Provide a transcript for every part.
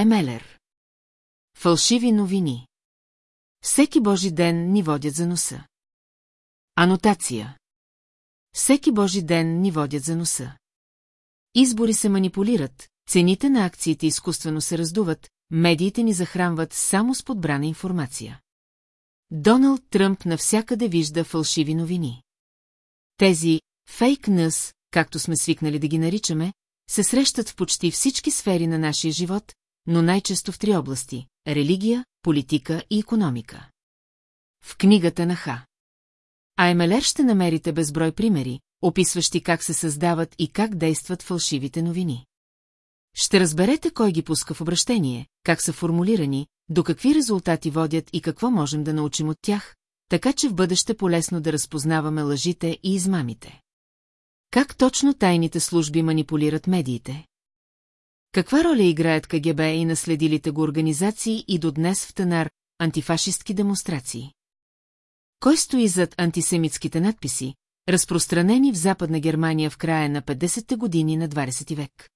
Аймелер. Фалшиви новини. Всеки Божи ден ни водят за носа. Анотация. Всеки Божи ден ни водят за носа. Избори се манипулират, цените на акциите изкуствено се раздуват, медиите ни захранват само с подбрана информация. Доналд Тръмп навсякъде вижда фалшиви новини. Тези фейк нъс, както сме свикнали да ги наричаме, се срещат в почти всички сфери на нашия живот, но най-често в три области – религия, политика и економика. В книгата на Ха. Аймелер ще намерите безброй примери, описващи как се създават и как действат фалшивите новини. Ще разберете кой ги пуска в обращение, как са формулирани, до какви резултати водят и какво можем да научим от тях, така че в бъдеще полезно да разпознаваме лъжите и измамите. Как точно тайните служби манипулират медиите? Каква роля играят КГБ и наследилите го организации и до днес в Танар антифашистки демонстрации? Кой стои зад антисемитските надписи, разпространени в Западна Германия в края на 50-те години на 20 век?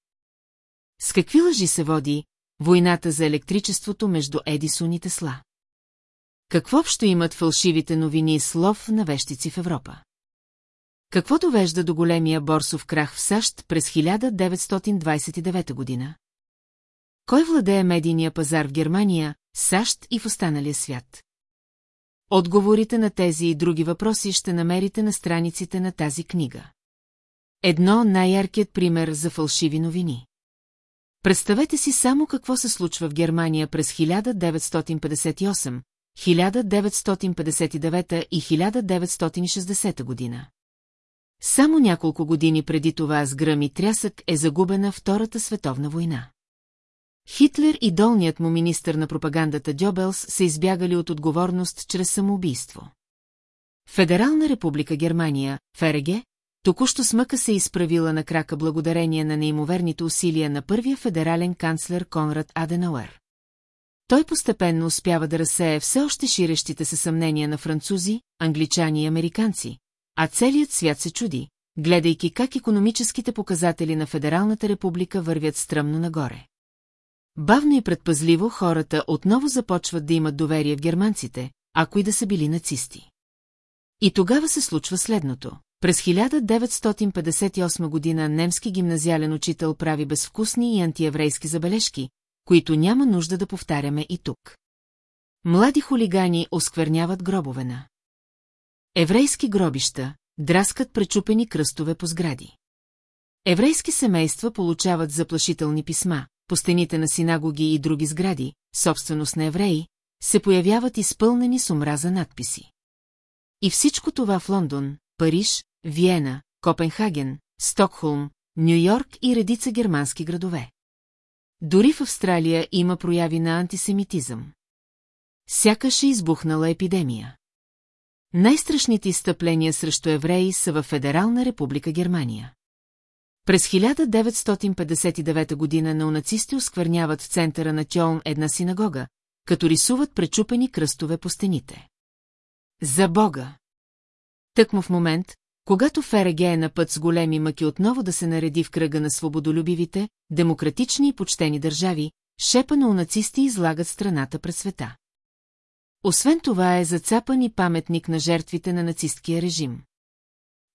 С какви лъжи се води войната за електричеството между Едисон и Тесла? Какво общо имат фалшивите новини с лов на вещици в Европа? Какво довежда до големия борсов крах в САЩ през 1929 година? Кой владее медийния пазар в Германия, САЩ и в останалия свят? Отговорите на тези и други въпроси ще намерите на страниците на тази книга. Едно най-яркият пример за фалшиви новини. Представете си само какво се случва в Германия през 1958, 1959 и 1960 година. Само няколко години преди това с гръм и трясък е загубена Втората световна война. Хитлер и долният му министър на пропагандата Дьобелс са избягали от отговорност чрез самоубийство. Федерална република Германия, ФРГ, току-що смъка се изправила на крака благодарение на неимоверните усилия на първия федерален канцлер Конрад Аденауер. Той постепенно успява да разсее все още ширещите се съмнения на французи, англичани и американци, а целият свят се чуди, гледайки как економическите показатели на Федералната република вървят стръмно нагоре. Бавно и предпазливо хората отново започват да имат доверие в германците, ако и да са били нацисти. И тогава се случва следното. През 1958 година немски гимназиален учител прави безвкусни и антиеврейски забележки, които няма нужда да повтаряме и тук. Млади хулигани оскверняват гробове на. Еврейски гробища, драскат пречупени кръстове по сгради. Еврейски семейства получават заплашителни писма, по стените на синагоги и други сгради, собственост на евреи, се появяват изпълнени с омраза надписи. И всичко това в Лондон, Париж, Виена, Копенхаген, Стокхолм, Нью-Йорк и редица германски градове. Дори в Австралия има прояви на антисемитизъм. Сякаш е избухнала епидемия. Най-страшните изстъпления срещу евреи са в Федерална република Германия. През 1959 година неонацисти оскверняват в центъра на Тьолн една синагога, като рисуват пречупени кръстове по стените. За Бога! Тъкмо в момент, когато ФРГ е на път с големи мъки отново да се нареди в кръга на свободолюбивите, демократични и почтени държави, шепа на унацисти излагат страната пред света. Освен това е зацапан и паметник на жертвите на нацисткия режим.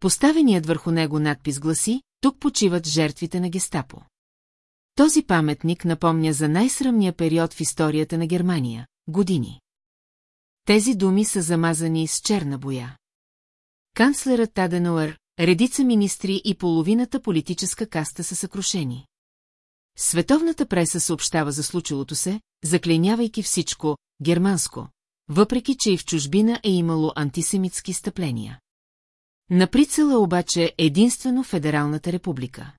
Поставеният върху него надпис гласи, тук почиват жертвите на гестапо. Този паметник напомня за най-срамния период в историята на Германия – години. Тези думи са замазани с черна боя. Канцлерът Таденуер, редица министри и половината политическа каста са съкрушени. Световната преса съобщава за случилото се, заклейнявайки всичко германско, въпреки че и в чужбина е имало антисемитски стъпления. На прицела обаче единствено Федералната република.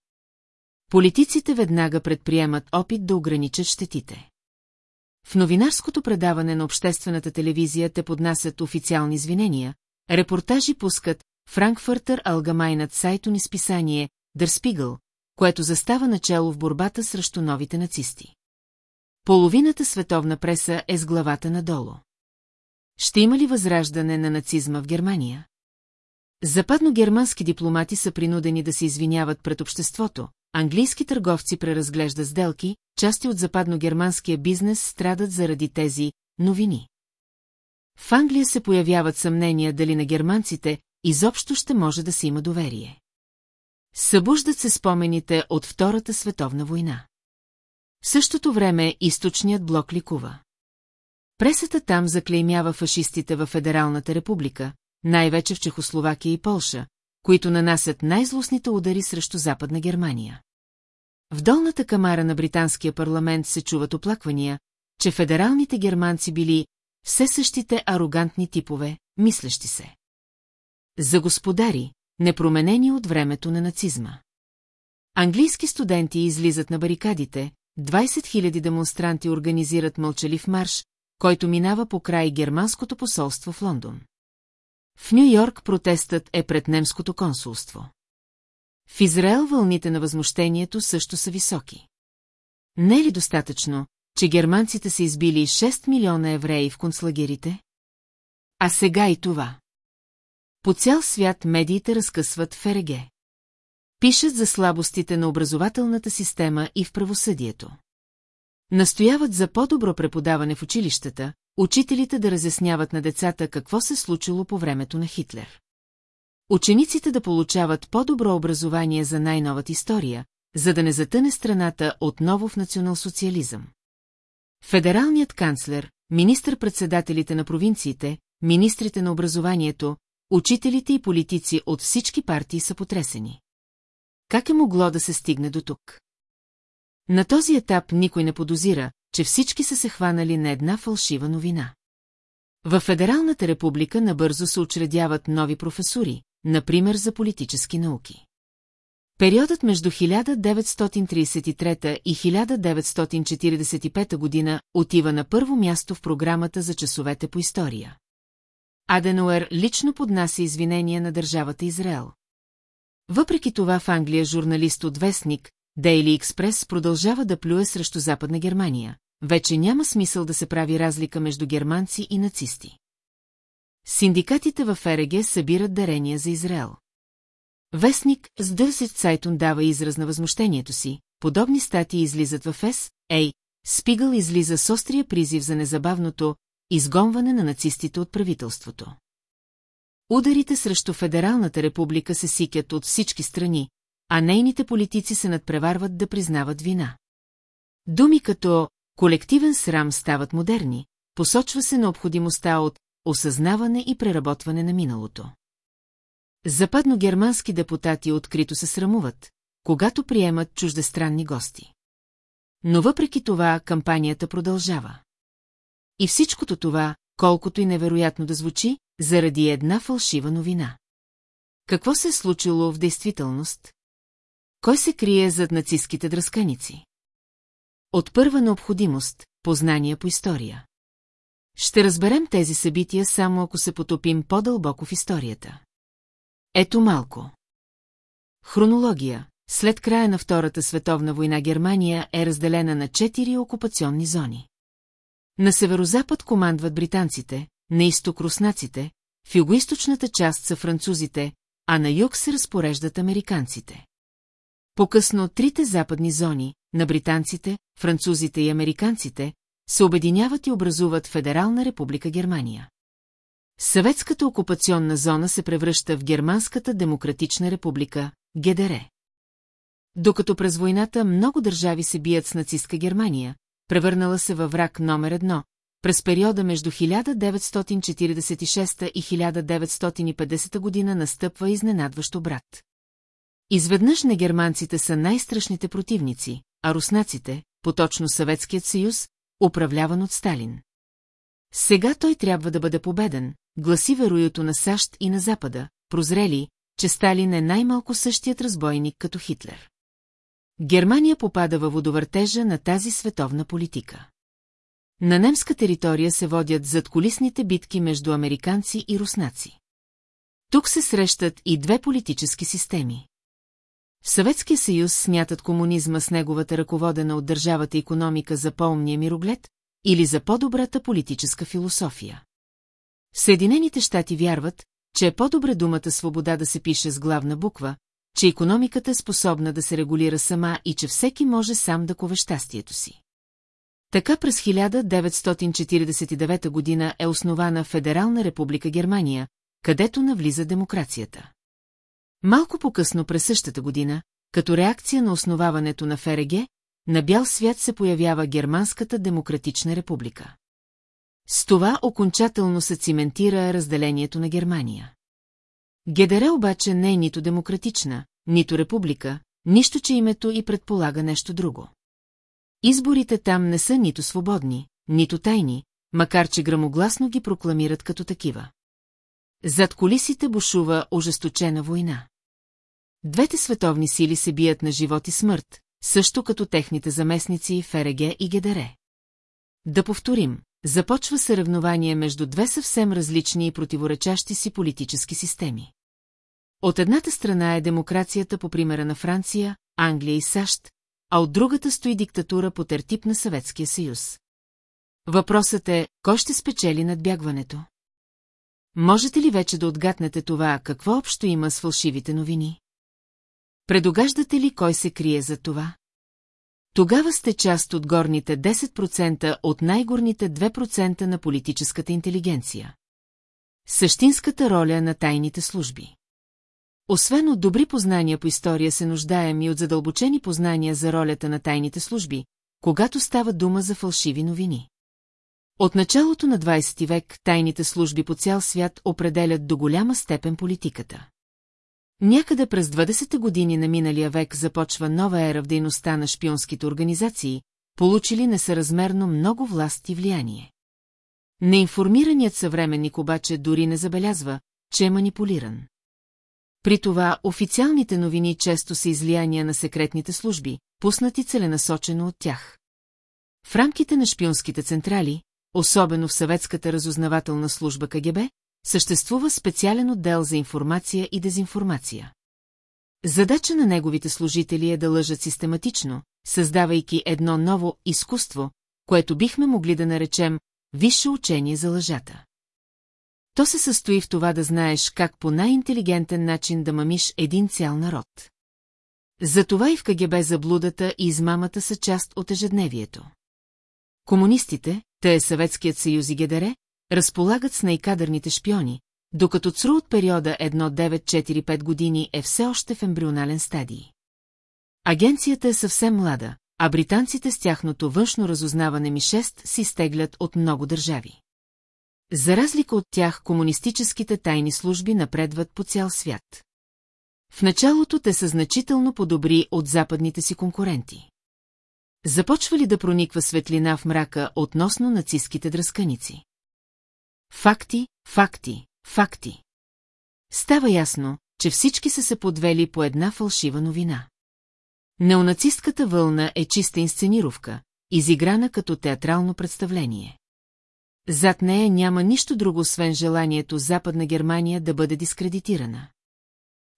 Политиците веднага предприемат опит да ограничат щетите. В новинарското предаване на обществената телевизия те поднасят официални извинения, репортажи пускат Франкфъртър Алгамайнат сайтон изписание Дърспигъл, което застава начало в борбата срещу новите нацисти. Половината световна преса е с главата надолу. Ще има ли възраждане на нацизма в Германия? Западно-германски дипломати са принудени да се извиняват пред обществото, английски търговци преразглеждат сделки, части от западногерманския бизнес страдат заради тези новини. В Англия се появяват съмнения дали на германците изобщо ще може да се има доверие. Събуждат се спомените от Втората световна война. В същото време източният блок ликува. Пресата там заклеймява фашистите във Федералната република, най-вече в Чехословакия и Полша, които нанасят най-злостните удари срещу Западна Германия. В долната камара на британския парламент се чуват оплаквания, че федералните германци били все същите арогантни типове, мислещи се. За господари, непроменени от времето на нацизма. Английски студенти излизат на барикадите, 20 000 демонстранти организират мълчалив марш, който минава по край германското посолство в Лондон. В Нью-Йорк протестът е пред немското консулство. В Израел вълните на възмущението също са високи. Не е ли достатъчно, че германците са избили 6 милиона евреи в концлагерите? А сега и това. По цял свят медиите разкъсват Фереге. Пишат за слабостите на образователната система и в правосъдието. Настояват за по-добро преподаване в училищата, учителите да разясняват на децата какво се случило по времето на Хитлер. Учениците да получават по-добро образование за най-новата история, за да не затъне страната отново в националсоциализъм. Федералният канцлер, министър-председателите на провинциите, министрите на образованието, учителите и политици от всички партии са потресени. Как е могло да се стигне до тук? На този етап никой не подозира, че всички са се хванали на една фалшива новина. Във Федералната република набързо се учредяват нови професури, например за политически науки. Периодът между 1933 и 1945 година отива на първо място в програмата за часовете по история. Аденуер лично поднася извинения на държавата Израел. Въпреки това в Англия журналист от вестник, Дейли Експрес продължава да плюе срещу Западна Германия. Вече няма смисъл да се прави разлика между германци и нацисти. Синдикатите в ФРГ събират дарения за Израел. Вестник с Дърсит Цайтун дава израз на възмущението си, подобни статии излизат в ЕС, Ей, Спигъл излиза с острия призив за незабавното изгонване на нацистите от правителството. Ударите срещу Федералната република се сикят от всички страни, а нейните политици се надпреварват да признават вина. Думи като колективен срам стават модерни, посочва се необходимостта от осъзнаване и преработване на миналото. Западногермански депутати открито се срамуват, когато приемат чуждестранни гости. Но въпреки това кампанията продължава. И всичкото това, колкото и невероятно да звучи, заради една фалшива новина. Какво се е случило в действителност? Кой се крие зад нацистските дръсканици? От първа необходимост, познания по история. Ще разберем тези събития само ако се потопим по-дълбоко в историята. Ето малко. Хронология. След края на Втората световна война Германия е разделена на четири окупационни зони. На северозапад командват британците, на изток руснаците, в югоисточната част са французите, а на юг се разпореждат американците. По-късно трите западни зони, на британците, французите и американците, се обединяват и образуват Федерална република Германия. Съветската окупационна зона се превръща в Германската демократична република, ГДР. Докато през войната много държави се бият с нацистска Германия, превърнала се във враг номер едно, през периода между 1946 и 1950 година настъпва изненадващо брат. Изведнъж на германците са най-страшните противници, а руснаците, поточно Съветският съюз, управляван от Сталин. Сега той трябва да бъде победен, гласи вероюто на САЩ и на Запада, прозрели, че Сталин е най-малко същият разбойник като Хитлер. Германия попада във водовъртежа на тази световна политика. На немска територия се водят задколисните битки между американци и руснаци. Тук се срещат и две политически системи. В Съветския съюз смятат комунизма с неговата ръководена от държавата економика за по-умния мироглед или за по-добрата политическа философия. Съединените щати вярват, че е по-добре думата свобода да се пише с главна буква, че економиката е способна да се регулира сама и че всеки може сам да кове щастието си. Така през 1949 година е основана Федерална република Германия, където навлиза демокрацията. Малко по-късно през същата година, като реакция на основаването на ФРГ, на бял свят се появява Германската демократична република. С това окончателно се циментира разделението на Германия. Гедере обаче не е нито демократична, нито република, нищо, че името и предполага нещо друго. Изборите там не са нито свободни, нито тайни, макар че грамогласно ги прокламират като такива. Зад колисите бушува ожесточена война. Двете световни сили се бият на живот и смърт, също като техните заместници Фереге и Гедере. Да повторим, започва съревнование между две съвсем различни и противоречащи си политически системи. От едната страна е демокрацията по примера на Франция, Англия и САЩ, а от другата стои диктатура по тертип на Съветския съюз. Въпросът е, кой ще спечели надбягването? Можете ли вече да отгатнете това, какво общо има с фалшивите новини? Предогаждате ли кой се крие за това? Тогава сте част от горните 10% от най-горните 2% на политическата интелигенция. Същинската роля на тайните служби. Освен от добри познания по история се нуждаем и от задълбочени познания за ролята на тайните служби, когато става дума за фалшиви новини. От началото на 20 век тайните служби по цял свят определят до голяма степен политиката. Някъде през 20-те години на миналия век започва нова ера в дейността на шпионските организации, получили несъразмерно много власт и влияние. Неинформираният съвременник обаче дори не забелязва, че е манипулиран. При това официалните новини често са излияния на секретните служби, пуснати целенасочено от тях. В рамките на шпионските централи, особено в съветската разузнавателна служба КГБ, съществува специален отдел за информация и дезинформация. Задача на неговите служители е да лъжат систематично, създавайки едно ново изкуство, което бихме могли да наречем висше учение за лъжата. То се състои в това да знаеш как по най-интелигентен начин да мамиш един цял народ. Затова и в КГБ заблудата и измамата са част от ежедневието. Комунистите, те е Съветският съюз и ГДР, разполагат с най-кадърните шпиони, докато ЦРУ от периода 1945 години е все още в ембрионален стадий. Агенцията е съвсем млада, а британците с тяхното външно разузнаване Ми-6 си стеглят от много държави. За разлика от тях, комунистическите тайни служби напредват по цял свят. В началото те са значително по-добри от западните си конкуренти. Започва ли да прониква светлина в мрака относно нацистските дръсканици? Факти, факти, факти. Става ясно, че всички са се подвели по една фалшива новина. Неонацистката вълна е чиста инсценировка, изиграна като театрално представление. Зад нея няма нищо друго, освен желанието Западна Германия да бъде дискредитирана.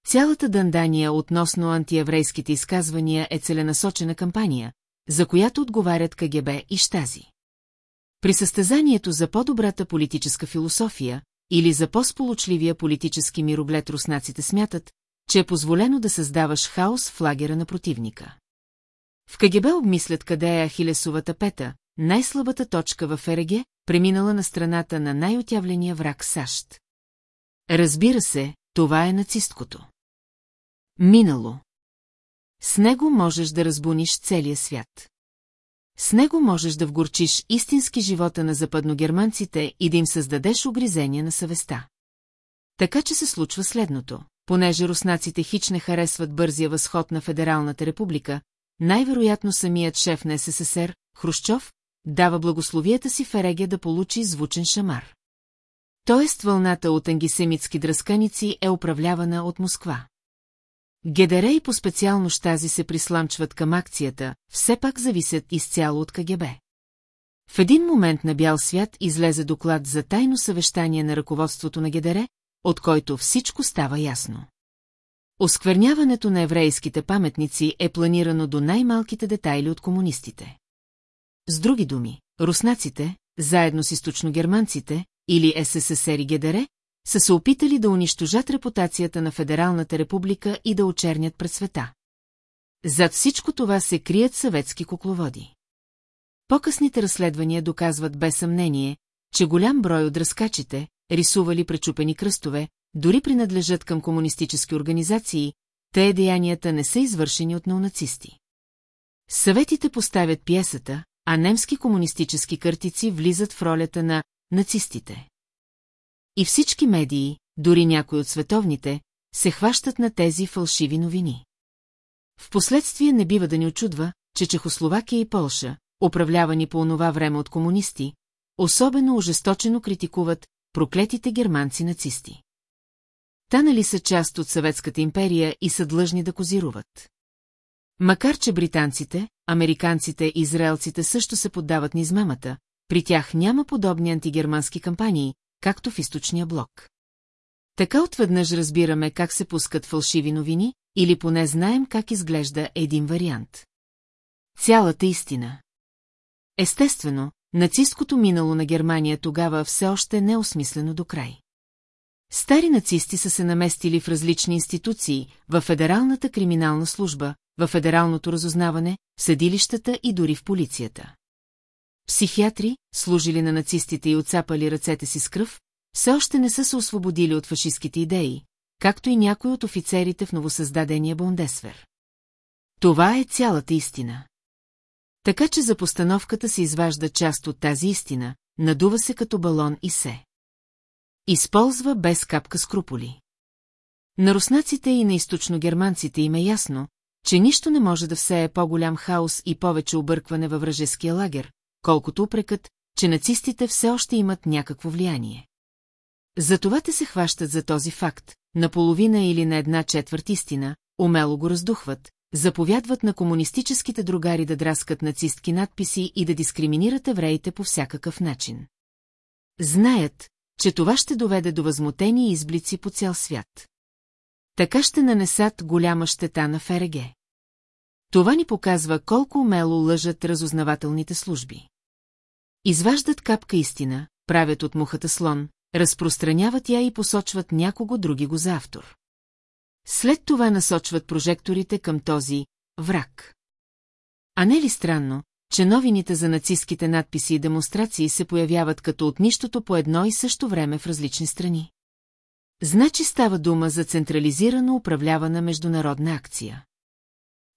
Цялата дандания относно антиеврейските изказвания е целенасочена кампания, за която отговарят КГБ и Штази. При състезанието за по-добрата политическа философия или за по-сполучливия политически мироглед руснаците смятат, че е позволено да създаваш хаос в лагера на противника. В КГБ обмислят къде е Ахилесовата пета, най-слабата точка в ФРГ, преминала на страната на най-отявления враг САЩ. Разбира се, това е нацисткото. Минало. С него можеш да разбуниш целия свят. С него можеш да вгорчиш истински живота на западногерманците и да им създадеш огризения на съвестта. Така че се случва следното. Понеже руснаците хич не харесват бързия възход на Федералната република, най-вероятно самият шеф на СССР, Хрущов, дава благословията си Фереге да получи звучен шамар. Тоест вълната от ангисемитски дръсканици е управлявана от Москва. Гедере и по-специално щази се присламчват към акцията, все пак зависят изцяло от КГБ. В един момент на бял свят излезе доклад за тайно съвещание на ръководството на Гедере, от който всичко става ясно. Оскверняването на еврейските паметници е планирано до най-малките детайли от комунистите. С други думи, руснаците, заедно с източногерманците, или СССР и ГДР, са се опитали да унищожат репутацията на Федералната република и да очернят пред света. Зад всичко това се крият съветски кукловоди. По-късните разследвания доказват без съмнение, че голям брой от разкачите, рисували пречупени кръстове, дори принадлежат към комунистически организации, те деянията не са извършени от неонацисти. Съветите поставят пиесата, а немски комунистически къртици влизат в ролята на нацистите. И всички медии, дори някои от световните, се хващат на тези фалшиви новини. Впоследствие не бива да ни очудва, че Чехословакия и Полша, управлявани по онова време от комунисти, особено ожесточено критикуват проклетите германци-нацисти. Та нали са част от Съветската империя и са длъжни да козируват. Макар че британците, американците и израелците също се поддават на измамата, при тях няма подобни антигермански кампании, както в източния блок. Така отведнъж разбираме как се пускат фалшиви новини, или поне знаем как изглежда един вариант. Цялата истина. Естествено, нацистското минало на Германия тогава все още не е осмислено до край. Стари нацисти са се наместили в различни институции, в Федералната криминална служба, в Федералното разузнаване, в съдилищата и дори в полицията. Психиатри, служили на нацистите и отцапали ръцете си с кръв, все още не са се освободили от фашистските идеи, както и някои от офицерите в новосъздадения Бундесвер. Това е цялата истина. Така че за постановката се изважда част от тази истина, надува се като балон и се. Използва без капка скруполи. На руснаците и на източногерманците им е ясно, че нищо не може да всее по-голям хаос и повече объркване във вражеския лагер, колкото упрекът, че нацистите все още имат някакво влияние. Затова те се хващат за този факт, наполовина или на една четвърт истина, умело го раздухват, заповядват на комунистическите другари да драскат нацистки надписи и да дискриминират евреите по всякакъв начин. Знаят, че това ще доведе до възмутени изблици по цял свят. Така ще нанесат голяма щета на ФРГ. Това ни показва колко умело лъжат разузнавателните служби. Изваждат капка истина, правят от мухата слон, разпространяват я и посочват някого други го за автор. След това насочват прожекторите към този враг. А не ли странно, че новините за нацистските надписи и демонстрации се появяват като от нищото по едно и също време в различни страни? Значи става дума за централизирано управлявана международна акция.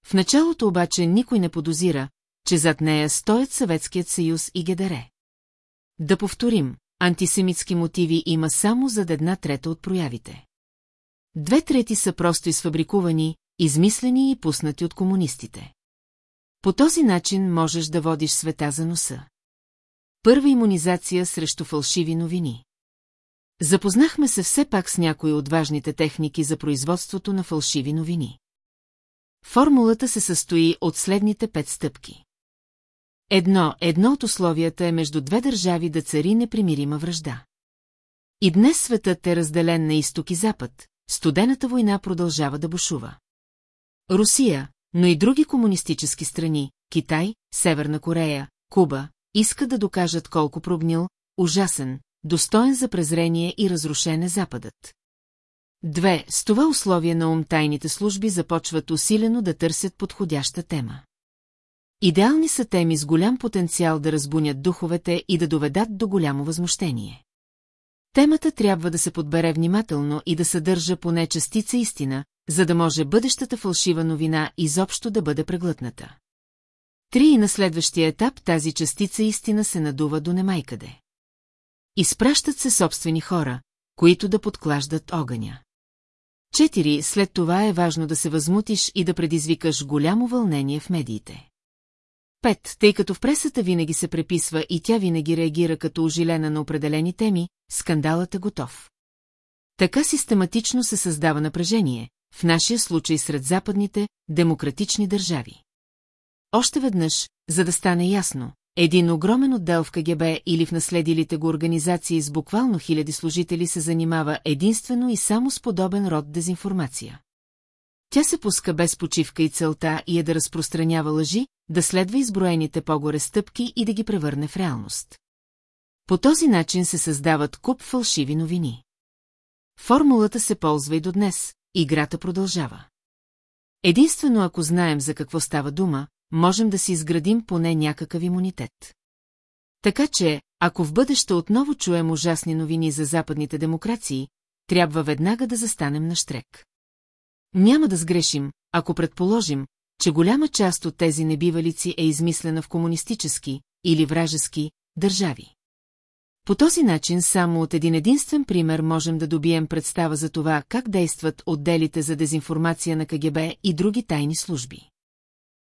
В началото обаче никой не подозира, че зад нея стоят Съветският съюз и ГДР. Да повторим, антисемитски мотиви има само за една трета от проявите. Две трети са просто изфабрикувани, измислени и пуснати от комунистите. По този начин можеш да водиш света за носа. Първа иммунизация срещу фалшиви новини. Запознахме се все пак с някои от важните техники за производството на фалшиви новини. Формулата се състои от следните пет стъпки. Едно, едно от условията е между две държави да цари непримирима връжда. И днес светът е разделен на изток и запад, студената война продължава да бушува. Русия, но и други комунистически страни, Китай, Северна Корея, Куба, искат да докажат колко прогнил, ужасен, достоен за презрение и разрушен е Западът. Две, с това условие на ум тайните служби започват усилено да търсят подходяща тема. Идеални са теми с голям потенциал да разбунят духовете и да доведат до голямо възмущение. Темата трябва да се подбере внимателно и да съдържа поне частица истина, за да може бъдещата фалшива новина изобщо да бъде преглътната. Три и на следващия етап тази частица истина се надува до немайкъде. Изпращат се собствени хора, които да подклаждат огъня. Четири, след това е важно да се възмутиш и да предизвикаш голямо вълнение в медиите. Пет, тъй като в пресата винаги се преписва и тя винаги реагира като ожилена на определени теми, скандалът е готов. Така систематично се създава напрежение, в нашия случай сред западните, демократични държави. Още веднъж, за да стане ясно, един огромен отдел в КГБ или в наследилите го организации с буквално хиляди служители се занимава единствено и само с подобен род дезинформация. Тя се пуска без почивка и целта и е да разпространява лъжи, да следва изброените по-горе стъпки и да ги превърне в реалност. По този начин се създават куп фалшиви новини. Формулата се ползва и до днес, играта продължава. Единствено ако знаем за какво става дума, можем да си изградим поне някакъв имунитет. Така че, ако в бъдеще отново чуем ужасни новини за западните демокрации, трябва веднага да застанем на штрек. Няма да сгрешим, ако предположим, че голяма част от тези небивалици е измислена в комунистически или вражески държави. По този начин само от един единствен пример можем да добием представа за това как действат отделите за дезинформация на КГБ и други тайни служби.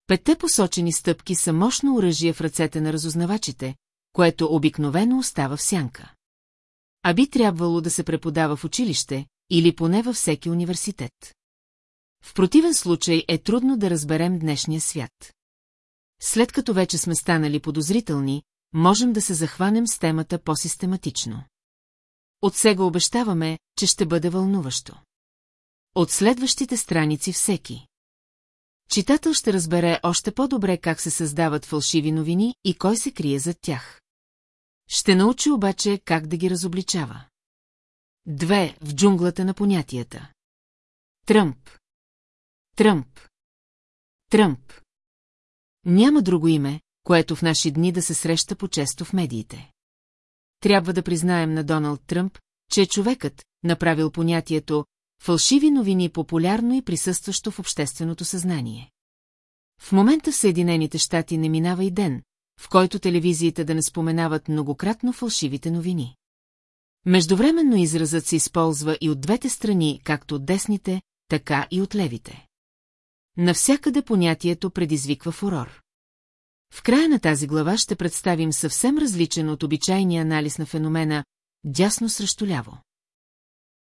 Петте посочени стъпки са мощно оръжие в ръцете на разузнавачите, което обикновено остава в сянка. А би трябвало да се преподава в училище или поне във всеки университет. В противен случай е трудно да разберем днешния свят. След като вече сме станали подозрителни, можем да се захванем с темата по-систематично. От сега обещаваме, че ще бъде вълнуващо. От следващите страници всеки. Читател ще разбере още по-добре как се създават фалшиви новини и кой се крие зад тях. Ще научи обаче как да ги разобличава. Две в джунглата на понятията. Тръмп. Тръмп. Тръмп. Няма друго име, което в наши дни да се среща по-често в медиите. Трябва да признаем на Доналд Тръмп, че е човекът, направил понятието фалшиви новини популярно и присъстващо в общественото съзнание. В момента в Съединените щати не минава и ден, в който телевизиите да не споменават многократно фалшивите новини. Междувременно изразът се използва и от двете страни, както от десните, така и от левите. Навсякъде понятието предизвиква фурор. В края на тази глава ще представим съвсем различен от обичайния анализ на феномена «дясно срещу ляво».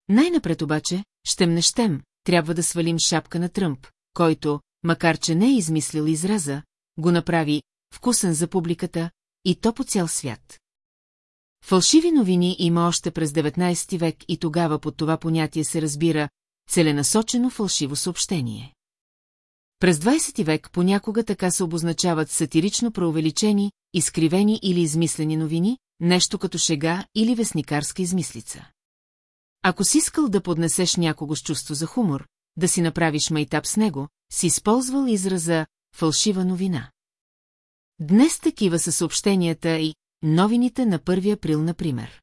Най-напред обаче, ще мнещем, трябва да свалим шапка на Тръмп, който, макар че не е измислил израза, го направи вкусен за публиката и то по цял свят. Фалшиви новини има още през 19 век и тогава под това понятие се разбира целенасочено фалшиво съобщение. През 20 век понякога така се обозначават сатирично преувеличени, изкривени или измислени новини, нещо като шега или вестникарска измислица. Ако си искал да поднесеш някого с чувство за хумор, да си направиш майтап с него, си използвал израза «фалшива новина». Днес такива са съобщенията и новините на 1 април, например.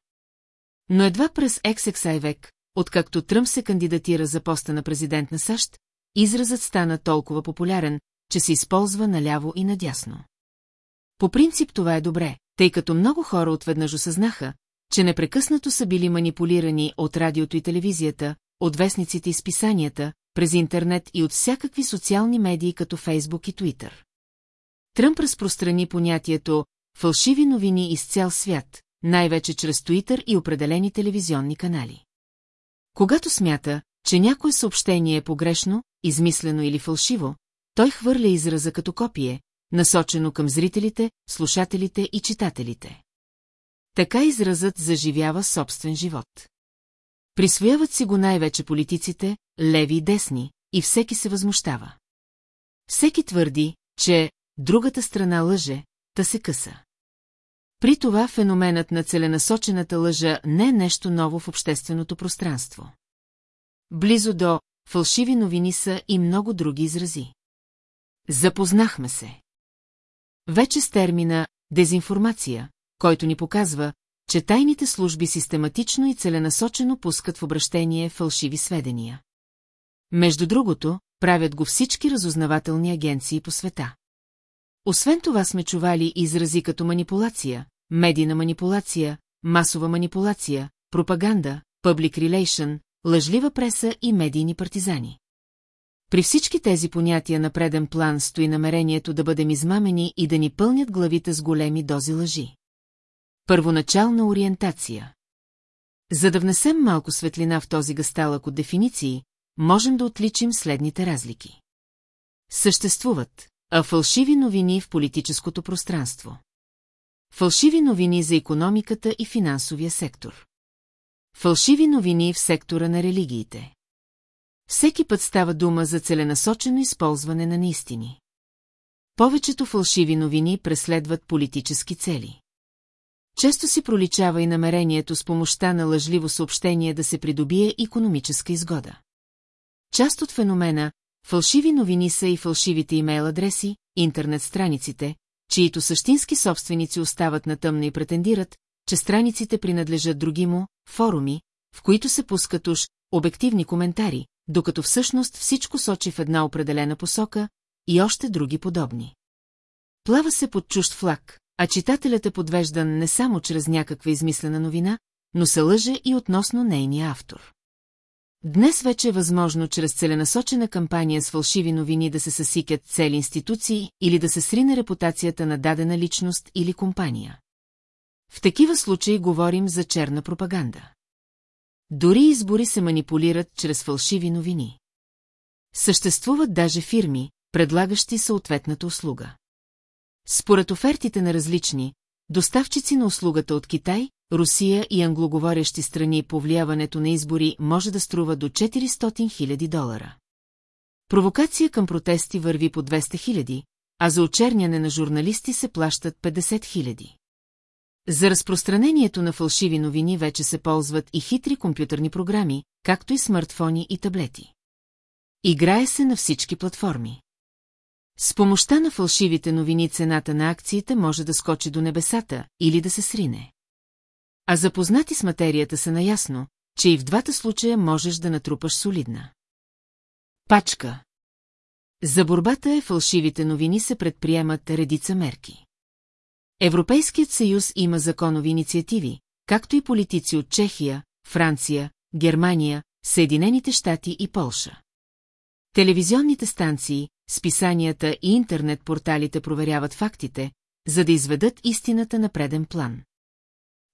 Но едва през XXI век, откакто Тръмп се кандидатира за поста на президент на САЩ, изразът стана толкова популярен, че се използва наляво и надясно. По принцип това е добре, тъй като много хора отведнъж осъзнаха, че непрекъснато са били манипулирани от радиото и телевизията, от вестниците и списанията, през интернет и от всякакви социални медии като Фейсбук и Твитър. Тръмп разпространи понятието «фалшиви новини из цял свят», най-вече чрез Твитър и определени телевизионни канали. Когато смята, че някое съобщение е погрешно, измислено или фалшиво, той хвърля израза като копие, насочено към зрителите, слушателите и читателите. Така изразът заживява собствен живот. Присвояват си го най-вече политиците, леви и десни, и всеки се възмущава. Всеки твърди, че другата страна лъже, та се къса. При това феноменът на целенасочената лъжа не е нещо ново в общественото пространство. Близо до фалшиви новини са и много други изрази. Запознахме се. Вече с термина «дезинформация», който ни показва, че тайните служби систематично и целенасочено пускат в обращение фалшиви сведения. Между другото, правят го всички разузнавателни агенции по света. Освен това сме чували изрази като манипулация, медийна манипулация, масова манипулация, пропаганда, public relation, лъжлива преса и медийни партизани. При всички тези понятия на преден план стои намерението да бъдем измамени и да ни пълнят главите с големи дози лъжи. Първоначална ориентация За да внесем малко светлина в този гасталък от дефиниции, можем да отличим следните разлики. Съществуват, а фалшиви новини в политическото пространство. Фалшиви новини за економиката и финансовия сектор. Фалшиви новини в сектора на религиите. Всеки път става дума за целенасочено използване на неистини. Повечето фалшиви новини преследват политически цели. Често си проличава и намерението с помощта на лъжливо съобщение да се придобие економическа изгода. Част от феномена фалшиви новини са и фалшивите имейл адреси, интернет страниците, чието същински собственици остават на тъмно и претендират, че страниците принадлежат други му, форуми, в които се пускат уж обективни коментари, докато всъщност всичко сочи в една определена посока и още други подобни. Плава се под чужд флаг, а читателят е подвеждан не само чрез някаква измислена новина, но се лъже и относно нейния автор. Днес вече е възможно чрез целенасочена кампания с фалшиви новини да се съсикят цели институции или да се срине репутацията на дадена личност или компания. В такива случаи говорим за черна пропаганда. Дори избори се манипулират чрез фалшиви новини. Съществуват даже фирми, предлагащи съответната услуга. Според офертите на различни, доставчици на услугата от Китай, Русия и англоговорящи страни по влияването на избори може да струва до 400 000 долара. Провокация към протести върви по 200 000, а за очерняне на журналисти се плащат 50 000. За разпространението на фалшиви новини вече се ползват и хитри компютърни програми, както и смартфони и таблети. Играе се на всички платформи. С помощта на фалшивите новини цената на акциите може да скочи до небесата или да се срине. А запознати с материята са наясно, че и в двата случая можеш да натрупаш солидна. Пачка За борбата е фалшивите новини се предприемат редица мерки. Европейският съюз има законови инициативи, както и политици от Чехия, Франция, Германия, Съединените щати и Полша. Телевизионните станции, списанията и интернет-порталите проверяват фактите, за да изведат истината на преден план.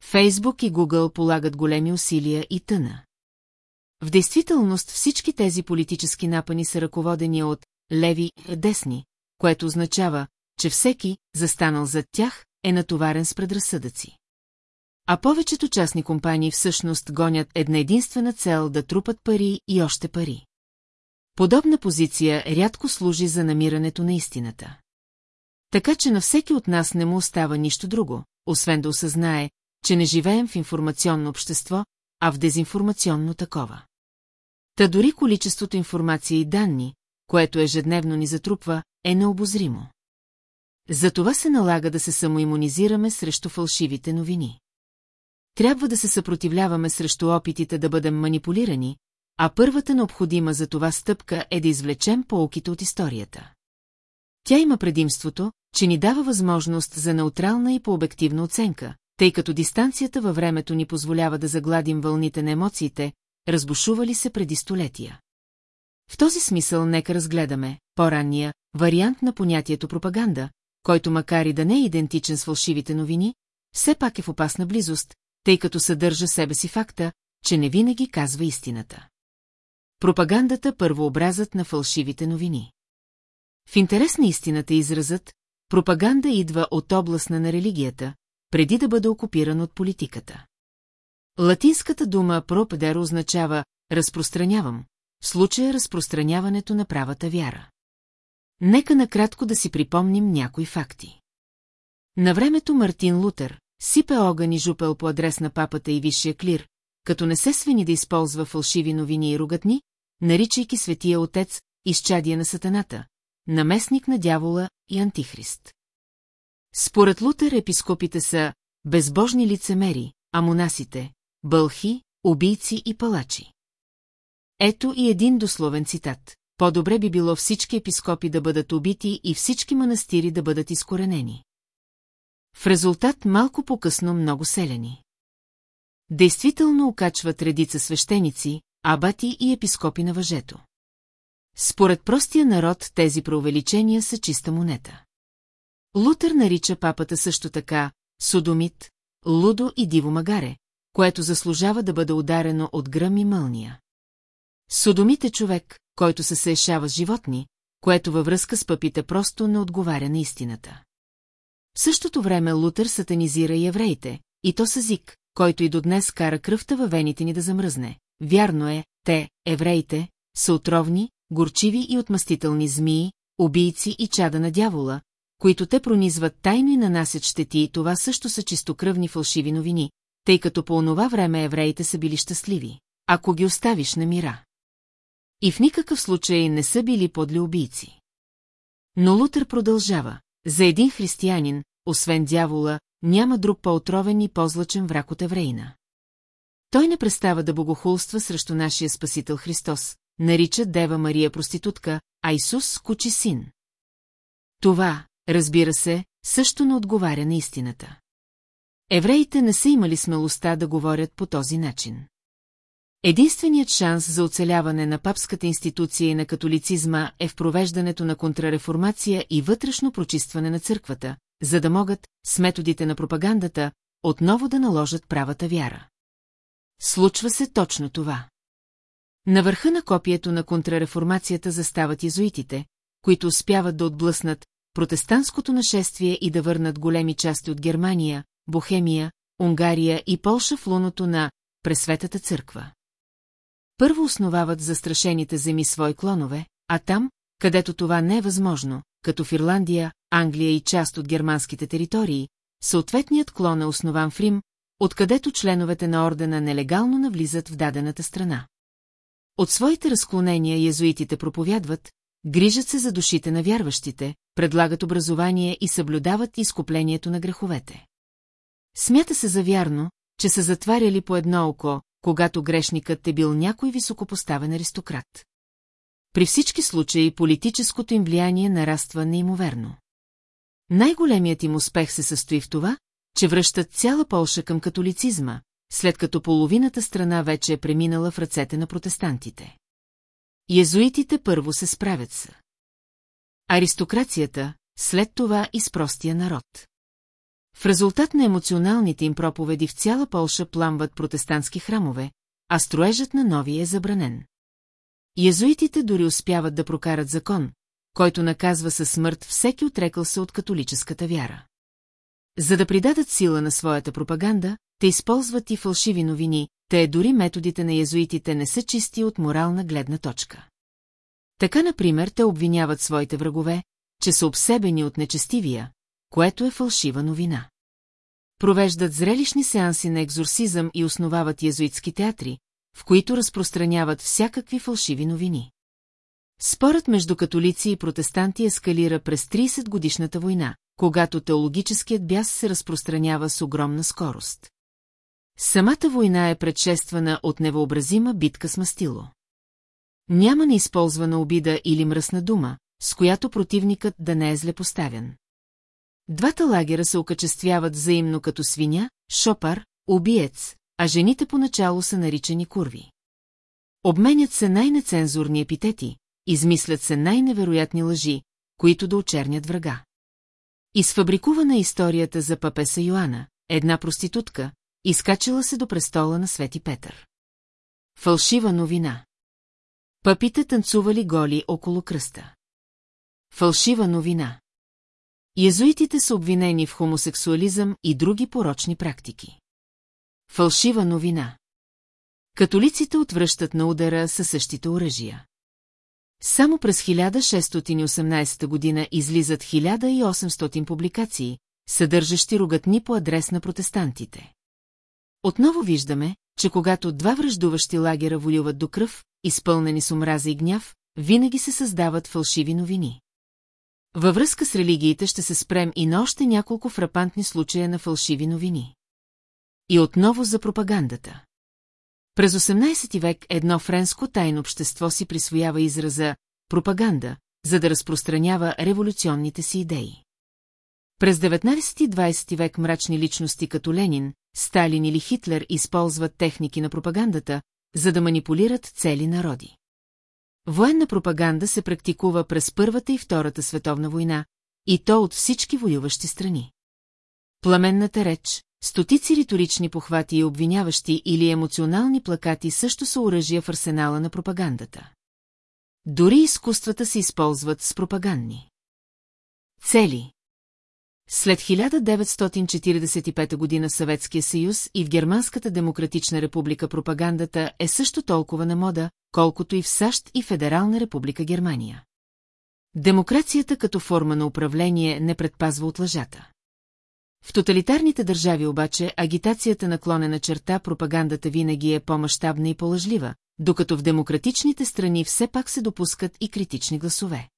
Фейсбук и Google полагат големи усилия и тъна. В действителност всички тези политически напани са ръководени от леви десни, което означава, че всеки, застанал зад тях, е натоварен с предразсъдъци. А повечето частни компании всъщност гонят една единствена цел да трупат пари и още пари. Подобна позиция рядко служи за намирането на истината. Така че на всеки от нас не му остава нищо друго, освен да осъзнае, че не живеем в информационно общество, а в дезинформационно такова. Та дори количеството информация и данни, което ежедневно ни затрупва, е необозримо. Затова се налага да се самоимунизираме срещу фалшивите новини. Трябва да се съпротивляваме срещу опитите да бъдем манипулирани, а първата необходима за това стъпка е да извлечем полките от историята. Тя има предимството, че ни дава възможност за неутрална и по-обективна оценка, тъй като дистанцията във времето ни позволява да загладим вълните на емоциите, разбушували се преди столетия. В този смисъл нека разгледаме по-ранния вариант на понятието пропаганда, който макар и да не е идентичен с фалшивите новини, все пак е в опасна близост, тъй като съдържа себе си факта, че не винаги казва истината. Пропагандата първообразът на фалшивите новини. В интерес на истината изразът, пропаганда идва от областна на религията, преди да бъде окупиран от политиката. Латинската дума пропедер означава «разпространявам», в случая разпространяването на правата вяра. Нека накратко да си припомним някои факти. На времето Мартин Лутер сипе огън и жупел по адрес на папата и висшия клир, като не се свени да използва фалшиви новини и ругатни, наричайки светия отец изчадие на сатаната, наместник на дявола и антихрист. Според Лутер епископите са безбожни лицемери, а бълхи, убийци и палачи. Ето и един дословен цитат. По-добре би било всички епископи да бъдат убити и всички манастири да бъдат изкоренени. В резултат малко по-късно много селени. Действително окачват редица свещеници, абати и епископи на въжето. Според простия народ тези преувеличения са чиста монета. Лутър нарича папата също така Содомит, Лудо и Диво Магаре, което заслужава да бъде ударено от гръм и мълния. Содомит е човек, който се съешава с животни, което във връзка с пъпите просто не отговаря на истината. В същото време Лутър сатанизира и евреите, и то с език, който и до днес кара кръвта във вените ни да замръзне. Вярно е, те, евреите, са отровни, горчиви и отмъстителни змии, убийци и чада на дявола, които те пронизват тайно и нанасят щети и това също са чистокръвни фалшиви новини, тъй като по онова време евреите са били щастливи, ако ги оставиш на мира. И в никакъв случай не са били подли убийци. Но Лутер продължава. За един християнин, освен дявола, няма друг по-отровен и по-злачен враг от еврейна. Той не престава да богохулства срещу нашия Спасител Христос, нарича Дева Мария проститутка, а Исус – кучи син. Това, разбира се, също не отговаря на истината. Евреите не са имали смелостта да говорят по този начин. Единственият шанс за оцеляване на папската институция и на католицизма е в провеждането на контрареформация и вътрешно прочистване на църквата, за да могат, с методите на пропагандата, отново да наложат правата вяра. Случва се точно това. На върха на копието на контрареформацията застават езуитите, които успяват да отблъснат протестантското нашествие и да върнат големи части от Германия, Бохемия, Унгария и Полша в луното на Пресветата църква. Първо основават застрашените земи свои клонове, а там, където това не е възможно, като в Ирландия, Англия и част от германските територии, съответният клон е основан в Рим, откъдето членовете на ордена нелегално навлизат в дадената страна. От своите разклонения езуитите проповядват, грижат се за душите на вярващите, предлагат образование и съблюдават изкуплението на греховете. Смята се за вярно, че са затваряли по едно око, когато грешникът е бил някой високопоставен аристократ. При всички случаи политическото им влияние нараства неимоверно. Най-големият им успех се състои в това, че връщат цяла Полша към католицизма, след като половината страна вече е преминала в ръцете на протестантите. Езуитите първо се справят с аристокрацията, след това и с простия народ. В резултат на емоционалните им проповеди в цяла Полша пламват протестантски храмове, а строежът на нови е забранен. Язуитите дори успяват да прокарат закон, който наказва със смърт всеки отрекал се от католическата вяра. За да придадат сила на своята пропаганда, те използват и фалшиви новини, те дори методите на язуитите не са чисти от морална гледна точка. Така, например, те обвиняват своите врагове, че са обсебени от нечестивия, което е фалшива новина. Провеждат зрелищни сеанси на екзорсизъм и основават язуитски театри, в които разпространяват всякакви фалшиви новини. Спорът между католици и протестанти ескалира през 30-годишната война, когато теологическият бяс се разпространява с огромна скорост. Самата война е предшествана от невъобразима битка с мастило. Няма неизползвана обида или мръсна дума, с която противникът да не е злепоставен. Двата лагера се окачествяват взаимно като свиня, шопар, убиец, а жените поначало са наричани курви. Обменят се най-нецензурни епитети, измислят се най-невероятни лъжи, които да очернят врага. Изфабрикувана историята за папеса Йоанна, една проститутка, изкачала се до престола на Свети Петър. Фалшива новина. Папите танцували голи около кръста. Фалшива новина. Язуитите са обвинени в хомосексуализъм и други порочни практики. Фалшива новина. Католиците отвръщат на удара със същите оръжия. Само през 1618 година излизат 1800 публикации, съдържащи ругатни по адрес на протестантите. Отново виждаме, че когато два връждуващи лагера волюват до кръв, изпълнени с омраза и гняв, винаги се създават фалшиви новини. Във връзка с религиите ще се спрем и на още няколко фрапантни случая на фалшиви новини. И отново за пропагандата. През 18 век едно френско тайно общество си присвоява израза «пропаганда», за да разпространява революционните си идеи. През 19-20 век мрачни личности като Ленин, Сталин или Хитлер използват техники на пропагандата, за да манипулират цели народи. Военна пропаганда се практикува през Първата и Втората световна война, и то от всички воюващи страни. Пламенната реч, стотици риторични похвати и обвиняващи или емоционални плакати също са оръжия в арсенала на пропагандата. Дори изкуствата се използват с пропагандни. Цели След 1945 година Съветския съюз и в Германската демократична република пропагандата е също толкова на мода, колкото и в САЩ и Федерална република Германия. Демокрацията като форма на управление не предпазва от лъжата. В тоталитарните държави обаче агитацията наклонена черта пропагандата винаги е по-мащабна и по-лъжлива, докато в демократичните страни все пак се допускат и критични гласове.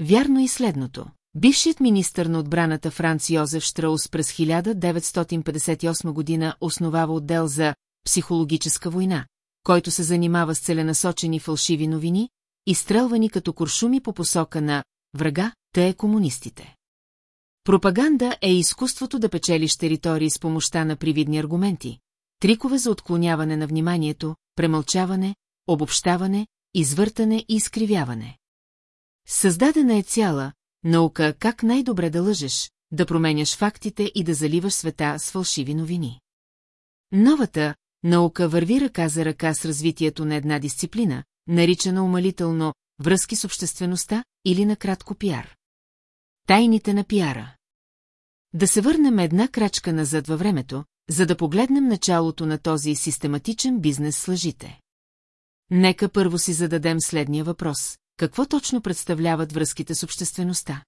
Вярно и следното. Бившият министър на отбраната Франц Йозеф Штраус през 1958 година основава отдел за психологическа война, който се занимава с целенасочени фалшиви новини, изстрелвани като куршуми по посока на врага, те е комунистите. Пропаганда е изкуството да печелиш територии с помощта на привидни аргументи, трикове за отклоняване на вниманието, премълчаване, обобщаване, извъртане и изкривяване. Създадена е цяла наука как най-добре да лъжеш, да променяш фактите и да заливаш света с фалшиви новини. Новата наука върви ръка за ръка с развитието на една дисциплина, наричана умалително връзки с обществеността или накратко пиар. Тайните на пиара Да се върнем една крачка назад във времето, за да погледнем началото на този систематичен бизнес с лъжите. Нека първо си зададем следния въпрос. Какво точно представляват връзките с обществеността?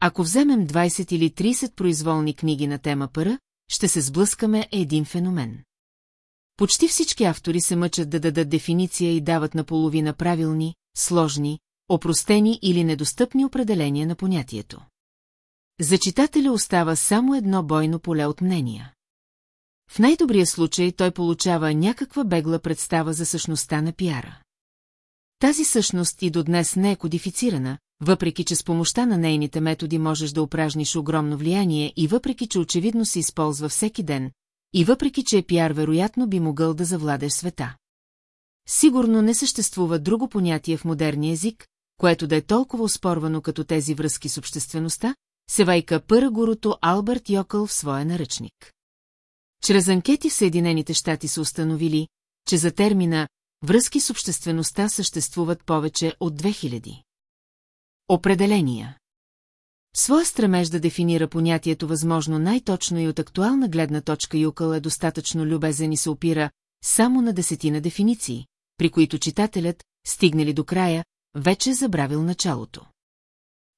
Ако вземем 20 или 30 произволни книги на тема пара, ще се сблъскаме един феномен. Почти всички автори се мъчат да дадат дефиниция и дават наполовина правилни, сложни, опростени или недостъпни определения на понятието. За читателя остава само едно бойно поле от мнения. В най-добрия случай той получава някаква бегла представа за същността на пиара. Тази същност и до днес не е кодифицирана, въпреки че с помощта на нейните методи можеш да упражниш огромно влияние и въпреки че очевидно се използва всеки ден, и въпреки че пиар вероятно би могъл да завладеш света. Сигурно не съществува друго понятие в модерния език, което да е толкова успорвано като тези връзки с обществеността, севайка пъра гурото Алберт Йокъл в своя наръчник. Чрез анкети в Съединените щати са установили, че за термина Връзки с обществеността съществуват повече от 2000. Определения Своя стремеж да дефинира понятието възможно най-точно и от актуална гледна точка Юкъл е достатъчно любезен и се опира само на десетина дефиниции, при които читателят, стигнали до края, вече е забравил началото.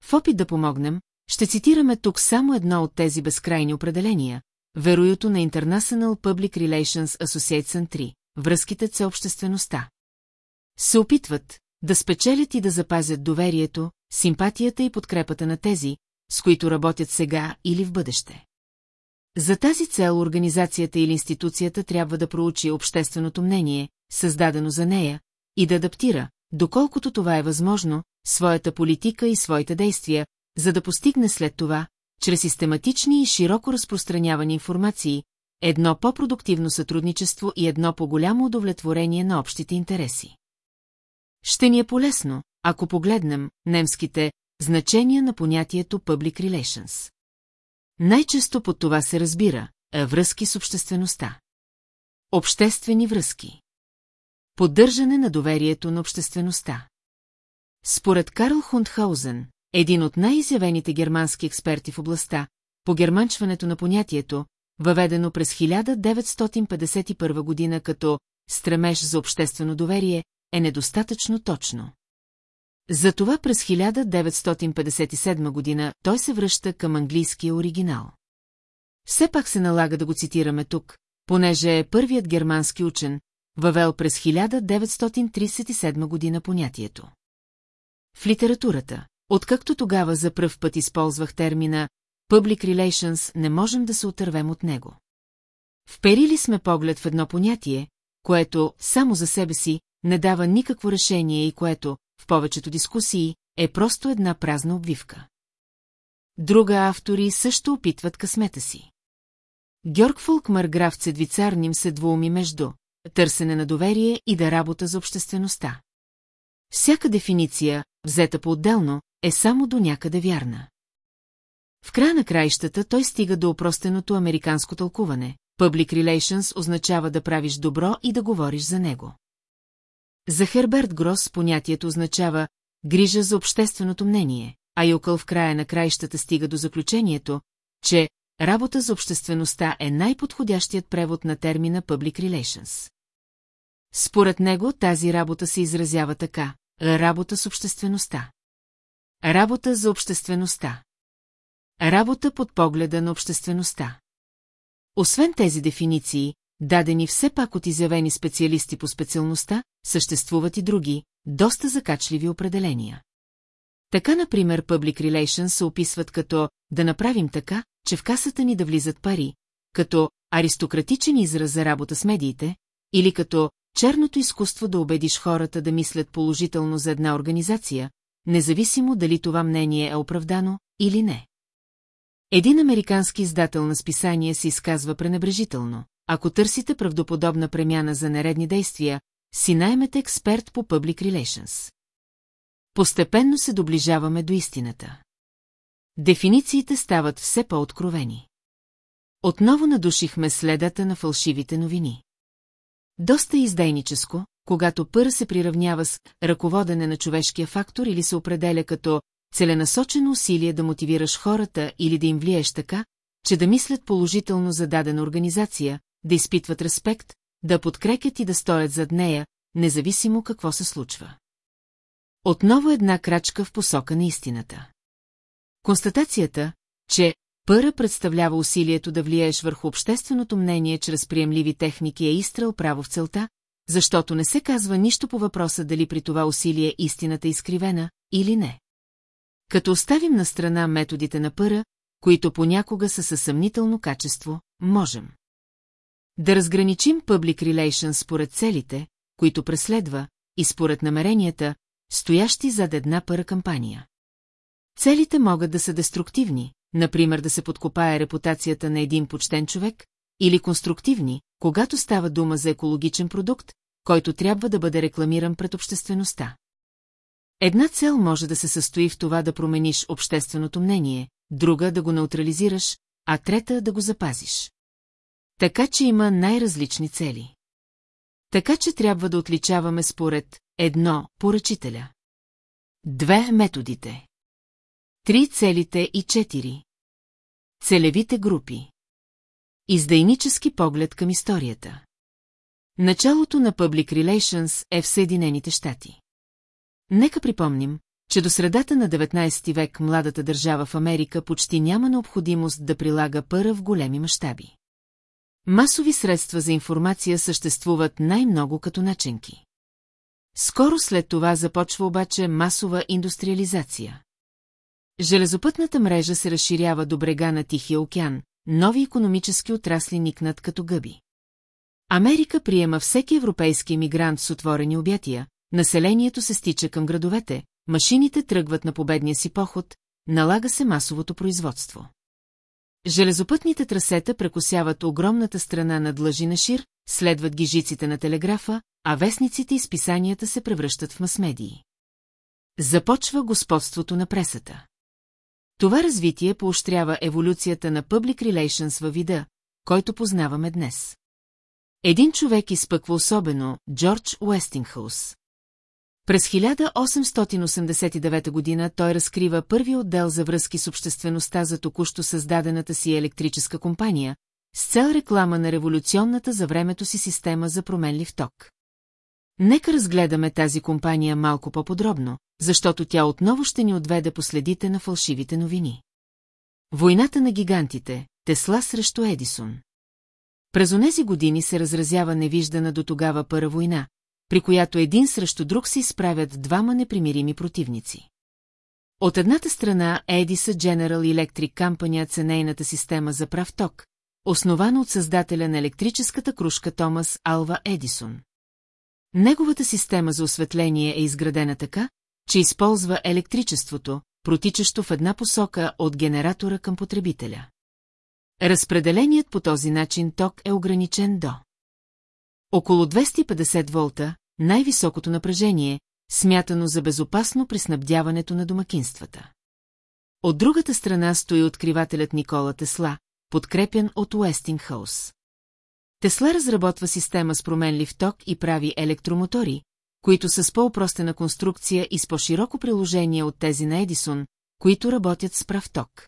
В опит да помогнем, ще цитираме тук само едно от тези безкрайни определения, вероюто на International Public Relations Association 3 връзките с обществеността. Се опитват да спечелят и да запазят доверието, симпатията и подкрепата на тези, с които работят сега или в бъдеще. За тази цел организацията или институцията трябва да проучи общественото мнение, създадено за нея, и да адаптира, доколкото това е възможно, своята политика и своите действия, за да постигне след това, чрез систематични и широко разпространявани информации, едно по-продуктивно сътрудничество и едно по-голямо удовлетворение на общите интереси. Ще ни е полезно, ако погледнем немските значения на понятието public relations. Най-често под това се разбира връзки с обществеността. Обществени връзки. Поддържане на доверието на обществеността. Според Карл Хундхаузен, един от най-изявените германски експерти в областта, по германчването на понятието, въведено през 1951 година като стремеж за обществено доверие, е недостатъчно точно. Затова през 1957 година той се връща към английския оригинал. Все пак се налага да го цитираме тук, понеже е първият германски учен, въвел през 1937 година понятието. В литературата, откакто тогава за пръв път използвах термина Public Relations не можем да се отървем от него. Вперили сме поглед в едно понятие, което, само за себе си, не дава никакво решение и което, в повечето дискусии, е просто една празна обвивка. Друга автори също опитват късмета си. Георг Фулкмар граф Цедвицар ним се двууми между търсене на доверие и да работа за обществеността. Всяка дефиниция, взета по-отделно, е само до някъде вярна. В края на краищата той стига до опростеното американско тълкуване. Public relations означава да правиш добро и да говориш за него. За Херберт Грос понятието означава грижа за общественото мнение, а Юкъл в края на краищата стига до заключението, че работа за обществеността е най-подходящият превод на термина Public Relations. Според него тази работа се изразява така – работа с обществеността. Работа за обществеността. Работа под погледа на обществеността. Освен тези дефиниции, дадени все пак от изявени специалисти по специалността, съществуват и други, доста закачливи определения. Така, например, Public Relations се описват като «да направим така, че в касата ни да влизат пари», като «аристократичен израз за работа с медиите», или като «черното изкуство да убедиш хората да мислят положително за една организация», независимо дали това мнение е оправдано или не. Един американски издател на списание се изказва пренебрежително. Ако търсите правдоподобна премяна за нередни действия, си наймете експерт по Public Relations. Постепенно се доближаваме до истината. Дефинициите стават все по-откровени. Отново надушихме следата на фалшивите новини. Доста издейническо, когато пър се приравнява с ръководене на човешкия фактор или се определя като целенасочено усилие да мотивираш хората или да им влиеш така, че да мислят положително за дадена организация, да изпитват респект, да подкрепят и да стоят зад нея, независимо какво се случва. Отново една крачка в посока на истината. Констатацията, че пъра представлява усилието да влияеш върху общественото мнение чрез приемливи техники е изстрел право в целта, защото не се казва нищо по въпроса дали при това усилие истината е изкривена или не. Като оставим на страна методите на пъра, които понякога са със съмнително качество, можем. Да разграничим Public Relations според целите, които преследва, и според намеренията, стоящи зад една пара кампания. Целите могат да са деструктивни, например да се подкопае репутацията на един почтен човек, или конструктивни, когато става дума за екологичен продукт, който трябва да бъде рекламиран пред обществеността. Една цел може да се състои в това да промениш общественото мнение, друга да го неутрализираш, а трета да го запазиш. Така че има най-различни цели. Така че трябва да отличаваме според едно поръчителя. Две методите. Три целите и четири. Целевите групи. Издайнически поглед към историята. Началото на Public Relations е в Съединените щати. Нека припомним, че до средата на 19 век младата държава в Америка почти няма необходимост да прилага пъра в големи мащаби. Масови средства за информация съществуват най-много като наченки. Скоро след това започва обаче масова индустриализация. Железопътната мрежа се разширява до брега на Тихия океан, нови економически отрасли никнат като гъби. Америка приема всеки европейски емигрант с отворени обятия, населението се стича към градовете, машините тръгват на победния си поход, налага се масовото производство. Железопътните трасета прекосяват огромната страна на длъжи на шир, следват ги жиците на телеграфа, а вестниците и списанията се превръщат в масмедии. Започва господството на пресата. Това развитие поощрява еволюцията на Public Relations във вида, който познаваме днес. Един човек изпъква особено, Джордж Уестингхаус. През 1889 година той разкрива първи отдел за връзки с обществеността за току-що създадената си електрическа компания, с цел реклама на революционната за времето си система за променлив ток. Нека разгледаме тази компания малко по-подробно, защото тя отново ще ни отведе последите на фалшивите новини. Войната на гигантите, Тесла срещу Едисон. През онези години се разразява невиждана до тогава пара война, при която един срещу друг се изправят двама непримирими противници. От едната страна Едиса General Electric Company ценейната система за прав ток, основана от създателя на електрическата кружка Томас Алва Едисон. Неговата система за осветление е изградена така, че използва електричеството, протичащо в една посока от генератора към потребителя. Разпределеният по този начин ток е ограничен до около 250 волта, най-високото напрежение, смятано за безопасно при снабдяването на домакинствата. От другата страна стои откривателят Никола Тесла, подкрепен от Уестингхаус. Тесла разработва система с променлив ток и прави електромотори, които са с по-опростена конструкция и с по-широко приложение от тези на Едисон, които работят с прав ток.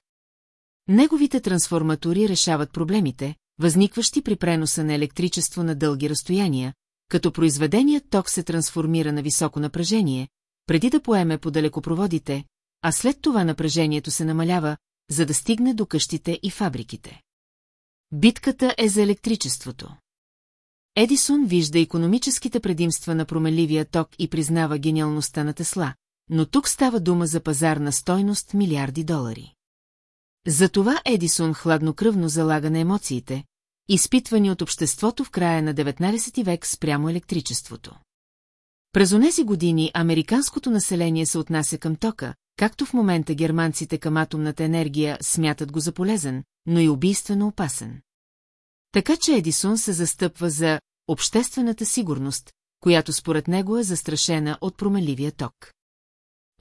Неговите трансформатори решават проблемите, възникващи при преноса на електричество на дълги разстояния, като произведеният ток се трансформира на високо напрежение, преди да поеме по далекопроводите, а след това напрежението се намалява, за да стигне до къщите и фабриките. Битката е за електричеството. Едисон вижда економическите предимства на променливия ток и признава гениалността на Тесла, но тук става дума за пазар на стойност милиарди долари. Затова Едисон хладнокръвно залага на емоциите, изпитвани от обществото в края на 19 век спрямо електричеството. През онези години американското население се отнася към тока, както в момента германците към атомната енергия смятат го за полезен, но и убийствено опасен. Така че Едисон се застъпва за обществената сигурност, която според него е застрашена от променливия ток.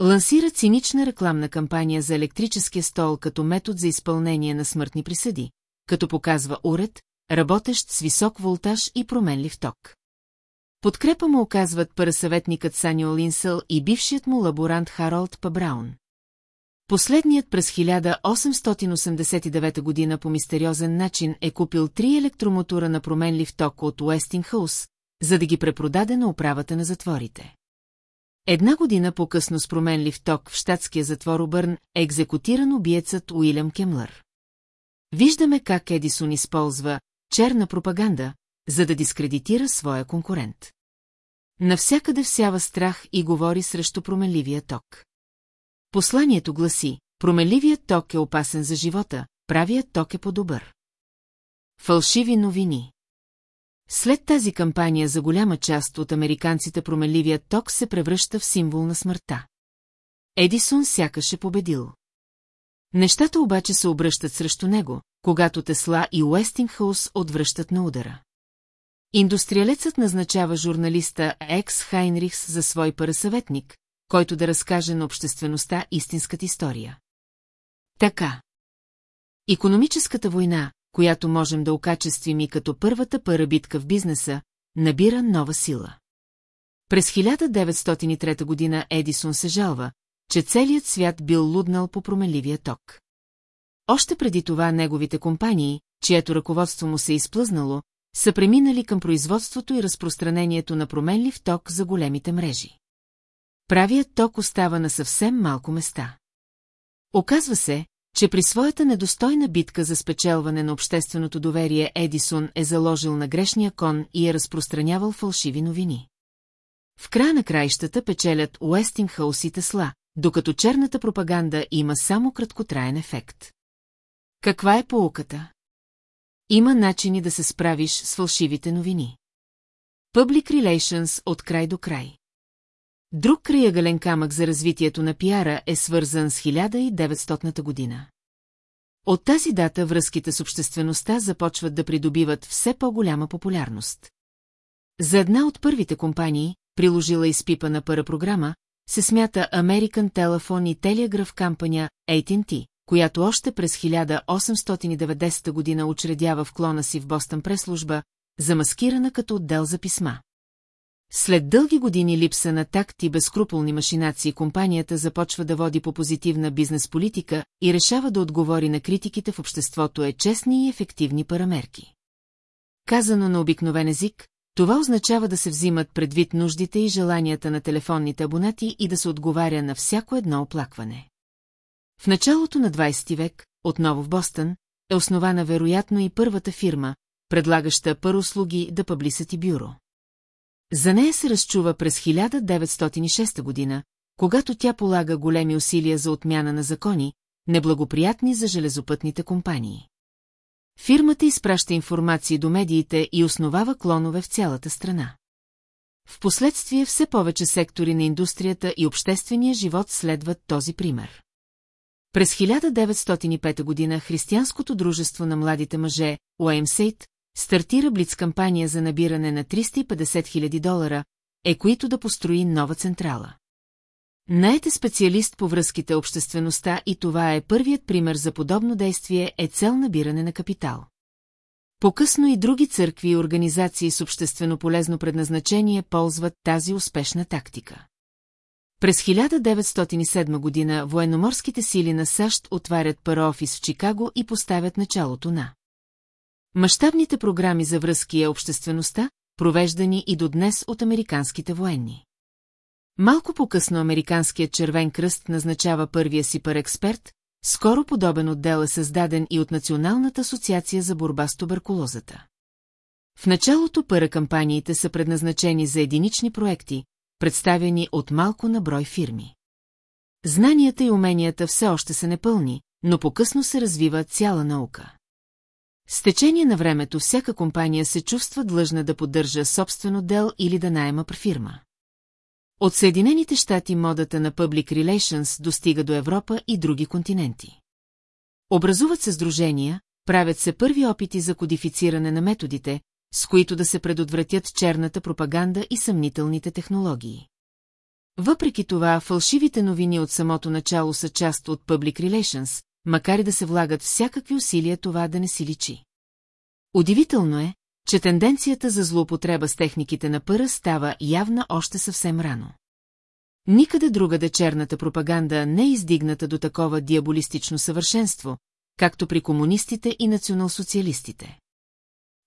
Лансира цинична рекламна кампания за електрическия стол като метод за изпълнение на смъртни присъди, като показва уред, работещ с висок волтаж и променлив ток. Подкрепа му оказват парасъветникът Санио Линсъл и бившият му лаборант Харолд Пабраун. Последният през 1889 година по мистериозен начин е купил три електромотора на променлив ток от Уестингхаус, за да ги препродаде на управата на затворите. Една година по-късно с променлив ток в щатския затвор Обърн е екзекутиран убиецът Уилям Кемлър. Виждаме как Едисон използва черна пропаганда, за да дискредитира своя конкурент. Навсякъде всява страх и говори срещу променливия ток. Посланието гласи, променливият ток е опасен за живота, правият ток е по-добър. Фалшиви новини След тази кампания за голяма част от американците променливият ток се превръща в символ на смъртта. Едисон сякаш е победил. Нещата обаче се обръщат срещу него, когато Тесла и Уестингхаус отвръщат на удара. Индустриалецът назначава журналиста Екс Хайнрихс за свой парасъветник, който да разкаже на обществеността истинската история. Така. Економическата война, която можем да окачествим и като първата парабитка в бизнеса, набира нова сила. През 1903 година Едисон се жалва, че целият свят бил луднал по променливия ток. Още преди това неговите компании, чието ръководство му се е изплъзнало, са преминали към производството и разпространението на променлив ток за големите мрежи. Правият ток остава на съвсем малко места. Оказва се, че при своята недостойна битка за спечелване на общественото доверие Едисон е заложил на грешния кон и е разпространявал фалшиви новини. В края на краищата печелят Уестингхаус и Тесла, докато черната пропаганда има само краткотраен ефект. Каква е поуката? Има начини да се справиш с фалшивите новини. Public Relations от край до край. Друг краягален камък за развитието на пиара е свързан с 1900 година. От тази дата връзките с обществеността започват да придобиват все по-голяма популярност. За една от първите компании, приложила изпипана парапрограма, се смята American Telephone и Telegraph Company AT&T, която още през 1890 година учредява в клона си в Бостън преслужба, замаскирана като отдел за писма. След дълги години липса на такт и безкруполни машинации компанията започва да води по позитивна бизнес политика и решава да отговори на критиките в обществото е честни и ефективни парамерки. Казано на обикновен език, това означава да се взимат предвид нуждите и желанията на телефонните абонати и да се отговаря на всяко едно оплакване. В началото на 20 век, отново в Бостън, е основана вероятно и първата фирма, предлагаща услуги да паблисати бюро. За нея се разчува през 1906 година, когато тя полага големи усилия за отмяна на закони, неблагоприятни за железопътните компании. Фирмата изпраща информации до медиите и основава клонове в цялата страна. Впоследствие все повече сектори на индустрията и обществения живот следват този пример. През 1905 година Християнското дружество на младите мъже, Уеймсейт, стартира блиц кампания за набиране на 350 000 долара, е които да построи нова централа. Наете специалист по връзките обществеността и това е първият пример за подобно действие е цел набиране на капитал. По-късно и други църкви и организации с обществено полезно предназначение ползват тази успешна тактика. През 1907 година военноморските сили на САЩ отварят пароофис в Чикаго и поставят началото на Мащабните програми за връзки е обществеността, провеждани и до днес от американските военни. Малко по-късно Американският червен кръст назначава първия си пар експерт, скоро подобен отдел е създаден и от Националната асоциация за борба с туберкулозата. В началото пара кампаниите са предназначени за единични проекти, представени от малко на брой фирми. Знанията и уменията все още са непълни, но по-късно се развива цяла наука. С течение на времето всяка компания се чувства длъжна да поддържа собствен отдел или да найема фирма. От Съединените щати модата на Public Relations достига до Европа и други континенти. Образуват се сдружения, правят се първи опити за кодифициране на методите, с които да се предотвратят черната пропаганда и съмнителните технологии. Въпреки това, фалшивите новини от самото начало са част от Public Relations, макар и да се влагат всякакви усилия това да не си личи. Удивително е, че тенденцията за злоупотреба с техниките на пъра става явна още съвсем рано. Никъде другаде черната пропаганда не е издигната до такова диаболистично съвършенство, както при комунистите и националсоциалистите.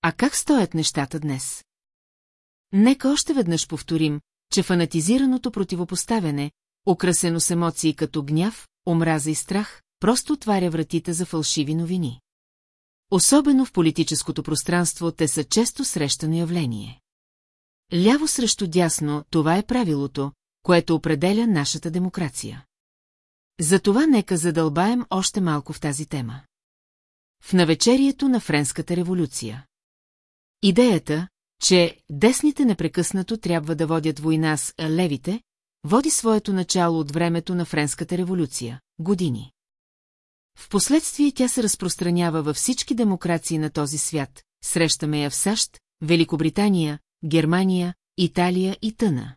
А как стоят нещата днес? Нека още веднъж повторим, че фанатизираното противопоставяне, украсено с емоции като гняв, омраза и страх, просто отваря вратите за фалшиви новини. Особено в политическото пространство те са често срещано явление. Ляво срещу дясно, това е правилото, което определя нашата демокрация. Затова нека задълбаем още малко в тази тема. В навечерието на Френската революция. Идеята, че десните непрекъснато трябва да водят война с левите, води своето начало от времето на Френската революция – години. Впоследствие тя се разпространява във всички демокрации на този свят, срещаме я в САЩ, Великобритания, Германия, Италия и тъна.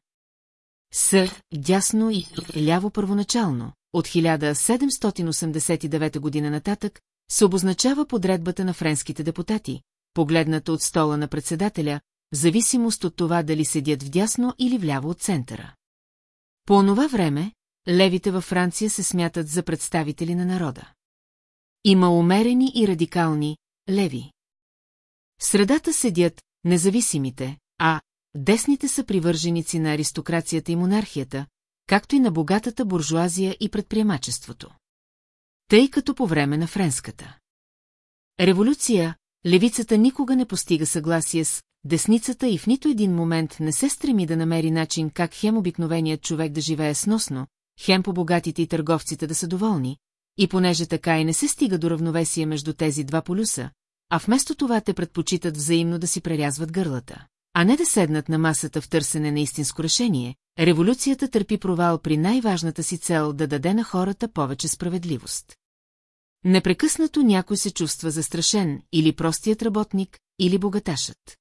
С дясно и ляво първоначално, от 1789 година нататък, се обозначава подредбата на френските депутати, погледната от стола на председателя, в зависимост от това дали седят вдясно или вляво от центъра. По онова време, левите във Франция се смятат за представители на народа. Има умерени и радикални леви. В средата седят независимите, а десните са привърженици на аристокрацията и монархията, както и на богатата буржуазия и предприемачеството. Тъй като по време на френската. Революция, левицата никога не постига съгласие с десницата и в нито един момент не се стреми да намери начин как хем обикновеният човек да живее сносно, хем по богатите и търговците да са доволни, и понеже така и не се стига до равновесие между тези два полюса, а вместо това те предпочитат взаимно да си прерязват гърлата, а не да седнат на масата в търсене на истинско решение, революцията търпи провал при най-важната си цел да даде на хората повече справедливост. Непрекъснато някой се чувства застрашен, или простият работник, или богаташът.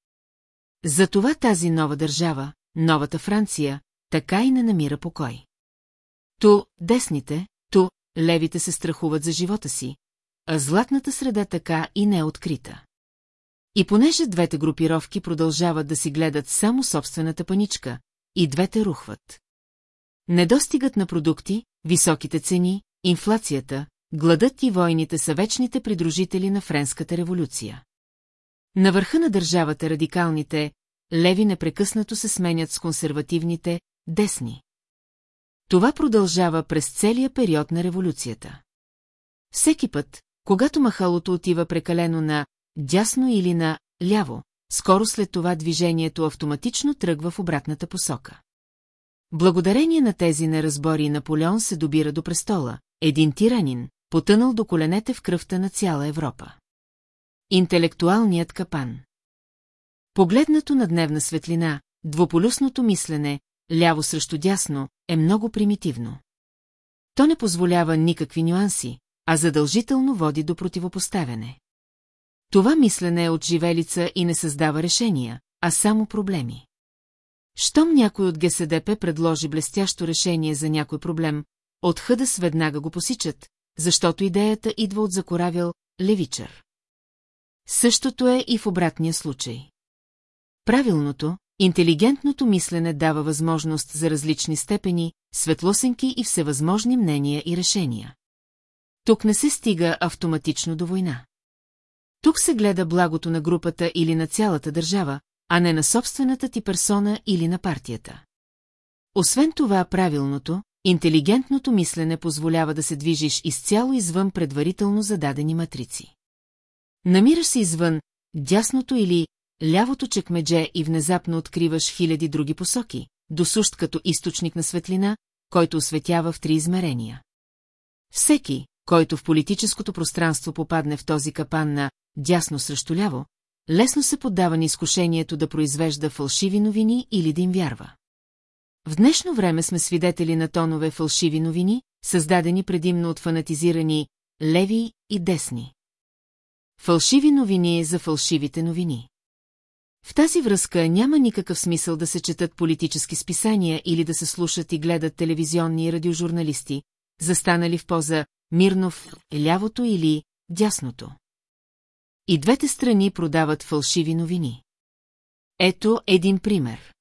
Затова тази нова държава, новата Франция, така и не намира покой. То десните, левите се страхуват за живота си, а златната среда така и не е открита. И понеже двете групировки продължават да си гледат само собствената паничка, и двете рухват. Недостигът на продукти, високите цени, инфлацията, гладът и войните са вечните придружители на Френската революция. На върха на държавата радикалните, леви непрекъснато се сменят с консервативните, десни. Това продължава през целия период на революцията. Всеки път, когато махалото отива прекалено на дясно или на ляво, скоро след това движението автоматично тръгва в обратната посока. Благодарение на тези неразбори Наполеон се добира до престола, един тиранин, потънал до коленете в кръвта на цяла Европа. Интелектуалният капан Погледнато на дневна светлина, двуполюсното мислене, ляво срещу дясно, е много примитивно. То не позволява никакви нюанси, а задължително води до противопоставяне. Това мислене е от живелица и не създава решения, а само проблеми. Щом някой от ГСДП предложи блестящо решение за някой проблем, от Хъдас веднага го посичат, защото идеята идва от закоравил левичър. Същото е и в обратния случай. Правилното, интелигентното мислене дава възможност за различни степени, светлосенки и всевъзможни мнения и решения. Тук не се стига автоматично до война. Тук се гледа благото на групата или на цялата държава, а не на собствената ти персона или на партията. Освен това, правилното, интелигентното мислене позволява да се движиш изцяло извън предварително зададени матрици. Намираш се извън дясното или лявото чекмедже и внезапно откриваш хиляди други посоки, досущ като източник на светлина, който осветява в три измерения. Всеки, който в политическото пространство попадне в този капан на дясно срещу ляво, лесно се поддава на изкушението да произвежда фалшиви новини или да им вярва. В днешно време сме свидетели на тонове фалшиви новини, създадени предимно от фанатизирани леви и десни. Фалшиви новини за фалшивите новини. В тази връзка няма никакъв смисъл да се четат политически списания или да се слушат и гледат телевизионни и радиожурналисти, застанали в поза Мирнов, лявото или дясното. И двете страни продават фалшиви новини. Ето един пример.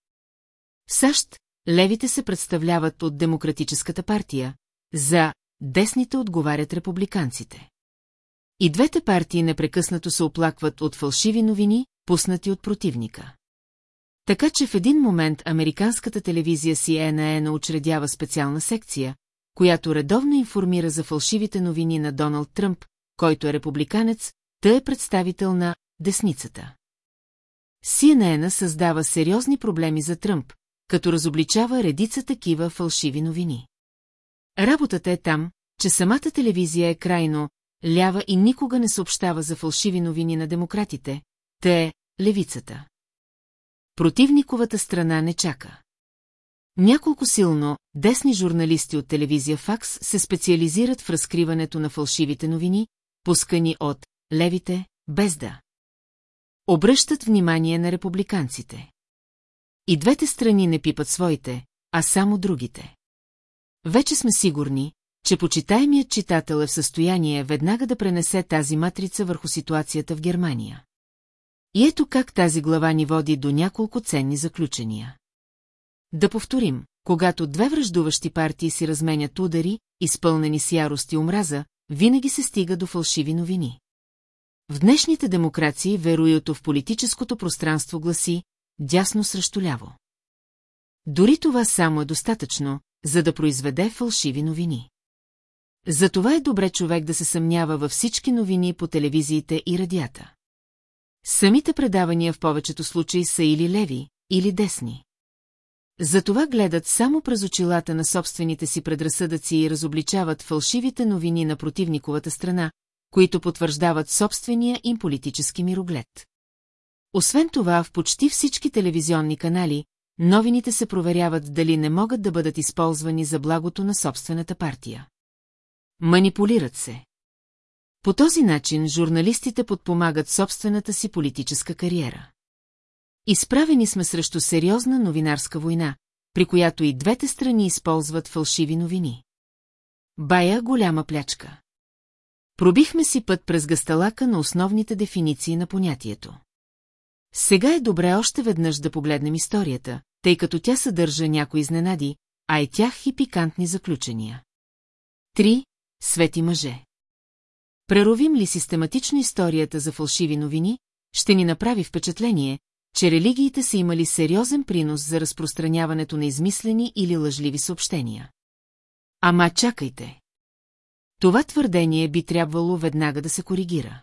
В САЩ левите се представляват от Демократическата партия, за десните отговарят републиканците. И двете партии непрекъснато се оплакват от фалшиви новини, пуснати от противника. Така че в един момент американската телевизия CNN учредява специална секция, която редовно информира за фалшивите новини на Доналд Тръмп, който е републиканец, тъй е представител на десницата. CNN създава сериозни проблеми за Тръмп, като разобличава редица такива фалшиви новини. Работата е там, че самата телевизия е крайно лява и никога не съобщава за фалшиви новини на демократите, те левицата. Противниковата страна не чака. Няколко силно, десни журналисти от телевизия Факс се специализират в разкриването на фалшивите новини, пускани от левите, без да. Обръщат внимание на републиканците. И двете страни не пипат своите, а само другите. Вече сме сигурни, че почитаемият читател е в състояние веднага да пренесе тази матрица върху ситуацията в Германия. И ето как тази глава ни води до няколко ценни заключения. Да повторим, когато две връждуващи партии си разменят удари, изпълнени с ярост и омраза, винаги се стига до фалшиви новини. В днешните демокрации веруюто в политическото пространство гласи дясно срещу ляво. Дори това само е достатъчно, за да произведе фалшиви новини. Затова е добре човек да се съмнява във всички новини по телевизиите и радията. Самите предавания в повечето случаи са или леви, или десни. Затова гледат само през очилата на собствените си предразсъдъци и разобличават фалшивите новини на противниковата страна, които потвърждават собствения им политически мироглед. Освен това, в почти всички телевизионни канали, новините се проверяват дали не могат да бъдат използвани за благото на собствената партия. Манипулират се. По този начин журналистите подпомагат собствената си политическа кариера. Изправени сме срещу сериозна новинарска война, при която и двете страни използват фалшиви новини. Бая голяма плячка. Пробихме си път през гасталака на основните дефиниции на понятието. Сега е добре още веднъж да погледнем историята, тъй като тя съдържа някои изненади, а и тях и пикантни заключения. Три Свети мъже. Преровим ли систематично историята за фалшиви новини, ще ни направи впечатление, че религиите са имали сериозен принос за разпространяването на измислени или лъжливи съобщения. Ама чакайте! Това твърдение би трябвало веднага да се коригира.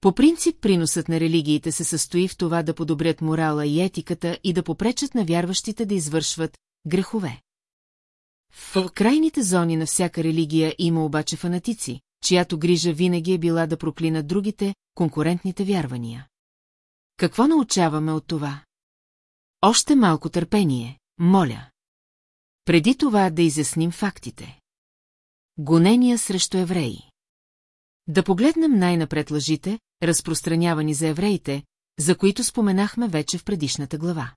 По принцип приносът на религиите се състои в това да подобрят морала и етиката и да попречат на вярващите да извършват грехове. В крайните зони на всяка религия има обаче фанатици, чиято грижа винаги е била да проклинат другите, конкурентните вярвания. Какво научаваме от това? Още малко търпение, моля. Преди това да изясним фактите. Гонения срещу евреи. Да погледнем най-напред лъжите, разпространявани за евреите, за които споменахме вече в предишната глава.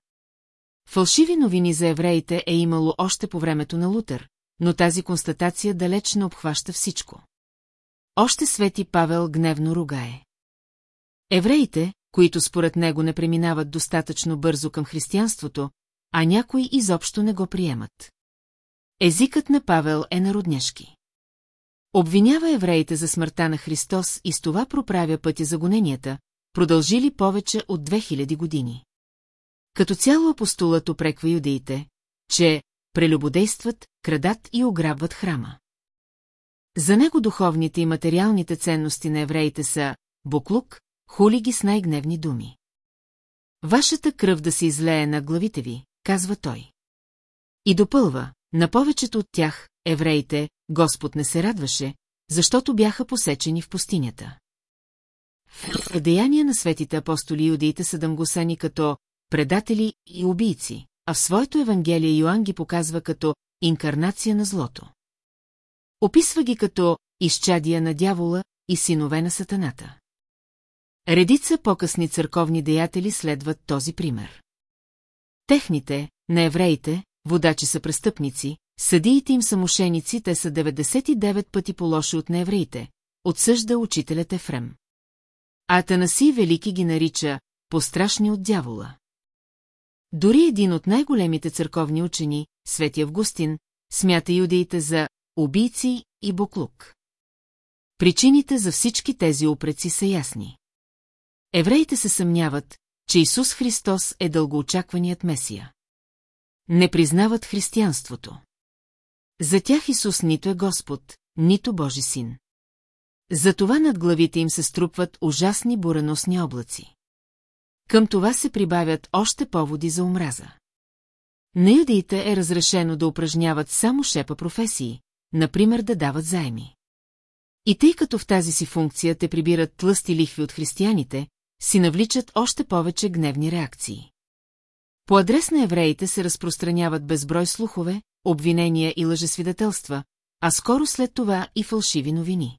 Фалшиви новини за евреите е имало още по времето на Лутер, но тази констатация далеч не обхваща всичко. Още свети Павел гневно ругае. Евреите, които според него не преминават достатъчно бързо към християнството, а някои изобщо не го приемат. Езикът на Павел е народняшки. Обвинява евреите за смъртта на Христос и с това проправя пътя за гоненията, продължили повече от 2000 години. Като цяло апостолът опреква юдеите, че прелюбодействат, крадат и ограбват храма. За него духовните и материалните ценности на евреите са буклук, хули ги с най-гневни думи. Вашата кръв да се излее на главите ви, казва той. И допълва, на повечето от тях, евреите, Господ не се радваше, защото бяха посечени в пустинята. В деяния на светите апостоли иудеите са дъмгосани като предатели и убийци, а в своето Евангелие Йоанн ги показва като инкарнация на злото. Описва ги като изчадия на дявола и синове на сатаната. Редица по-късни църковни деятели следват този пример. Техните, на евреите, водачи са престъпници, съдиите им са мошеници, те са 99 пъти по-лоши от неевреите, отсъжда учителят Ефрем. Атанаси Велики ги нарича «пострашни от дявола». Дори един от най-големите църковни учени, Свети Августин, смята юдеите за убийци и буклук. Причините за всички тези упреци са ясни. Евреите се съмняват, че Исус Христос е дългоочакваният Месия. Не признават християнството. За тях Исус нито е Господ, нито Божи син. Затова над главите им се струпват ужасни бураносни облаци. Към това се прибавят още поводи за омраза. На юдеите е разрешено да упражняват само шепа професии, например да дават заеми. И тъй като в тази си функция те прибират тлъсти лихви от християните, си навличат още повече гневни реакции. По адрес на евреите се разпространяват безброй слухове, обвинения и лъжесвидетелства, а скоро след това и фалшиви новини.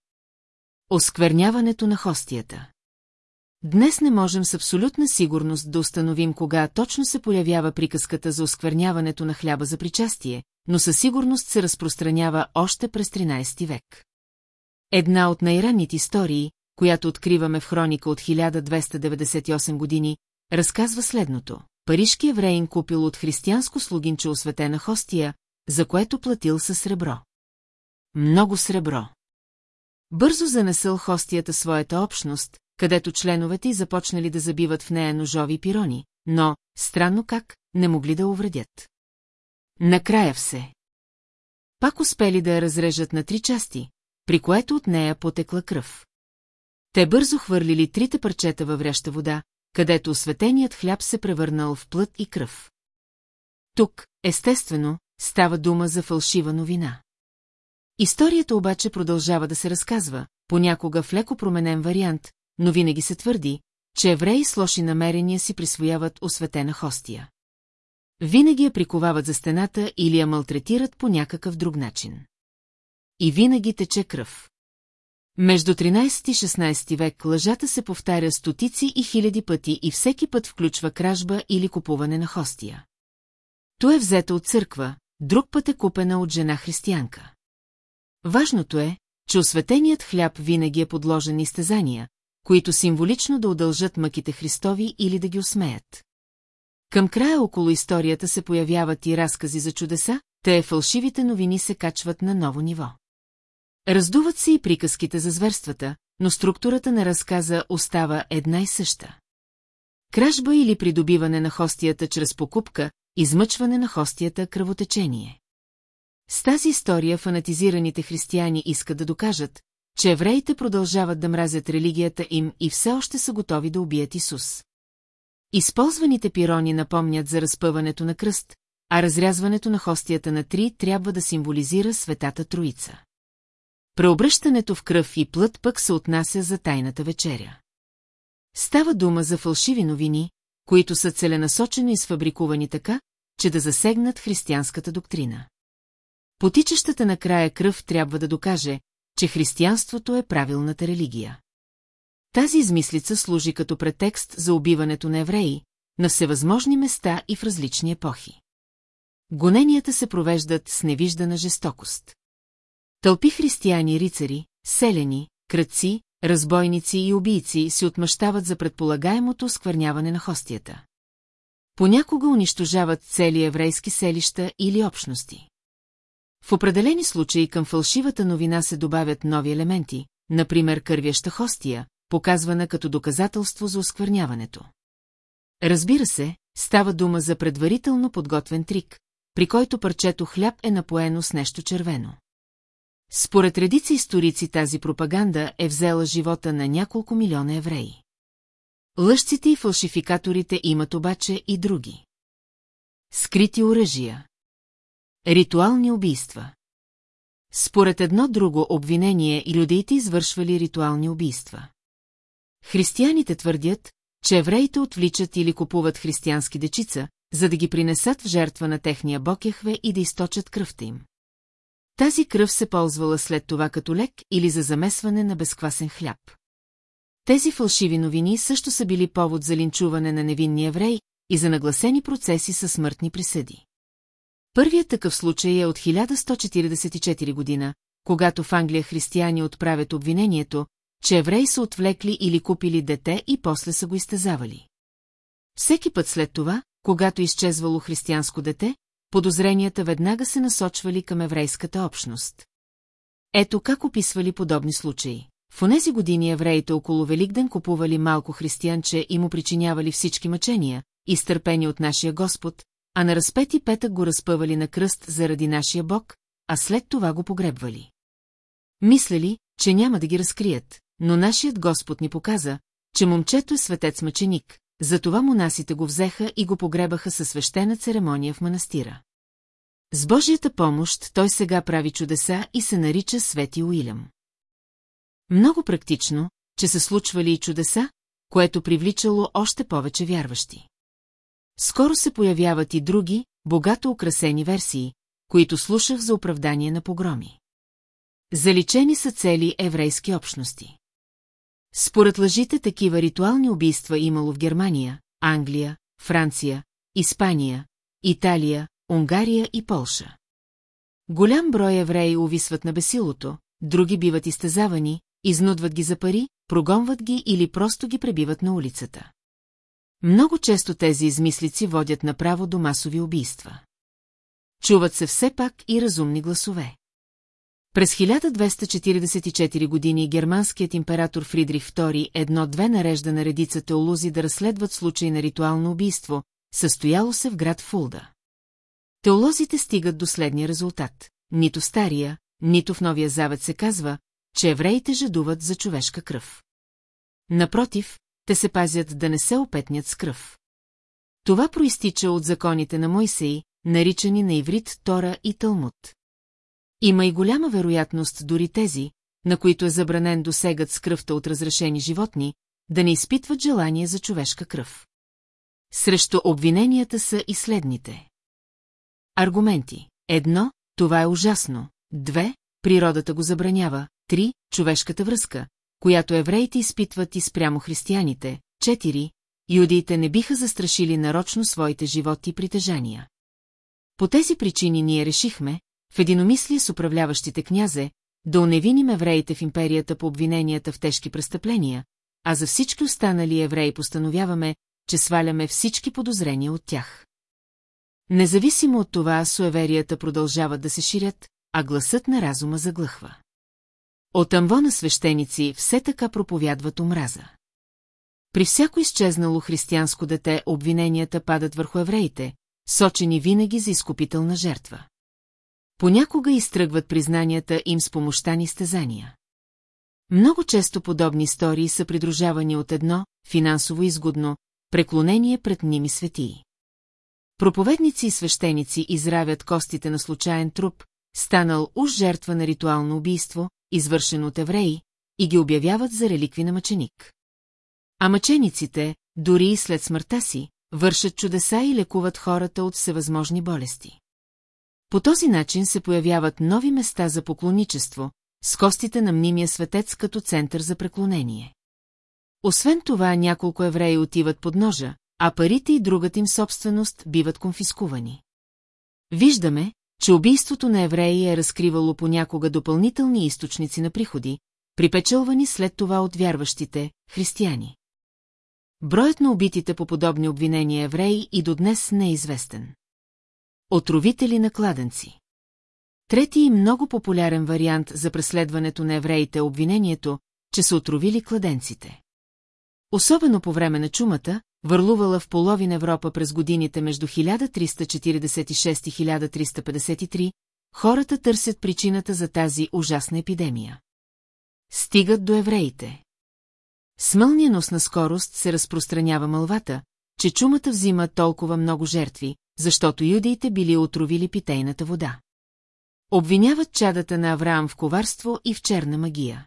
Оскверняването на хостията Днес не можем с абсолютна сигурност да установим кога точно се появява приказката за оскверняването на хляба за причастие, но със сигурност се разпространява още през 13 век. Една от най-ранните истории, която откриваме в хроника от 1298 години, разказва следното. Парижки евреин купил от християнско слугинче осветена хостия, за което платил със сребро. Много сребро. Бързо занесъл хостията своята общност, където членовете й започнали да забиват в нея ножови пирони, но, странно как, не могли да увредят. Накрая все. Пак успели да я разрежат на три части, при което от нея потекла кръв. Те бързо хвърлили трите парчета във вряща вода, където осветеният хляб се превърнал в плът и кръв. Тук, естествено, става дума за фалшива новина. Историята обаче продължава да се разказва, понякога в леко променен вариант, но винаги се твърди, че евреи с лоши намерения си присвояват осветена хостия. Винаги я приковават за стената или я малтретират по някакъв друг начин. И винаги тече кръв. Между 13 и 16 век лъжата се повтаря стотици и хиляди пъти и всеки път включва кражба или купуване на хостия. То е взето от църква, друг път е купена от жена християнка. Важното е, че осветеният хляб винаги е подложен изтезания, които символично да удължат мъките Христови или да ги усмеят. Към края около историята се появяват и разкази за чудеса, те фалшивите новини се качват на ново ниво. Раздуват се и приказките за зверствата, но структурата на разказа остава една и съща. Кражба или придобиване на хостията чрез покупка, измъчване на хостията кръвотечение. С тази история фанатизираните християни искат да докажат, че евреите продължават да мразят религията им и все още са готови да убият Исус. Използваните пирони напомнят за разпъването на кръст, а разрязването на хостията на три трябва да символизира Светата Троица. Преобръщането в кръв и плът пък се отнася за тайната вечеря. Става дума за фалшиви новини, които са целенасочено изфабрикувани така, че да засегнат християнската доктрина. Потичащата накрая кръв трябва да докаже, че християнството е правилната религия. Тази измислица служи като претекст за убиването на евреи на всевъзможни места и в различни епохи. Гоненията се провеждат с невиждана жестокост. Тълпи християни рицари, селени, кръци, разбойници и убийци се отмъщават за предполагаемото сквърняване на хостията. Понякога унищожават цели еврейски селища или общности. В определени случаи към фалшивата новина се добавят нови елементи, например кървяща хостия, показвана като доказателство за осквърняването. Разбира се, става дума за предварително подготвен трик, при който парчето хляб е напоено с нещо червено. Според редици историци тази пропаганда е взела живота на няколко милиона евреи. Лъжците и фалшификаторите имат обаче и други. Скрити оръжия. Ритуални убийства. Според едно друго обвинение, юдеите извършвали ритуални убийства. Християните твърдят, че евреите отвличат или купуват християнски дечица, за да ги принесат в жертва на техния бокехве и да източат кръвта им. Тази кръв се ползвала след това като лек или за замесване на безквасен хляб. Тези фалшиви новини също са били повод за линчуване на невинни евреи и за нагласени процеси със смъртни присъди. Първият такъв случай е от 1144 година, когато в Англия християни отправят обвинението, че евреи са отвлекли или купили дете и после са го изтезавали. Всеки път след това, когато изчезвало християнско дете, подозренията веднага се насочвали към еврейската общност. Ето как описвали подобни случаи. В онези години евреите около Великден купували малко християнче и му причинявали всички мъчения, изтърпени от нашия Господ, а на разпети петък го разпъвали на кръст заради нашия Бог, а след това го погребвали. Мислели, че няма да ги разкрият, но нашият Господ ни показа, че момчето е светец мъченик, затова монасите го взеха и го погребаха със свещена церемония в манастира. С Божията помощ той сега прави чудеса и се нарича Свети Уилям. Много практично, че се случвали и чудеса, което привличало още повече вярващи. Скоро се появяват и други, богато украсени версии, които слушах за оправдание на погроми. Заличени са цели еврейски общности. Според лъжите такива ритуални убийства имало в Германия, Англия, Франция, Испания, Италия, Унгария и Полша. Голям брой евреи увисват на бесилото, други биват изтезавани, изнудват ги за пари, прогонват ги или просто ги пребиват на улицата. Много често тези измислици водят направо до масови убийства. Чуват се все пак и разумни гласове. През 1244 години германският император Фридрих II едно-две нарежда на редица теолози да разследват случай на ритуално убийство, състояло се в град Фулда. Теолозите стигат до следния резултат. Нито Стария, нито в Новия Завет се казва, че евреите жадуват за човешка кръв. Напротив, те се пазят да не се опетнят с кръв. Това проистича от законите на Мойсей, наричани на иврит Тора и Талмуд. Има и голяма вероятност дори тези, на които е забранен досегат с кръвта от разрешени животни, да не изпитват желание за човешка кръв. Срещу обвиненията са и следните. Аргументи. Едно, това е ужасно. Две, природата го забранява. Три, човешката връзка, която евреите изпитват и спрямо християните. Четири, юдиите не биха застрашили нарочно своите животи и притежания. По тези причини ние решихме, в единомислие с управляващите князе, да уневиним евреите в империята по обвиненията в тежки престъпления, а за всички останали евреи постановяваме, че сваляме всички подозрения от тях. Независимо от това, суеверията продължават да се ширят, а гласът на разума заглъхва. От амвона свещеници все така проповядват омраза. При всяко изчезнало християнско дете обвиненията падат върху евреите, сочени винаги за изкупителна жертва. Понякога изтръгват признанията им с помощта ни стезания. Много често подобни истории са придружавани от едно, финансово изгодно, преклонение пред ними светии. Проповедници и свещеници изравят костите на случайен труп, станал уж жертва на ритуално убийство, извършено от евреи, и ги обявяват за реликви на мъченик. А мъчениците, дори и след смъртта си, вършат чудеса и лекуват хората от всевъзможни болести. По този начин се появяват нови места за поклоничество, с костите на мнимия светец като център за преклонение. Освен това, няколко евреи отиват под ножа, а парите и другата им собственост биват конфискувани. Виждаме, че убийството на евреи е разкривало понякога допълнителни източници на приходи, припечелвани след това от вярващите християни. Броят на убитите по подобни обвинения евреи и до днес не е известен. Отровители на кладенци Трети и много популярен вариант за преследването на евреите е обвинението, че са отровили кладенците. Особено по време на чумата, върлувала в половин Европа през годините между 1346 и 1353, хората търсят причината за тази ужасна епидемия. Стигат до евреите. С мълниеносна скорост се разпространява мълвата, че чумата взима толкова много жертви, защото юдеите били отровили питейната вода. Обвиняват чадата на Авраам в коварство и в черна магия.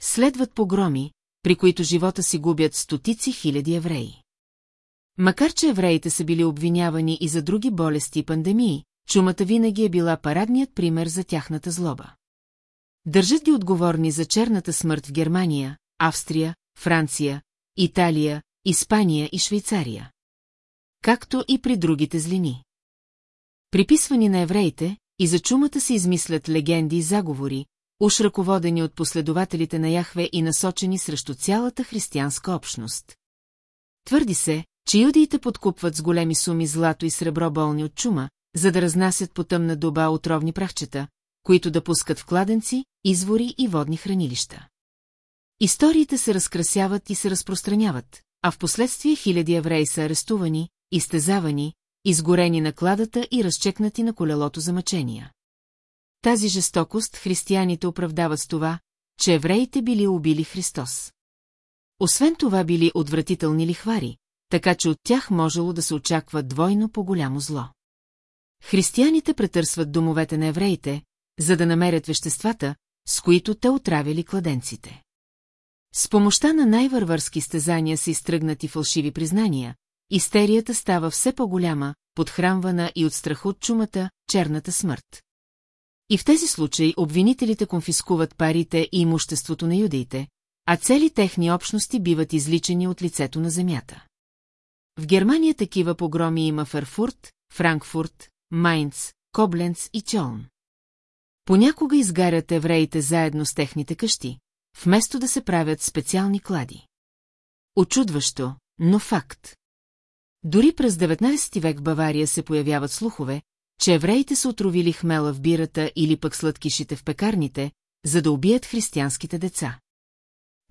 Следват погроми, при които живота си губят стотици хиляди евреи. Макар че евреите са били обвинявани и за други болести и пандемии, чумата винаги е била парадният пример за тяхната злоба. Държат ги отговорни за черната смърт в Германия, Австрия, Франция, Италия, Испания и Швейцария. Както и при другите злини. Приписвани на евреите, и за чумата се измислят легенди и заговори, уж ръководени от последователите на Яхве и насочени срещу цялата християнска общност. Твърди се, че юдиите подкупват с големи суми злато и сребро болни от чума, за да разнасят по тъмна доба отровни прахчета, които да пускат в кладенци, извори и водни хранилища. Историите се разкрасяват и се разпространяват, а в последствие хиляди евреи са арестувани, изтезавани, изгорени на кладата и разчекнати на колелото за мъчения. Тази жестокост християните оправдават с това, че евреите били убили Христос. Освен това били отвратителни лихвари, така че от тях можело да се очаква двойно по-голямо зло. Християните претърсват домовете на евреите, за да намерят веществата, с които те отравили кладенците. С помощта на най-вървърски стезания са изтръгнати фалшиви признания, истерията става все по-голяма, подхранвана и от страха от чумата, черната смърт. И в тези случаи обвинителите конфискуват парите и имуществото на юдеите, а цели техни общности биват изличени от лицето на земята. В Германия такива погроми има в Франкфурт, Майнц, Кобленц и Чолн. Понякога изгарят евреите заедно с техните къщи, вместо да се правят специални клади. Очудващо, но факт. Дори през 19 век Бавария се появяват слухове, че евреите са отровили хмела в бирата или пък сладкишите в пекарните, за да убият християнските деца.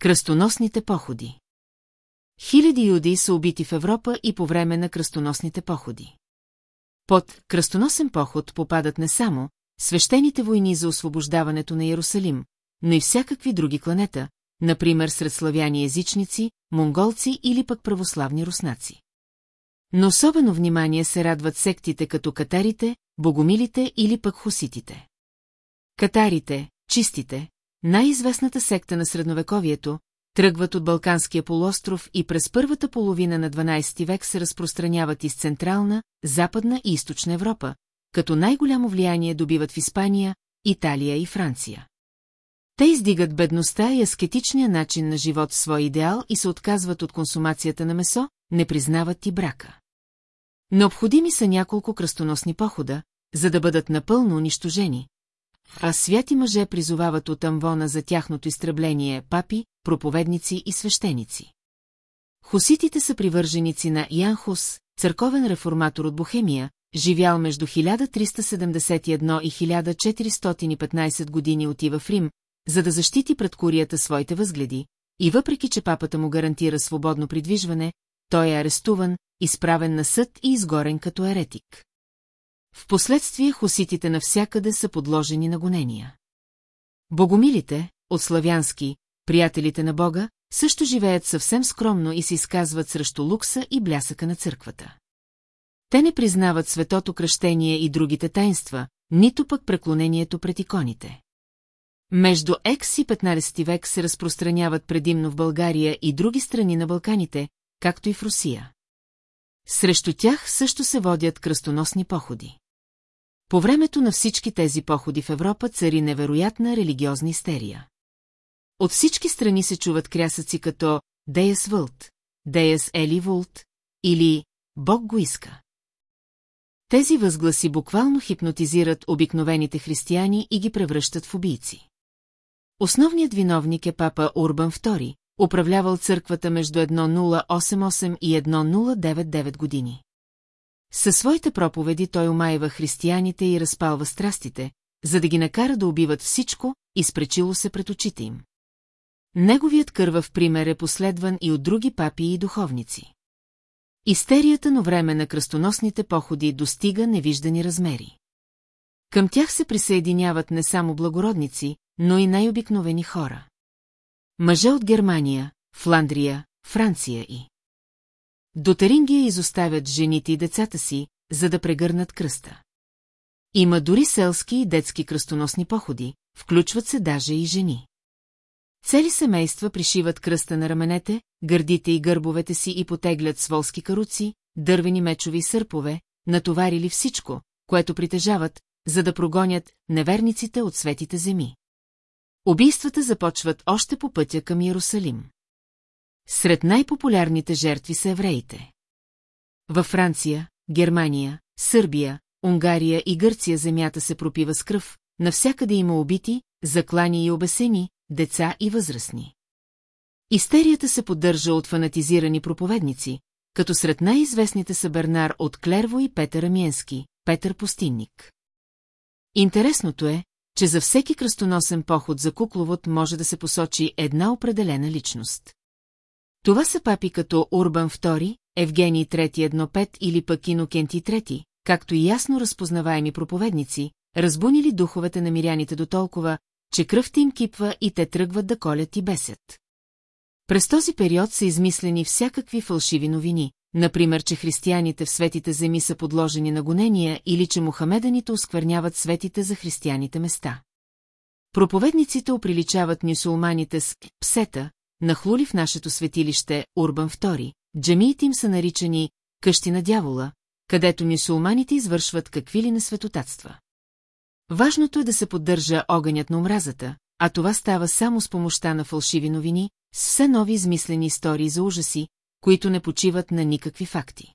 Кръстоносните походи Хиляди юди са убити в Европа и по време на кръстоносните походи. Под кръстоносен поход попадат не само свещените войни за освобождаването на Иерусалим, но и всякакви други кланета, например сред славяни езичници, монголци или пък православни руснаци. Но особено внимание се радват сектите като катарите, богомилите или пък хуситите. Катарите, чистите, най-известната секта на средновековието, тръгват от Балканския полуостров и през първата половина на 12 век се разпространяват из Централна, Западна и Източна Европа, като най-голямо влияние добиват в Испания, Италия и Франция. Те издигат бедността и аскетичния начин на живот в свой идеал и се отказват от консумацията на месо, не признават и брака. Необходими са няколко кръстоносни похода, за да бъдат напълно унищожени, а святи мъже призовават от Амвона за тяхното изтребление папи, проповедници и свещеници. Хуситите са привърженици на Ян Хус, църковен реформатор от Бохемия, живял между 1371 и 1415 години отива в Рим, за да защити пред курията своите възгледи, и въпреки че папата му гарантира свободно придвижване, той е арестуван, изправен на съд и изгорен като еретик. Впоследствие хуситите навсякъде са подложени на гонения. Богомилите, от славянски, приятелите на Бога, също живеят съвсем скромно и се изказват срещу лукса и блясъка на църквата. Те не признават светото кръщение и другите таинства, нито пък преклонението пред иконите. Между Екс и 15 век се разпространяват предимно в България и други страни на Балканите, както и в Русия. Срещу тях също се водят кръстоносни походи. По времето на всички тези походи в Европа цари невероятна религиозна истерия. От всички страни се чуват крясъци като «Деяс Вълт», «Деяс Ели Вулт» или «Бог го иска». Тези възгласи буквално хипнотизират обикновените християни и ги превръщат в убийци. Основният виновник е папа Урбан II, управлявал църквата между 1088 и 1099 години. Със своите проповеди той омаева християните и разпалва страстите, за да ги накара да убиват всичко, изпречило се пред очите им. Неговият кървав пример е последван и от други папи и духовници. Истерията на време на кръстоносните походи достига невиждани размери. Към тях се присъединяват не само благородници, но и най-обикновени хора. Мъже от Германия, Фландрия, Франция и... До Терингия изоставят жените и децата си, за да прегърнат кръста. Има дори селски и детски кръстоносни походи, включват се даже и жени. Цели семейства пришиват кръста на раменете, гърдите и гърбовете си и потеглят с волски каруци, дървени мечови и сърпове, натоварили всичко, което притежават, за да прогонят неверниците от светите земи. Убийствата започват още по пътя към Иерусалим. Сред най-популярните жертви са евреите. Във Франция, Германия, Сърбия, Унгария и Гърция земята се пропива с кръв, навсякъде има убити, заклани и обесени, деца и възрастни. Истерията се поддържа от фанатизирани проповедници, като сред най-известните са Бернар от Клерво и Петър Амиенски, Петър Пустинник. Интересното е, че за всеки кръстоносен поход за кукловод може да се посочи една определена личност. Това са папи като Урбан II, Евгений III 1.5 или пък Инокенти III, както и ясно разпознаваеми проповедници, разбунили духовете на миряните до толкова, че кръвта им кипва и те тръгват да колят и бесят. През този период са измислени всякакви фалшиви новини, например, че християните в светите земи са подложени на гонения или че мухамеданите оскверняват светите за християните места. Проповедниците оприличават нюсулманите с псета, нахлули в нашето светилище Урбан II, джамиите им са наричани къщи на дявола, където нюсулманите извършват какви ли несветотатства. Важното е да се поддържа огънят на омразата, а това става само с помощта на фалшиви новини, с все нови измислени истории за ужаси, които не почиват на никакви факти.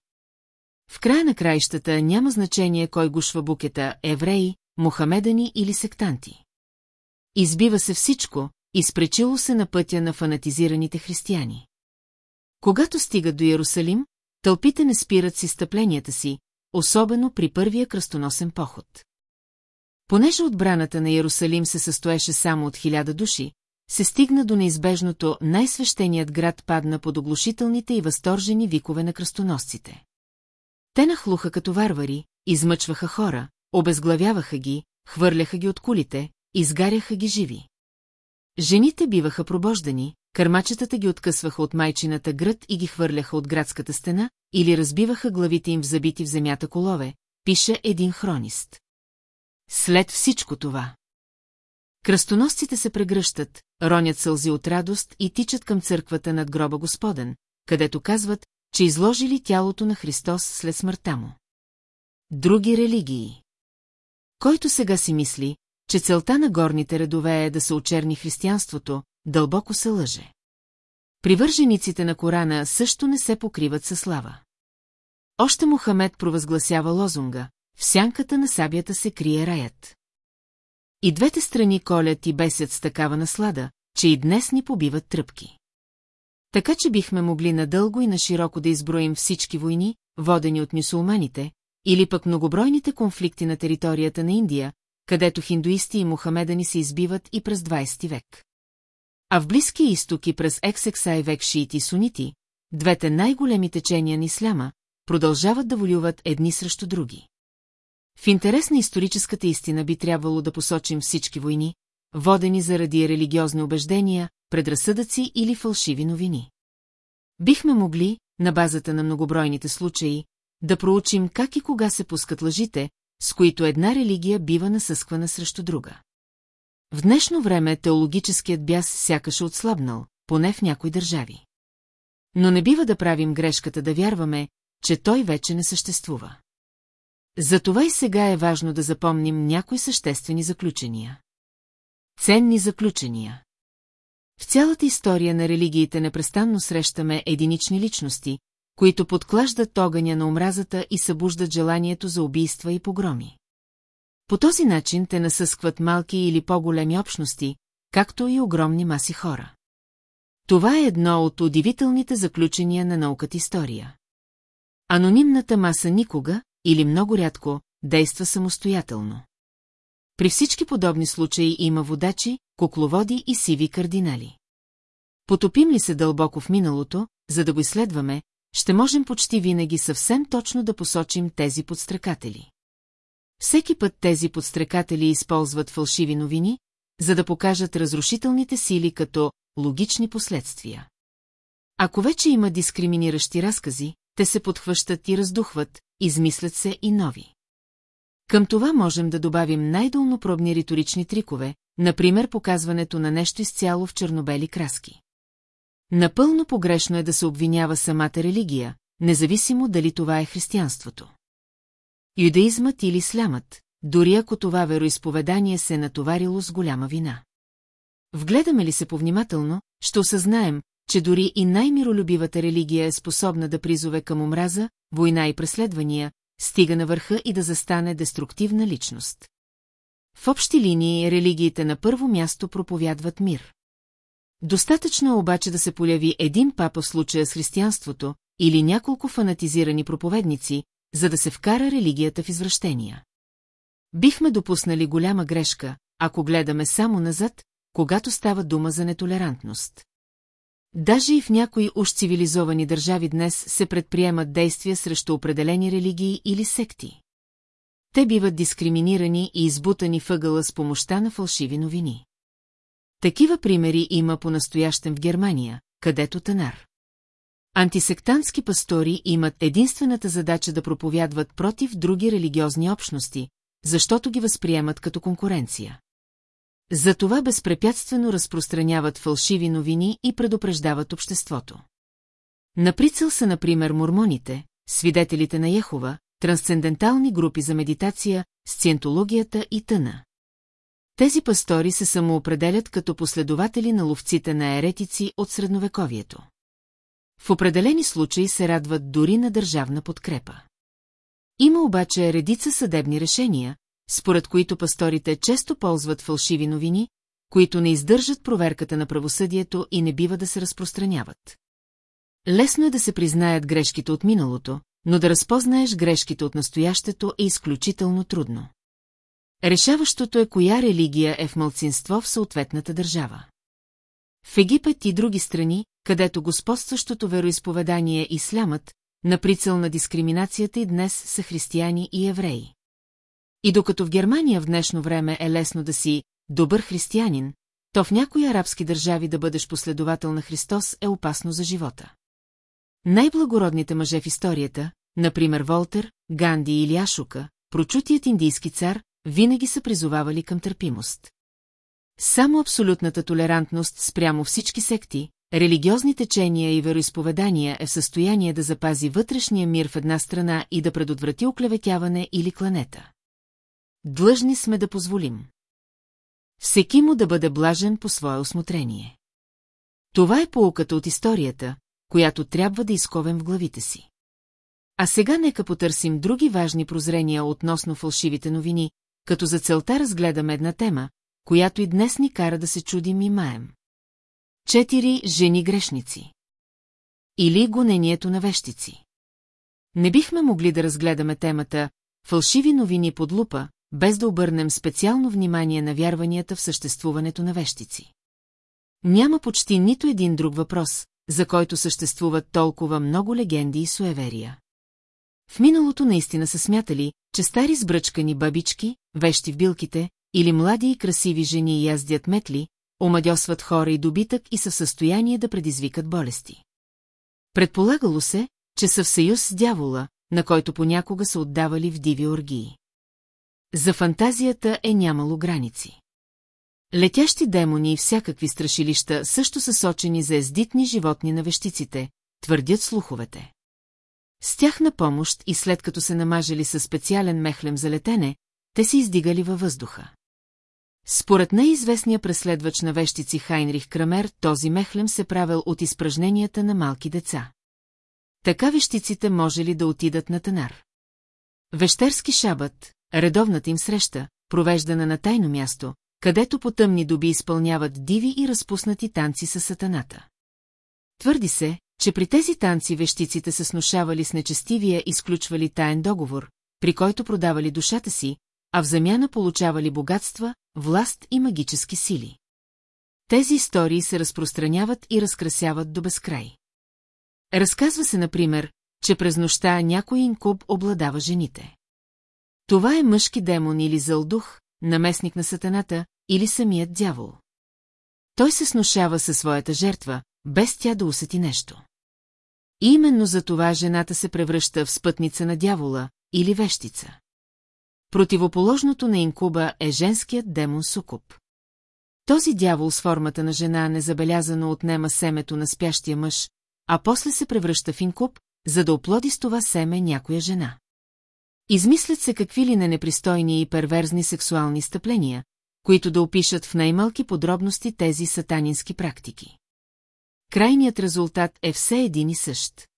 В края на краищата няма значение кой гушва букета – евреи, мухамедани или сектанти. Избива се всичко, изпречило се на пътя на фанатизираните християни. Когато стигат до Иерусалим, тълпите не спират с изтъпленията си, особено при първия кръстоносен поход. Понеже отбраната на Иерусалим се състоеше само от хиляда души, се стигна до неизбежното най-свещеният град падна под оглушителните и възторжени викове на кръстоносците. Те нахлуха като варвари, измъчваха хора, обезглавяваха ги, хвърляха ги от кулите, изгаряха ги живи. Жените биваха пробождани, кърмачетата ги откъсваха от майчината град и ги хвърляха от градската стена, или разбиваха главите им в забити в земята колове, пише един хронист. След всичко това. Кръстоносците се прегръщат, ронят сълзи от радост и тичат към църквата над гроба Господен, където казват, че изложили тялото на Христос след смъртта му. Други религии. Който сега си мисли, че целта на горните редове е да се очерни християнството, дълбоко се лъже. Привържениците на Корана също не се покриват със слава. Още Мухамед провъзгласява лозунга «В сянката на сабията се крие раят». И двете страни колят и бесят с такава наслада, че и днес ни побиват тръпки. Така че бихме могли надълго и на широко да изброим всички войни, водени от мюсулманите, или пък многобройните конфликти на територията на Индия, където хиндуисти и мухамедани се избиват и през 20 век. А в Близкия изток и през XXI век шиити и сунити, двете най-големи течения на исляма, продължават да волюват едни срещу други. В интерес на историческата истина би трябвало да посочим всички войни, водени заради религиозни убеждения, предразсъдъци или фалшиви новини. Бихме могли, на базата на многобройните случаи, да проучим как и кога се пускат лъжите, с които една религия бива насъсквана срещу друга. В днешно време теологическият бяс сякаш е отслабнал, поне в някои държави. Но не бива да правим грешката да вярваме, че той вече не съществува. Затова и сега е важно да запомним някои съществени заключения. Ценни заключения. В цялата история на религиите непрестанно срещаме единични личности, които подклаждат огъня на омразата и събуждат желанието за убийства и погроми. По този начин те насъскват малки или по-големи общности, както и огромни маси хора. Това е едно от удивителните заключения на науката история. Анонимната маса никога, или много рядко, действа самостоятелно. При всички подобни случаи има водачи, кукловоди и сиви кардинали. Потопим ли се дълбоко в миналото, за да го изследваме, ще можем почти винаги съвсем точно да посочим тези подстрекатели. Всеки път тези подстрекатели използват фалшиви новини, за да покажат разрушителните сили като логични последствия. Ако вече има дискриминиращи разкази, те се подхващат и раздухват, измислят се и нови. Към това можем да добавим най-долнопробни риторични трикове, например показването на нещо изцяло в чернобели краски. Напълно погрешно е да се обвинява самата религия, независимо дали това е християнството. Юдаизмът или слямът, дори ако това вероисповедание се е натоварило с голяма вина. Вгледаме ли се повнимателно, ще осъзнаем, че дори и най-миролюбивата религия е способна да призове към омраза, война и преследвания, стига на върха и да застане деструктивна личност. В общи линии религиите на първо място проповядват мир. Достатъчно е обаче да се поляви един папа в случая с християнството или няколко фанатизирани проповедници, за да се вкара религията в извращения. Бихме допуснали голяма грешка, ако гледаме само назад, когато става дума за нетолерантност. Даже и в някои уж цивилизовани държави днес се предприемат действия срещу определени религии или секти. Те биват дискриминирани и избутани въгъла с помощта на фалшиви новини. Такива примери има по-настоящем в Германия, където Танар. Антисектантски пастори имат единствената задача да проповядват против други религиозни общности, защото ги възприемат като конкуренция. Затова безпрепятствено разпространяват фалшиви новини и предупреждават обществото. На прицел са, например, мормоните, свидетелите на Яхова, трансцендентални групи за медитация, сциентологията и тъна. Тези пастори се самоопределят като последователи на ловците на еретици от средновековието. В определени случаи се радват дори на държавна подкрепа. Има обаче редица съдебни решения, според които пасторите често ползват фалшиви новини, които не издържат проверката на правосъдието и не бива да се разпространяват. Лесно е да се признаят грешките от миналото, но да разпознаеш грешките от настоящето е изключително трудно. Решаващото е коя религия е в мълцинство в съответната държава. В Египет и други страни, където господстващото вероисповедание и ислямът, на прицел на дискриминацията и днес са християни и евреи. И докато в Германия в днешно време е лесно да си добър християнин, то в някои арабски държави да бъдеш последовател на Христос е опасно за живота. Най-благородните мъже в историята, например Волтер, Ганди или Ашука, прочутият индийски цар, винаги са призовавали към търпимост. Само абсолютната толерантност спрямо всички секти, религиозни течения и вероисповедания е в състояние да запази вътрешния мир в една страна и да предотврати оклеветяване или кланета. Длъжни сме да позволим. Всеки му да бъде блажен по свое осмотрение. Това е полуката от историята, която трябва да изковем в главите си. А сега нека потърсим други важни прозрения относно фалшивите новини, като за целта разгледаме една тема, която и днес ни кара да се чудим и маем. Четири жени грешници. Или гонението на вещици. Не бихме могли да разгледаме темата «Фалшиви новини под лупа», без да обърнем специално внимание на вярванията в съществуването на вещици. Няма почти нито един друг въпрос, за който съществуват толкова много легенди и суеверия. В миналото наистина са смятали, че стари сбръчкани бабички, вещи в билките, или млади и красиви жени яздят метли, омадьосват хора и добитък и са в състояние да предизвикат болести. Предполагало се, че са в съюз с дявола, на който понякога са отдавали в диви оргии. За фантазията е нямало граници. Летящи демони и всякакви страшилища също са сочени за ездитни животни на вещиците, твърдят слуховете. С тях на помощ и след като се намажали със специален мехлем за летене, те се издигали във въздуха. Според неизвестния преследвач на вещици Хайнрих Крамер, този мехлем се правил от изпражненията на малки деца. Така вещиците може ли да отидат на танар? Вещерски шабът, редовната им среща, провеждана на тайно място, където по тъмни доби изпълняват диви и разпуснати танци с сатаната. Твърди се, че при тези танци вещиците се снушавали с нечестивия и сключвали таен договор, при който продавали душата си, а в замяна получавали богатства, власт и магически сили. Тези истории се разпространяват и разкрасяват до безкрай. Разказва се, например, че през нощта някой инкуб обладава жените. Това е мъжки демон или зъл дух, наместник на сатаната, или самият дявол. Той се снушава със своята жертва, без тя да усети нещо. И именно за това жената се превръща в спътница на дявола или вещица. Противоположното на инкуба е женският демон Сукуб. Този дявол с формата на жена незабелязано отнема семето на спящия мъж, а после се превръща в инкуб, за да оплоди с това семе някоя жена. Измислят се какви ли не непристойни и перверзни сексуални стъпления, които да опишат в най-малки подробности тези сатанински практики. Крайният резултат е все един и същ.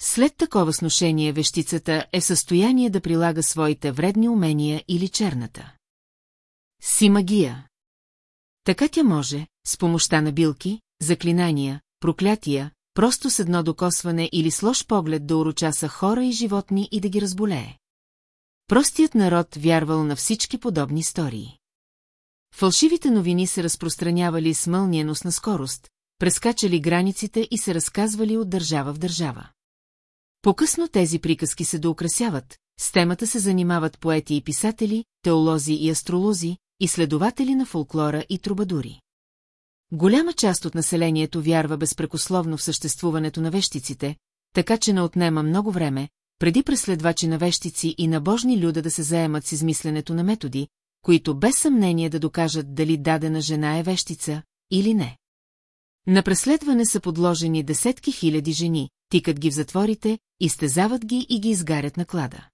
След такова сношение вещицата е в състояние да прилага своите вредни умения или черната. Си магия. Така тя може, с помощта на билки, заклинания, проклятия, просто с едно докосване или с лош поглед да урочаса хора и животни и да ги разболее. Простият народ вярвал на всички подобни истории. Фалшивите новини се разпространявали с мълниеносна скорост, прескачали границите и се разказвали от държава в държава. По-късно тези приказки се доукрасяват, с темата се занимават поети и писатели, теолози и астролози, изследователи на фолклора и трубадури. Голяма част от населението вярва безпрекословно в съществуването на вещиците, така че не отнема много време, преди преследвачи на вещици и на божни люда да се заемат с измисленето на методи, които без съмнение да докажат дали дадена жена е вещица или не. На преследване са подложени десетки хиляди жени, тикат ги в затворите, изтезават ги и ги изгарят на клада.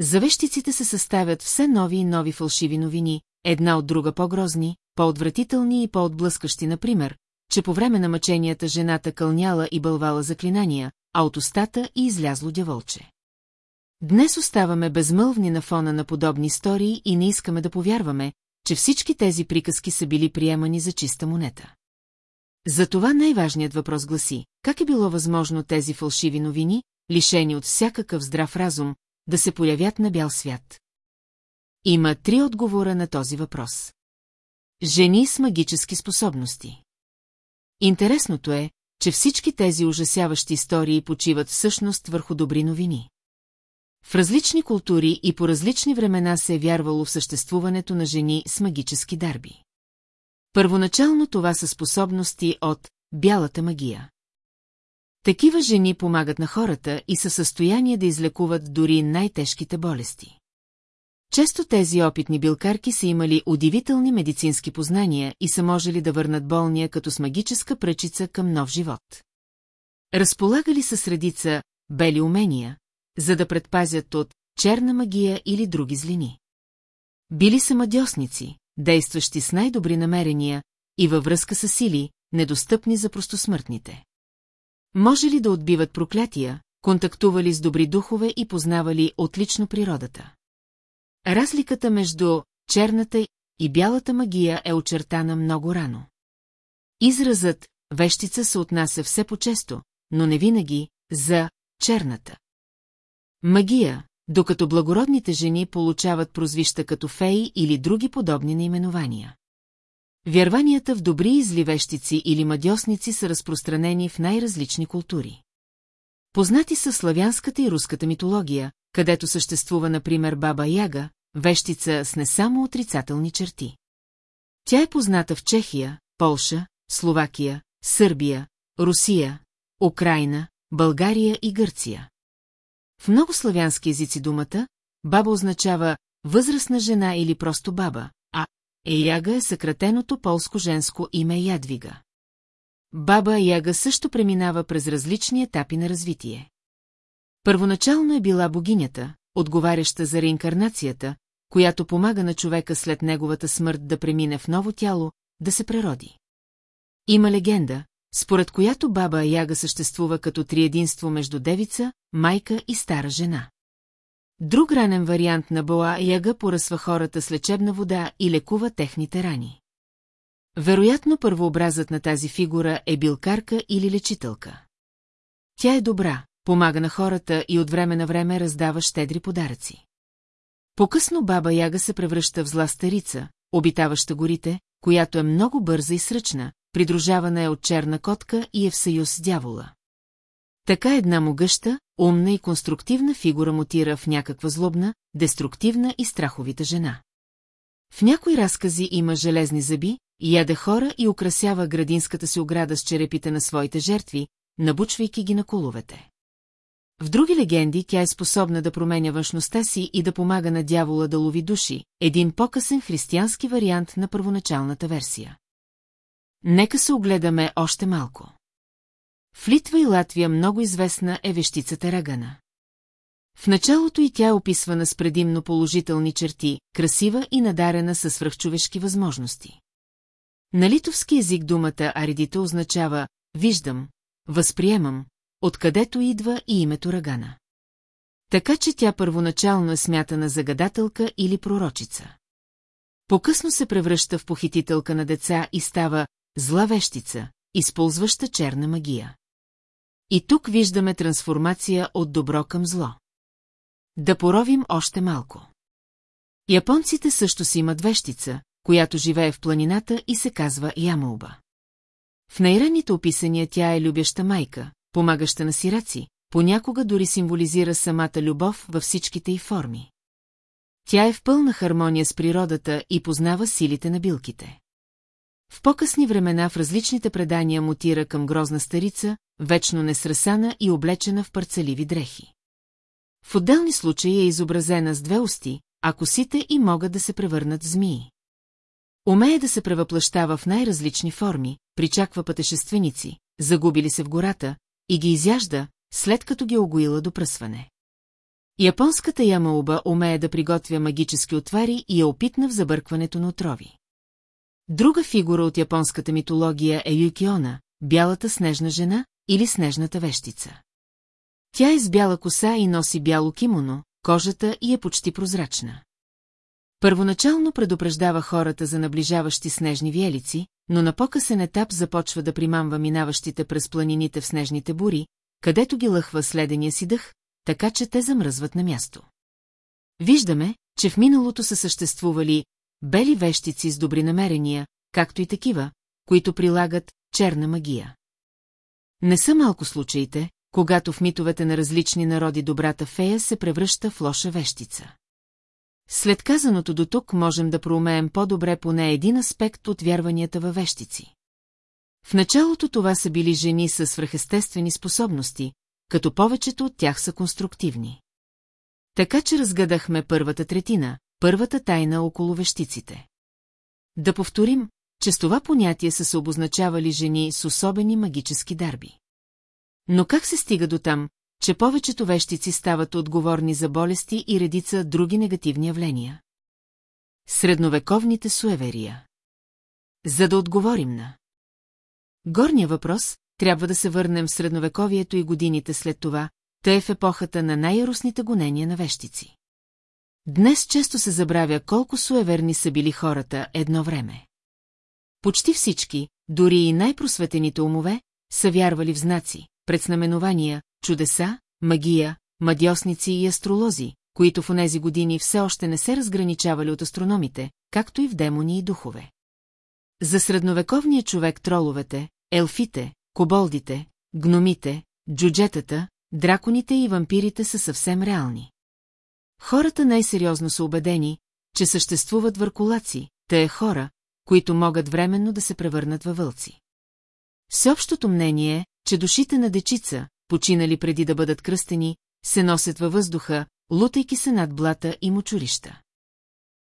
Завещиците се съставят все нови и нови фалшиви новини, една от друга по-грозни, по-отвратителни и по-отблъскащи, например, че по време на мъченията жената кълняла и бълвала заклинания, а от устата и излязло дяволче. Днес оставаме безмълвни на фона на подобни истории и не искаме да повярваме, че всички тези приказки са били приемани за чиста монета. Затова най-важният въпрос гласи, как е било възможно тези фалшиви новини, лишени от всякакъв здрав разум, да се появят на бял свят? Има три отговора на този въпрос. Жени с магически способности. Интересното е, че всички тези ужасяващи истории почиват всъщност върху добри новини. В различни култури и по различни времена се е вярвало в съществуването на жени с магически дарби. Първоначално това са способности от бялата магия. Такива жени помагат на хората и са състояние да излекуват дори най-тежките болести. Често тези опитни билкарки са имали удивителни медицински познания и са можели да върнат болния като с магическа пръчица към нов живот. Разполагали са средица бели умения, за да предпазят от черна магия или други злини. Били са мадьосници, действащи с най-добри намерения и във връзка с сили, недостъпни за простосмъртните. Може ли да отбиват проклятия, контактували с добри духове и познавали отлично природата? Разликата между черната и бялата магия е очертана много рано. Изразът «вещица» се отнася все по-често, но не винаги, за черната. Магия, докато благородните жени получават прозвища като феи или други подобни наименования. Вярванията в добри изливещици или мадьосници са разпространени в най-различни култури. Познати са славянската и руската митология, където съществува, например, баба Яга, вещица с не само отрицателни черти. Тя е позната в Чехия, Полша, Словакия, Сърбия, Русия, Украина, България и Гърция. В много славянски езици думата баба означава възрастна жена или просто баба, а Еяга е съкратеното полско-женско име Ядвига. Баба Яга също преминава през различни етапи на развитие. Първоначално е била богинята, отговаряща за реинкарнацията, която помага на човека след неговата смърт да премине в ново тяло, да се прероди. Има легенда, според която баба Яга съществува като триединство между девица, майка и стара жена. Друг ранен вариант на Боа Яга поръсва хората с лечебна вода и лекува техните рани. Вероятно първообразът на тази фигура е билкарка или лечителка. Тя е добра, помага на хората и от време на време раздава щедри подаръци. По-късно баба Яга се превръща в зла старица, обитаваща горите, която е много бърза и сръчна, придружавана е от черна котка и е в съюз с дявола. Така една могъща, умна и конструктивна фигура мутира в някаква злобна, деструктивна и страховита жена. В някои разкази има железни зъби, яде хора и украсява градинската си ограда с черепите на своите жертви, набучвайки ги на коловете. В други легенди тя е способна да променя външността си и да помага на дявола да лови души, един по-късен християнски вариант на първоначалната версия. Нека се огледаме още малко. В Литва и Латвия много известна е вещицата Рагана. В началото и тя е описвана с предимно положителни черти, красива и надарена със свръхчовешки възможности. На литовски език думата аридита означава «виждам», «възприемам», откъдето идва и името Рагана. Така че тя първоначално е смятана за гадателка или пророчица. Покъсно се превръща в похитителка на деца и става зла вещица, използваща черна магия. И тук виждаме трансформация от добро към зло. Да поровим още малко. Японците също си имат вещица, която живее в планината и се казва Ямалба. В най-ранните описания тя е любяща майка, помагаща на сираци, понякога дори символизира самата любов във всичките й форми. Тя е в пълна хармония с природата и познава силите на билките. В по-късни времена в различните предания мутира към грозна старица, вечно несрасана и облечена в парцеливи дрехи. В отделни случаи е изобразена с две усти, а косите и могат да се превърнат в змии. Умее да се превъплащава в най-различни форми, причаква пътешественици, загубили се в гората, и ги изяжда, след като ги огоила до пръсване. Японската ямауба умее да приготвя магически отвари и е опитна в забъркването на отрови. Друга фигура от японската митология е Юкиона, бялата снежна жена или снежната вещица. Тя е с бяла коса и носи бяло кимоно, кожата и е почти прозрачна. Първоначално предупреждава хората за наближаващи снежни виелици, но на по-късен етап започва да примамва минаващите през планините в снежните бури, където ги лъхва следения си дъх, така че те замръзват на място. Виждаме, че в миналото са съществували бели вещици с добри намерения, както и такива, които прилагат черна магия. Не са малко случаите, когато в митовете на различни народи добрата фея се превръща в лоша вещица. След казаното до тук можем да проумеем по-добре поне един аспект от вярванията във вещици. В началото това са били жени с свръхестествени способности, като повечето от тях са конструктивни. Така че разгадахме първата третина, първата тайна около вещиците. Да повторим, че с това понятие са се обозначавали жени с особени магически дарби. Но как се стига до там, че повечето вещици стават отговорни за болести и редица други негативни явления? Средновековните суеверия. За да отговорим на горния въпрос, трябва да се върнем в средновековието и годините след това, тъй в епохата на най-яростните гонения на вещици. Днес често се забравя колко суеверни са били хората едно време. Почти всички, дори и най-просветените умове, са вярвали в знаци, предзнаменования, чудеса, магия, мадьосници и астролози, които в онези години все още не се разграничавали от астрономите, както и в демони и духове. За средновековния човек троловете, елфите, коболдите, гномите, джуджетата, драконите и вампирите са съвсем реални. Хората най-сериозно са убедени, че съществуват въркулаци, те е хора, които могат временно да се превърнат във вълци. Всеобщото мнение е, че душите на дечица, починали преди да бъдат кръстени, се носят във въздуха, лутайки се над блата и мочурища.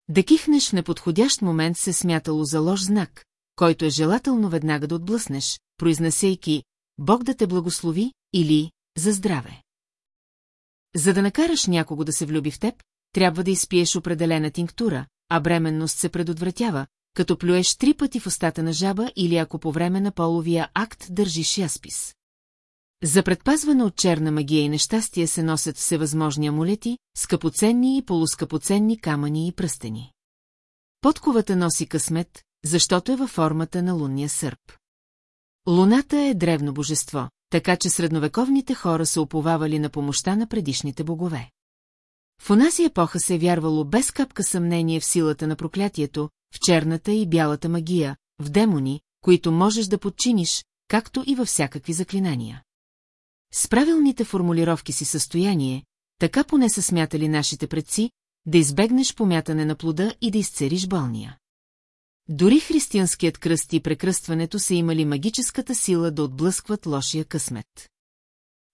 Да кихнеш в неподходящ момент се смятало за лош знак, който е желателно веднага да отблъснеш, произнасейки «Бог да те благослови» или «За здраве». За да накараш някого да се влюби в теб, трябва да изпиеш определена тинктура, а бременност се предотвратява, като плюеш три пъти в устата на жаба или ако по време на половия акт държиш яспис. За предпазване от черна магия и нещастие се носят всевъзможни амулети, скъпоценни и полускъпоценни камъни и пръстени. Подковата носи късмет, защото е във формата на лунния сърп. Луната е древно божество, така че средновековните хора се оповавали на помощта на предишните богове. В онази епоха се е вярвало без капка съмнение в силата на проклятието, в черната и бялата магия, в демони, които можеш да подчиниш, както и във всякакви заклинания. С правилните формулировки си състояние, така поне са смятали нашите предци, да избегнеш помятане на плода и да изцериш болния. Дори християнският кръст и прекръстването са имали магическата сила да отблъскват лошия късмет.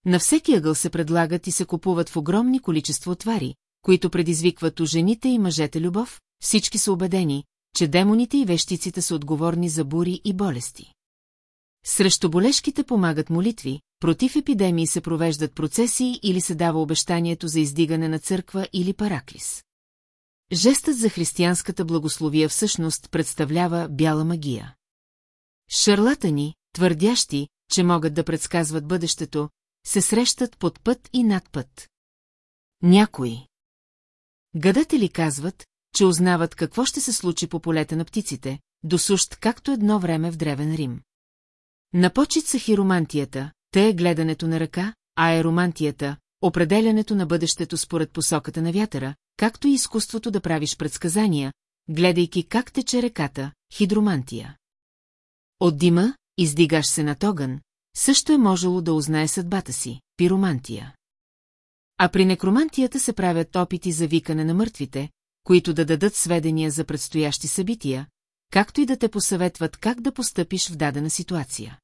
На всеки ъгъл се предлагат и се купуват в огромни количество отвари, които предизвикват у жените и мъжете любов, всички са убедени, че демоните и вещиците са отговорни за бури и болести. Срещу болешките помагат молитви, против епидемии се провеждат процесии или се дава обещанието за издигане на църква или параклис. Жестът за християнската благословия всъщност представлява бяла магия. Шарлатани, твърдящи, че могат да предсказват бъдещето, се срещат под път и над път. Някои. Гадатели казват, че узнават какво ще се случи по полета на птиците, досущ както едно време в Древен Рим. На почет са хиромантията, те е гледането на ръка, а аеромантията, определянето на бъдещето според посоката на вятъра, както и изкуството да правиш предсказания, гледайки как тече реката, хидромантия. От дима, издигаш се на огън, също е можело да узнае съдбата си, пиромантия. А при некромантията се правят опити за викане на мъртвите, които да дадат сведения за предстоящи събития, както и да те посъветват как да постъпиш в дадена ситуация.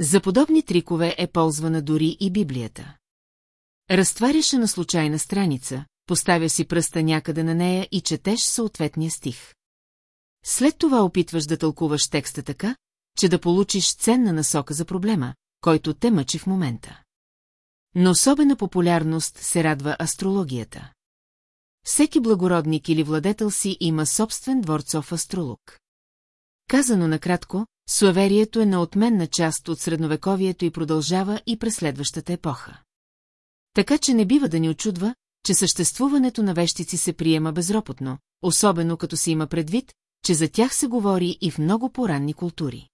За подобни трикове е ползвана дори и Библията. Разтваряше на случайна страница, поставя си пръста някъде на нея и четеш съответния стих. След това опитваш да тълкуваш текста така, че да получиш ценна насока за проблема, който те мъчи в момента. Но особена популярност се радва астрологията. Всеки благородник или владетел си има собствен дворцов астролог. Казано накратко, суеверието е неотменна част от средновековието и продължава и през следващата епоха. Така че не бива да ни очудва, че съществуването на вещици се приема безропотно, особено като се има предвид, че за тях се говори и в много поранни култури.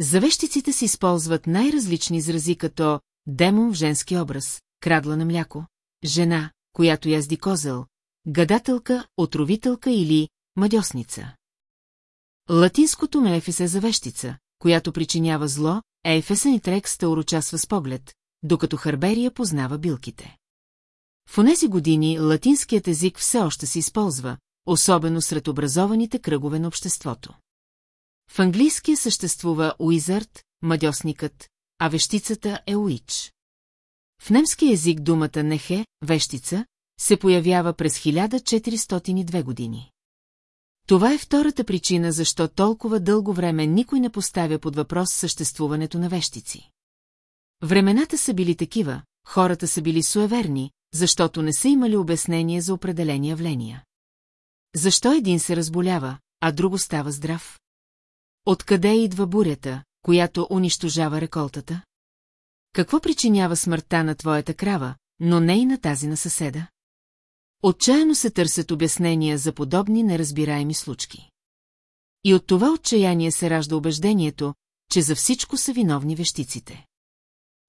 За вещиците се използват най-различни изрази като демон в женски образ, крадла на мляко, жена, която язди козел, гадателка, отровителка или мадьосница. Латинското мефис е за вещица, която причинява зло, а ефесен и трекс те урочасва с поглед, докато Харберия познава билките. В онези години латинският език все още се използва, особено сред образованите кръгове на обществото. В английския съществува уизард, мадьосникът, а вещицата е уич. В немски език думата нехе, вещица, се появява през 1402 години. Това е втората причина, защо толкова дълго време никой не поставя под въпрос съществуването на вещици. Времената са били такива, хората са били суеверни, защото не са имали обяснение за определени явления. Защо един се разболява, а друго става здрав? Откъде идва бурята, която унищожава реколтата? Какво причинява смъртта на твоята крава, но не и на тази на съседа? Отчаяно се търсят обяснения за подобни неразбираеми случки. И от това отчаяние се ражда убеждението, че за всичко са виновни вещиците.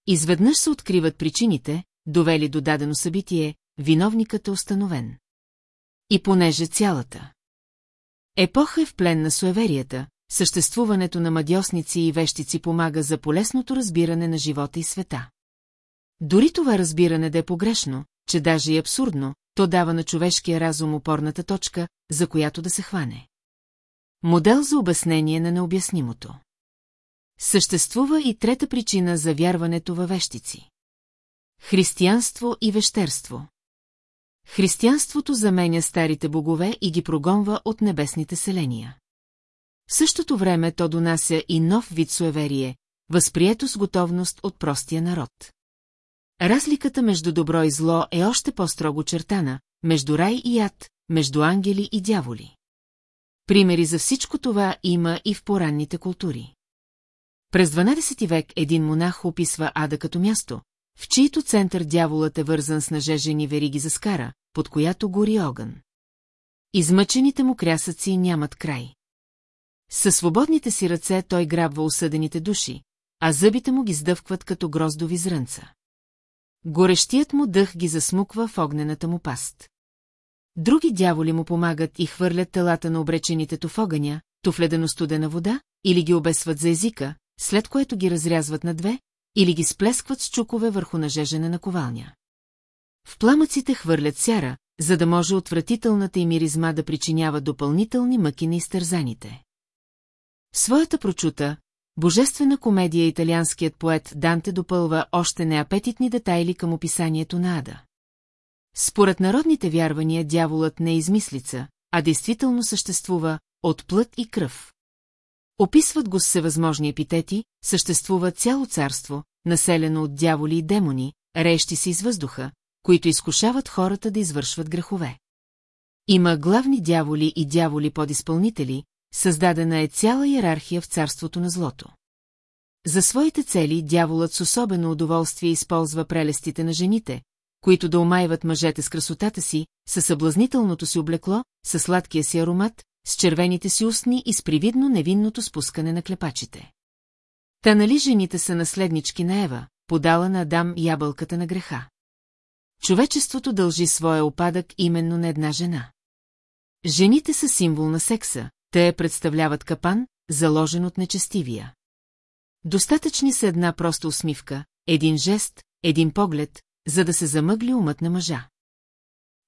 Изведнъж се откриват причините, довели до дадено събитие, виновникът е установен. И понеже цялата епоха е в плен на суеверията, съществуването на мадьосници и вещици помага за полесното разбиране на живота и света. Дори това разбиране да е погрешно, че даже и абсурдно, то дава на човешкия разум опорната точка, за която да се хване. Модел за обяснение на необяснимото. Съществува и трета причина за вярването във вещици. Християнство и вещерство. Християнството заменя старите богове и ги прогонва от небесните селения. В същото време то донася и нов вид суеверие, възприето с готовност от простия народ. Разликата между добро и зло е още по-строго чертана, между рай и ад, между ангели и дяволи. Примери за всичко това има и в поранните култури. През 12 век един монах описва ада като място, в чието център дяволът е вързан с нажежени вериги за скара, под която гори огън. Измъчените му крясъци нямат край. Със свободните си ръце той грабва осъдените души, а зъбите му ги сдъвкват като гроздови зрънца. Горещият му дъх ги засмуква в огнената му паст. Други дяволи му помагат и хвърлят телата на обречените то в огъня, то студена вода, или ги обесват за езика, след което ги разрязват на две, или ги сплескват с чукове върху нажежена наковалня. В пламъците хвърлят сяра, за да може отвратителната и миризма да причинява допълнителни мъки на изтързаните. В своята прочута, божествена комедия италианският поет Данте допълва още неапетитни детайли към описанието на Ада. Според народните вярвания дяволът не е измислица, а действително съществува от плът и кръв. Описват го с всевъзможни епитети, съществува цяло царство, населено от дяволи и демони, рещи се из въздуха, които изкушават хората да извършват грехове. Има главни дяволи и дяволи подизпълнители, създадена е цяла иерархия в царството на злото. За своите цели дяволът с особено удоволствие използва прелестите на жените, които да омайват мъжете с красотата си, със съблазнителното си облекло, със сладкия си аромат, с червените си устни и с привидно невинното спускане на клепачите. Та нали жените са наследнички на Ева, подала на Адам ябълката на греха. Човечеството дължи своя опадък именно на една жена. Жените са символ на секса, те представляват капан, заложен от нечестивия. Достатъчни са една проста усмивка, един жест, един поглед, за да се замъгли умът на мъжа.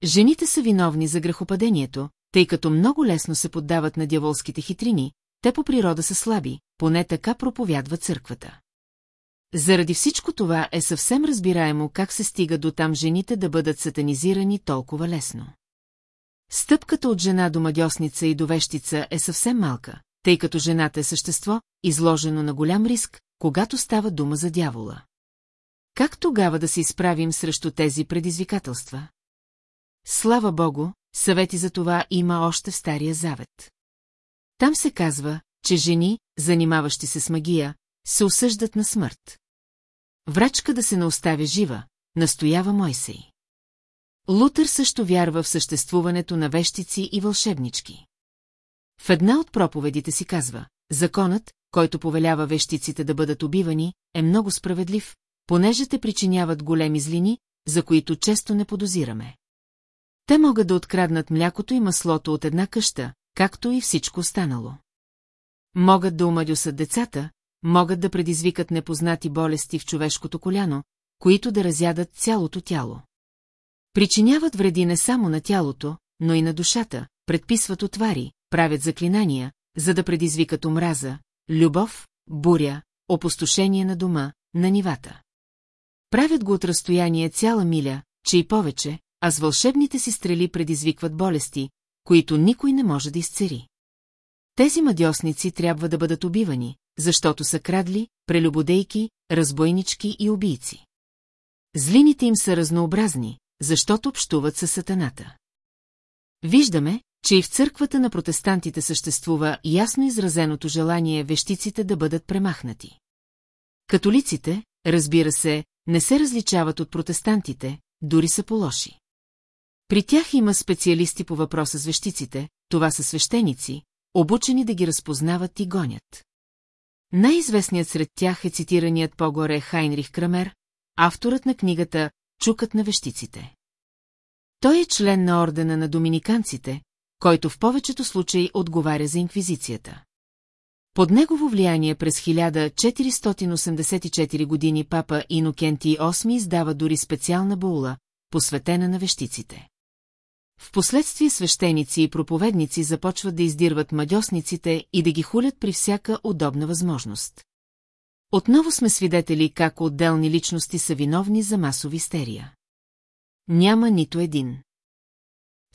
Жените са виновни за грехопадението, тъй като много лесно се поддават на дяволските хитрини, те по природа са слаби, поне така проповядва църквата. Заради всичко това е съвсем разбираемо как се стига до там жените да бъдат сатанизирани толкова лесно. Стъпката от жена до мадьосница и до вещица е съвсем малка, тъй като жената е същество, изложено на голям риск, когато става дума за дявола. Как тогава да се изправим срещу тези предизвикателства? Слава Богу, съвети за това има още в Стария Завет. Там се казва, че жени, занимаващи се с магия, се осъждат на смърт. Врачка да се не оставя жива, настоява Мойсей. Лутър също вярва в съществуването на вещици и вълшебнички. В една от проповедите си казва, законът, който повелява вещиците да бъдат убивани, е много справедлив, понеже те причиняват големи злини, за които често не подозираме. Те могат да откраднат млякото и маслото от една къща, както и всичко останало. Могат да омадюсат децата, могат да предизвикат непознати болести в човешкото коляно, които да разядат цялото тяло. Причиняват вреди не само на тялото, но и на душата, предписват отвари, правят заклинания, за да предизвикат омраза, любов, буря, опустошение на дома, на нивата. Правят го от разстояние цяла миля, че и повече, а с вълшебните си стрели предизвикват болести, които никой не може да изцери. Тези мадьосници трябва да бъдат убивани, защото са крадли, прелюбодейки, разбойнички и убийци. Злините им са разнообразни, защото общуват със сатаната. Виждаме, че и в църквата на протестантите съществува ясно изразеното желание вещиците да бъдат премахнати. Католиците, разбира се, не се различават от протестантите, дори са по-лоши. При тях има специалисти по въпроса с вещиците, това са свещеници, обучени да ги разпознават и гонят. Най-известният сред тях е цитираният по-горе Хайнрих Крамер, авторът на книгата «Чукът на вещиците». Той е член на ордена на доминиканците, който в повечето случаи отговаря за инквизицията. Под негово влияние през 1484 години папа Инокенти VIII издава дори специална баула, посветена на вещиците. Впоследствие свещеници и проповедници започват да издирват мадьосниците и да ги хулят при всяка удобна възможност. Отново сме свидетели как отделни личности са виновни за масови истерия. Няма нито един.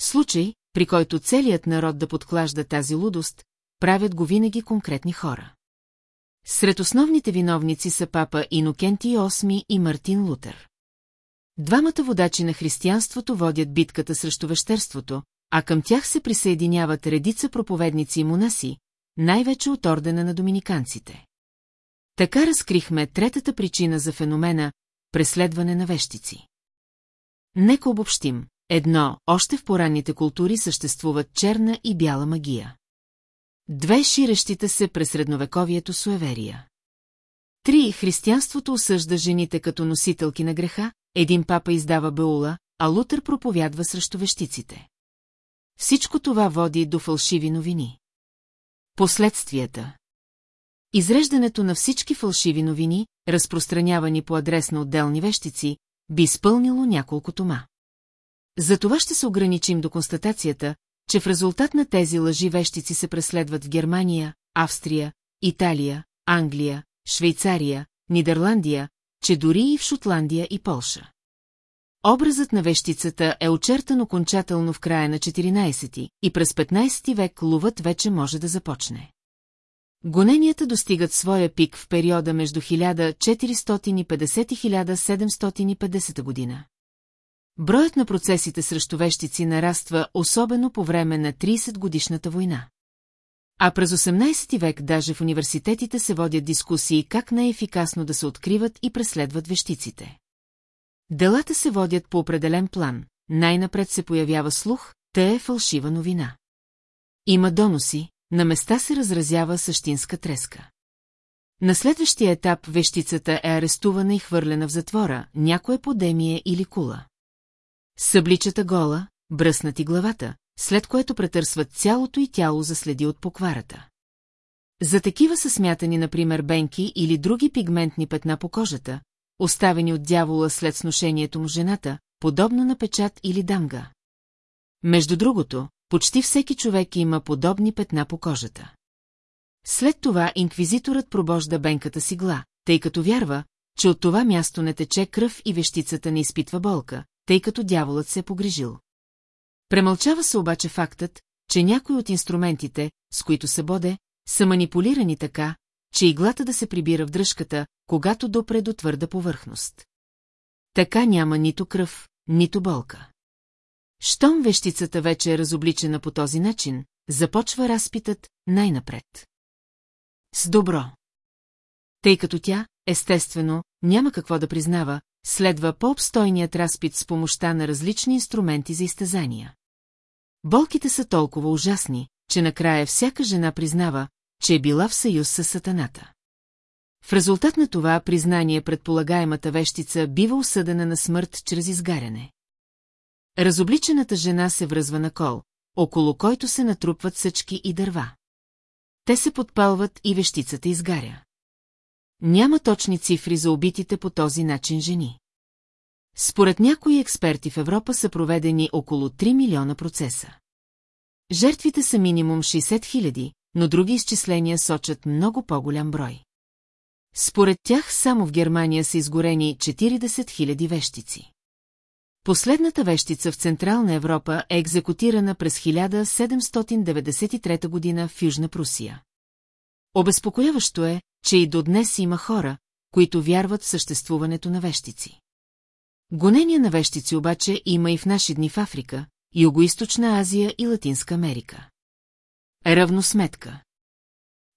Случай, при който целият народ да подклажда тази лудост, правят го винаги конкретни хора. Сред основните виновници са папа Инокенти VIII и Мартин Лутер. Двамата водачи на християнството водят битката срещу вещерството, а към тях се присъединяват редица проповедници и монаси, най-вече от ордена на доминиканците. Така разкрихме третата причина за феномена – преследване на вещици. Нека обобщим. Едно, още в поранните култури съществуват черна и бяла магия. Две ширещите се през средновековието суеверия. Три, християнството осъжда жените като носителки на греха, един папа издава Беула, а Лутър проповядва срещу вещиците. Всичко това води до фалшиви новини. Последствията Изреждането на всички фалшиви новини, разпространявани по адрес на отделни вещици, би изпълнило няколко тома. За това ще се ограничим до констатацията, че в резултат на тези лъжи вещици се преследват в Германия, Австрия, Италия, Англия, Швейцария, Нидерландия, че дори и в Шотландия и Полша. Образът на вещицата е очертан окончателно в края на 14 и през 15 век ловът вече може да започне. Гоненията достигат своя пик в периода между 1450 и 1750 година. Броят на процесите срещу вещици нараства особено по време на 30-годишната война. А през 18 век даже в университетите се водят дискусии как най-ефикасно да се откриват и преследват вещиците. Делата се водят по определен план, най-напред се появява слух, те е фалшива новина. Има доноси, на места се разразява същинска треска. На следващия етап вещицата е арестувана и хвърлена в затвора, някое подемие или кула. Събличата гола, бръснати главата, след което претърсват цялото и тяло за следи от покварата. За такива са смятани, например, бенки или други пигментни петна по кожата, оставени от дявола след сношението му жената, подобно на печат или дамга. Между другото, почти всеки човек има подобни петна по кожата. След това инквизиторът пробожда бенката си гла, тъй като вярва, че от това място не тече кръв и вещицата не изпитва болка, тъй като дяволът се е погрежил. Премълчава се обаче фактът, че някои от инструментите, с които се боде, са манипулирани така, че иглата да се прибира в дръжката, когато допре до твърда повърхност. Така няма нито кръв, нито болка. Щом вещицата вече е разобличена по този начин, започва разпитът най-напред. С добро. Тъй като тя, естествено, няма какво да признава, следва по-обстойният разпит с помощта на различни инструменти за изтезания. Болките са толкова ужасни, че накрая всяка жена признава, че е била в съюз с сатаната. В резултат на това признание предполагаемата вещица бива осъдена на смърт чрез изгаряне. Разобличената жена се връзва на кол, около който се натрупват съчки и дърва. Те се подпалват и вещицата изгаря. Няма точни цифри за убитите по този начин жени. Според някои експерти в Европа са проведени около 3 милиона процеса. Жертвите са минимум 60 хиляди, но други изчисления сочат много по-голям брой. Според тях само в Германия са изгорени 40 000 вещици. Последната вещица в Централна Европа е екзекутирана през 1793 година в Южна Прусия. Обезпокояващо е, че и до днес има хора, които вярват в съществуването на вещици. Гонения на вещици обаче има и в наши дни в Африка, Юго-Источна Азия и Латинска Америка. Равносметка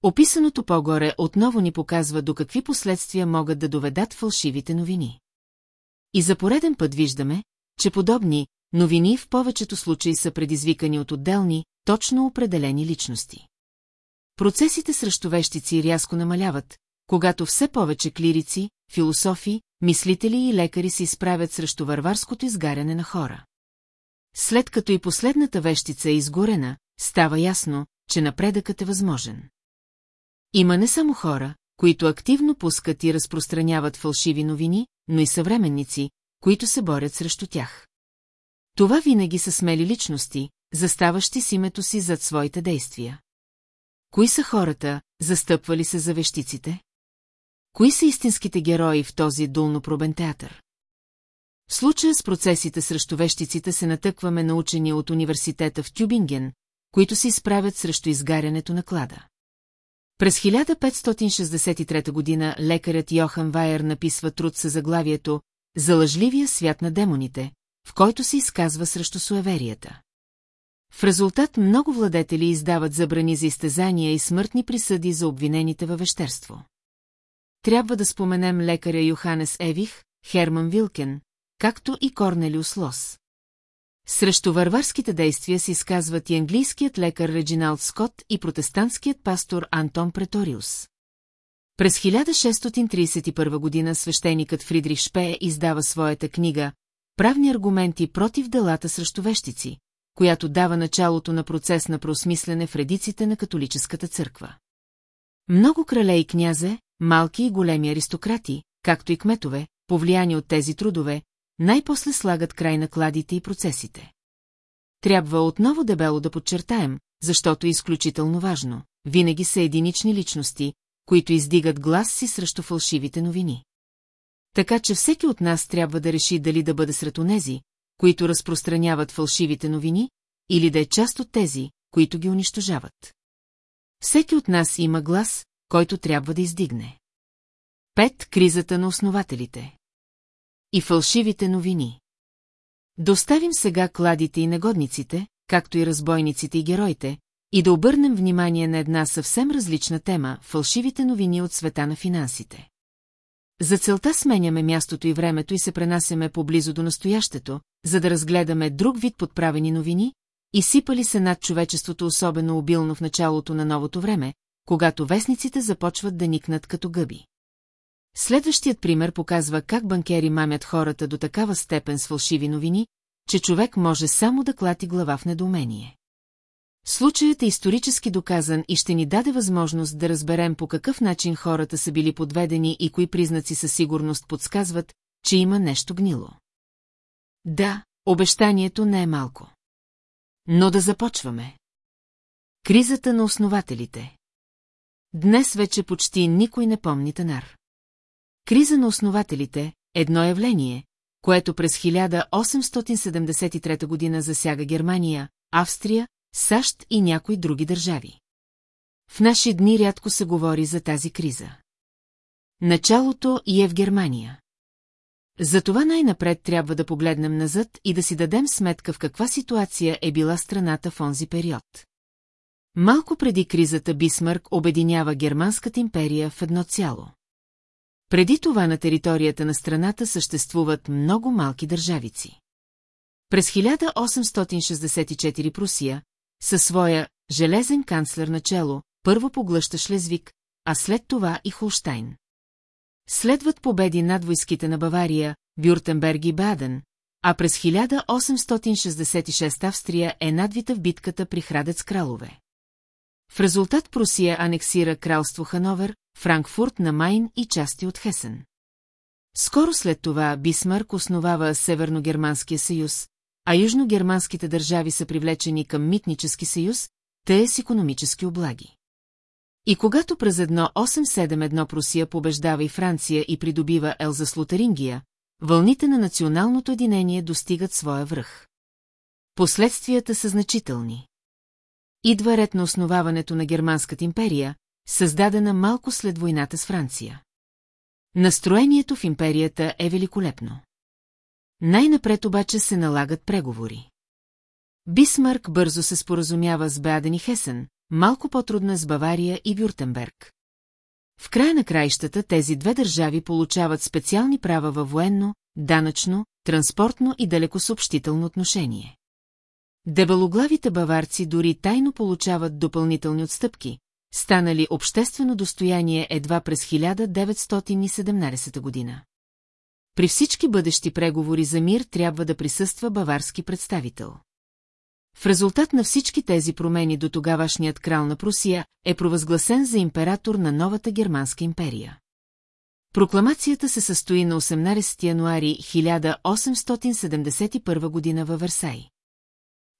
Описаното по-горе отново ни показва до какви последствия могат да доведат фалшивите новини. И за пореден път виждаме, че подобни новини в повечето случаи са предизвикани от отделни, точно определени личности. Процесите срещу вещици рязко намаляват, когато все повече клирици, философи, мислители и лекари се изправят срещу варварското изгаряне на хора. След като и последната вещица е изгорена, става ясно, че напредъкът е възможен. Има не само хора, които активно пускат и разпространяват фалшиви новини, но и съвременници, които се борят срещу тях. Това винаги са смели личности, заставащи с името си зад своите действия. Кои са хората, застъпвали се за вещиците? Кои са истинските герои в този дулнопробен театър? В случая с процесите срещу вещиците се натъкваме на учени от университета в Тюбинген, които се изправят срещу изгарянето на клада. През 1563 година лекарят Йохан Вайер написва труд със заглавието «За лъжливия свят на демоните», в който се изказва срещу суеверията. В резултат много владетели издават забрани за изтезания и смъртни присъди за обвинените във вещерство. Трябва да споменем лекаря Йоханес Евих, Херман Вилкен, както и Корнелиус Лос. Срещу варварските действия се изказват и английският лекар Реджиналд Скот и протестантският пастор Антон Преториус. През 1631 година свещеникът Фридрих Шпее издава своята книга «Правни аргументи против делата срещу вещици», която дава началото на процес на просмислене в редиците на католическата църква. Много крале и князе, малки и големи аристократи, както и кметове, повлияни от тези трудове, най-после слагат край на кладите и процесите. Трябва отново дебело да подчертаем, защото е изключително важно. Винаги са единични личности, които издигат глас си срещу фалшивите новини. Така че всеки от нас трябва да реши дали да бъде сред онези, които разпространяват фалшивите новини, или да е част от тези, които ги унищожават. Всеки от нас има глас, който трябва да издигне. Пет кризата на основателите. И фалшивите новини. Доставим сега кладите и негодниците, както и разбойниците и героите, и да обърнем внимание на една съвсем различна тема – фалшивите новини от света на финансите. За целта сменяме мястото и времето и се пренасяме поблизо до настоящето, за да разгледаме друг вид подправени новини, и сипали се над човечеството особено обилно в началото на новото време, когато вестниците започват да никнат като гъби. Следващият пример показва как банкери мамят хората до такава степен с фалшиви новини, че човек може само да клати глава в недоумение. Случаят е исторически доказан и ще ни даде възможност да разберем по какъв начин хората са били подведени и кои признаци със сигурност подсказват, че има нещо гнило. Да, обещанието не е малко. Но да започваме. Кризата на основателите. Днес вече почти никой не помни Танар. Криза на основателите – едно явление, което през 1873 година засяга Германия, Австрия, САЩ и някои други държави. В наши дни рядко се говори за тази криза. Началото и е в Германия. Затова най-напред трябва да погледнем назад и да си дадем сметка в каква ситуация е била страната в онзи период. Малко преди кризата Бисмарк обединява Германската империя в едно цяло. Преди това на територията на страната съществуват много малки държавици. През 1864 Прусия, със своя железен канцлер начало, първо поглъща Шлезвик, а след това и Холштайн. Следват победи над войските на Бавария, Бюртенберг и Баден, а през 1866 Австрия е надвита в битката при Храдец Кралове. В резултат Прусия анексира кралство Хановер, Франкфурт на Майн и части от Хесен. Скоро след това Бисмарк основава Северногерманския съюз, а южногерманските държави са привлечени към митнически съюз, те с економически облаги. И когато през 1871 Прусия побеждава и Франция и придобива Елза Слотарингия, вълните на националното единение достигат своя връх. Последствията са значителни. Идва ред на основаването на Германската империя, създадена малко след войната с Франция. Настроението в империята е великолепно. Най-напред обаче се налагат преговори. Бисмарк бързо се споразумява с Беаден и Хесен, малко по-трудна с Бавария и Бюртенберг. В края на краищата тези две държави получават специални права във военно, данъчно, транспортно и далекосъобщително отношение. Дебелоглавите баварци дори тайно получават допълнителни отстъпки, станали обществено достояние едва през 1917 година. При всички бъдещи преговори за мир трябва да присъства баварски представител. В резултат на всички тези промени до тогавашният крал на Прусия е провъзгласен за император на новата германска империя. Прокламацията се състои на 18 януари 1871 година във Версай.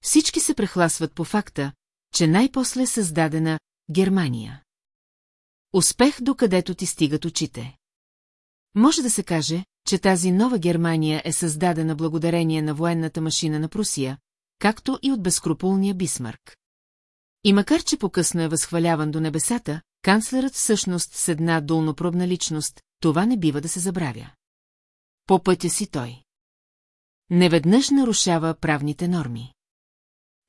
Всички се прехласват по факта, че най-после е създадена Германия. Успех докъдето ти стигат очите. Може да се каже, че тази нова Германия е създадена благодарение на военната машина на Прусия, както и от безкруполния Бисмарк. И макар, че по-късно е възхваляван до небесата, канцлерът всъщност с една долнопробна личност, това не бива да се забравя. По пътя си той. Неведнъж нарушава правните норми.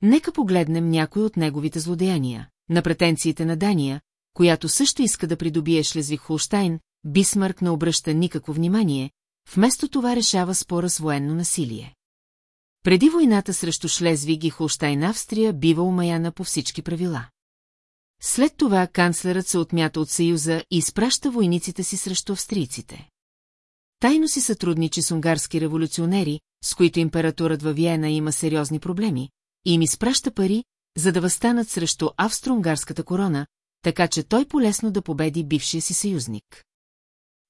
Нека погледнем някой от неговите злодеяния, на претенциите на Дания, която също иска да придобие Шлезвиг-Холштайн, Бисмарк не обръща никакво внимание, вместо това решава спора с военно насилие. Преди войната срещу Шлезвиг и Холштайн Австрия бива умаяна по всички правила. След това канцлерът се отмята от Съюза и изпраща войниците си срещу австрийците. Тайно си сътрудничи с унгарски революционери, с които императорът във Виена има сериозни проблеми, и им изпраща пари, за да възстанат срещу австро-унгарската корона, така че той полесно да победи бившия си съюзник.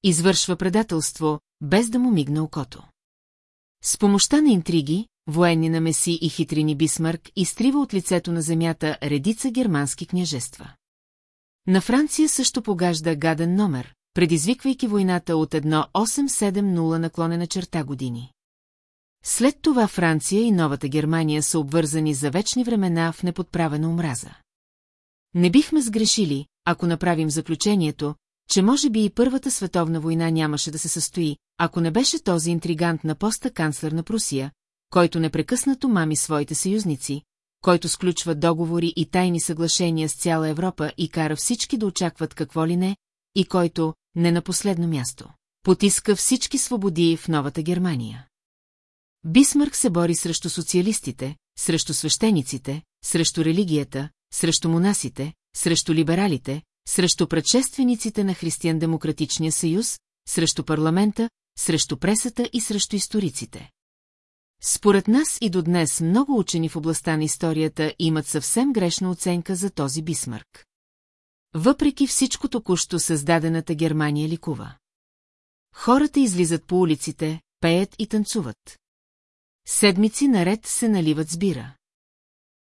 Извършва предателство, без да му мигне окото. С помощта на интриги, военни намеси и хитрини Бисмарк изтрива от лицето на земята редица германски княжества. На Франция също погажда гаден номер, предизвиквайки войната от 1870 наклонена черта години. След това Франция и Новата Германия са обвързани за вечни времена в неподправена омраза. Не бихме сгрешили, ако направим заключението, че може би и Първата световна война нямаше да се състои, ако не беше този интригант на поста канцлер на Прусия, който непрекъснато мами своите съюзници, който сключва договори и тайни съглашения с цяла Европа и кара всички да очакват какво ли не, и който, не на последно място, потиска всички свободи в новата Германия. Бисмърк се бори срещу социалистите, срещу свещениците, срещу религията, срещу монасите, срещу либералите, срещу предшествениците на Християн-демократичния съюз, срещу парламента, срещу пресата и срещу историците. Според нас и до днес много учени в областта на историята имат съвсем грешна оценка за този Бисмарк. Въпреки всичко току-що създадената Германия ликува. Хората излизат по улиците, пеят и танцуват. Седмици наред се наливат с бира.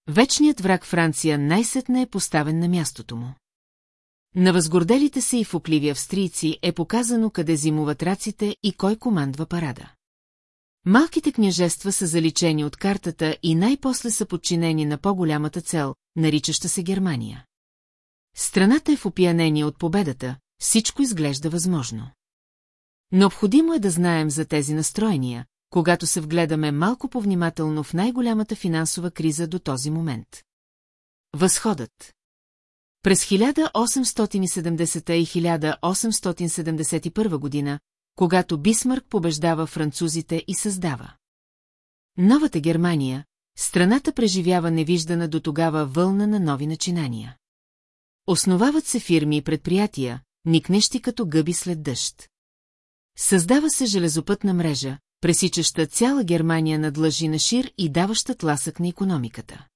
Вечният враг Франция най-сетне е поставен на мястото му. На възгорделите се и фукливи австрийци е показано къде зимуват раците и кой командва парада. Малките княжества са заличени от картата и най-после са подчинени на по-голямата цел, наричаща се Германия. Страната е в опиянение от победата, всичко изглежда възможно. Необходимо е да знаем за тези настроения, когато се вгледаме малко повнимателно в най-голямата финансова криза до този момент. Възходът През 1870 и 1871 година, когато Бисмарк побеждава французите и създава. Новата Германия, страната преживява невиждана до тогава вълна на нови начинания. Основават се фирми и предприятия, никнещи като гъби след дъжд. Създава се железопътна мрежа, пресичаща цяла Германия над лъжи на шир и даваща тласък на економиката.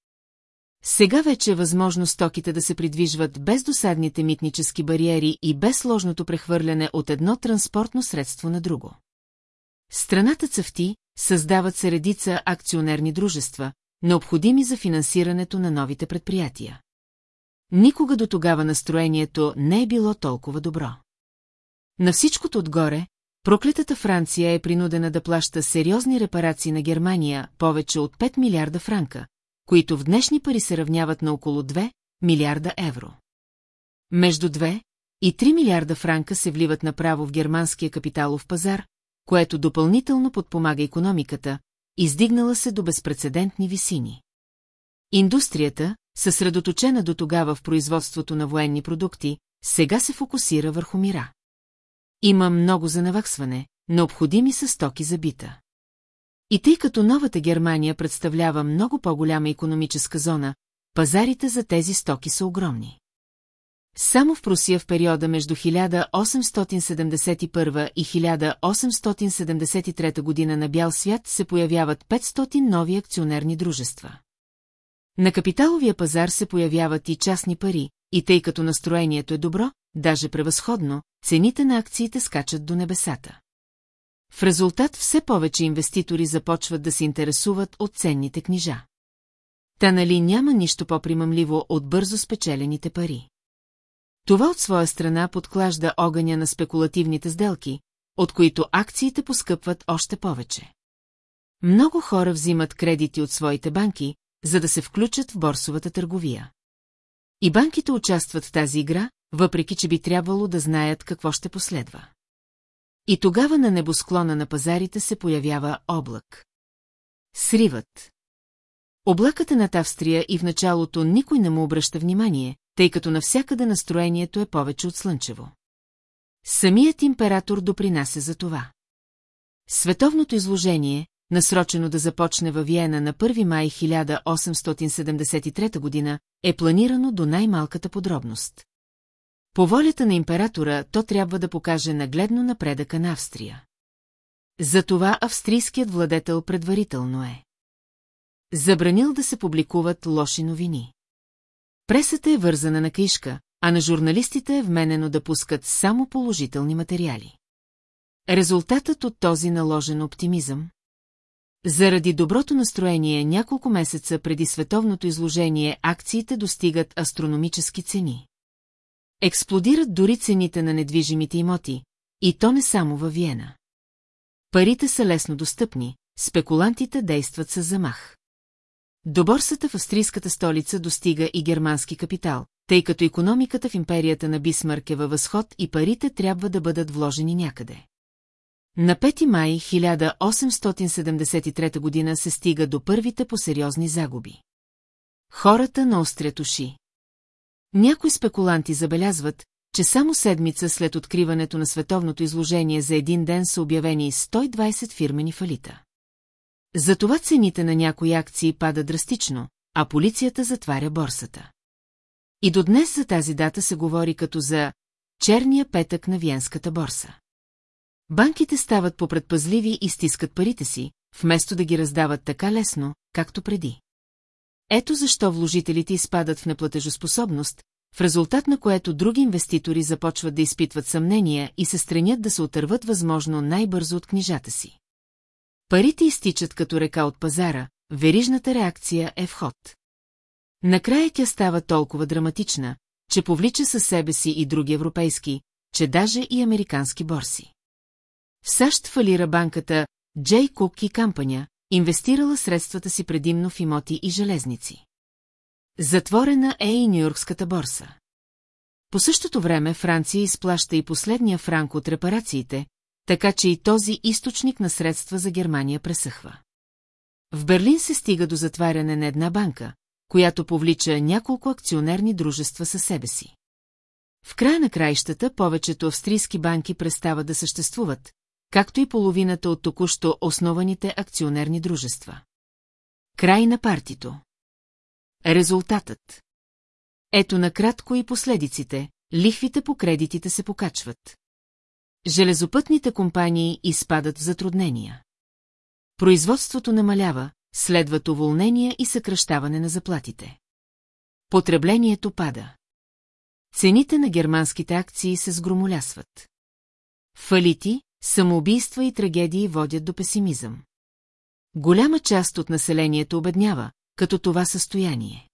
Сега вече е възможно стоките да се придвижват без досадните митнически бариери и без сложното прехвърляне от едно транспортно средство на друго. Страната цъфти, създават се редица акционерни дружества, необходими за финансирането на новите предприятия. Никога до тогава настроението не е било толкова добро. На всичкото отгоре, проклетата Франция е принудена да плаща сериозни репарации на Германия, повече от 5 милиарда франка, които в днешни пари се равняват на около 2 милиарда евро. Между 2 и 3 милиарда франка се вливат направо в германския капиталов пазар, което допълнително подпомага економиката, издигнала се до безпредседентни висини. Индустрията, съсредоточена до тогава в производството на военни продукти, сега се фокусира върху мира. Има много за наваксване, необходими са стоки за бита. И тъй като новата Германия представлява много по-голяма економическа зона, пазарите за тези стоки са огромни. Само в Прусия в периода между 1871 и 1873 година на бял свят се появяват 500 нови акционерни дружества. На капиталовия пазар се появяват и частни пари, и тъй като настроението е добро, даже превъзходно, цените на акциите скачат до небесата. В резултат все повече инвеститори започват да се интересуват от ценните книжа. Та нали няма нищо по-примамливо от бързо спечелените пари. Това от своя страна подклажда огъня на спекулативните сделки, от които акциите поскъпват още повече. Много хора взимат кредити от своите банки, за да се включат в борсовата търговия. И банките участват в тази игра, въпреки че би трябвало да знаят какво ще последва. И тогава на небосклона на пазарите се появява облак. Сриват. Облакът е над Австрия и в началото никой не му обръща внимание, тъй като навсякъде настроението е повече от слънчево. Самият император допринася за това. Световното изложение, насрочено да започне във Виена на 1 май 1873 година, е планирано до най-малката подробност. По волята на императора то трябва да покаже нагледно напредъка на Австрия. Затова австрийският владетел предварително е. Забранил да се публикуват лоши новини. Пресата е вързана на кишка, а на журналистите е вменено да пускат само положителни материали. Резултатът от този наложен оптимизъм? Заради доброто настроение няколко месеца преди световното изложение акциите достигат астрономически цени. Експлодират дори цените на недвижимите имоти, и то не само във Виена. Парите са лесно достъпни, спекулантите действат с замах. До борсата в австрийската столица достига и германски капитал, тъй като економиката в империята на Бисмарк е във възход и парите трябва да бъдат вложени някъде. На 5 май 1873 година се стига до първите по-сериозни загуби. Хората наострят уши. Някои спекуланти забелязват, че само седмица след откриването на световното изложение за един ден са обявени 120 фирмени фалита. Затова цените на някои акции пада драстично, а полицията затваря борсата. И до днес за тази дата се говори като за черния петък на Виенската борса. Банките стават попредпазливи и стискат парите си, вместо да ги раздават така лесно, както преди. Ето защо вложителите изпадат в неплатежоспособност, в резултат на което други инвеститори започват да изпитват съмнения и се стремят да се отърват възможно най-бързо от книжата си. Парите изтичат като река от пазара, верижната реакция е вход. Накрая тя става толкова драматична, че повлича със себе си и други европейски, че даже и американски борси. В САЩ фалира банката Джей Кук и Кампаня, инвестирала средствата си предимно в имоти и железници. Затворена е и Нью-Йоркската борса. По същото време Франция изплаща и последния франк от репарациите, така че и този източник на средства за Германия пресъхва. В Берлин се стига до затваряне на една банка, която повлича няколко акционерни дружества със себе си. В края на краищата повечето австрийски банки престават да съществуват, както и половината от току-що основаните акционерни дружества. Край на партито. Резултатът. Ето накратко и последиците, лихвите по кредитите се покачват. Железопътните компании изпадат в затруднения. Производството намалява, следват уволнения и съкръщаване на заплатите. Потреблението пада. Цените на германските акции се сгромолясват. Фалити, самоубийства и трагедии водят до песимизъм. Голяма част от населението обеднява, като това състояние.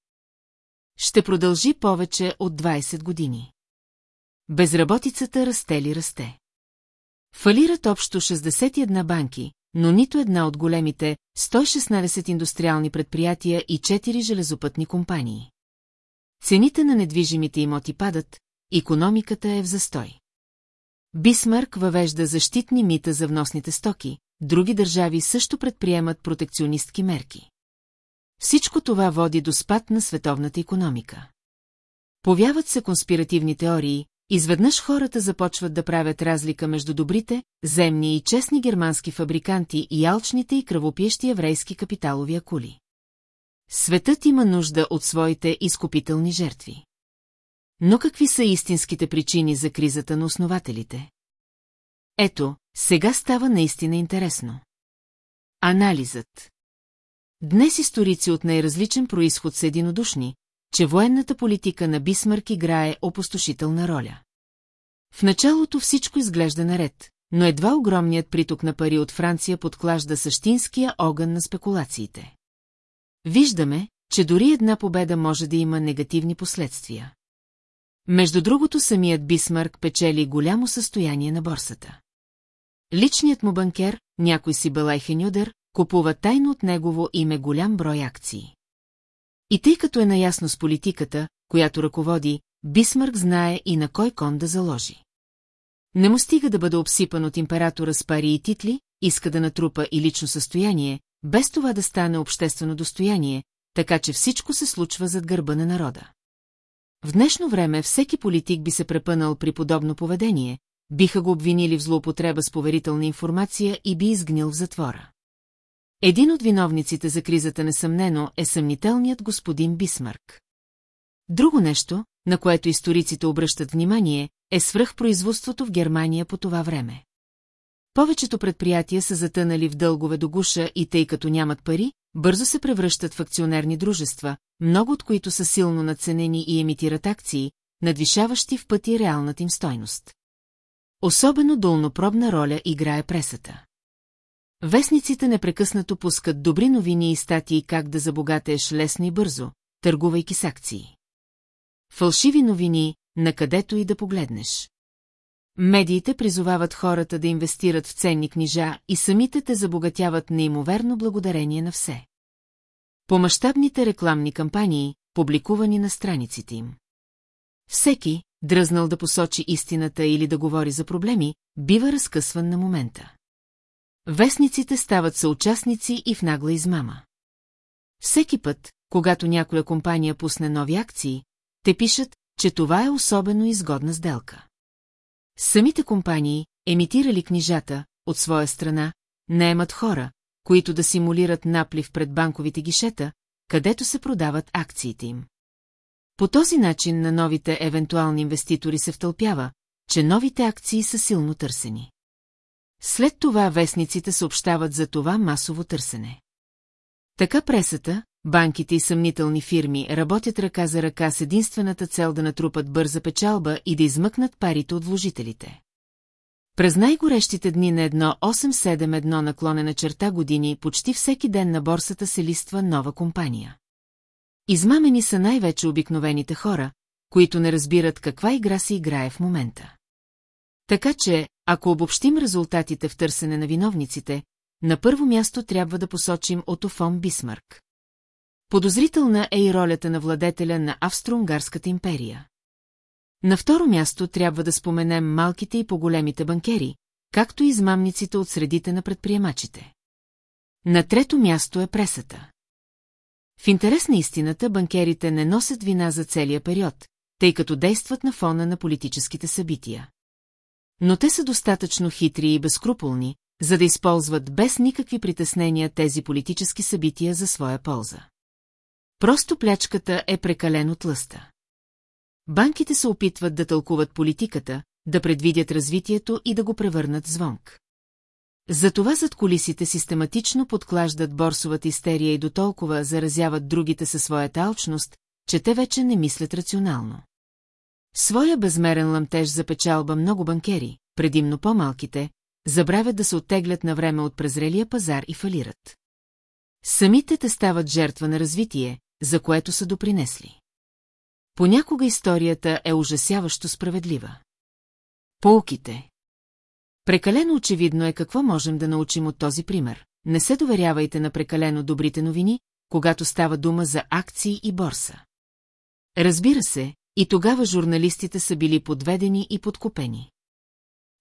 Ще продължи повече от 20 години. Безработицата расте ли расте. Фалират общо 61 банки, но нито една от големите 116 индустриални предприятия и 4 железопътни компании. Цените на недвижимите имоти падат, економиката е в застой. Бисмарк въвежда защитни мита за вносните стоки, други държави също предприемат протекционистки мерки. Всичко това води до спад на световната економика. Повяват се конспиративни теории, изведнъж хората започват да правят разлика между добрите, земни и честни германски фабриканти и алчните и кръвопиещи еврейски капиталови акули. Светът има нужда от своите изкупителни жертви. Но какви са истинските причини за кризата на основателите? Ето, сега става наистина интересно. Анализът Днес историци от най-различен происход са единодушни, че военната политика на Бисмарк играе опустошителна роля. В началото всичко изглежда наред, но едва огромният приток на пари от Франция подклажда същинския огън на спекулациите. Виждаме, че дори една победа може да има негативни последствия. Между другото самият Бисмарк печели голямо състояние на борсата. Личният му банкер, някой си Белайхенюдер, купува тайно от негово име голям брой акции. И тъй като е наясно с политиката, която ръководи, Бисмарк знае и на кой кон да заложи. Не му стига да бъде обсипан от императора с пари и титли, иска да натрупа и лично състояние, без това да стане обществено достояние, така че всичко се случва зад гърба на народа. В днешно време всеки политик би се препънал при подобно поведение, биха го обвинили в злоупотреба с поверителна информация и би изгнил в затвора. Един от виновниците за кризата несъмнено е съмнителният господин Бисмарк. Друго нещо, на което историците обръщат внимание, е свръхпроизводството в Германия по това време. Повечето предприятия са затънали в дългове до гуша и тъй като нямат пари, бързо се превръщат в акционерни дружества, много от които са силно надценени и емитират акции, надвишаващи в пъти реалната им стойност. Особено долнопробна роля играе пресата. Вестниците непрекъснато пускат добри новини и статии как да забогатееш лесно и бързо, търгувайки с акции. Фалшиви новини, на където и да погледнеш. Медиите призовават хората да инвестират в ценни книжа и самите те забогатяват неимоверно благодарение на все. По мащабните рекламни кампании, публикувани на страниците им. Всеки, дръзнал да посочи истината или да говори за проблеми, бива разкъсван на момента. Вестниците стават съучастници и в нагла измама. Всеки път, когато някоя компания пусне нови акции, те пишат, че това е особено изгодна сделка. Самите компании, емитирали книжата, от своя страна, наемат хора, които да симулират наплив пред банковите гишета, където се продават акциите им. По този начин на новите евентуални инвеститори се втълпява, че новите акции са силно търсени. След това вестниците съобщават за това масово търсене. Така пресата, банките и съмнителни фирми работят ръка за ръка с единствената цел да натрупат бърза печалба и да измъкнат парите от вложителите. През най-горещите дни на едно 871 наклонена черта години почти всеки ден на борсата се листва нова компания. Измамени са най-вече обикновените хора, които не разбират каква игра се играе в момента. Така че, ако обобщим резултатите в търсене на виновниците, на първо място трябва да посочим Отофон Бисмарк. Подозрителна е и ролята на владетеля на Австро-Унгарската империя. На второ място трябва да споменем малките и по-големите банкери, както и измамниците от средите на предприемачите. На трето място е пресата. В интерес на истината банкерите не носят вина за целия период, тъй като действат на фона на политическите събития. Но те са достатъчно хитри и безкруполни, за да използват без никакви притеснения тези политически събития за своя полза. Просто плячката е прекалено тлъста. Банките се опитват да тълкуват политиката, да предвидят развитието и да го превърнат звонк. Затова зад колисите систематично подклаждат борсовата истерия и до толкова заразяват другите със своята алчност, че те вече не мислят рационално. Своя безмерен ламтеж за печалба много банкери, предимно по-малките, забравят да се оттеглят на време от презрелия пазар и фалират. Самите те стават жертва на развитие, за което са допринесли. Понякога историята е ужасяващо справедлива. Полките Прекалено очевидно е какво можем да научим от този пример. Не се доверявайте на прекалено добрите новини, когато става дума за акции и борса. Разбира се, и тогава журналистите са били подведени и подкупени.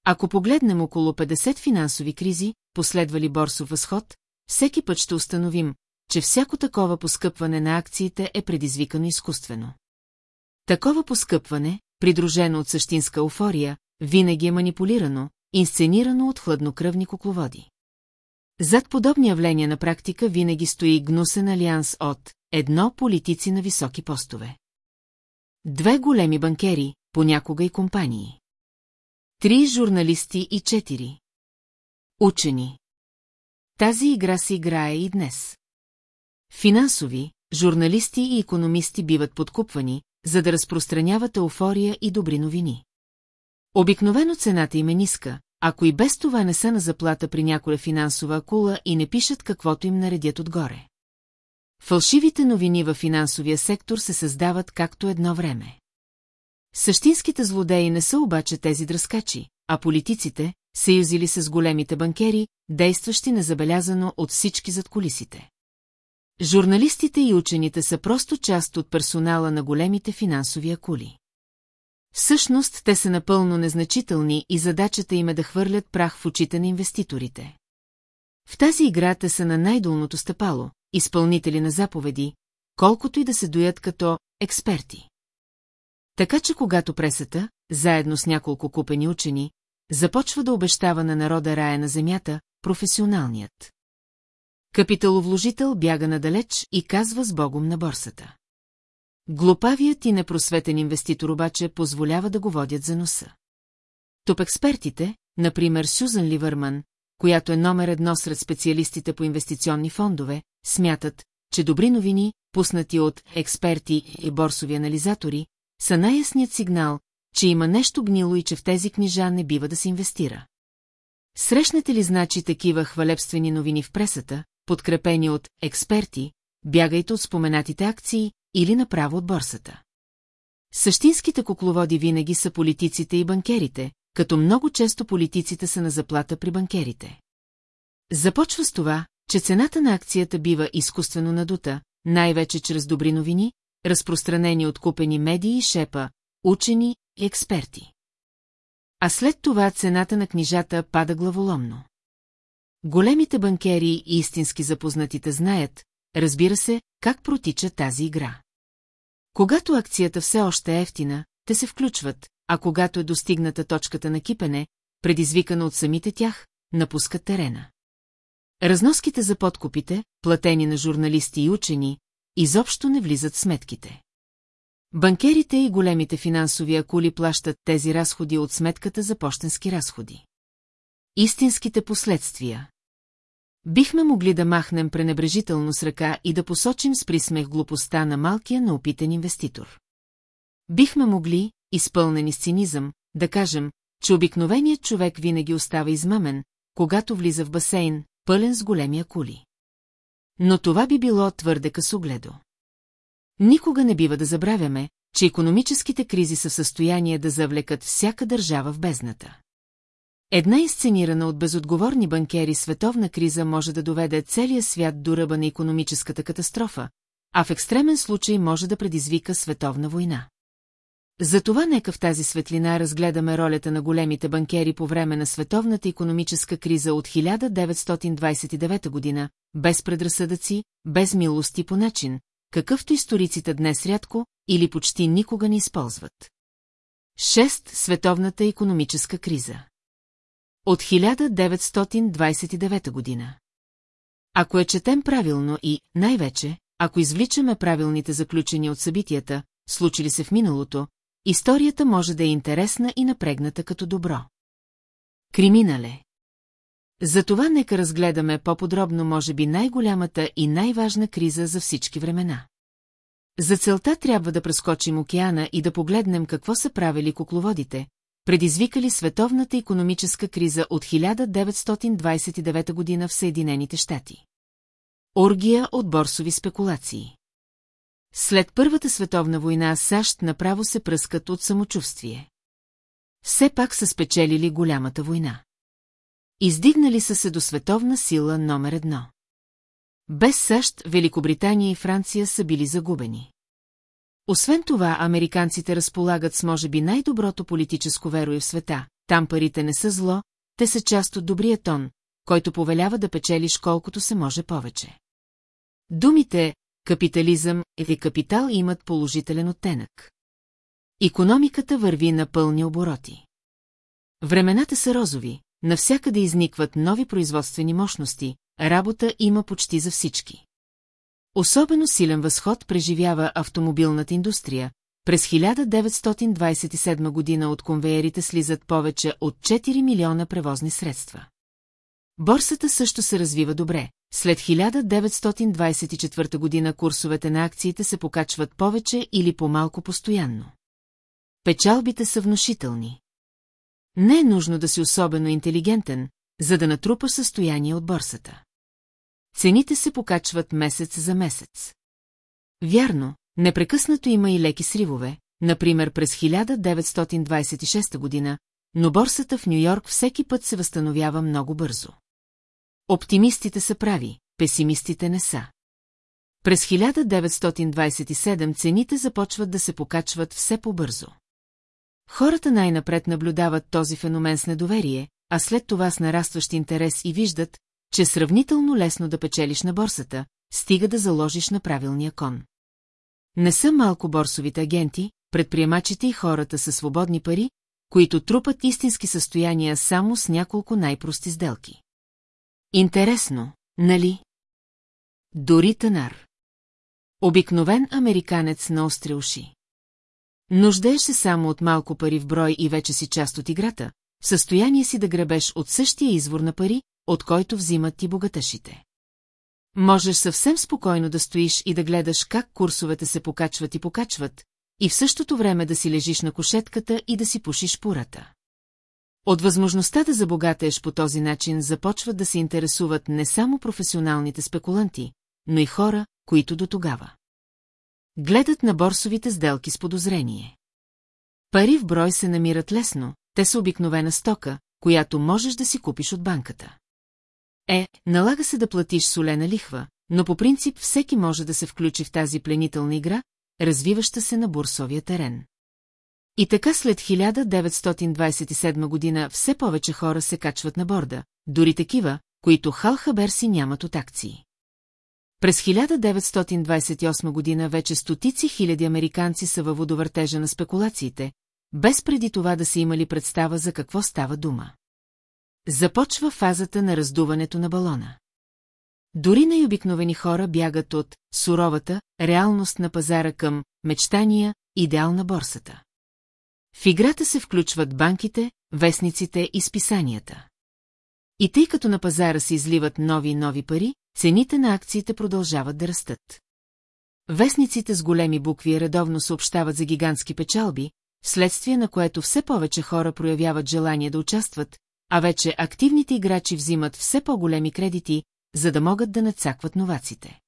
Ако погледнем около 50 финансови кризи, последвали борсов възход, всеки път ще установим, че всяко такова поскъпване на акциите е предизвикано изкуствено. Такова поскъпване, придружено от същинска euфория, винаги е манипулирано, инсценирано от хладнокръвни кукловоди. Зад подобни явления на практика винаги стои гнусен алианс от едно политици на високи постове. Две големи банкери, понякога и компании. Три журналисти и четири. Учени. Тази игра се играе и днес. Финансови, журналисти и економисти биват подкупвани, за да разпространяват еуфория и добри новини. Обикновено цената им е ниска, ако и без това не са на заплата при някоя финансова акула и не пишат каквото им наредят отгоре. Фалшивите новини във финансовия сектор се създават както едно време. Същинските злодеи не са обаче тези дръскачи, а политиците, съюзили с големите банкери, действащи незабелязано от всички зад колисите. Журналистите и учените са просто част от персонала на големите финансови акули. Всъщност те са напълно незначителни и задачата им е да хвърлят прах в очите на инвеститорите. В тази игра те са на най-долното стъпало, изпълнители на заповеди, колкото и да се доят като експерти. Така че когато пресата, заедно с няколко купени учени, започва да обещава на народа рая на земята, професионалният. Капиталовложител бяга надалеч и казва с богом на борсата. Глупавият и непросветен инвеститор обаче позволява да го водят за носа. Топ експертите, например Сюзан Ливърман, която е номер едно сред специалистите по инвестиционни фондове, смятат, че добри новини, пуснати от експерти и борсови анализатори, са най-ясният сигнал, че има нещо гнило и че в тези книжа не бива да се инвестира. Срещнете ли значи такива хвалебствени новини в пресата, подкрепени от експерти, бягайте от споменатите акции или направо от борсата. Същинските кукловоди винаги са политиците и банкерите, като много често политиците са на заплата при банкерите. Започва с това, че цената на акцията бива изкуствено надута, най-вече чрез добри новини, разпространени от купени медии и шепа, учени и експерти. А след това цената на книжата пада главоломно. Големите банкери и истински запознатите знаят, разбира се, как протича тази игра. Когато акцията все още е ефтина, те се включват, а когато е достигната точката на кипене, предизвикана от самите тях, напускат терена. Разноските за подкупите, платени на журналисти и учени, изобщо не влизат в сметките. Банкерите и големите финансови акули плащат тези разходи от сметката за почтенски разходи. Истинските последствия Бихме могли да махнем пренебрежително с ръка и да посочим с присмех глупостта на малкия наопитен инвеститор. Бихме могли, изпълнени с цинизъм, да кажем, че обикновеният човек винаги остава измамен, когато влиза в басейн, пълен с големи акули. Но това би било твърде късогледо. Никога не бива да забравяме, че економическите кризи са в състояние да завлекат всяка държава в бездната. Една изценирана от безотговорни банкери световна криза може да доведе целия свят до ръба на економическата катастрофа, а в екстремен случай може да предизвика световна война. Затова нека в тази светлина разгледаме ролята на големите банкери по време на световната економическа криза от 1929 година, без предразсъдъци, без милости по начин, какъвто историците днес рядко или почти никога не използват. 6. Световната економическа криза От 1929 година Ако я четем правилно и, най-вече, ако извличаме правилните заключения от събитията, случили се в миналото, историята може да е интересна и напрегната като добро. Криминале затова нека разгледаме по-подробно може би най-голямата и най-важна криза за всички времена. За целта трябва да прескочим океана и да погледнем какво са правили кукловодите, предизвикали световната економическа криза от 1929 година в Съединените щати. Оргия от борсови спекулации След Първата световна война САЩ направо се пръскат от самочувствие. Все пак са спечелили голямата война. Издигнали са се до световна сила номер едно. Без САЩ, Великобритания и Франция са били загубени. Освен това, американците разполагат с може би най-доброто политическо верое в света. Там парите не са зло, те са част от добрия тон, който повелява да печелиш колкото се може повече. Думите «капитализъм» и «капитал» имат положителен оттенък. Икономиката върви на пълни обороти. Времената са розови, навсякъде изникват нови производствени мощности, работа има почти за всички. Особено силен възход преживява автомобилната индустрия. През 1927 година от конвейерите слизат повече от 4 милиона превозни средства. Борсата също се развива добре. След 1924 година курсовете на акциите се покачват повече или по-малко постоянно. Печалбите са внушителни. Не е нужно да си особено интелигентен, за да натрупа състояние от борсата. Цените се покачват месец за месец. Вярно, непрекъснато има и леки сривове, например през 1926 година, но борсата в Нью-Йорк всеки път се възстановява много бързо. Оптимистите са прави, песимистите не са. През 1927 цените започват да се покачват все по-бързо. Хората най-напред наблюдават този феномен с недоверие, а след това с нарастващ интерес и виждат, че сравнително лесно да печелиш на борсата, стига да заложиш на правилния кон. Не са малко борсовите агенти, предприемачите и хората със свободни пари, които трупат истински състояния само с няколко най-прости сделки. Интересно, нали? Дори Танар. Обикновен американец на остри уши. Нуждаеш се само от малко пари в брой и вече си част от играта, в състояние си да гребеш от същия извор на пари, от който взимат и богаташите. Можеш съвсем спокойно да стоиш и да гледаш как курсовете се покачват и покачват, и в същото време да си лежиш на кошетката и да си пушиш пурата. От възможността да забогатееш по този начин започват да се интересуват не само професионалните спекуланти, но и хора, които до тогава. Гледат на борсовите сделки с подозрение. Пари в брой се намират лесно, те са обикновена стока, която можеш да си купиш от банката. Е, налага се да платиш солена лихва, но по принцип всеки може да се включи в тази пленителна игра, развиваща се на бурсовия терен. И така след 1927 година все повече хора се качват на борда, дори такива, които халхабер си нямат от акции. През 1928 година вече стотици хиляди американци са във водовъртежа на спекулациите, без преди това да са имали представа за какво става дума. Започва фазата на раздуването на балона. Дори най-обикновени хора бягат от суровата реалност на пазара към мечтания, идеал на борсата. В играта се включват банките, вестниците и списанията. И тъй като на пазара се изливат нови и нови пари, цените на акциите продължават да растат. Вестниците с големи букви редовно съобщават за гигантски печалби, вследствие на което все повече хора проявяват желание да участват, а вече активните играчи взимат все по-големи кредити, за да могат да надцакват новаците.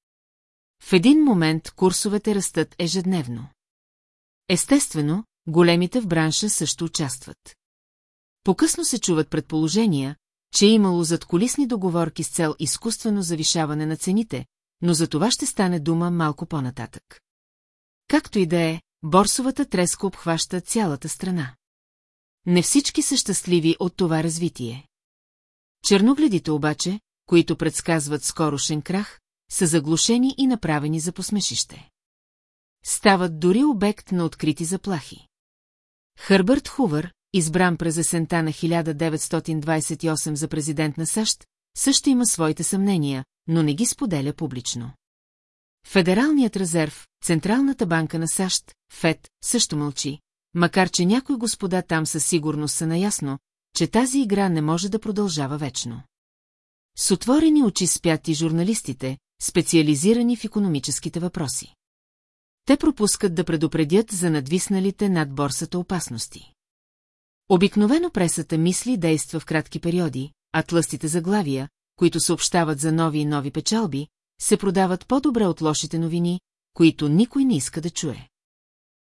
В един момент курсовете растат ежедневно. Естествено, големите в бранша също участват. Покъсно се чуват предположения, че е имало задколисни договорки с цел изкуствено завишаване на цените, но за това ще стане дума малко по-нататък. Както и да е, борсовата треска обхваща цялата страна. Не всички са щастливи от това развитие. Черногледите обаче, които предсказват скорошен крах, са заглушени и направени за посмешище. Стават дори обект на открити заплахи. Хърбърт Хувър, избран през есента на 1928 за президент на САЩ, също има своите съмнения, но не ги споделя публично. Федералният резерв, Централната банка на САЩ, ФЕД, също мълчи, макар че някои господа там със сигурност са наясно, че тази игра не може да продължава вечно. С отворени очи спят и журналистите, специализирани в економическите въпроси. Те пропускат да предупредят за надвисналите над борсата опасности. Обикновено пресата мисли действа в кратки периоди, а тлъстите заглавия, които съобщават за нови и нови печалби, се продават по-добре от лошите новини, които никой не иска да чуе.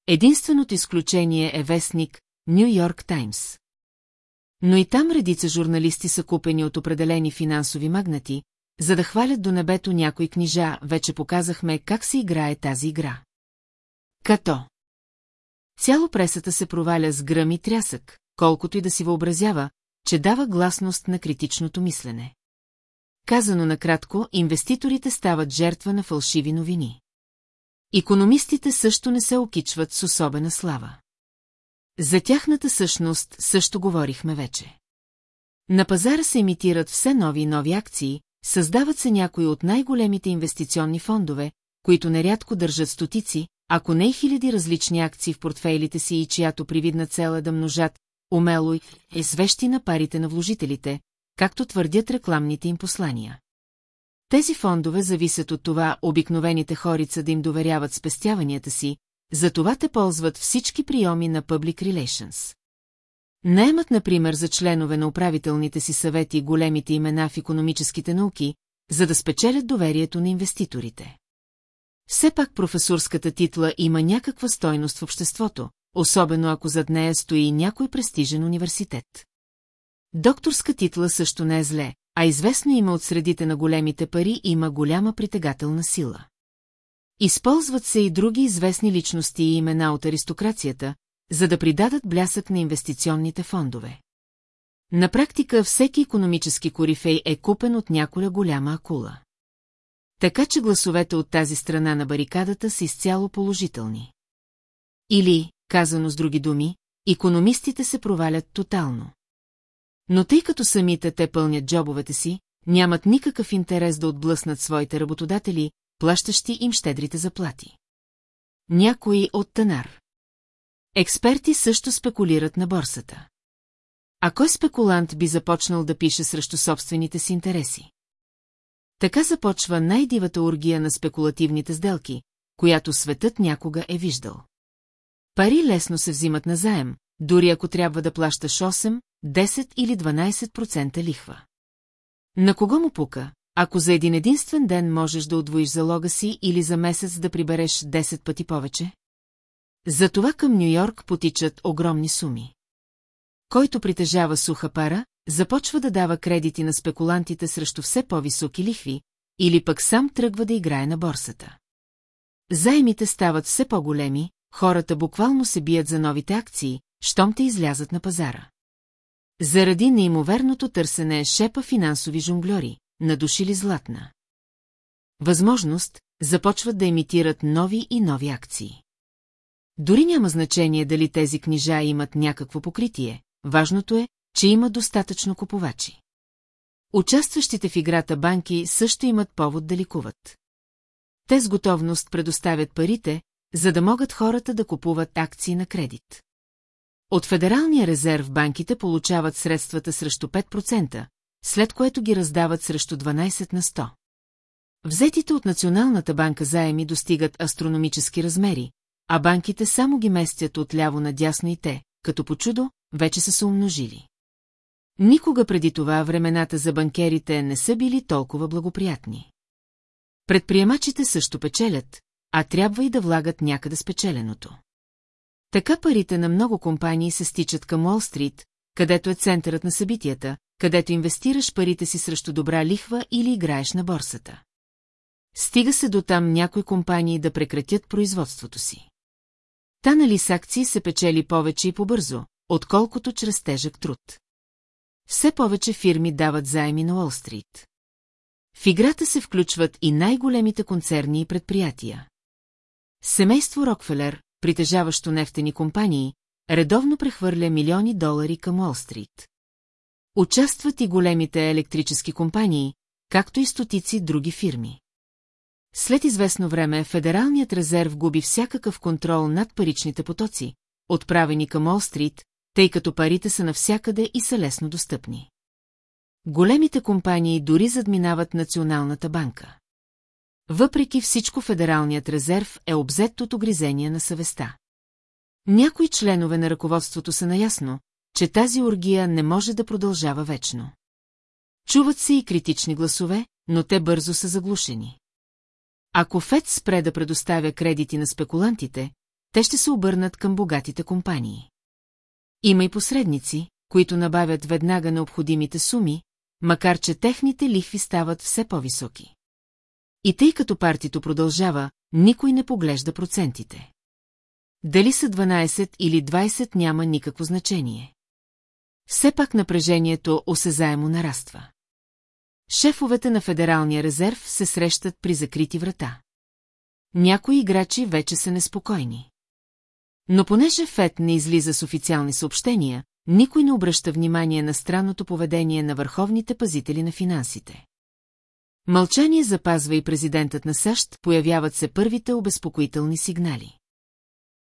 Единственото изключение е вестник Нью Йорк Таймс. Но и там редица журналисти са купени от определени финансови магнати, за да хвалят до небето някои книжа, вече показахме как се играе тази игра. Като Цяло пресата се проваля с гръм и трясък, колкото и да си въобразява, че дава гласност на критичното мислене. Казано накратко, инвеститорите стават жертва на фалшиви новини. Икономистите също не се окичват с особена слава. За тяхната същност също говорихме вече. На пазара се имитират все нови и нови акции, създават се някои от най-големите инвестиционни фондове, които нерядко държат стотици, ако не и хиляди различни акции в портфейлите си и чиято привидна цел е да множат умело и е свещи на парите на вложителите, както твърдят рекламните им послания. Тези фондове зависят от това обикновените хорица да им доверяват спестяванията си, затова те ползват всички приеми на Public Relations. Наемат, например, за членове на управителните си съвети големите имена в економическите науки, за да спечелят доверието на инвеститорите. Все пак професорската титла има някаква стойност в обществото, особено ако зад нея стои някой престижен университет. Докторска титла също не е зле, а известно има от средите на големите пари има голяма притегателна сила. Използват се и други известни личности и имена от аристокрацията, за да придадат блясък на инвестиционните фондове. На практика всеки економически корифей е купен от няколя голяма акула. Така че гласовете от тази страна на барикадата са изцяло положителни. Или, казано с други думи, економистите се провалят тотално. Но тъй като самите те пълнят джобовете си, нямат никакъв интерес да отблъснат своите работодатели, плащащи им щедрите заплати. Някои от Танар. Експерти също спекулират на борсата. А кой спекулант би започнал да пише срещу собствените си интереси? Така започва най-дивата оргия на спекулативните сделки, която светът някога е виждал. Пари лесно се взимат на заем, дори ако трябва да плащаш 8, 10 или 12% лихва. На кого му пука, ако за един единствен ден можеш да отвоиш залога си или за месец да прибереш 10 пъти повече? Затова към Нью-Йорк потичат огромни суми. Който притежава суха пара, започва да дава кредити на спекулантите срещу все по-високи лихви, или пък сам тръгва да играе на борсата. Заемите стават все по-големи, хората буквално се бият за новите акции, щом те излязат на пазара. Заради неимоверното търсене шепа финансови жонглери, надушили златна. Възможност, започват да имитират нови и нови акции. Дори няма значение дали тези книжа имат някакво покритие, важното е, че има достатъчно купувачи. Участващите в играта банки също имат повод да ликуват. Те с готовност предоставят парите, за да могат хората да купуват акции на кредит. От Федералния резерв банките получават средствата срещу 5%, след което ги раздават срещу 12 на 100. Взетите от Националната банка заеми достигат астрономически размери, а банките само ги местят от ляво надясно и те, като по чудо, вече са се умножили. Никога преди това времената за банкерите не са били толкова благоприятни. Предприемачите също печелят, а трябва и да влагат някъде спечеленото. Така парите на много компании се стичат към Уолл-стрит, където е центърът на събитията, където инвестираш парите си срещу добра лихва или играеш на борсата. Стига се до там някои компании да прекратят производството си. Та нали с акции се печели повече и побързо, отколкото чрез тежък труд. Все повече фирми дават заеми на Уолл-стрит. В играта се включват и най-големите концерни и предприятия. Семейство Рокфелер, притежаващо нефтени компании, редовно прехвърля милиони долари към Уолл-стрит. Участват и големите електрически компании, както и стотици други фирми. След известно време Федералният резерв губи всякакъв контрол над паричните потоци, отправени към Уолл-стрит, тъй като парите са навсякъде и са лесно достъпни. Големите компании дори задминават Националната банка. Въпреки всичко Федералният резерв е обзет от огризения на съвестта. Някои членове на ръководството са наясно, че тази оргия не може да продължава вечно. Чуват се и критични гласове, но те бързо са заглушени. Ако ФЕД спре да предоставя кредити на спекулантите, те ще се обърнат към богатите компании. Има и посредници, които набавят веднага необходимите суми, макар че техните лихви стават все по-високи. И тъй като партито продължава, никой не поглежда процентите. Дали са 12 или 20 няма никакво значение. Все пак напрежението осезаемо нараства. Шефовете на Федералния резерв се срещат при закрити врата. Някои играчи вече са неспокойни. Но понеже Фед не излиза с официални съобщения, никой не обръща внимание на странното поведение на върховните пазители на финансите. Мълчание запазва и президентът на САЩ, появяват се първите обезпокоителни сигнали.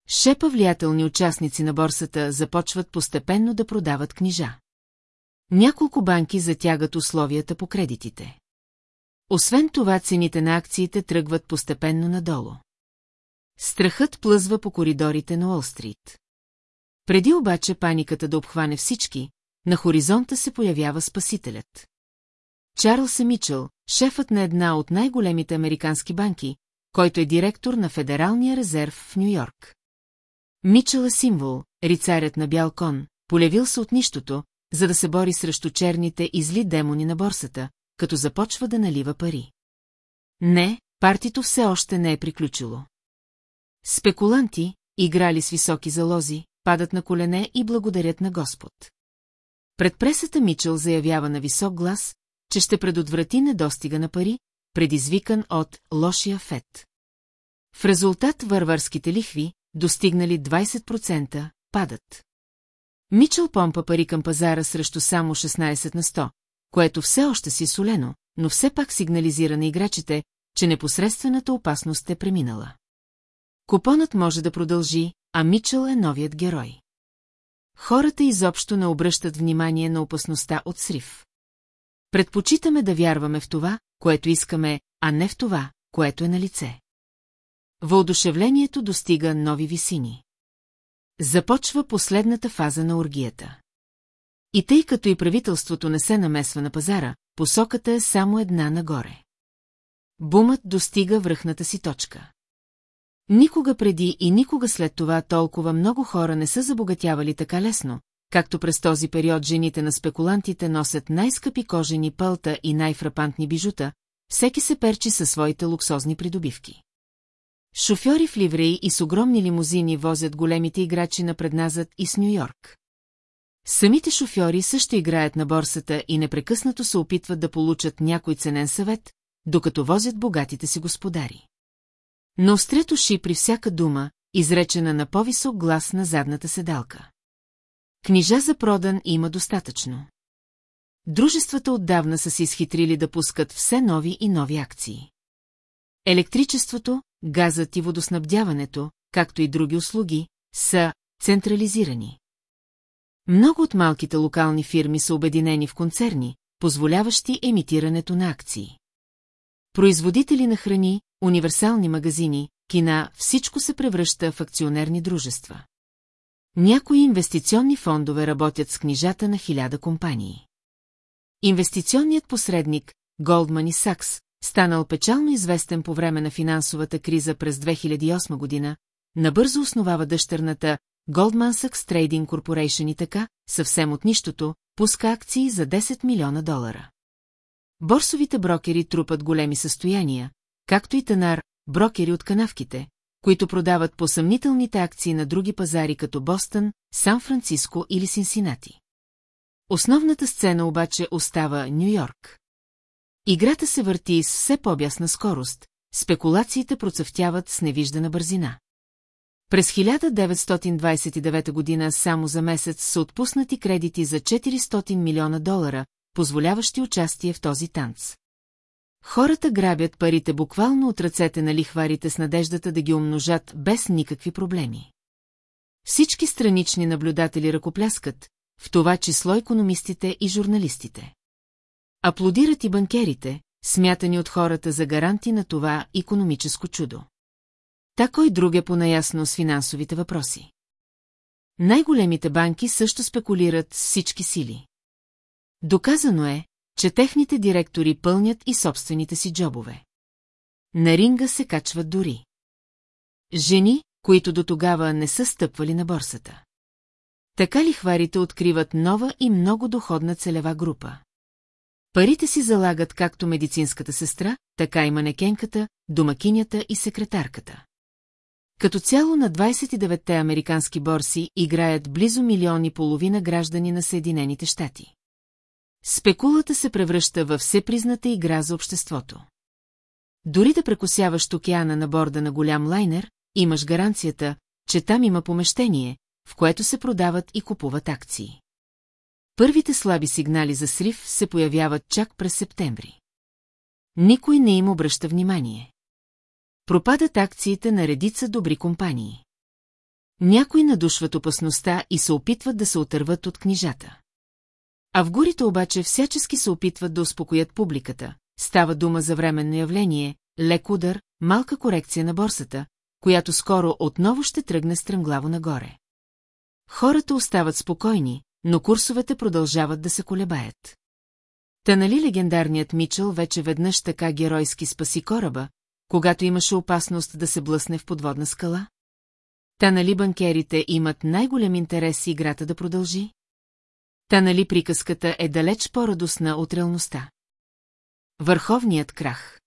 Шепа влиятелни участници на борсата започват постепенно да продават книжа. Няколко банки затягат условията по кредитите. Освен това, цените на акциите тръгват постепенно надолу. Страхът плъзва по коридорите на Уолстрит. Преди обаче паниката да обхване всички, на хоризонта се появява спасителят. Чарлз Мичел, шефът на една от най-големите американски банки, който е директор на Федералния резерв в Нью-Йорк. Мичел е символ, рицарят на бял кон, полявил се от нищото, за да се бори срещу черните и зли демони на борсата, като започва да налива пари. Не, партито все още не е приключило. Спекуланти, играли с високи залози, падат на колене и благодарят на Господ. Пред пресата Мичел заявява на висок глас, че ще предотврати недостига на пари, предизвикан от лошия фет. В резултат върварските лихви, достигнали 20%, падат. Мичел помпа пари към пазара срещу само 16 на 100, което все още си солено, но все пак сигнализира на играчите, че непосредствената опасност е преминала. Купонът може да продължи, а Мичел е новият герой. Хората изобщо не обръщат внимание на опасността от срив. Предпочитаме да вярваме в това, което искаме, а не в това, което е на лице. Въодушевлението достига нови висини. Започва последната фаза на оргията. И тъй като и правителството не се намесва на пазара, посоката е само една нагоре. Бумът достига връхната си точка. Никога преди и никога след това толкова много хора не са забогатявали така лесно, както през този период жените на спекулантите носят най-скъпи кожени пълта и най-фрапантни бижута, всеки се перчи със своите луксозни придобивки. Шофьори в ливреи и с огромни лимузини возят големите играчи напредназад и с Нью-Йорк. Самите шофьори също играят на борсата и непрекъснато се опитват да получат някой ценен съвет, докато возят богатите си господари. Но острят уши при всяка дума, изречена на по-висок глас на задната седалка. Книжа за продан има достатъчно. Дружествата отдавна са се изхитрили да пускат все нови и нови акции. Електричеството, газът и водоснабдяването, както и други услуги, са централизирани. Много от малките локални фирми са обединени в концерни, позволяващи емитирането на акции. Производители на храни, универсални магазини, кина, всичко се превръща в акционерни дружества. Някои инвестиционни фондове работят с книжата на хиляда компании. Инвестиционният посредник, Goldman и Сакс, станал печално известен по време на финансовата криза през 2008 година, набързо основава дъщерната Goldman Sachs Trading Corporation и така, съвсем от нищото, пуска акции за 10 милиона долара. Борсовите брокери трупат големи състояния, както и тенар, брокери от канавките, които продават по съмнителните акции на други пазари като Бостън, Сан-Франциско или Синсинати. Основната сцена обаче остава Нью-Йорк. Играта се върти с все по-бясна скорост, спекулациите процъфтяват с невиждана бързина. През 1929 година само за месец са отпуснати кредити за 400 милиона долара, позволяващи участие в този танц. Хората грабят парите буквално от ръцете на лихварите с надеждата да ги умножат без никакви проблеми. Всички странични наблюдатели ръкопляскат, в това число економистите и журналистите. Аплодират и банкерите, смятани от хората за гаранти на това економическо чудо. Та кой друг е понаясно с финансовите въпроси. Най-големите банки също спекулират с всички сили. Доказано е, че техните директори пълнят и собствените си джобове. На ринга се качват дори. Жени, които до тогава не са стъпвали на борсата. Така лихварите откриват нова и много доходна целева група. Парите си залагат както медицинската сестра, така и манекенката, домакинята и секретарката. Като цяло на 29-те американски борси играят близо милион и половина граждани на Съединените щати. Спекулата се превръща във всепризната игра за обществото. Дори да прекосяваш океана на борда на голям лайнер, имаш гаранцията, че там има помещение, в което се продават и купуват акции. Първите слаби сигнали за срив се появяват чак през септември. Никой не им обръща внимание. Пропадат акциите на редица добри компании. Някои надушват опасността и се опитват да се отърват от книжата. А в горите обаче всячески се опитват да успокоят публиката. Става дума за временно явление, лек удар, малка корекция на борсата, която скоро отново ще тръгне стръмглаво нагоре. Хората остават спокойни, но курсовете продължават да се колебаят. Та нали легендарният Мичел вече веднъж така геройски спаси кораба, когато имаше опасност да се блъсне в подводна скала? Та нали банкерите имат най-голям интерес играта да продължи? Та нали приказката е далеч по-радостна от реалността? Върховният крах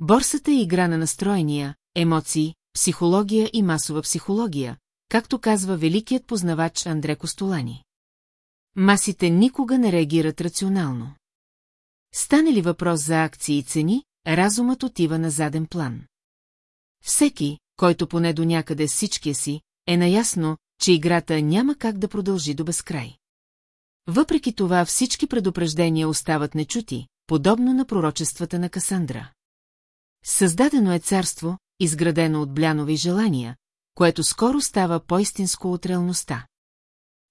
Борсата е игра на настроения, емоции, психология и масова психология, както казва великият познавач Андре Костолани. Масите никога не реагират рационално. Стане ли въпрос за акции и цени, разумът отива на заден план. Всеки, който поне до някъде всичкия си, е наясно, че играта няма как да продължи до безкрай. Въпреки това всички предупреждения остават нечути, подобно на пророчествата на Касандра. Създадено е царство, изградено от блянове и желания, което скоро става по-истинско от реалността.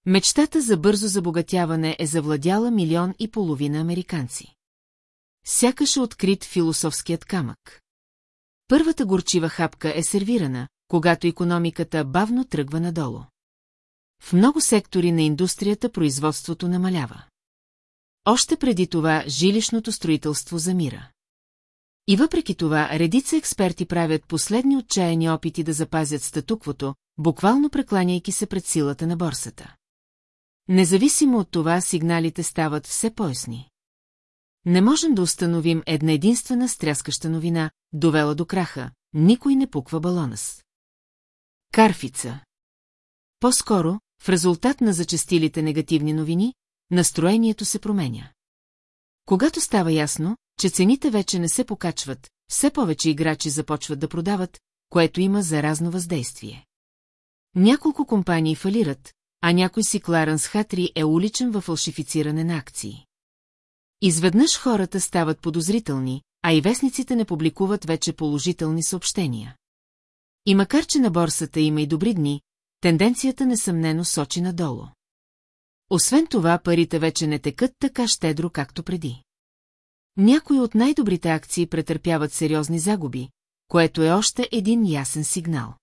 Мечтата за бързо забогатяване е завладяла милион и половина американци. Сякаш е открит философският камък. Първата горчива хапка е сервирана, когато економиката бавно тръгва надолу. В много сектори на индустрията производството намалява. Още преди това жилищното строителство замира. И въпреки това, редица експерти правят последни отчаяни опити да запазят статуквото, буквално прекланяйки се пред силата на борсата. Независимо от това, сигналите стават все поясни. Не можем да установим една единствена стряскаща новина, довела до краха, никой не пуква балона с. Карфица. По-скоро, в резултат на зачастилите негативни новини, настроението се променя. Когато става ясно, че цените вече не се покачват, все повече играчи започват да продават, което има заразно въздействие. Няколко компании фалират, а някой си Кларенс Хатри е уличен във фалшифициране на акции. Изведнъж хората стават подозрителни, а и вестниците не публикуват вече положителни съобщения. И макар, че на борсата има и добри дни, тенденцията несъмнено сочи надолу. Освен това, парите вече не текат така щедро, както преди. Някои от най-добрите акции претърпяват сериозни загуби, което е още един ясен сигнал.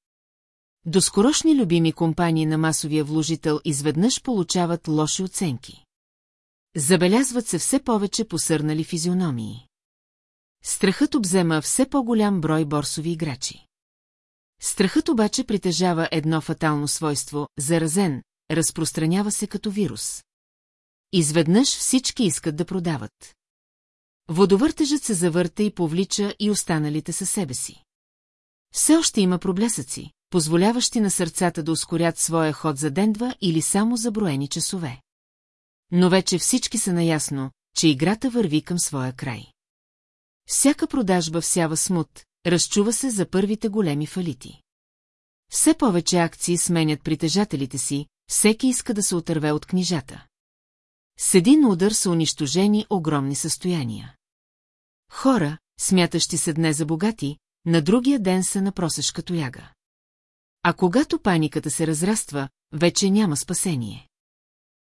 Доскорошни любими компании на масовия вложител изведнъж получават лоши оценки. Забелязват се все повече посърнали физиономии. Страхът обзема все по-голям брой борсови играчи. Страхът обаче притежава едно фатално свойство – заразен, разпространява се като вирус. Изведнъж всички искат да продават. Водовъртежът се завърта и повлича и останалите със себе си. Все още има проблесъци, позволяващи на сърцата да ускорят своя ход за ден-два или само за броени часове. Но вече всички са наясно, че играта върви към своя край. Всяка продажба всява смут, разчува се за първите големи фалити. Все повече акции сменят притежателите си, всеки иска да се отърве от книжата. С един удар са унищожени огромни състояния. Хора, смятащи се днес за богати, на другия ден са на просешка тояга. А когато паниката се разраства, вече няма спасение.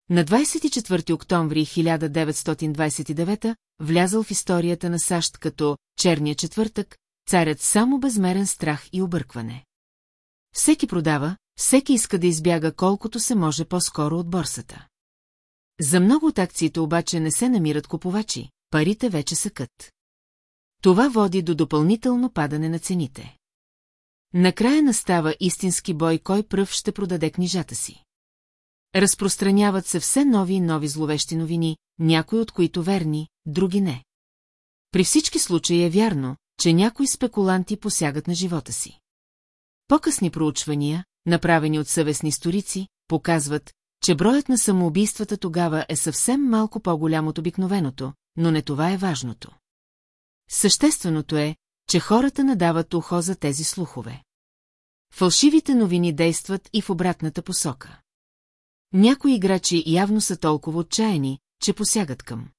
На 24 октомври 1929 влязъл в историята на САЩ като «Черния четвъртък», царят само безмерен страх и объркване. Всеки продава, всеки иска да избяга колкото се може по-скоро от борсата. За много от акциите обаче не се намират купувачи, парите вече са кът. Това води до допълнително падане на цените. Накрая настава истински бой, кой пръв ще продаде книжата си. Разпространяват се все нови и нови зловещи новини, някои от които верни, други не. При всички случаи е вярно, че някои спекуланти посягат на живота си. По-късни проучвания, направени от съвестни историци, показват, че броят на самоубийствата тогава е съвсем малко по-голям от обикновеното, но не това е важното. Същественото е, че хората надават ухо за тези слухове. Фалшивите новини действат и в обратната посока. Някои играчи явно са толкова отчаяни, че посягат към.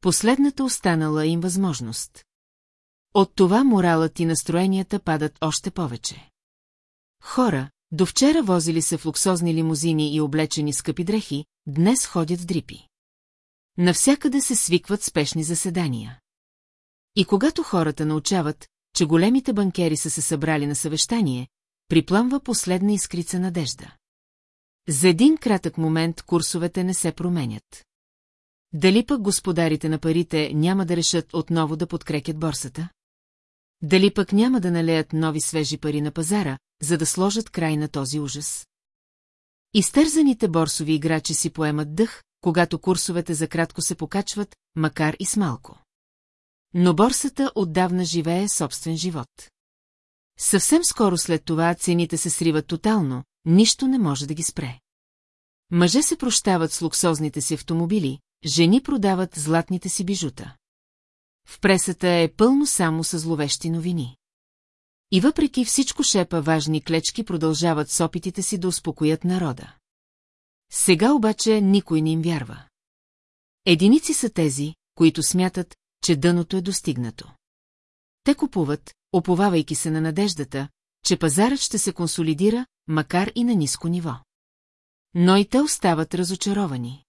Последната останала им възможност. От това моралът и настроенията падат още повече. Хора, до вчера возили се в луксозни лимузини и облечени скъпи дрехи, днес ходят в дрипи. Навсякъде се свикват спешни заседания. И когато хората научават, че големите банкери са се събрали на съвещание, припламва последна искрица надежда. За един кратък момент курсовете не се променят. Дали пък господарите на парите няма да решат отново да подкрекят борсата? Дали пък няма да налеят нови свежи пари на пазара, за да сложат край на този ужас? Изтързаните борсови играчи си поемат дъх, когато курсовете за кратко се покачват, макар и с малко. Но борсата отдавна живее собствен живот. Съвсем скоро след това цените се сриват тотално, нищо не може да ги спре. Мъже се прощават с луксозните си автомобили, жени продават златните си бижута. В пресата е пълно само с зловещи новини. И въпреки всичко шепа важни клечки продължават с опитите си да успокоят народа. Сега обаче никой не им вярва. Единици са тези, които смятат, че дъното е достигнато. Те купуват, оповавайки се на надеждата, че пазарът ще се консолидира, макар и на ниско ниво. Но и те остават разочаровани.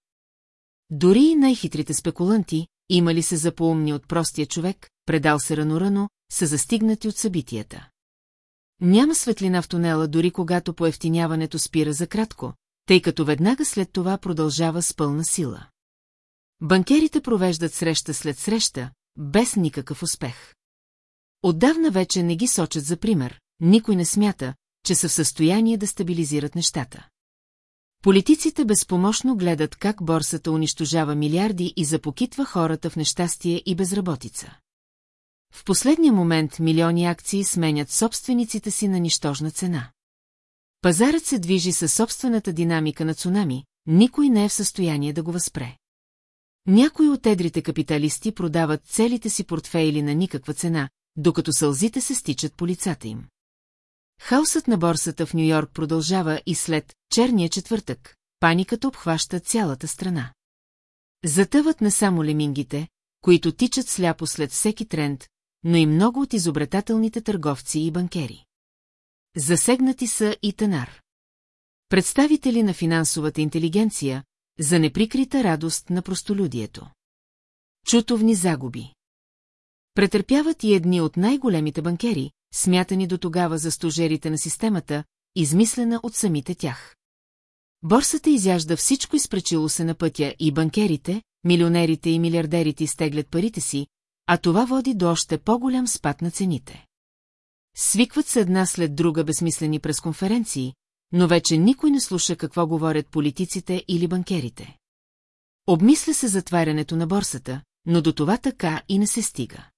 Дори и най-хитрите спекуланти, имали се за поумни от простия човек, предал се рано-рано, са застигнати от събитията. Няма светлина в тунела, дори когато поевтиняването спира за кратко, тъй като веднага след това продължава с пълна сила. Банкерите провеждат среща след среща, без никакъв успех. Отдавна вече не ги сочат за пример, никой не смята, че са в състояние да стабилизират нещата. Политиците безпомощно гледат как борсата унищожава милиарди и запокитва хората в нещастие и безработица. В последния момент милиони акции сменят собствениците си на нищожна цена. Пазарът се движи със собствената динамика на цунами, никой не е в състояние да го възпре. Някои от едрите капиталисти продават целите си портфейли на никаква цена, докато сълзите се стичат по лицата им. Хаосът на борсата в Нью-Йорк продължава и след черния четвъртък. Паниката обхваща цялата страна. Затъват не само лемингите, които тичат сляпо след всеки тренд, но и много от изобретателните търговци и банкери. Засегнати са и Танар. Представители на финансовата интелигенция за неприкрита радост на простолюдието. Чутовни загуби. Претърпяват и едни от най-големите банкери, смятани до тогава за стожерите на системата, измислена от самите тях. Борсата изяжда всичко изпречило се на пътя и банкерите, милионерите и милиардерите изтеглят парите си, а това води до още по-голям спад на цените. Свикват се една след друга безсмислени пресконференции, но вече никой не слуша какво говорят политиците или банкерите. Обмисля се затварянето на борсата, но до това така и не се стига.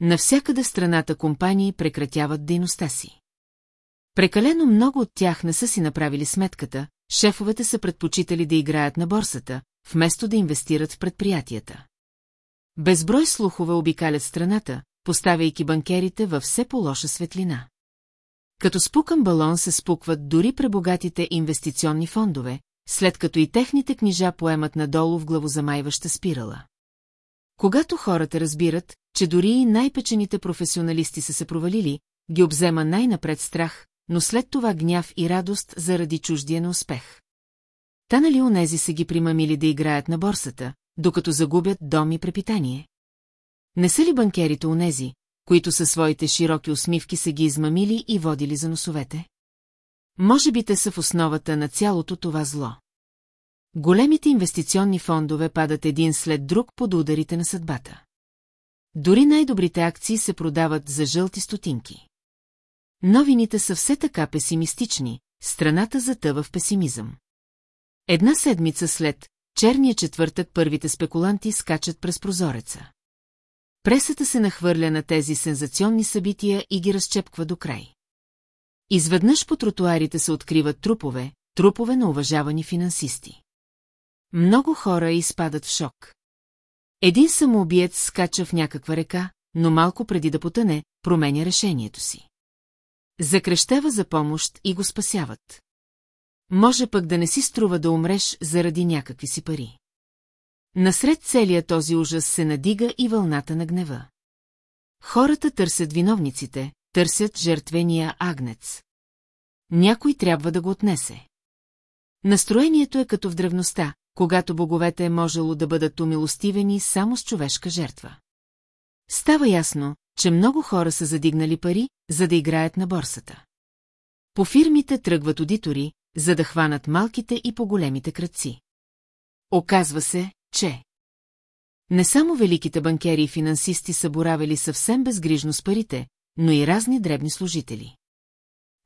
Навсякъде в страната компании прекратяват дейността си. Прекалено много от тях не са си направили сметката, шефовете са предпочитали да играят на борсата, вместо да инвестират в предприятията. Безброй слухове обикалят страната, поставяйки банкерите във все по-лоша светлина. Като спукан балон се спукват дори пребогатите инвестиционни фондове, след като и техните книжа поемат надолу в главозамайваща спирала. Когато хората разбират, че дори и най-печените професионалисти са се провалили, ги обзема най-напред страх, но след това гняв и радост заради чуждия на успех. Та нали онези са ги примамили да играят на борсата, докато загубят дом и препитание? Не са ли банкерите онези, които със своите широки усмивки са ги измамили и водили за носовете? Може би те са в основата на цялото това зло. Големите инвестиционни фондове падат един след друг под ударите на съдбата. Дори най-добрите акции се продават за жълти стотинки. Новините са все така песимистични, страната затъва в песимизъм. Една седмица след черния четвъртък първите спекуланти скачат през прозореца. Пресата се нахвърля на тези сензационни събития и ги разчепква до край. Изведнъж по тротуарите се откриват трупове, трупове на уважавани финансисти. Много хора изпадат в шок. Един самоубиец скача в някаква река, но малко преди да потъне, променя решението си. Закрещава за помощ и го спасяват. Може пък да не си струва да умреш заради някакви си пари. Насред целия този ужас се надига и вълната на гнева. Хората търсят виновниците, търсят жертвения агнец. Някой трябва да го отнесе. Настроението е като в древността, когато боговете е можело да бъдат умилостивени само с човешка жертва. Става ясно, че много хора са задигнали пари, за да играят на борсата. По фирмите тръгват аудитори, за да хванат малките и по-големите кръци. Оказва се, че... Не само великите банкери и финансисти са боравили съвсем безгрижно с парите, но и разни дребни служители.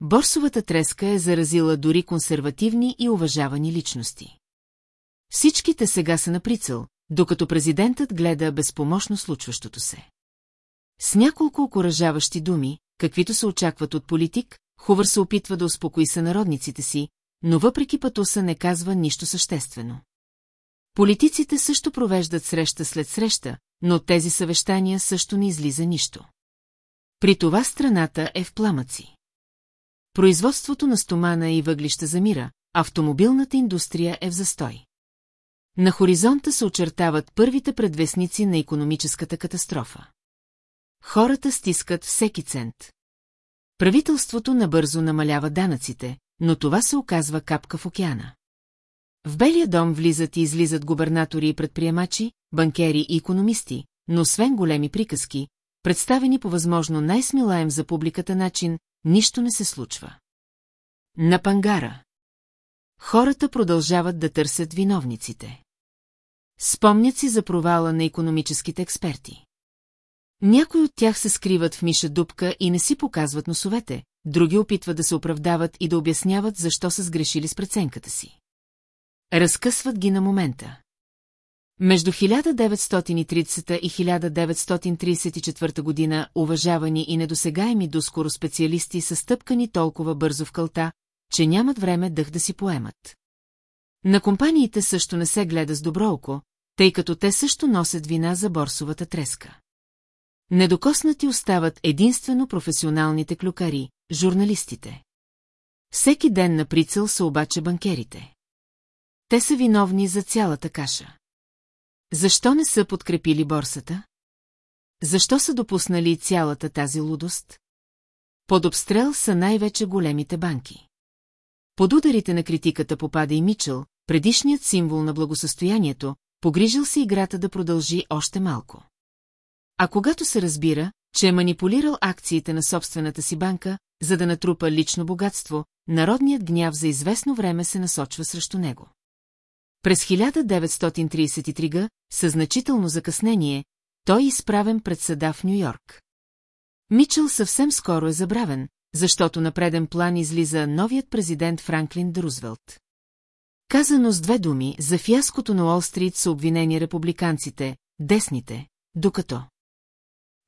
Борсовата треска е заразила дори консервативни и уважавани личности. Всичките сега са на прицел, докато президентът гледа безпомощно случващото се. С няколко окоръжаващи думи, каквито се очакват от политик, Хувър се опитва да успокои сънародниците си, но въпреки пътуса не казва нищо съществено. Политиците също провеждат среща след среща, но от тези съвещания също не излиза нищо. При това страната е в пламъци. Производството на стомана и въглища замира, автомобилната индустрия е в застой. На хоризонта се очертават първите предвестници на економическата катастрофа. Хората стискат всеки цент. Правителството набързо намалява данъците, но това се оказва капка в океана. В Белия дом влизат и излизат губернатори и предприемачи, банкери и економисти, но освен големи приказки, представени по възможно най-смилаем за публиката начин, нищо не се случва. На пангара. Хората продължават да търсят виновниците. Спомнят си за провала на економическите експерти. Някои от тях се скриват в миша дупка и не си показват носовете, други опитват да се оправдават и да обясняват защо са сгрешили с преценката си. Разкъсват ги на момента. Между 1930 и 1934 година уважавани и недосегаеми доскоро специалисти са стъпкани толкова бързо в кълта, че нямат време дъх да си поемат. На компаниите също не се гледа с добро око, тъй като те също носят вина за борсовата треска. Недокоснати остават единствено професионалните клюкари, журналистите. Всеки ден на прицел са обаче банкерите. Те са виновни за цялата каша. Защо не са подкрепили борсата? Защо са допуснали цялата тази лудост? Под обстрел са най-вече големите банки. Под ударите на критиката попада и Мичел, предишният символ на благосъстоянието, погрижил се играта да продължи още малко. А когато се разбира, че е манипулирал акциите на собствената си банка, за да натрупа лично богатство, народният гняв за известно време се насочва срещу него. През 1933 г, със значително закъснение, той е изправен пред съда в Нью-Йорк. Мичел съвсем скоро е забравен, защото на преден план излиза новият президент Франклин Друзвелт. Казано с две думи, за фиаското на Уолл-стрит са обвинени републиканците, десните, докато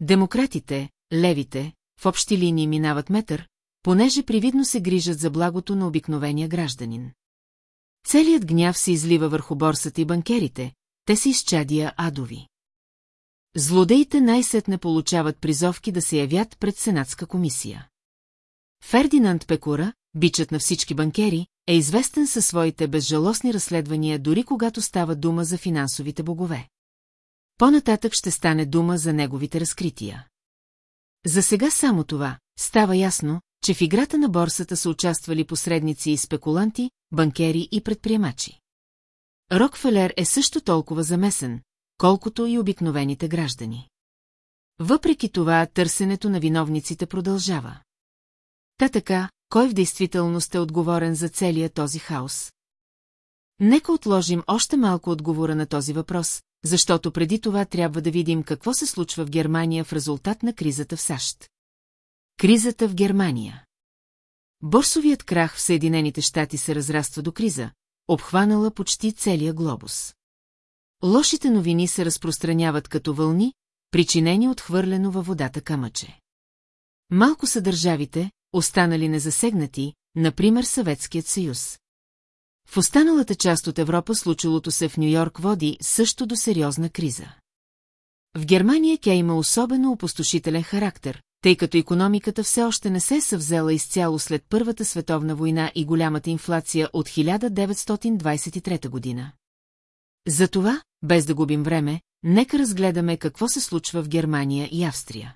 демократите, левите, в общи линии минават метър, понеже привидно се грижат за благото на обикновения гражданин. Целият гняв се излива върху борсата и банкерите, те са изчадия адови. Злодеите най-сетне получават призовки да се явят пред Сенатска комисия. Фердинанд Пекура, бичът на всички банкери, е известен със своите безжалостни разследвания дори когато става дума за финансовите богове. По-нататък ще стане дума за неговите разкрития. За сега само това, става ясно, че в играта на борсата са участвали посредници и спекуланти, банкери и предприемачи. Рокфелер е също толкова замесен, колкото и обикновените граждани. Въпреки това, търсенето на виновниците продължава. Та така, кой в действителност е отговорен за целия този хаос? Нека отложим още малко отговора на този въпрос, защото преди това трябва да видим какво се случва в Германия в резултат на кризата в САЩ. Кризата в Германия Борсовият крах в Съединените щати се разраства до криза, обхванала почти целия глобус. Лошите новини се разпространяват като вълни, причинени от хвърлено във водата камъче. Малко са държавите, останали незасегнати, например Съветският съюз. В останалата част от Европа случилото се в Нью-Йорк води също до сериозна криза. В Германия тя има особено опустошителен характер, тъй като економиката все още не се е съвзела изцяло след Първата световна война и голямата инфлация от 1923 година. Затова, без да губим време, нека разгледаме какво се случва в Германия и Австрия.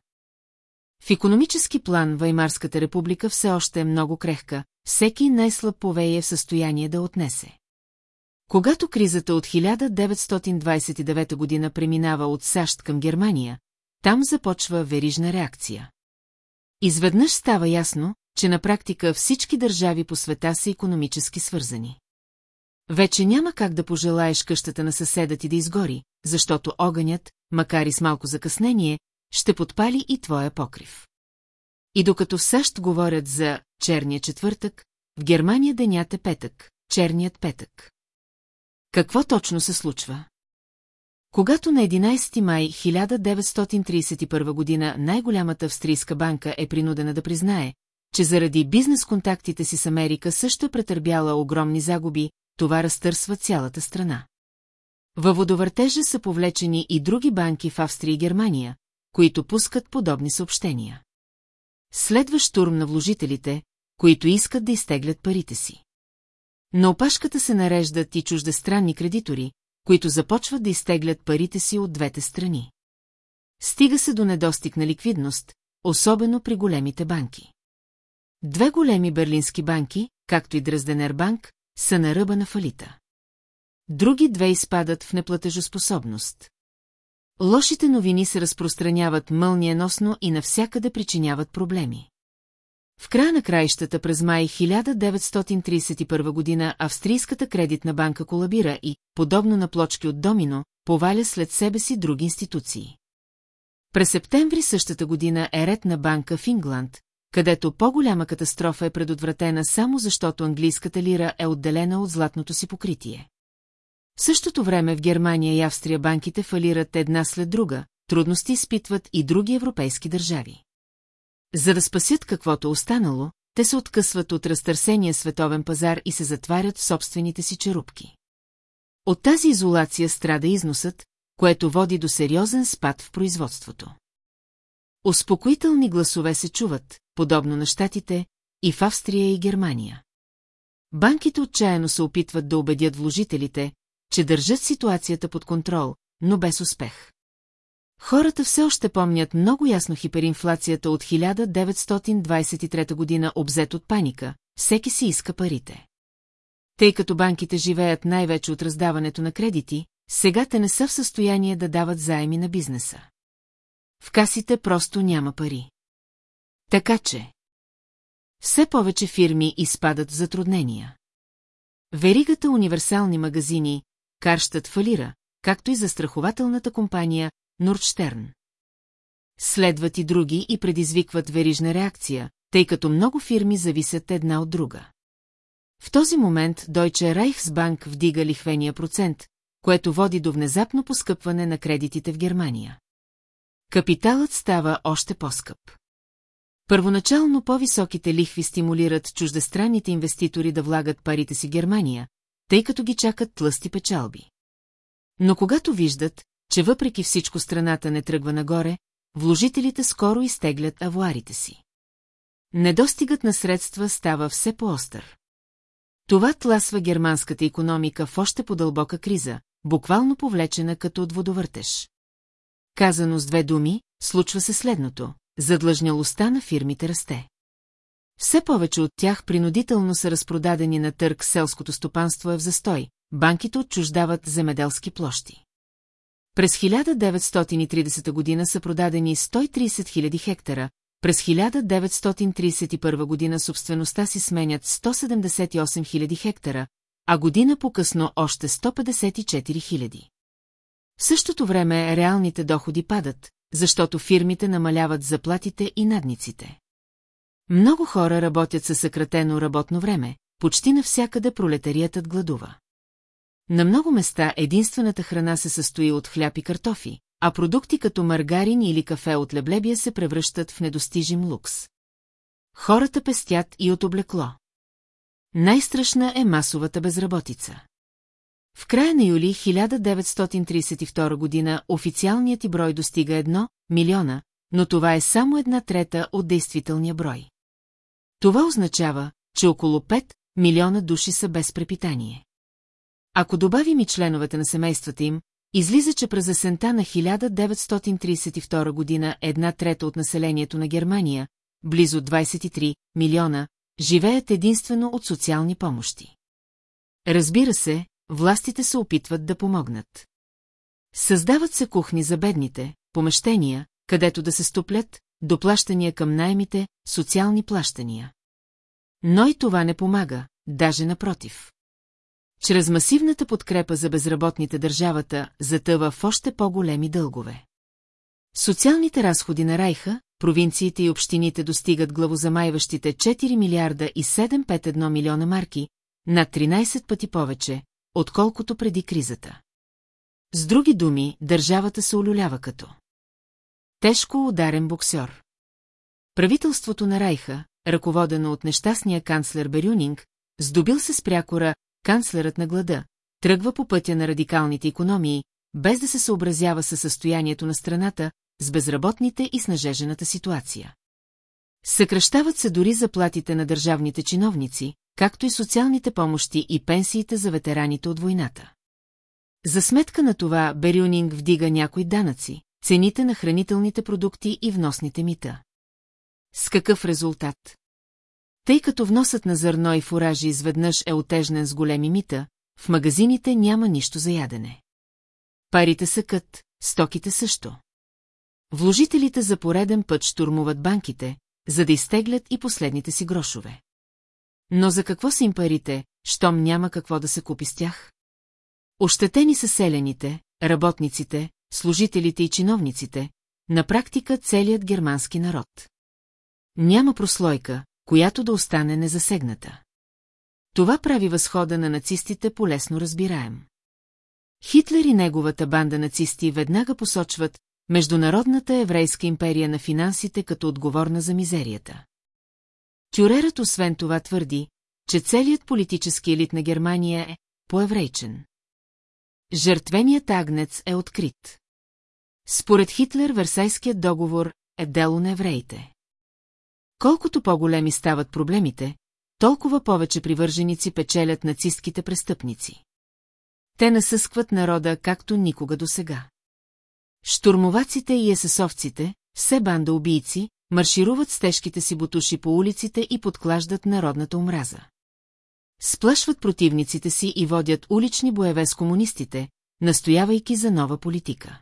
В економически план Ваймарската република все още е много крехка, всеки най-слаб повей е в състояние да отнесе. Когато кризата от 1929 година преминава от САЩ към Германия, там започва верижна реакция. Изведнъж става ясно, че на практика всички държави по света са економически свързани. Вече няма как да пожелаеш къщата на съседа ти да изгори, защото огънят, макар и с малко закъснение, ще подпали и твоя покрив. И докато в САЩ говорят за черния четвъртък, в Германия денят е петък, черният петък. Какво точно се случва? Когато на 11 май 1931 година най-голямата австрийска банка е принудена да признае, че заради бизнес-контактите си с Америка също е претърбяла огромни загуби, това разтърсва цялата страна. Във водовъртежа са повлечени и други банки в Австрия и Германия, които пускат подобни съобщения. Следва штурм на вложителите, които искат да изтеглят парите си. На опашката се нареждат и чуждестранни кредитори, които започват да изтеглят парите си от двете страни. Стига се до недостиг на ликвидност, особено при големите банки. Две големи берлински банки, както и Дрезденер банк, са на ръба на фалита. Други две изпадат в неплатежоспособност. Лошите новини се разпространяват мълниеносно и навсякъде причиняват проблеми. В края на краищата през май 1931 година австрийската кредитна банка колабира и, подобно на плочки от домино, поваля след себе си други институции. През септември същата година е ред на банка в Ингланд, където по-голяма катастрофа е предотвратена само защото английската лира е отделена от златното си покритие. В същото време в Германия и Австрия банките фалират една след друга, трудности изпитват и други европейски държави. За да спасят каквото останало, те се откъсват от разтърсения световен пазар и се затварят в собствените си черупки. От тази изолация страда износът, което води до сериозен спад в производството. Успокоителни гласове се чуват, подобно на щатите, и в Австрия и Германия. Банките отчаяно се опитват да убедят вложителите, че държат ситуацията под контрол, но без успех. Хората все още помнят много ясно хиперинфлацията от 1923 година обзет от паника, всеки си иска парите. Тъй като банките живеят най-вече от раздаването на кредити, сега те не са в състояние да дават заеми на бизнеса. В касите просто няма пари. Така че... Все повече фирми изпадат в затруднения. Веригата универсални магазини, Карштът фалира, както и застрахователната компания Нурчтерн. Следват и други и предизвикват верижна реакция, тъй като много фирми зависят една от друга. В този момент Deutsche Reichsbank вдига лихвения процент, което води до внезапно поскъпване на кредитите в Германия. Капиталът става още по-скъп. Първоначално по-високите лихви стимулират чуждестранните инвеститори да влагат парите си в Германия, тъй като ги чакат тлъсти печалби. Но когато виждат, че въпреки всичко страната не тръгва нагоре, вложителите скоро изтеглят авуарите си. Недостигът на средства става все по-остър. Това тласва германската економика в още по-дълбока криза, буквално повлечена като от водовъртеж. Казано с две думи, случва се следното. Задлъжнялостта на фирмите расте. Все повече от тях принудително са разпродадени на търг селското стопанство е в застой, банките отчуждават земеделски площи. През 1930 година са продадени 130 000 хектара, през 1931 година собствеността си сменят 178 000 хектара, а година по-късно още 154 000. В същото време реалните доходи падат, защото фирмите намаляват заплатите и надниците. Много хора работят със съкратено работно време, почти навсякъде пролетариятът гладува. На много места единствената храна се състои от хляб и картофи, а продукти като маргарин или кафе от леблебия се превръщат в недостижим лукс. Хората пестят и от облекло. Най-страшна е масовата безработица. В края на юли 1932 година официалният и брой достига 1 милиона, но това е само една трета от действителния брой. Това означава, че около 5 милиона души са без препитание. Ако добавим и членовете на семействата им, излиза, че през есента на 1932 година една трета от населението на Германия, близо 23 милиона, живеят единствено от социални помощи. Разбира се, властите се опитват да помогнат. Създават се кухни за бедните, помещения, където да се стоплят, доплащания към найемите, социални плащания. Но и това не помага, даже напротив. Чрез масивната подкрепа за безработните държавата затъва в още по-големи дългове. Социалните разходи на Райха, провинциите и общините достигат главозамайващите 4 милиарда и 751 милиона марки, над 13 пъти повече, отколкото преди кризата. С други думи, държавата се олюлява като тежко ударен боксер. Правителството на Райха, ръководено от нещастния канцлер Берюнинг, здобил се с прякора канцлерът на глада, тръгва по пътя на радикалните економии, без да се съобразява със състоянието на страната, с безработните и с нажежената ситуация. Съкръщават се дори заплатите на държавните чиновници, както и социалните помощи и пенсиите за ветераните от войната. За сметка на това Берюнинг вдига някои данъци, цените на хранителните продукти и вносните мита. С какъв резултат? Тъй като вносът на зърно и фуражи изведнъж е отежнен с големи мита, в магазините няма нищо за ядене. Парите са кът, стоките също. Вложителите за пореден път штурмуват банките, за да изтеглят и последните си грошове. Но за какво са им парите, щом няма какво да се купи с тях? Ощетени са селените, работниците, служителите и чиновниците, на практика целият германски народ. Няма прослойка, която да остане незасегната. Това прави възхода на нацистите полесно разбираем. Хитлер и неговата банда нацисти веднага посочват Международната еврейска империя на финансите като отговорна за мизерията. Тюрерът освен това твърди, че целият политически елит на Германия е поеврейчен. Жертвеният агнец е открит. Според Хитлер, Версайският договор е дело на евреите. Колкото по-големи стават проблемите, толкова повече привърженици печелят нацистките престъпници. Те насъскват народа както никога досега. Штурмоваците и есесовците, все банда убийци, маршируват с тежките си бутуши по улиците и подклаждат народната омраза. Сплашват противниците си и водят улични боеве с комунистите, настоявайки за нова политика.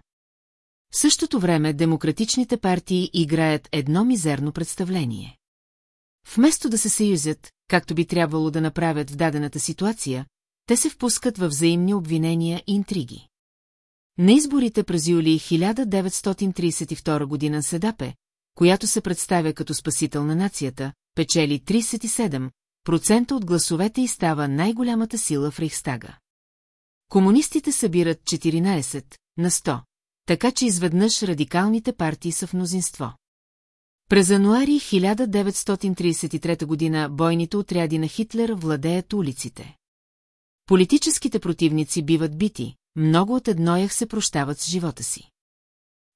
В същото време демократичните партии играят едно мизерно представление. Вместо да се съюзят, както би трябвало да направят в дадената ситуация, те се впускат във взаимни обвинения и интриги. На изборите през юли 1932 година Седапе, която се представя като спасител на нацията, печели 37% от гласовете и става най-голямата сила в Рейхстага. Комунистите събират 14 на 100, така че изведнъж радикалните партии са в мнозинство. През януари 1933 година бойните отряди на Хитлер владеят улиците. Политическите противници биват бити, много от едноях се прощават с живота си.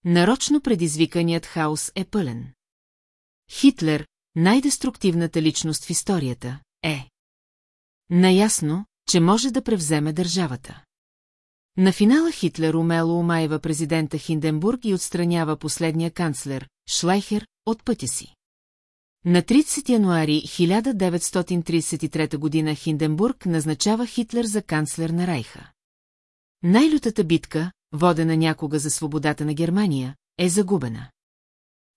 Нарочно предизвиканият хаос е пълен. Хитлер, най-деструктивната личност в историята, е наясно, че може да превземе държавата. На финала Хитлер умело умайва президента Хинденбург и отстранява последния канцлер, Шлайхер, от пътя си. На 30 януари 1933 година Хинденбург назначава Хитлер за канцлер на Райха. Най-лютата битка, водена някога за свободата на Германия, е загубена.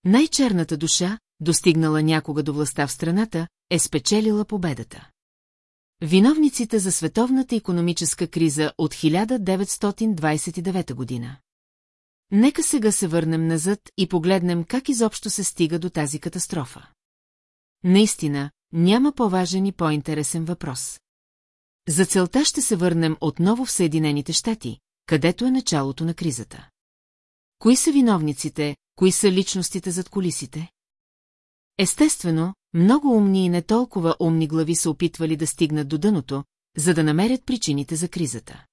Най-черната душа, достигнала някога до властта в страната, е спечелила победата. Виновниците за световната економическа криза от 1929 година. Нека сега се върнем назад и погледнем как изобщо се стига до тази катастрофа. Наистина, няма по-важен и по-интересен въпрос. За целта ще се върнем отново в Съединените щати, където е началото на кризата. Кои са виновниците, кои са личностите зад колисите? Естествено, много умни и не толкова умни глави са опитвали да стигнат до дъното, за да намерят причините за кризата.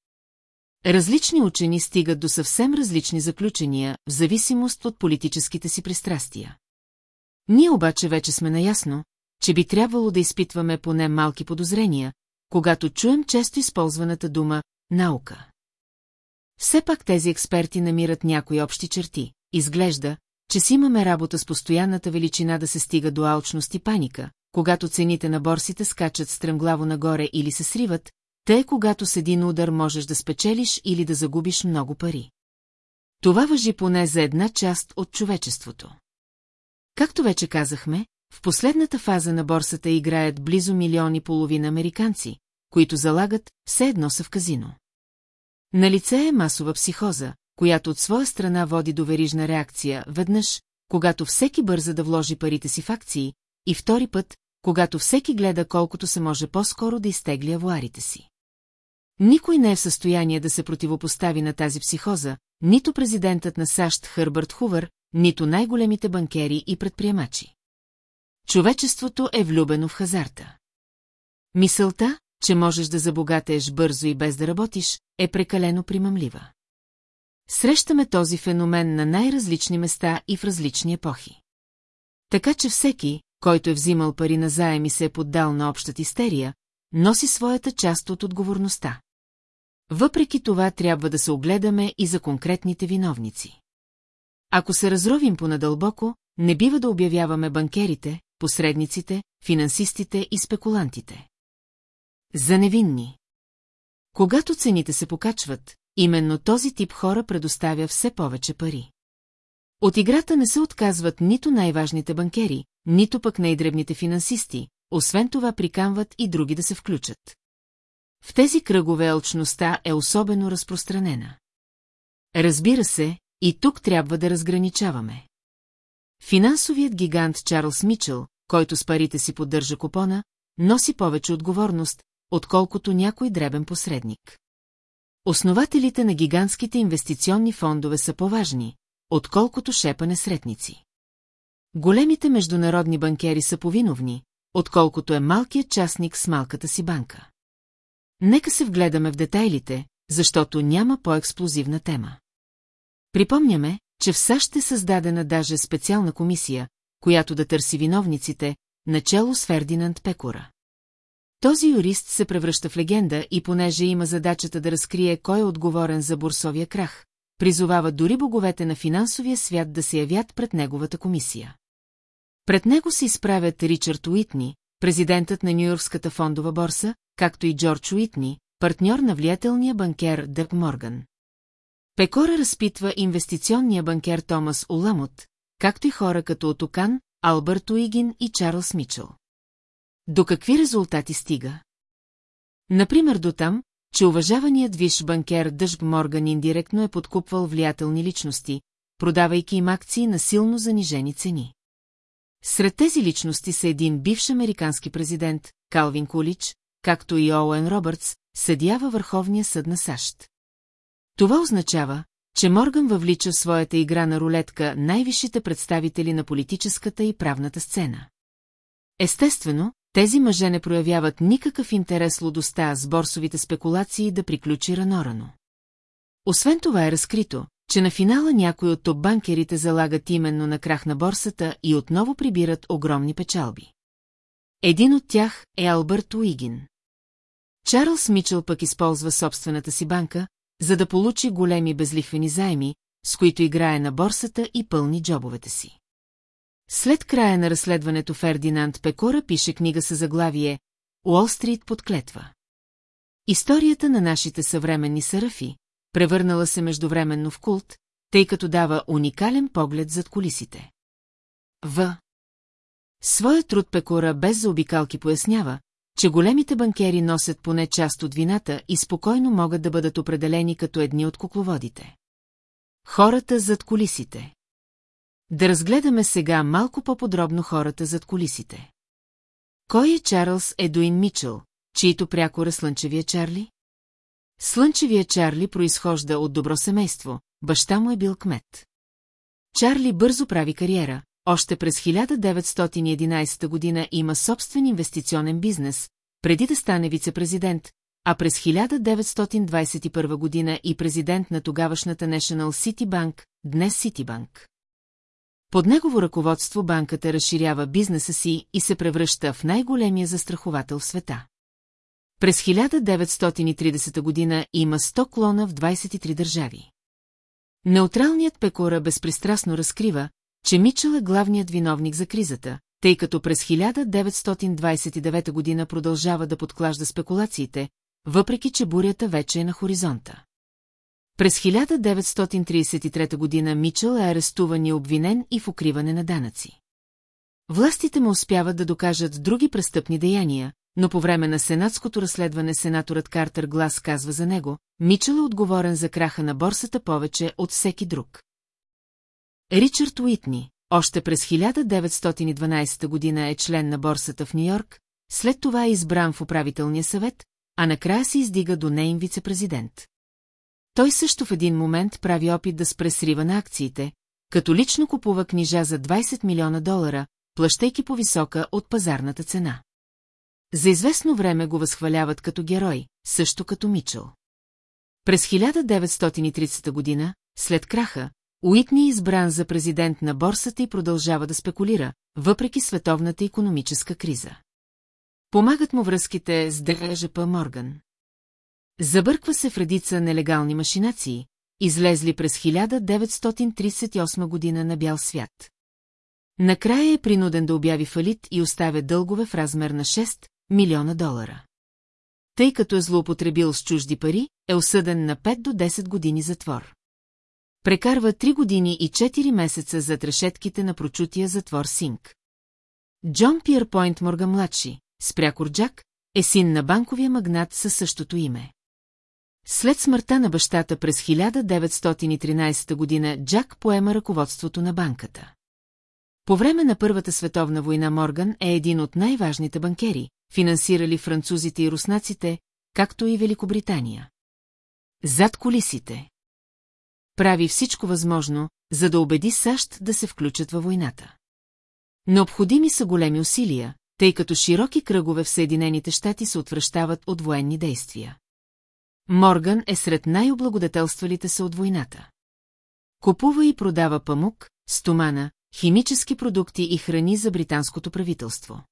Различни учени стигат до съвсем различни заключения, в зависимост от политическите си пристрастия. Ние обаче вече сме наясно, че би трябвало да изпитваме поне малки подозрения, когато чуем често използваната дума «наука». Все пак тези експерти намират някои общи черти. Изглежда, че си имаме работа с постоянната величина да се стига до алчност и паника, когато цените на борсите скачат стремглаво нагоре или се сриват, те когато с един удар можеш да спечелиш или да загубиш много пари. Това въжи поне за една част от човечеството. Както вече казахме, в последната фаза на борсата играят близо милион и половина американци, които залагат все едно са в казино. На лице е масова психоза, която от своя страна води до верижна реакция веднъж, когато всеки бърза да вложи парите си в акции, и втори път, когато всеки гледа колкото се може по-скоро да изтегли авуарите си. Никой не е в състояние да се противопостави на тази психоза, нито президентът на САЩ Хърбърт Хувър, нито най-големите банкери и предприемачи. Човечеството е влюбено в хазарта. Мисълта, че можеш да забогатееш бързо и без да работиш, е прекалено примамлива. Срещаме този феномен на най-различни места и в различни епохи. Така че всеки, който е взимал пари на заем и се е поддал на общата истерия, носи своята част от отговорността. Въпреки това трябва да се огледаме и за конкретните виновници. Ако се разровим понадълбоко, не бива да обявяваме банкерите, посредниците, финансистите и спекулантите. За невинни. Когато цените се покачват, именно този тип хора предоставя все повече пари. От играта не се отказват нито най-важните банкери, нито пък най-дребните финансисти, освен това приканват и други да се включат. В тези кръгове алчността е особено разпространена. Разбира се, и тук трябва да разграничаваме. Финансовият гигант Чарлз Мичел, който с парите си поддържа купона, носи повече отговорност, отколкото някой дребен посредник. Основателите на гигантските инвестиционни фондове са поважни, отколкото шепане сретници. Големите международни банкери са повиновни, отколкото е малкият частник с малката си банка. Нека се вгледаме в детайлите, защото няма по-експлозивна тема. Припомняме, че в САЩ е създадена даже специална комисия, която да търси виновниците, начало с Фердинанд Пекора. Този юрист се превръща в легенда и понеже има задачата да разкрие кой е отговорен за бурсовия крах, призовава дори боговете на финансовия свят да се явят пред неговата комисия. Пред него се изправят Ричард Уитни, президентът на Нью-Йоркската фондова борса, както и Джордж Уитни, партньор на влиятелния банкер Дък Морган. Пекора разпитва инвестиционния банкер Томас Уламот, както и хора като Отокан, Албърт Уигин и Чарлз Мичел. До какви резултати стига? Например до там, че уважаваният виш банкер Дъжб Морган индиректно е подкупвал влиятелни личности, продавайки им акции на силно занижени цени. Сред тези личности са един бивш американски президент, Калвин Кулич, както и Оуен Робъртс, съдия във Върховния съд на САЩ. Това означава, че Морган въвлича в своята игра на рулетка най-висшите представители на политическата и правната сцена. Естествено, тези мъже не проявяват никакъв интерес лудостта с борсовите спекулации да приключи рано-рано. Освен това е разкрито, че на финала някои от топ-банкерите залагат именно на крах на борсата и отново прибират огромни печалби. Един от тях е Албърт Уигин. Чарлз Мичел пък използва собствената си банка, за да получи големи безлихвени заеми, с които играе на борсата и пълни джобовете си. След края на разследването Фердинанд Пекора пише книга със заглавие «Уолстрит под клетва». Историята на нашите съвременни сарафи, превърнала се междувременно в култ, тъй като дава уникален поглед зад колисите. В. Своя труд Пекора без заобикалки пояснява, че големите банкери носят поне част от вината и спокойно могат да бъдат определени като едни от кукловодите. Хората зад колисите Да разгледаме сега малко по-подробно хората зад колисите. Кой е Чарлз Едуин Мичел, чието пряко е Слънчевия Чарли? Слънчевия Чарли произхожда от добро семейство, баща му е бил кмет. Чарли бързо прави кариера, още през 1911 година има собствен инвестиционен бизнес, преди да стане вице-президент, а през 1921 година и президент на тогавашната National City Bank, днес Citibank. Под негово ръководство банката разширява бизнеса си и се превръща в най-големия застраховател в света. През 1930 година има 100 клона в 23 държави. Неутралният Пекора безпристрастно разкрива, че Мичел е главният виновник за кризата, тъй като през 1929 година продължава да подклажда спекулациите, въпреки че бурята вече е на хоризонта. През 1933 година Мичел е арестуван и обвинен и в укриване на данъци. Властите му успяват да докажат други престъпни деяния, но по време на сенатското разследване сенаторът Картер Глас казва за него, Мичел е отговорен за краха на борсата повече от всеки друг. Ричард Уитни, още през 1912 година е член на борсата в Нью-Йорк, след това е избран в управителния съвет, а накрая се издига до нейн вице-президент. Той също в един момент прави опит да спре срива на акциите, като лично купува книжа за 20 милиона долара, плащайки по-висока от пазарната цена. За известно време го възхваляват като герой, също като Мичел. През 1930 година, след краха, Уитни е избран за президент на борсата и продължава да спекулира, въпреки световната економическа криза. Помагат му връзките с ДЖП Морган. Забърква се в редица нелегални машинации, излезли през 1938 година на бял свят. Накрая е принуден да обяви фалит и оставя дългове в размер на 6 милиона долара. Тъй като е злоупотребил с чужди пари, е осъден на 5 до 10 години затвор. Прекарва 3 години и 4 месеца зад решетките на прочутия затвор Синк. Джон Пиерпойнт Морган младши, спря Корджак, е син на банковия магнат със същото име. След смъртта на бащата през 1913 година Джак поема ръководството на банката. По време на Първата световна война Морган е един от най-важните банкери, финансирали французите и руснаците, както и Великобритания. Зад колисите. Прави всичко възможно, за да убеди САЩ да се включат във войната. Необходими са големи усилия, тъй като широки кръгове в Съединените щати се отвръщават от военни действия. Морган е сред най-облагодателствалите се от войната. Купува и продава памук, стомана, химически продукти и храни за британското правителство.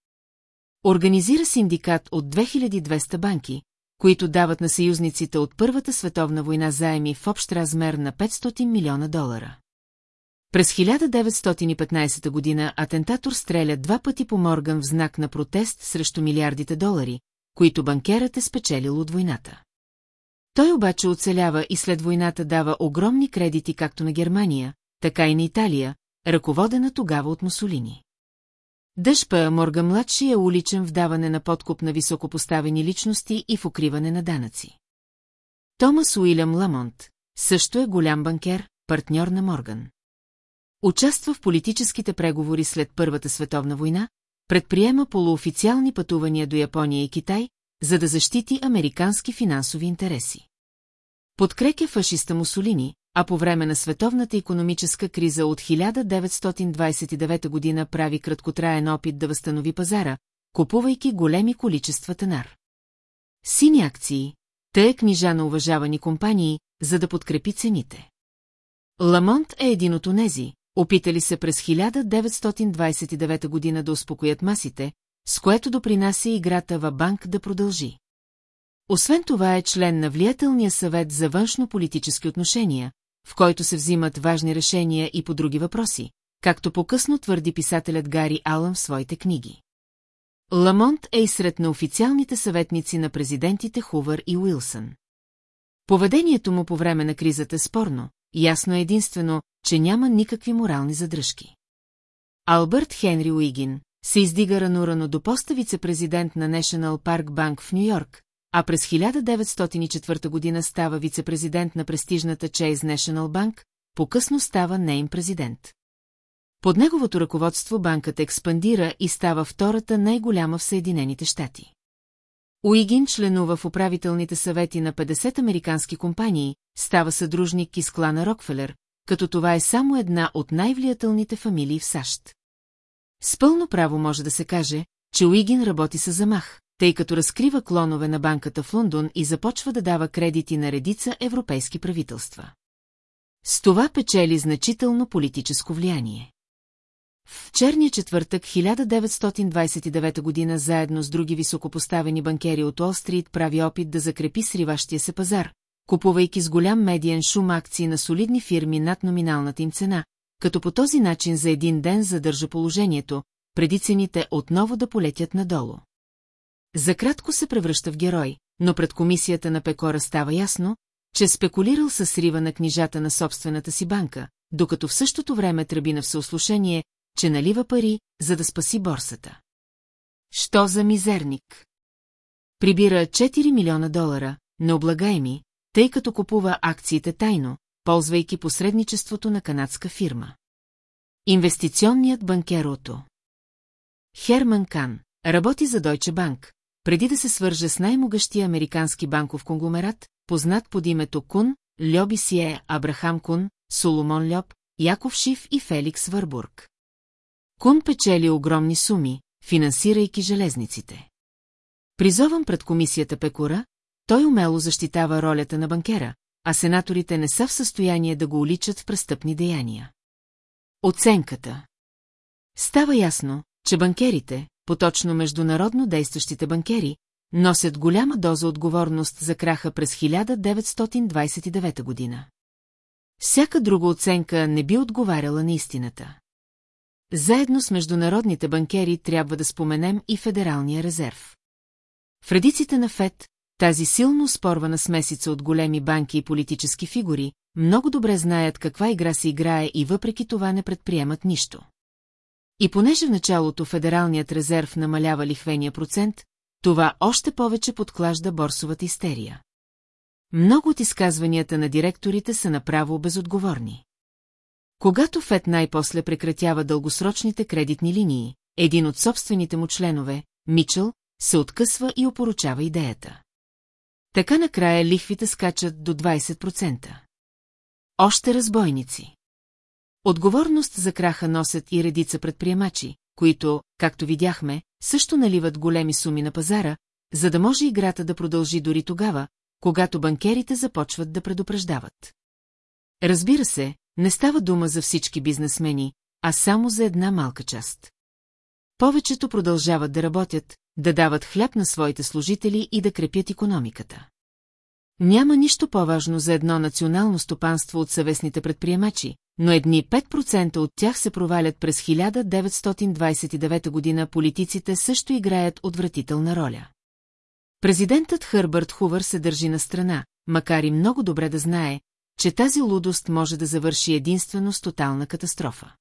Организира синдикат от 2200 банки, които дават на съюзниците от Първата световна война заеми в общ размер на 500 милиона долара. През 1915 година атентатор стреля два пъти по Морган в знак на протест срещу милиардите долари, които банкерът е спечелил от войната. Той обаче оцелява и след войната дава огромни кредити както на Германия, така и на Италия, ръководена тогава от Мусолини. Дъжпа Морган младши е уличен в даване на подкуп на високопоставени личности и в укриване на данъци. Томас Уилям Ламонт също е голям банкер, партньор на Морган. Участва в политическите преговори след Първата световна война, предприема полуофициални пътувания до Япония и Китай, за да защити американски финансови интереси. Подкрепя фашиста Мусолини, а по време на световната економическа криза от 1929 година прави краткотраен опит да възстанови пазара, купувайки големи количества тенар. Сини акции, те е книжа на уважавани компании, за да подкрепи цените. Ламонт е един от онези, опитали се през 1929 година да успокоят масите, с което допринася играта в банк да продължи. Освен това е член на влиятелния съвет за външно-политически отношения, в който се взимат важни решения и по други въпроси, както по-късно твърди писателят Гари Алън в своите книги. Ламонт е и сред на официалните съветници на президентите Хувър и Уилсън. Поведението му по време на кризата е спорно, ясно е единствено, че няма никакви морални задръжки. Албърт Хенри Уигин се издига рано-рано до поста вице-президент на National Park Bank в Нью-Йорк, а през 1904 година става вице-президент на престижната Chase National Bank, по-късно става нейн президент. Под неговото ръководство банката експандира и става втората най-голяма в Съединените щати. Уигин членува в управителните съвети на 50 американски компании, става съдружник из клана Рокфелер, като това е само една от най-влиятелните фамилии в САЩ. С пълно право може да се каже, че Уигин работи с замах, тъй като разкрива клонове на банката в Лондон и започва да дава кредити на редица европейски правителства. С това печели значително политическо влияние. В черния четвъртък 1929 година заедно с други високопоставени банкери от Уолл-стрит прави опит да закрепи сриващия се пазар, купувайки с голям медиен шум акции на солидни фирми над номиналната им цена, като по този начин за един ден задържа положението, преди цените отново да полетят надолу. За кратко се превръща в герой, но пред комисията на Пекора става ясно, че спекулирал със срива на книжата на собствената си банка, докато в същото време тръби на всеослушение, че налива пари, за да спаси борсата. Що за мизерник? Прибира 4 милиона долара, необлагаеми, тъй като купува акциите тайно, ползвайки посредничеството на канадска фирма. Инвестиционният банкер Ото Херман Кан работи за Deutsche Bank, преди да се свърже с най-могъщия американски банков конгломерат, познат под името Кун, Льоби Сие, Абрахам Кун, Соломон Льоб, Яков Шиф и Феликс Върбург. Кун печели огромни суми, финансирайки железниците. Призован пред комисията Пекура, той умело защитава ролята на банкера, а сенаторите не са в състояние да го уличат в престъпни деяния. Оценката Става ясно, че банкерите, поточно международно действащите банкери, носят голяма доза отговорност за краха през 1929 година. Всяка друга оценка не би отговаряла на истината. Заедно с международните банкери трябва да споменем и Федералния резерв. В редиците на ФЕД, тази силно спорвана смесица от големи банки и политически фигури, много добре знаят каква игра се играе и въпреки това не предприемат нищо. И понеже в началото Федералният резерв намалява лихвения процент, това още повече подклажда борсовата истерия. Много от изказванията на директорите са направо безотговорни. Когато Фед най-после прекратява дългосрочните кредитни линии, един от собствените му членове, Мичел, се откъсва и опоручава идеята. Така накрая лихвите скачат до 20%. Още разбойници. Отговорност за краха носят и редица предприемачи, които, както видяхме, също наливат големи суми на пазара, за да може играта да продължи дори тогава, когато банкерите започват да предупреждават. Разбира се, не става дума за всички бизнесмени, а само за една малка част. Повечето продължават да работят, да дават хляб на своите служители и да крепят економиката. Няма нищо по-важно за едно национално стопанство от съвестните предприемачи, но едни 5% от тях се провалят през 1929 година политиците също играят отвратителна роля. Президентът Хърбърт Хувър се държи на страна, макар и много добре да знае, че тази лудост може да завърши единствено с тотална катастрофа.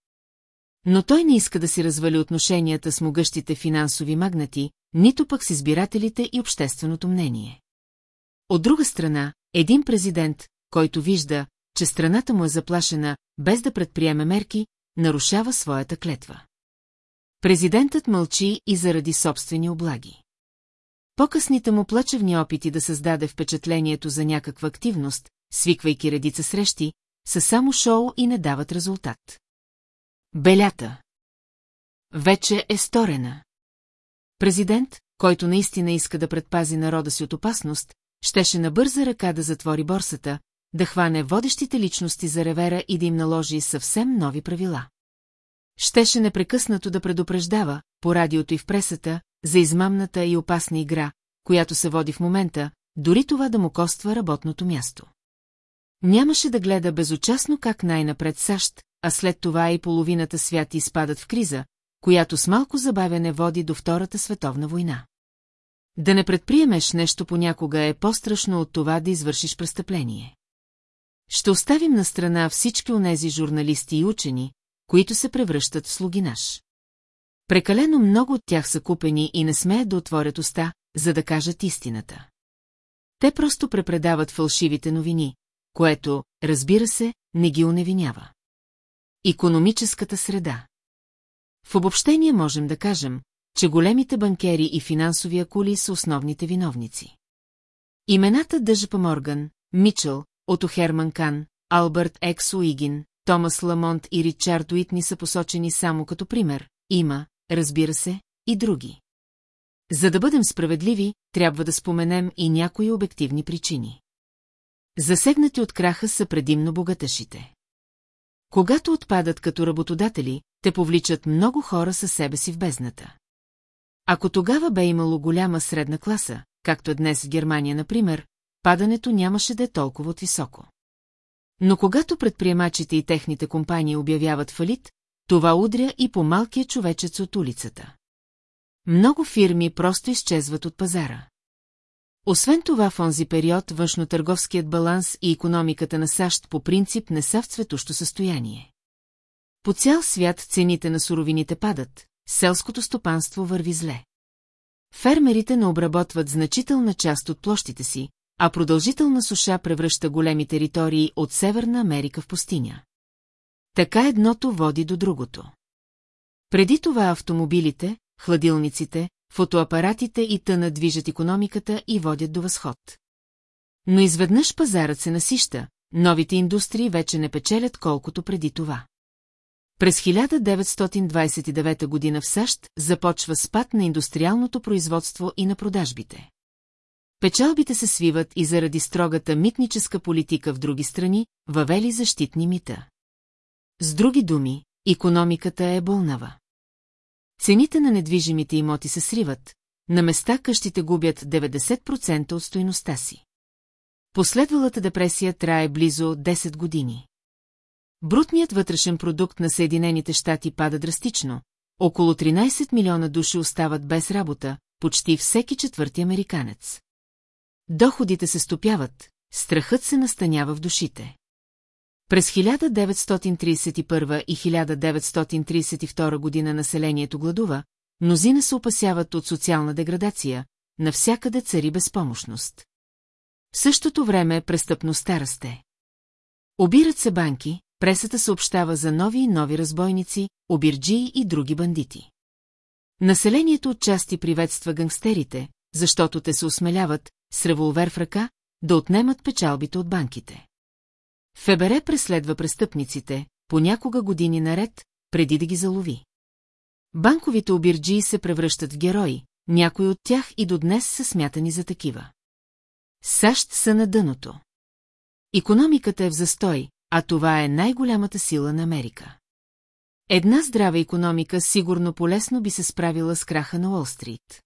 Но той не иска да си развали отношенията с могъщите финансови магнати, нито пък с избирателите и общественото мнение. От друга страна, един президент, който вижда, че страната му е заплашена, без да предприеме мерки, нарушава своята клетва. Президентът мълчи и заради собствени облаги. По-късните му плачевни опити да създаде впечатлението за някаква активност, свиквайки редица срещи, са само шоу и не дават резултат. Белята. Вече е сторена. Президент, който наистина иска да предпази народа си от опасност, щеше на бърза ръка да затвори борсата, да хване водещите личности за ревера и да им наложи съвсем нови правила. Щеше непрекъснато да предупреждава, по радиото и в пресата, за измамната и опасна игра, която се води в момента, дори това да му коства работното място. Нямаше да гледа безучастно как най-напред САЩ, а след това и половината свят изпадат в криза, която с малко забавяне води до Втората световна война. Да не предприемеш нещо понякога е по-страшно от това да извършиш престъпление. Ще оставим на страна всички онези журналисти и учени, които се превръщат в слугинаш. Прекалено много от тях са купени и не смеят да отворят уста, за да кажат истината. Те просто препредават фалшивите новини, което, разбира се, не ги уневинява. Икономическата среда В обобщение можем да кажем, че големите банкери и финансови акули са основните виновници. Имената Дъжапа Морган, Мичел, Ото Херман Кан, Албърт Екс Уигин, Томас Ламонт и Ричард Уитни са посочени само като пример. Има, разбира се, и други. За да бъдем справедливи, трябва да споменем и някои обективни причини. Засегнати от краха са предимно богатъшите. Когато отпадат като работодатели, те повличат много хора със себе си в бездната. Ако тогава бе имало голяма средна класа, както е днес в Германия, например, падането нямаше да е толкова високо. Но когато предприемачите и техните компании обявяват фалит, това удря и по малкия човечец от улицата. Много фирми просто изчезват от пазара. Освен това в онзи период външнотърговският баланс и економиката на САЩ по принцип не са в цветущо състояние. По цял свят цените на суровините падат, селското стопанство върви зле. Фермерите не обработват значителна част от площите си, а продължителна суша превръща големи територии от Северна Америка в пустиня. Така едното води до другото. Преди това автомобилите, хладилниците, фотоапаратите и тъна движат економиката и водят до възход. Но изведнъж пазарът се насища, новите индустрии вече не печелят колкото преди това. През 1929 година в САЩ започва спад на индустриалното производство и на продажбите. Печалбите се свиват и заради строгата митническа политика в други страни, въвели защитни мита. С други думи, економиката е болнава. Цените на недвижимите имоти се сриват, на места къщите губят 90% от стоиността си. Последвалата депресия трае близо 10 години. Брутният вътрешен продукт на Съединените щати пада драстично, около 13 милиона души остават без работа, почти всеки четвърти американец. Доходите се стопяват, страхът се настанява в душите. През 1931 и 1932 година населението гладува, мнозина се опасяват от социална деградация, навсякъде цари безпомощност. В същото време престъпността расте. Обират се банки, пресата съобщава за нови и нови разбойници, обирджии и други бандити. Населението отчасти приветства гангстерите, защото те се осмеляват, с револвер в ръка, да отнемат печалбите от банките. Фебере преследва престъпниците, понякога години наред, преди да ги залови. Банковите обирджии се превръщат в герои, някои от тях и до днес са смятани за такива. САЩ са на дъното. Економиката е в застой, а това е най-голямата сила на Америка. Една здрава економика сигурно полесно би се справила с краха на Уолл-стрит.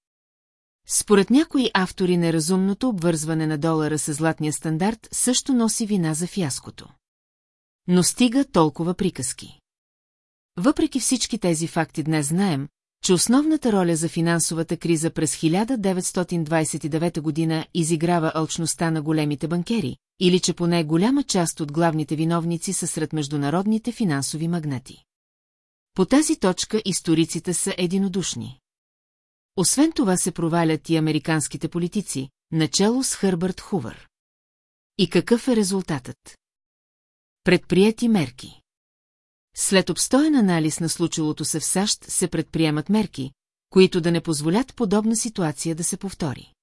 Според някои автори неразумното обвързване на долара с златния стандарт също носи вина за фяското. Но стига толкова приказки. Въпреки всички тези факти днес знаем, че основната роля за финансовата криза през 1929 година изиграва алчността на големите банкери, или че поне голяма част от главните виновници са сред международните финансови магнати. По тази точка историците са единодушни. Освен това се провалят и американските политици, начало с Хърбърт Хувър. И какъв е резултатът? Предприяти мерки. След обстоен анализ на случилото се в САЩ се предприемат мерки, които да не позволят подобна ситуация да се повтори.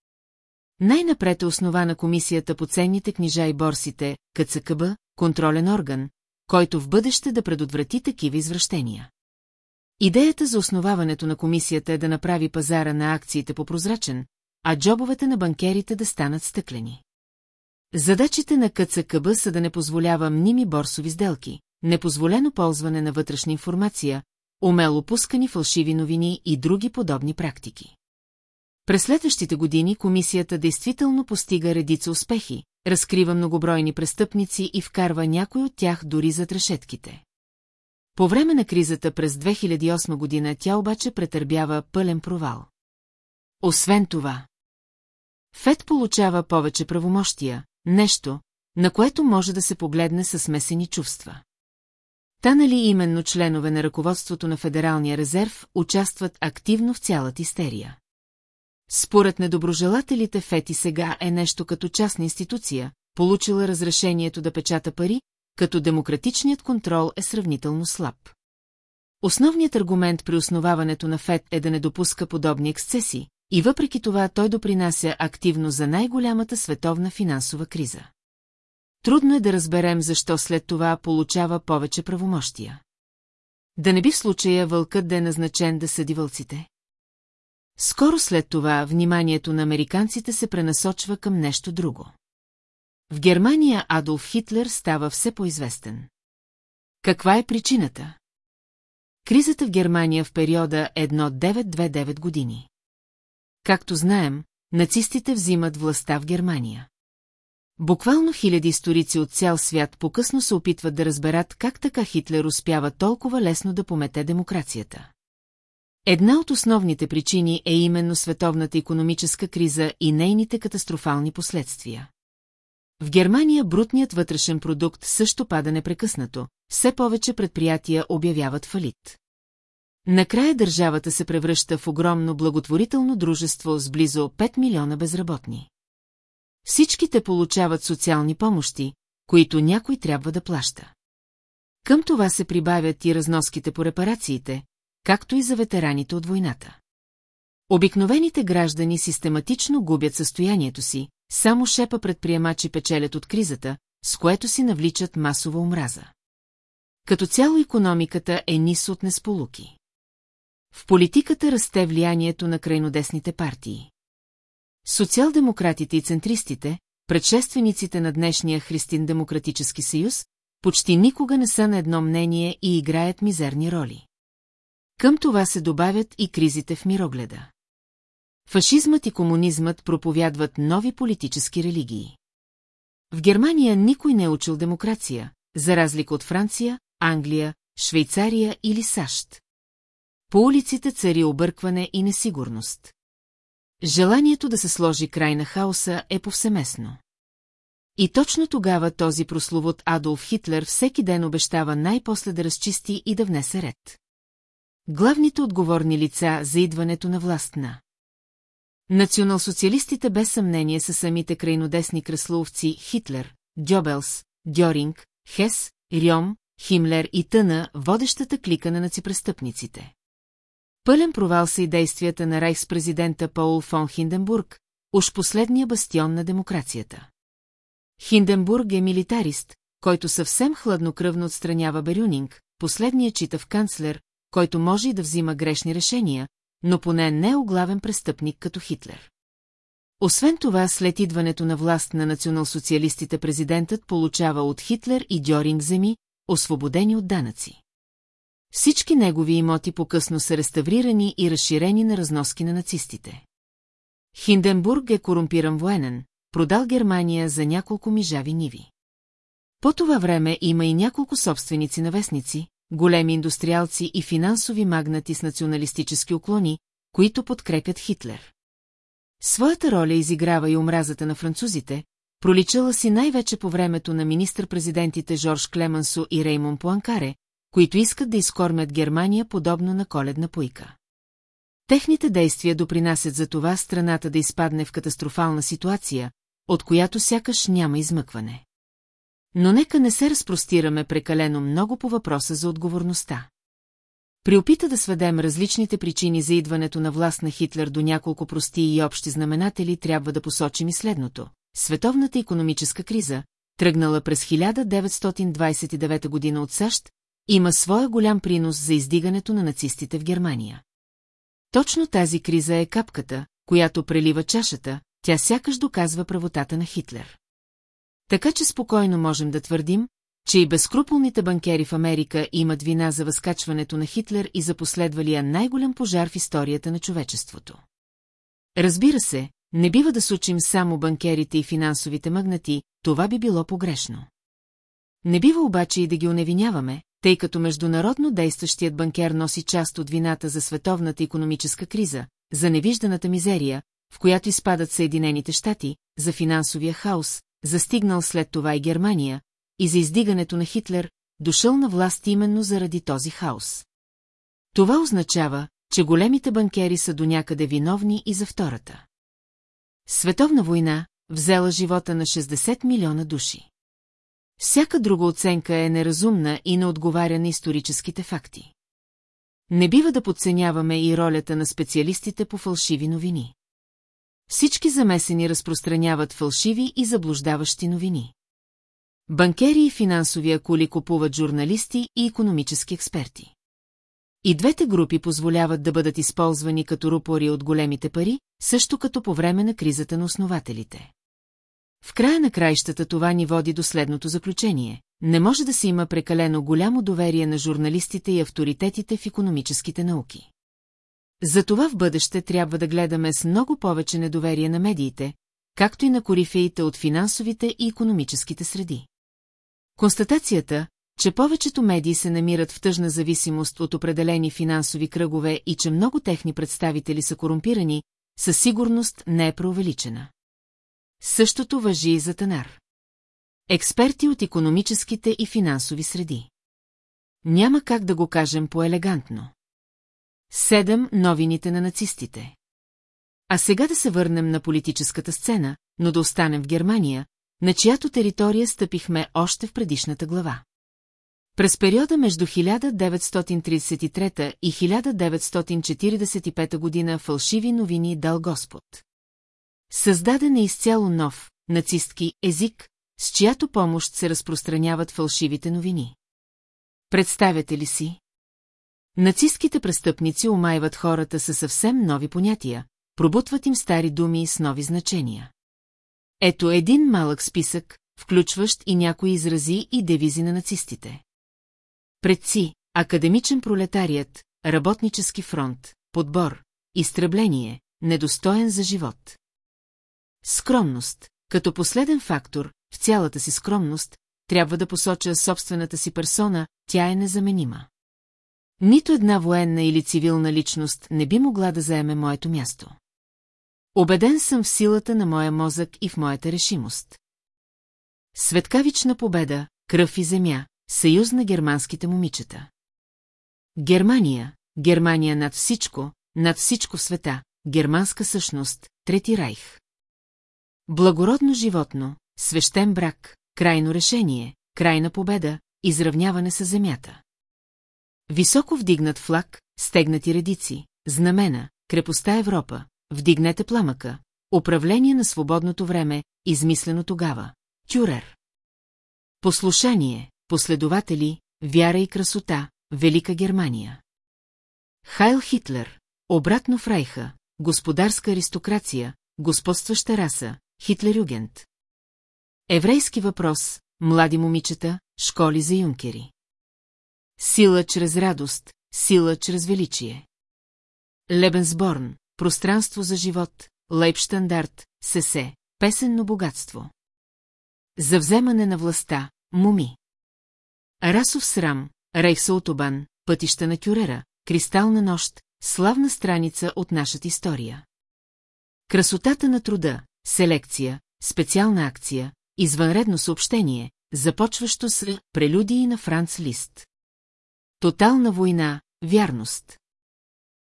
Най-напред е основана комисията по ценните книжа и борсите, КЦКБ, контролен орган, който в бъдеще да предотврати такива извращения. Идеята за основаването на комисията е да направи пазара на акциите по-прозрачен, а джобовете на банкерите да станат стъклени. Задачите на КЦКБ са да не позволява мними борсови сделки, непозволено ползване на вътрешна информация, умело пускани фалшиви новини и други подобни практики. През следващите години комисията действително постига редица успехи, разкрива многобройни престъпници и вкарва някой от тях дори зад решетките. По време на кризата през 2008 година тя обаче претърбява пълен провал. Освен това, Фед получава повече правомощия, нещо, на което може да се погледне със смесени чувства. Танали именно членове на ръководството на Федералния резерв участват активно в цялата истерия. Според недоброжелателите Фети сега е нещо като частна институция, получила разрешението да печата пари, като демократичният контрол е сравнително слаб. Основният аргумент при основаването на ФЕД е да не допуска подобни ексцеси, и въпреки това той допринася активно за най-голямата световна финансова криза. Трудно е да разберем защо след това получава повече правомощия. Да не би в случая вълкът да е назначен да съди вълците? Скоро след това вниманието на американците се пренасочва към нещо друго. В Германия Адолф Хитлер става все по-известен. Каква е причината? Кризата в Германия в периода 1929 години. Както знаем, нацистите взимат властта в Германия. Буквално хиляди историци от цял свят покъсно се опитват да разберат как така Хитлер успява толкова лесно да помете демокрацията. Една от основните причини е именно световната економическа криза и нейните катастрофални последствия. В Германия брутният вътрешен продукт също пада непрекъснато, все повече предприятия обявяват фалит. Накрая държавата се превръща в огромно благотворително дружество с близо 5 милиона безработни. Всичките получават социални помощи, които някой трябва да плаща. Към това се прибавят и разноските по репарациите, както и за ветераните от войната. Обикновените граждани систематично губят състоянието си, само шепа предприемачи печелят от кризата, с което си навличат масова омраза. Като цяло економиката е нис от несполуки. В политиката расте влиянието на крайнодесните партии. Социал-демократите и центристите, предшествениците на днешния Христин-демократически съюз, почти никога не са на едно мнение и играят мизерни роли. Към това се добавят и кризите в мирогледа. Фашизмът и комунизмът проповядват нови политически религии. В Германия никой не е учил демокрация, за разлика от Франция, Англия, Швейцария или САЩ. По улиците цари объркване и несигурност. Желанието да се сложи край на хаоса е повсеместно. И точно тогава този прословут Адолф Хитлер всеки ден обещава най-после да разчисти и да внесе ред. Главните отговорни лица за идването на власт на Националсоциалистите без съмнение са самите крайнодесни кресловци Хитлер, Дьобелс, Дьоринг, Хес, Рьом, Химлер и Тъна, водещата клика на наципрестъпниците. Пълен провал са и действията на райхспрезидента Паул фон Хинденбург, уж последния бастион на демокрацията. Хинденбург е милитарист, който съвсем хладнокръвно отстранява Берюнинг, последния читав канцлер, който може и да взима грешни решения, но поне не е оглавен престъпник като Хитлер. Освен това, след идването на власт на националсоциалистите президентът получава от Хитлер и Дьоринг земи, освободени от данъци. Всички негови имоти по-късно са реставрирани и разширени на разноски на нацистите. Хинденбург е корумпиран военен, продал Германия за няколко мижави ниви. По това време има и няколко собственици на вестници, големи индустриалци и финансови магнати с националистически уклони, които подкрепят Хитлер. Своята роля изиграва и омразата на французите, проличала си най-вече по времето на министър-президентите Жорж Клемансо и Реймон Пуанкаре, които искат да изкормят Германия подобно на коледна пуйка. Техните действия допринасят за това страната да изпадне в катастрофална ситуация, от която сякаш няма измъкване. Но нека не се разпростираме прекалено много по въпроса за отговорността. При опита да сведем различните причини за идването на власт на Хитлер до няколко прости и общи знаменатели, трябва да посочим и следното. Световната економическа криза, тръгнала през 1929 година от САЩ, има своя голям принос за издигането на нацистите в Германия. Точно тази криза е капката, която прелива чашата, тя сякаш доказва правотата на Хитлер. Така че спокойно можем да твърдим, че и безкруполните банкери в Америка имат вина за възкачването на Хитлер и за последвалия най-голям пожар в историята на човечеството. Разбира се, не бива да сучим само банкерите и финансовите магнати, това би било погрешно. Не бива обаче и да ги оневиняваме, тъй като международно действащият банкер носи част от вината за световната економическа криза, за невижданата мизерия, в която изпадат Съединените щати, за финансовия хаос, застигнал след това и Германия, и за издигането на Хитлер, дошъл на власт именно заради този хаос. Това означава, че големите банкери са до някъде виновни и за втората. Световна война взела живота на 60 милиона души. Всяка друга оценка е неразумна и не отговаря на историческите факти. Не бива да подценяваме и ролята на специалистите по фалшиви новини. Всички замесени разпространяват фалшиви и заблуждаващи новини. Банкери и финансови акули купуват журналисти и економически експерти. И двете групи позволяват да бъдат използвани като рупори от големите пари, също като по време на кризата на основателите. В края на краищата това ни води до следното заключение. Не може да се има прекалено голямо доверие на журналистите и авторитетите в економическите науки. Затова в бъдеще трябва да гледаме с много повече недоверие на медиите, както и на корифеите от финансовите и економическите среди. Констатацията, че повечето медии се намират в тъжна зависимост от определени финансови кръгове и че много техни представители са корумпирани, със сигурност не е преувеличена. Същото въжи и за Танар. Експерти от економическите и финансови среди. Няма как да го кажем по-елегантно. Седем новините на нацистите. А сега да се върнем на политическата сцена, но да останем в Германия, на чиято територия стъпихме още в предишната глава. През периода между 1933 и 1945 година фалшиви новини дал Господ. Създаден е изцяло нов, нацистки език, с чиято помощ се разпространяват фалшивите новини. Представяте ли си? Нацистските престъпници омайват хората със съвсем нови понятия, пробутват им стари думи с нови значения. Ето един малък списък, включващ и някои изрази и девизи на нацистите. Предци, академичен пролетарият, работнически фронт, подбор, изтребление, недостоен за живот. Скромност. Като последен фактор, в цялата си скромност, трябва да посоча собствената си персона, тя е незаменима. Нито една военна или цивилна личност не би могла да заеме моето място. Обеден съм в силата на моя мозък и в моята решимост. Светкавична победа, кръв и земя, съюз на германските момичета. Германия, Германия над всичко, над всичко света, германска същност, Трети райх. Благородно животно, свещен брак, крайно решение, крайна победа, изравняване с земята. Високо вдигнат флаг, стегнати редици, знамена, крепостта Европа, вдигнете пламъка, управление на свободното време, измислено тогава, тюрер. Послушание, последователи, вяра и красота, Велика Германия. Хайл Хитлер, обратно в Райха, господарска аристокрация, господстваща раса, Хитлерюгент. Еврейски въпрос, млади момичета, школи за юнкери. Сила чрез радост, сила чрез величие. Лебенсборн, пространство за живот, Лейпштандарт, Сесе, песенно богатство. За вземане на властта, муми. Расов срам, Рейхсаутобан, пътища на Кюрера, кристална нощ, славна страница от нашата история. Красотата на труда, селекция, специална акция, извънредно съобщение, започващо с прелюдии на Франц Лист. Тотална война, вярност.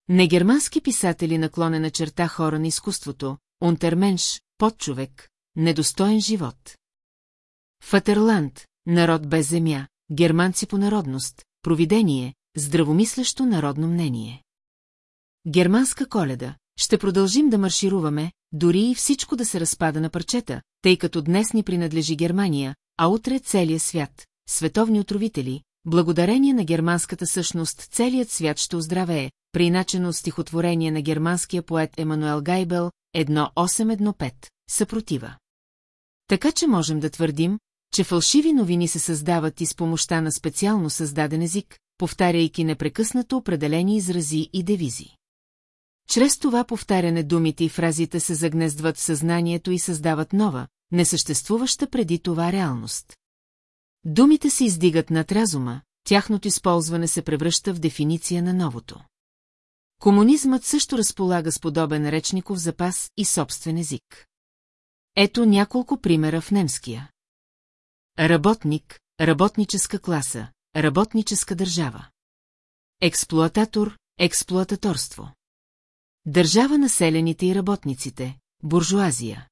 Негермански писатели наклонена черта хора на изкуството, унтерменш, подчовек, недостоен живот. Фатерланд, народ без земя, германци по народност, провидение, здравомислещо народно мнение. Германска коледа. Ще продължим да маршируваме, дори и всичко да се разпада на парчета, тъй като днес ни принадлежи Германия, а утре целият свят, световни отровители, благодарение на германската същност целият свят ще оздравее, приначено от стихотворение на германския поет Емануел Гайбел 1815, съпротива. Така че можем да твърдим, че фалшиви новини се създават и с помощта на специално създаден език, повтаряйки непрекъснато определени изрази и девизи. Чрез това повтаряне думите и фразите се загнездват в съзнанието и създават нова, несъществуваща преди това реалност. Думите се издигат над разума, тяхното използване се превръща в дефиниция на новото. Комунизмът също разполага с подобен речников запас и собствен език. Ето няколко примера в немския. Работник, работническа класа, работническа държава. Експлоататор, експлоататорство. Държава населените и работниците, буржуазия.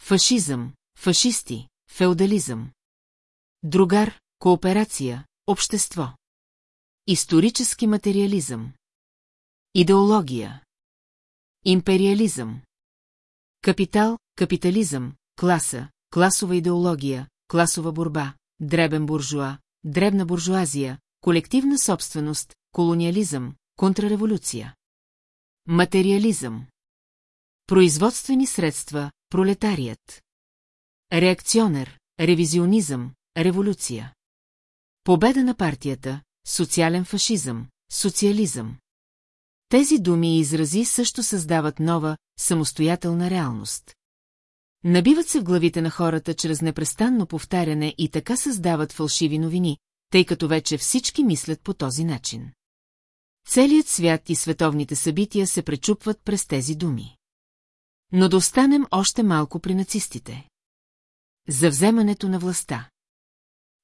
Фашизъм, фашисти, феодализъм. Другар, кооперация, общество. Исторически материализъм. Идеология. Империализъм. Капитал, капитализъм, класа, класова идеология, класова борба, дребен буржуа, дребна буржуазия, колективна собственост, колониализъм, контрреволюция. Материализъм. Производствени средства, пролетарият. Реакционер, ревизионизъм, революция. Победа на партията, социален фашизъм, социализъм. Тези думи и изрази също създават нова, самостоятелна реалност. Набиват се в главите на хората чрез непрестанно повтаряне и така създават фалшиви новини, тъй като вече всички мислят по този начин. Целият свят и световните събития се пречупват през тези думи. Но да останем още малко при нацистите. За вземането на властта.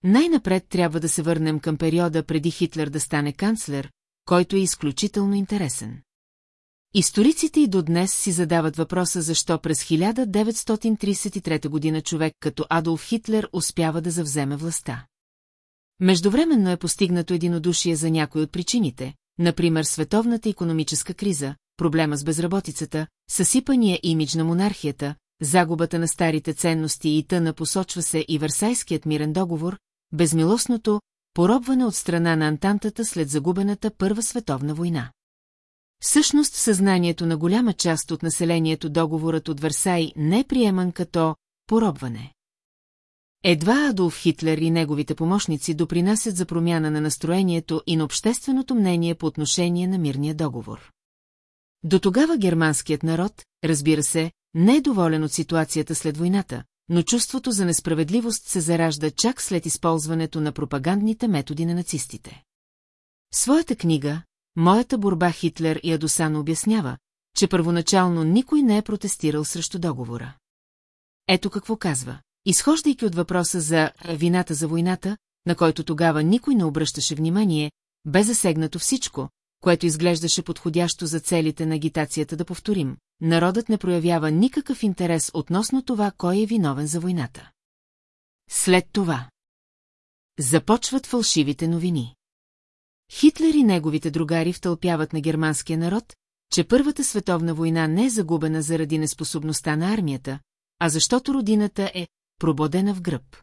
Най-напред трябва да се върнем към периода преди Хитлер да стане канцлер, който е изключително интересен. Историците и до днес си задават въпроса защо през 1933 година човек като Адолф Хитлер успява да завземе властта. Междувременно е постигнато единодушие за някои от причините, например световната економическа криза, проблема с безработицата, съсипания имидж на монархията, загубата на старите ценности и тъна посочва се и Версайският мирен договор, безмилостното поробване от страна на Антантата след загубената Първа световна война. Всъщност в съзнанието на голяма част от населението договорът от Версай не е приеман като поробване. Едва Адолф Хитлер и неговите помощници допринасят за промяна на настроението и на общественото мнение по отношение на мирния договор. До тогава германският народ, разбира се, не е доволен от ситуацията след войната, но чувството за несправедливост се заражда чак след използването на пропагандните методи на нацистите. В своята книга «Моята борба Хитлер и Адосан обяснява, че първоначално никой не е протестирал срещу договора. Ето какво казва. Изхождайки от въпроса за вината за войната, на който тогава никой не обръщаше внимание, бе засегнато всичко, което изглеждаше подходящо за целите на агитацията да повторим. Народът не проявява никакъв интерес относно това, кой е виновен за войната. След това. Започват фалшивите новини. Хитлер и неговите другари втълпяват на германския народ, че Първата световна война не е загубена заради неспособността на армията, а защото родината е прободена в гръб.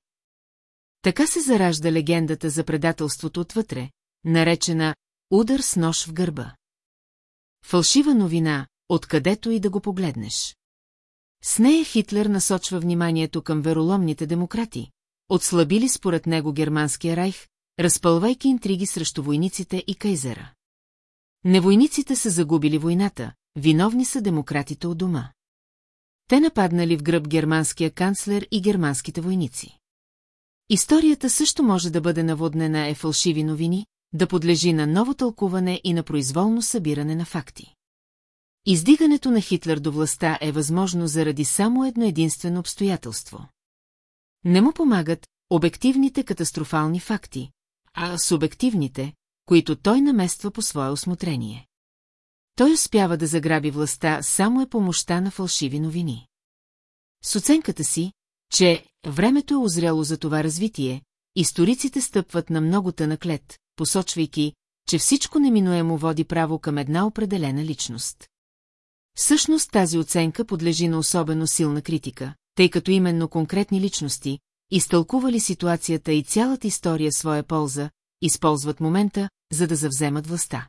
Така се заражда легендата за предателството отвътре, наречена «Удар с нож в гърба». Фалшива новина, откъдето и да го погледнеш. С нея Хитлер насочва вниманието към вероломните демократи, отслабили според него германския райх, разпълвайки интриги срещу войниците и кайзера. Невойниците са загубили войната, виновни са демократите от дома. Те нападнали в гръб германския канцлер и германските войници. Историята също може да бъде наводнена е фалшиви новини, да подлежи на ново тълкуване и на произволно събиране на факти. Издигането на Хитлер до властта е възможно заради само едно единствено обстоятелство. Не му помагат обективните катастрофални факти, а субективните, които той намества по свое осмотрение. Той успява да заграби властта само е помощта на фалшиви новини. С оценката си, че времето е озряло за това развитие, историците стъпват на много тънък лед, посочвайки, че всичко неминуемо води право към една определена личност. Всъщност тази оценка подлежи на особено силна критика, тъй като именно конкретни личности, изтълкували ситуацията и цялата история своя полза, използват момента, за да завземат властта.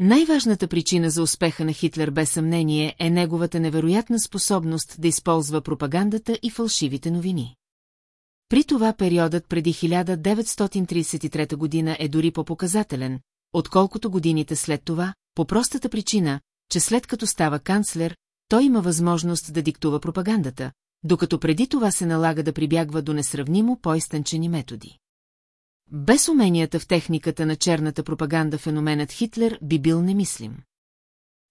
Най-важната причина за успеха на Хитлер без съмнение е неговата невероятна способност да използва пропагандата и фалшивите новини. При това периодът преди 1933 година е дори по-показателен, отколкото годините след това, по простата причина, че след като става канцлер, той има възможност да диктува пропагандата, докато преди това се налага да прибягва до несравнимо по-изтънчени методи. Без уменията в техниката на черната пропаганда феноменът Хитлер би бил немислим.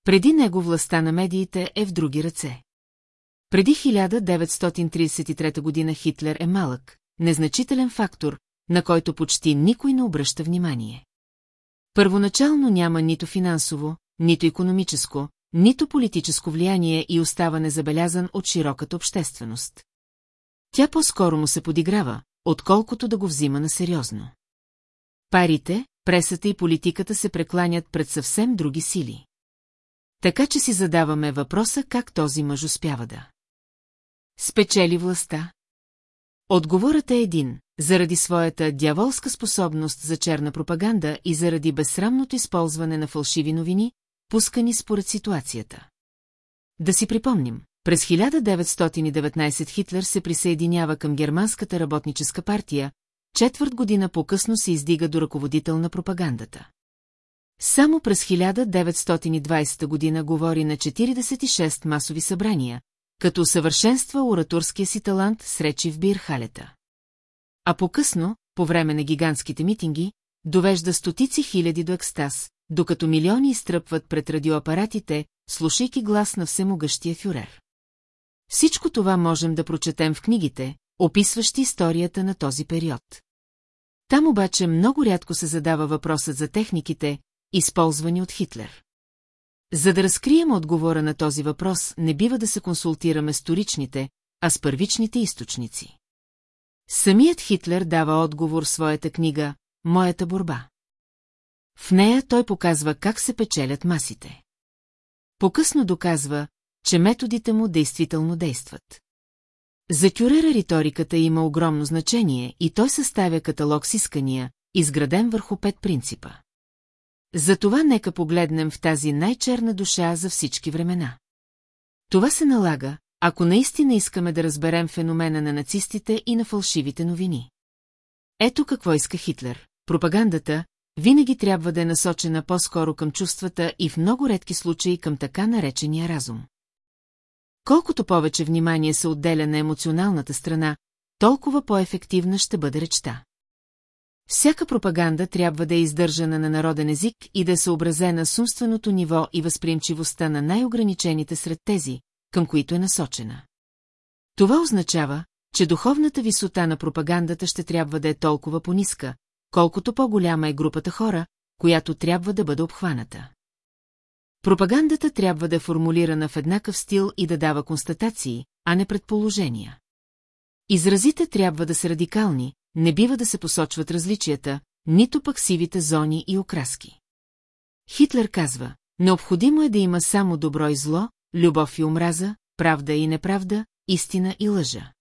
Преди него властта на медиите е в други ръце. Преди 1933 година Хитлер е малък, незначителен фактор, на който почти никой не обръща внимание. Първоначално няма нито финансово, нито економическо, нито политическо влияние и остава незабелязан от широката общественост. Тя по-скоро му се подиграва, отколкото да го взима на сериозно. Парите, пресата и политиката се прекланят пред съвсем други сили. Така че си задаваме въпроса как този мъж успява да. Спечели властта. Отговорът е един, заради своята дяволска способност за черна пропаганда и заради безсрамното използване на фалшиви новини, пускани според ситуацията. Да си припомним, през 1919 Хитлер се присъединява към Германската работническа партия, четвърт година по-късно се издига до ръководител на пропагандата. Само през 1920 година говори на 46 масови събрания, като усъвършенства ораторския си талант с речи в Бирхалета. А по-късно, по време на гигантските митинги, довежда стотици хиляди до екстаз, докато милиони изтръпват пред радиоапаратите, слушайки глас на всемогъщия фюрер. Всичко това можем да прочетем в книгите, описващи историята на този период. Там обаче много рядко се задава въпросът за техниките, използвани от Хитлер. За да разкрием отговора на този въпрос, не бива да се консултираме с вторичните, а с първичните източници. Самият Хитлер дава отговор в своята книга «Моята борба». В нея той показва как се печелят масите. Покъсно доказва, че методите му действително действат. За Кюрера риториката има огромно значение и той съставя каталог с искания, изграден върху пет принципа. Затова нека погледнем в тази най-черна душа за всички времена. Това се налага, ако наистина искаме да разберем феномена на нацистите и на фалшивите новини. Ето какво иска Хитлер. Пропагандата винаги трябва да е насочена по-скоро към чувствата и в много редки случаи към така наречения разум. Колкото повече внимание се отделя на емоционалната страна, толкова по-ефективна ще бъде речта. Всяка пропаганда трябва да е издържана на народен език и да е съобразена с умственото ниво и възприемчивостта на най-ограничените сред тези, към които е насочена. Това означава, че духовната висота на пропагандата ще трябва да е толкова пониска, колкото по-голяма е групата хора, която трябва да бъде обхваната. Пропагандата трябва да е формулирана в еднакъв стил и да дава констатации, а не предположения. Изразите трябва да са радикални, не бива да се посочват различията, нито пък сивите зони и окраски. Хитлер казва, необходимо е да има само добро и зло, любов и омраза, правда и неправда, истина и лъжа.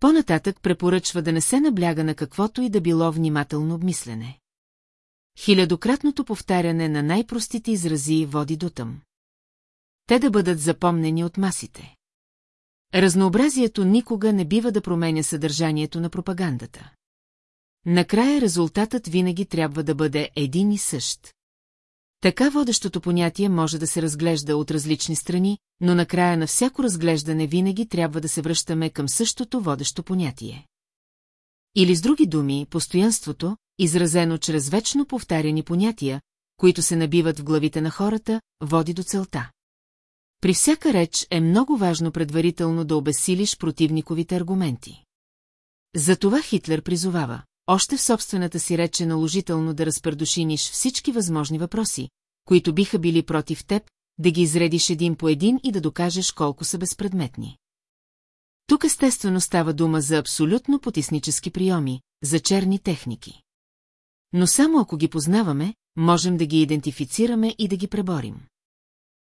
По-нататък препоръчва да не се набляга на каквото и да било внимателно обмислене. Хилядократното повтаряне на най-простите изрази води до тъм. Те да бъдат запомнени от масите. Разнообразието никога не бива да променя съдържанието на пропагандата. Накрая резултатът винаги трябва да бъде един и същ. Така водещото понятие може да се разглежда от различни страни, но накрая на всяко разглеждане винаги трябва да се връщаме към същото водещо понятие. Или с други думи, постоянството, изразено чрез вечно повтаряни понятия, които се набиват в главите на хората, води до целта. При всяка реч е много важно предварително да обесилиш противниковите аргументи. Затова Хитлер призовава, още в собствената си реч е наложително да разпредушиниш всички възможни въпроси, които биха били против теб, да ги изредиш един по един и да докажеш колко са безпредметни. Тук естествено става дума за абсолютно потиснически приеми, за черни техники. Но само ако ги познаваме, можем да ги идентифицираме и да ги преборим.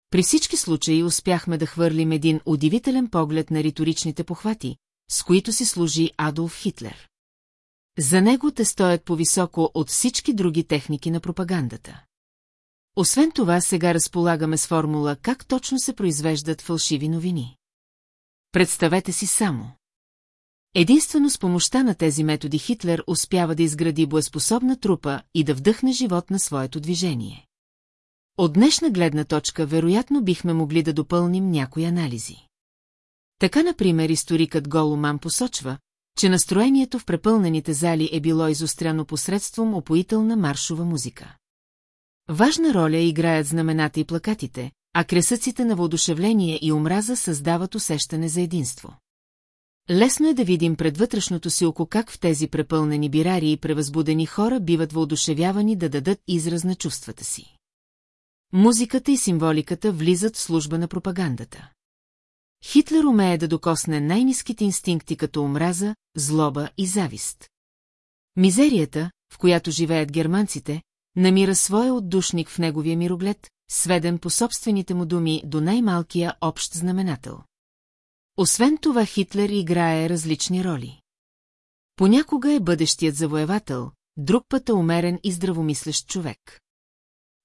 При всички случаи успяхме да хвърлим един удивителен поглед на риторичните похвати, с които си служи Адолф Хитлер. За него те стоят по-високо от всички други техники на пропагандата. Освен това, сега разполагаме с формула как точно се произвеждат фалшиви новини. Представете си само. Единствено с помощта на тези методи Хитлер успява да изгради боеспособна трупа и да вдъхне живот на своето движение. От днешна гледна точка вероятно бихме могли да допълним някои анализи. Така, например, историкът Голуман посочва, че настроението в препълнените зали е било изостряно посредством опоителна маршова музика. Важна роля играят знамената и плакатите, а кресъците на воодушевление и омраза създават усещане за единство. Лесно е да видим пред вътрешното си око как в тези препълнени бирари и превъзбудени хора биват въодушевявани да дадат израз на чувствата си. Музиката и символиката влизат в служба на пропагандата. Хитлер умее да докосне най-низките инстинкти като омраза, злоба и завист. Мизерията, в която живеят германците, намира своя отдушник в неговия мироглед, сведен по собствените му думи до най-малкия общ знаменател. Освен това Хитлер играе различни роли. Понякога е бъдещият завоевател, друг път е умерен и здравомислещ човек.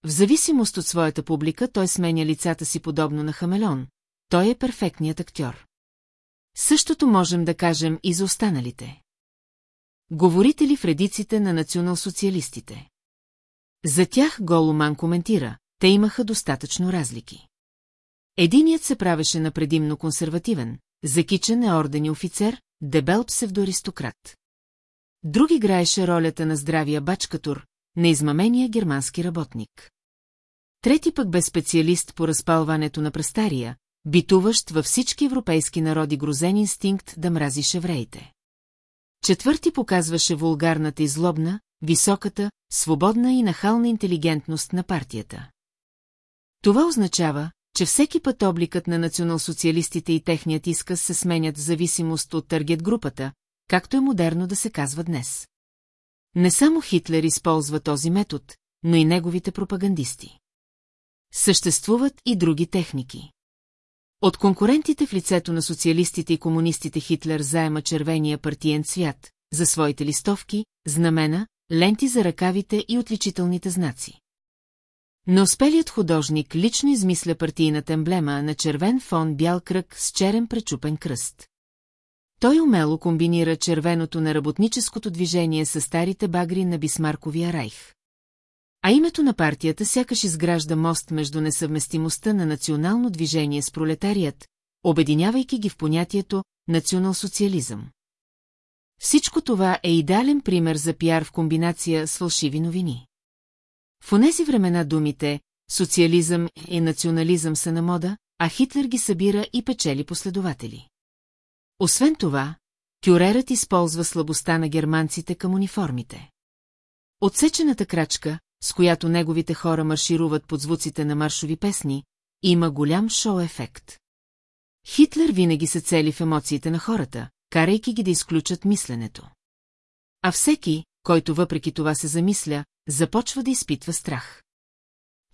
В зависимост от своята публика той сменя лицата си подобно на хамелон, той е перфектният актьор. Същото можем да кажем и за останалите. Говорите ли в редиците на национал-социалистите? За тях Голуман коментира, те имаха достатъчно разлики. Единият се правеше на предимно консервативен, закичен е ордени офицер, дебел псевдоаристократ. Друг играеше ролята на здравия бачкатур, на измамения германски работник. Трети пък бе специалист по разпалването на престария, битуващ във всички европейски народи грозен инстинкт да мразиш евреите. Четвърти показваше вулгарната и злобна, високата, свободна и нахална интелигентност на партията. Това означава, че всеки път обликът на национал-социалистите и техният изказ се сменят в зависимост от таргет групата, както е модерно да се казва днес. Не само Хитлер използва този метод, но и неговите пропагандисти. Съществуват и други техники. От конкурентите в лицето на социалистите и комунистите Хитлер заема червения партиен цвят за своите листовки, знамена, ленти за ръкавите и отличителните знаци. Но успелият художник лично измисля партийната емблема на червен фон бял кръг с черен пречупен кръст. Той умело комбинира червеното на работническото движение с старите багри на Бисмарковия райх. А името на партията сякаш изгражда мост между несъвместимостта на национално движение с пролетарият, обединявайки ги в понятието национал-социализъм. Всичко това е идеален пример за пиар в комбинация с фалшиви новини. В онези времена думите «социализъм» и «национализъм» са на мода, а Хитлер ги събира и печели последователи. Освен това, Тюрерът използва слабостта на германците към униформите. Отсечената крачка, с която неговите хора маршируват под звуците на маршови песни, има голям шоу-ефект. Хитлер винаги се цели в емоциите на хората, карайки ги да изключат мисленето. А всеки, който въпреки това се замисля, започва да изпитва страх.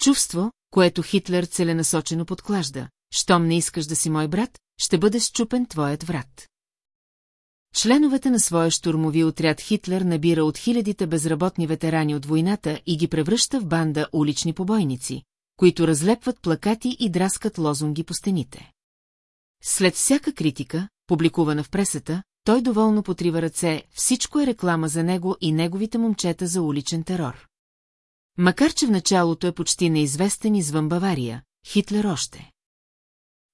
Чувство, което Хитлер целенасочено подклажда. Щом не искаш да си мой брат, ще бъде щупен твоят врат. Членовете на своя штурмови отряд Хитлер набира от хилядите безработни ветерани от войната и ги превръща в банда улични побойници, които разлепват плакати и драскат лозунги по стените. След всяка критика, публикувана в пресата, той доволно потрива ръце, всичко е реклама за него и неговите момчета за уличен терор. Макар че в началото е почти неизвестен извън Бавария, Хитлер още.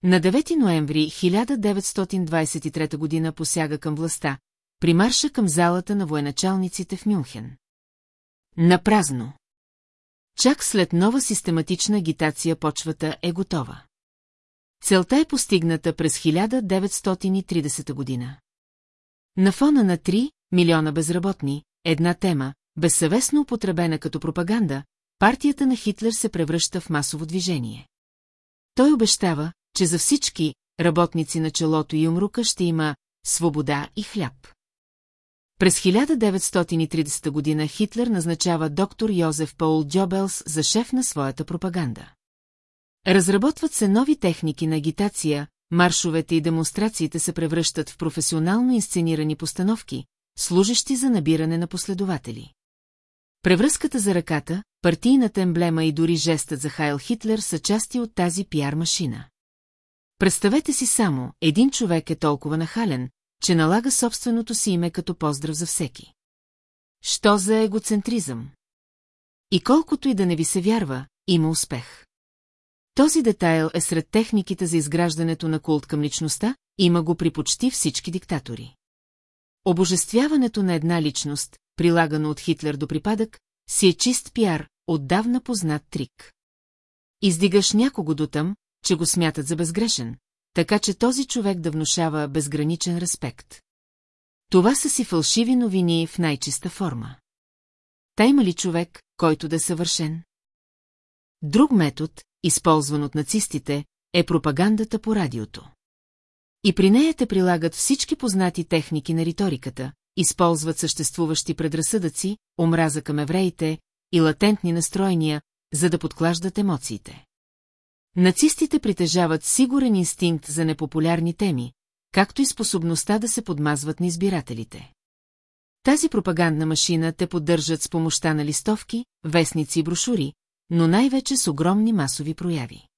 На 9 ноември 1923 година посяга към властта, при марша към залата на военачалниците в Мюнхен. Напразно. Чак след нова систематична агитация почвата е готова. Целта е постигната през 1930 година. На фона на 3 милиона безработни, една тема, безсъвестно употребена като пропаганда, партията на Хитлер се превръща в масово движение. Той обещава, че за всички работници на челото и умрука ще има свобода и хляб. През 1930 година Хитлер назначава доктор Йозеф Паул Джобелс за шеф на своята пропаганда. Разработват се нови техники на агитация, маршовете и демонстрациите се превръщат в професионално инсценирани постановки, служещи за набиране на последователи. Превръзката за ръката, партийната емблема и дори жестът за Хайл Хитлер са части от тази пиар машина. Представете си само, един човек е толкова нахален, че налага собственото си име като поздрав за всеки. Що за егоцентризъм? И колкото и да не ви се вярва, има успех. Този детайл е сред техниките за изграждането на култ към личността, има го при почти всички диктатори. Обожествяването на една личност, прилагано от Хитлер до припадък, си е чист пиар, отдавна познат трик. Издигаш някого до там, че го смятат за безгрешен, така че този човек да внушава безграничен респект. Това са си фалшиви новини в най-чиста форма. Та има ли човек, който да е съвършен? Друг метод, използван от нацистите, е пропагандата по радиото. И при нея те прилагат всички познати техники на риториката, използват съществуващи предразсъдъци, омраза към евреите и латентни настроения, за да подклаждат емоциите. Нацистите притежават сигурен инстинкт за непопулярни теми, както и способността да се подмазват на избирателите. Тази пропагандна машина те поддържат с помощта на листовки, вестници и брошури, но най-вече с огромни масови прояви.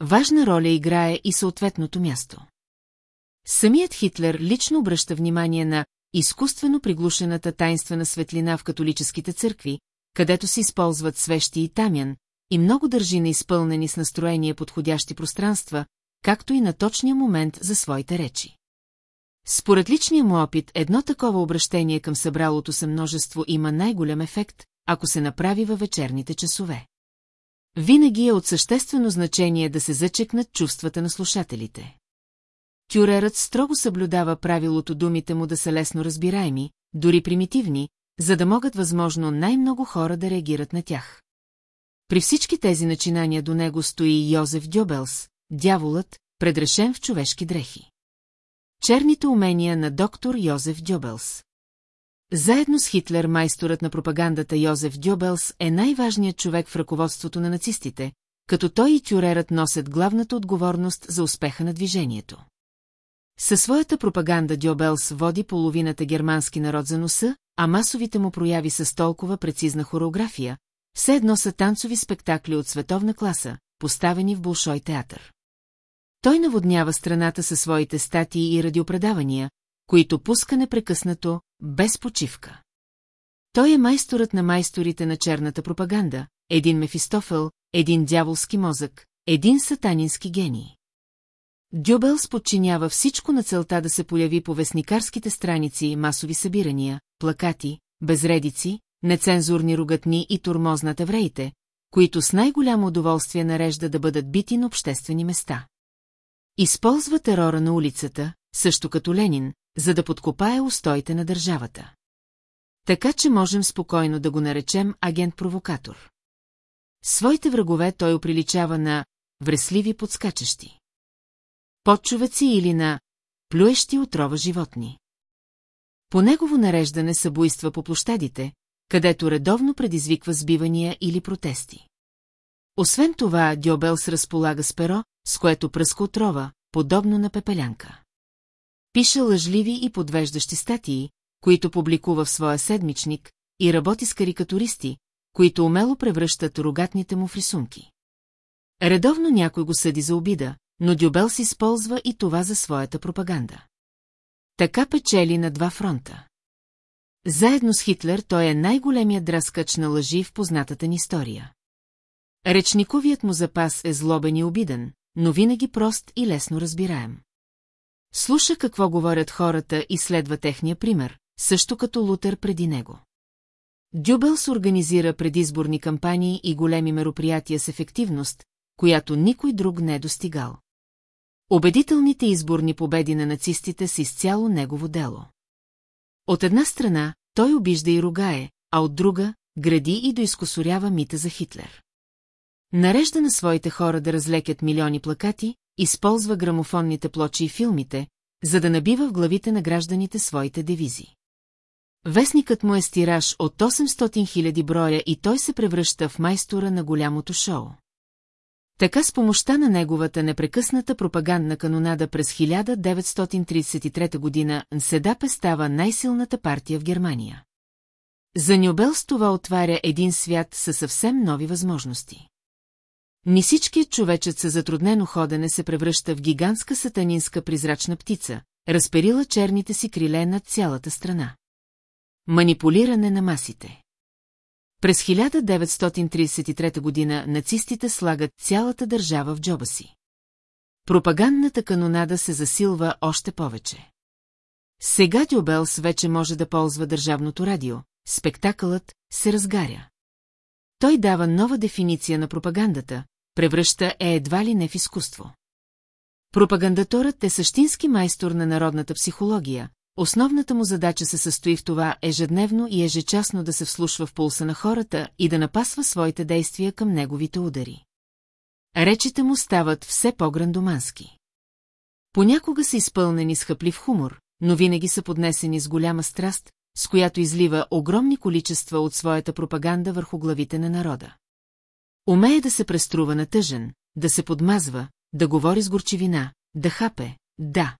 Важна роля играе и съответното място. Самият Хитлер лично обръща внимание на изкуствено приглушената тайнствена светлина в католическите църкви, където се използват свещи и тамян, и много държи на изпълнени с настроение подходящи пространства, както и на точния момент за своите речи. Според личния му опит, едно такова обращение към събралото се множество има най-голям ефект, ако се направи във вечерните часове. Винаги е от съществено значение да се зачекнат чувствата на слушателите. Тюрерът строго съблюдава правилото думите му да са лесно разбираеми, дори примитивни, за да могат възможно най-много хора да реагират на тях. При всички тези начинания до него стои Йозеф Дюбелс, дяволът, предрешен в човешки дрехи. Черните умения на доктор Йозеф Дюбелс Заедно с Хитлер майсторът на пропагандата Йозеф Дюбелс е най-важният човек в ръководството на нацистите, като той и тюрерът носят главната отговорност за успеха на движението. Със своята пропаганда Дюбелс води половината германски народ за носа, а масовите му прояви с толкова прецизна хореография, все едно са танцови спектакли от световна класа, поставени в Болшой театър. Той наводнява страната със своите статии и радиопредавания, които пуска непрекъснато, без почивка. Той е майсторът на майсторите на черната пропаганда, един Мефистофел, един дяволски мозък, един сатанински гений. Дюбелс подчинява всичко на целта да се появи по вестникарските страници масови събирания, плакати, безредици, нецензурни ругатни и турмоз над евреите, които с най-голямо удоволствие нарежда да бъдат бити на обществени места. Използва терора на улицата, също като Ленин, за да подкопае устоите на държавата. Така че можем спокойно да го наречем агент-провокатор. Своите врагове той оприличава на вресливи подскачащи. Подчовеци или на плюещи отрова животни. По негово нареждане са по площадите, където редовно предизвиква сбивания или протести. Освен това, Дьобелс разполага с перо, с което пръска отрова, подобно на пепелянка. Пише лъжливи и подвеждащи статии, които публикува в своя седмичник, и работи с карикатуристи, които умело превръщат рогатните му в рисунки. Редовно някой го съди за обида, но Дюбелс използва и това за своята пропаганда. Така печели на два фронта. Заедно с Хитлер той е най-големият драскач на лъжи в познатата ни история. Речниковият му запас е злобен и обиден, но винаги прост и лесно разбираем. Слуша какво говорят хората и следва техния пример, също като Лутер преди него. Дюбелс организира предизборни кампании и големи мероприятия с ефективност, която никой друг не е достигал. Убедителните изборни победи на нацистите са изцяло негово дело. От една страна, той обижда и ругае, а от друга, гради и доискосорява мита за Хитлер. Нарежда на своите хора да разлекят милиони плакати, използва грамофонните плочи и филмите, за да набива в главите на гражданите своите девизи. Вестникът му е стираж от 800 000 броя и той се превръща в майстора на голямото шоу. Така с помощта на неговата непрекъсната пропагандна канонада през 1933 година НСДАП става най-силната партия в Германия. За Нюбелс това отваря един свят със съвсем нови възможности. Нисичкият човечът със затруднено ходене се превръща в гигантска сатанинска призрачна птица, разперила черните си криле над цялата страна. Манипулиране на масите През 1933 година нацистите слагат цялата държава в джоба си. Пропагандната канонада се засилва още повече. Сега Дюбелс вече може да ползва държавното радио, спектакълът се разгаря. Той дава нова дефиниция на пропагандата, превръща е едва ли не в изкуство. Пропагандаторът е същински майстор на народната психология. Основната му задача се състои в това ежедневно и ежечасно да се вслушва в пулса на хората и да напасва своите действия към неговите удари. Речите му стават все по-грандомански. Понякога са изпълнени с хъплив хумор, но винаги са поднесени с голяма страст, с която излива огромни количества от своята пропаганда върху главите на народа. Умее да се преструва на тъжен, да се подмазва, да говори с горчивина, да хапе, да.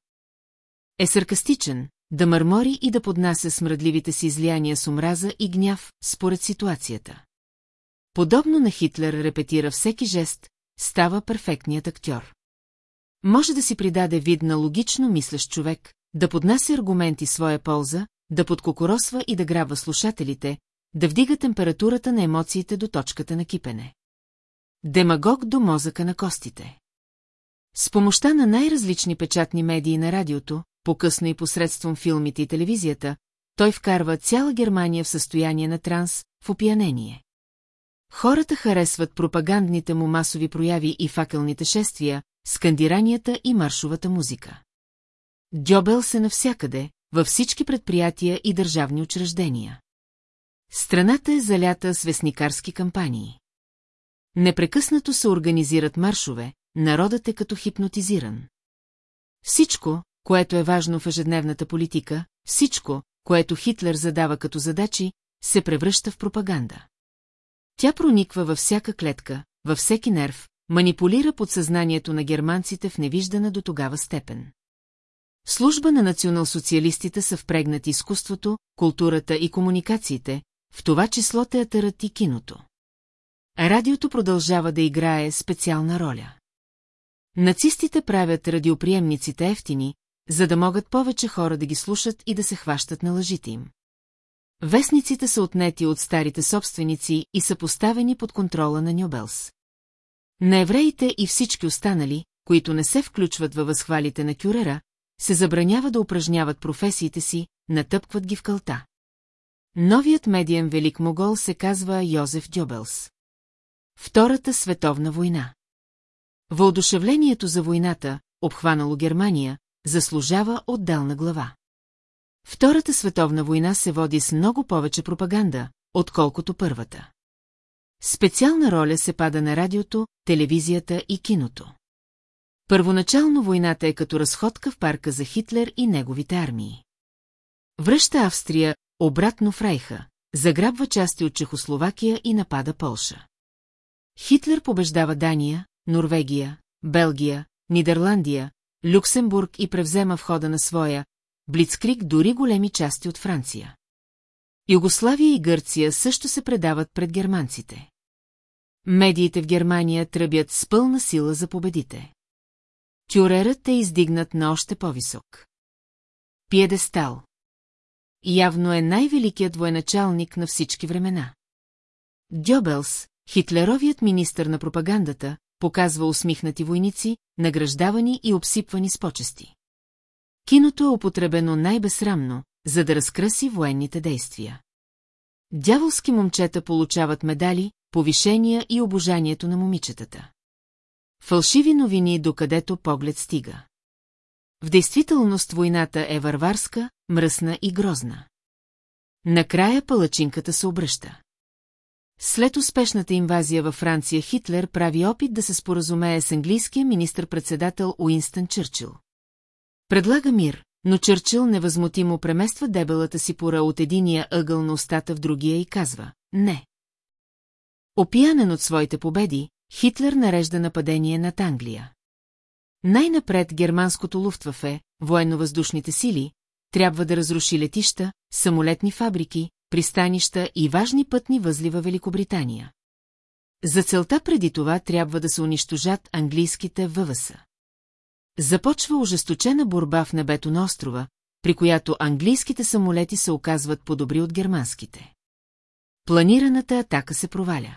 Е саркастичен, да мърмори и да поднася смръдливите си излияния с омраза и гняв, според ситуацията. Подобно на Хитлер репетира всеки жест, става перфектният актьор. Може да си придаде вид на логично мислещ човек, да поднася аргументи своя полза, да подкокоросва и да грабва слушателите, да вдига температурата на емоциите до точката на кипене. Демагог до мозъка на костите. С помощта на най-различни печатни медии на радиото, по-късно и посредством филмите и телевизията, той вкарва цяла Германия в състояние на транс, в опиянение. Хората харесват пропагандните му масови прояви и факелните шествия, скандиранията и маршовата музика. Дьобел се навсякъде, във всички предприятия и държавни учреждения. Страната е залята с вестникарски кампании. Непрекъснато се организират маршове, народът е като хипнотизиран. Всичко, което е важно в ежедневната политика, всичко, което Хитлер задава като задачи, се превръща в пропаганда. Тя прониква във всяка клетка, във всеки нерв, манипулира подсъзнанието на германците в невиждана до тогава степен. служба на национал-социалистите са впрегнати изкуството, културата и комуникациите, в това число театърът и киното. Радиото продължава да играе специална роля. Нацистите правят радиоприемниците ефтини, за да могат повече хора да ги слушат и да се хващат на лъжите им. Вестниците са отнети от старите собственици и са поставени под контрола на Нюбелс. На евреите и всички останали, които не се включват във възхвалите на Кюрера, се забранява да упражняват професиите си, натъпкват ги в кълта. Новият медиен велик могол се казва Йозеф Дюбелс. Втората световна война. Въодушевлението за войната, обхванало Германия, заслужава отделна глава. Втората световна война се води с много повече пропаганда, отколкото първата. Специална роля се пада на радиото, телевизията и киното. Първоначално войната е като разходка в парка за Хитлер и неговите армии. Връща Австрия обратно в Рейха, заграбва части от Чехословакия и напада Полша. Хитлер побеждава Дания, Норвегия, Белгия, Нидерландия, Люксембург и превзема в хода на своя Блицкрик дори големи части от Франция. Югославия и Гърция също се предават пред германците. Медиите в Германия тръбят с пълна сила за победите. Тюрерът е издигнат на още по-висок. Пиедестал. Явно е най-великият военачалник на всички времена. Дьобелс, хитлеровият министър на пропагандата, показва усмихнати войници, награждавани и обсипвани с почести. Киното е употребено най-безсрамно, за да разкраси военните действия. Дяволски момчета получават медали, повишения и обожанието на момичетата. Фалшиви новини, докъдето поглед стига. В действителност войната е варварска, мръсна и грозна. Накрая палачинката се обръща. След успешната инвазия във Франция Хитлер прави опит да се споразумее с английския министр-председател Уинстън Чърчил. Предлага мир, но Чърчил невъзмутимо премества дебелата си пора от единия ъгъл на устата в другия и казва «Не». Опиянен от своите победи, Хитлер нарежда нападение над Англия. Най-напред германското луфтвафе, военно-въздушните сили, трябва да разруши летища, самолетни фабрики, пристанища и важни пътни възли във Великобритания. За целта преди това трябва да се унищожат английските ВВС. Започва ожесточена борба в небето на острова, при която английските самолети се оказват по-добри от германските. Планираната атака се проваля.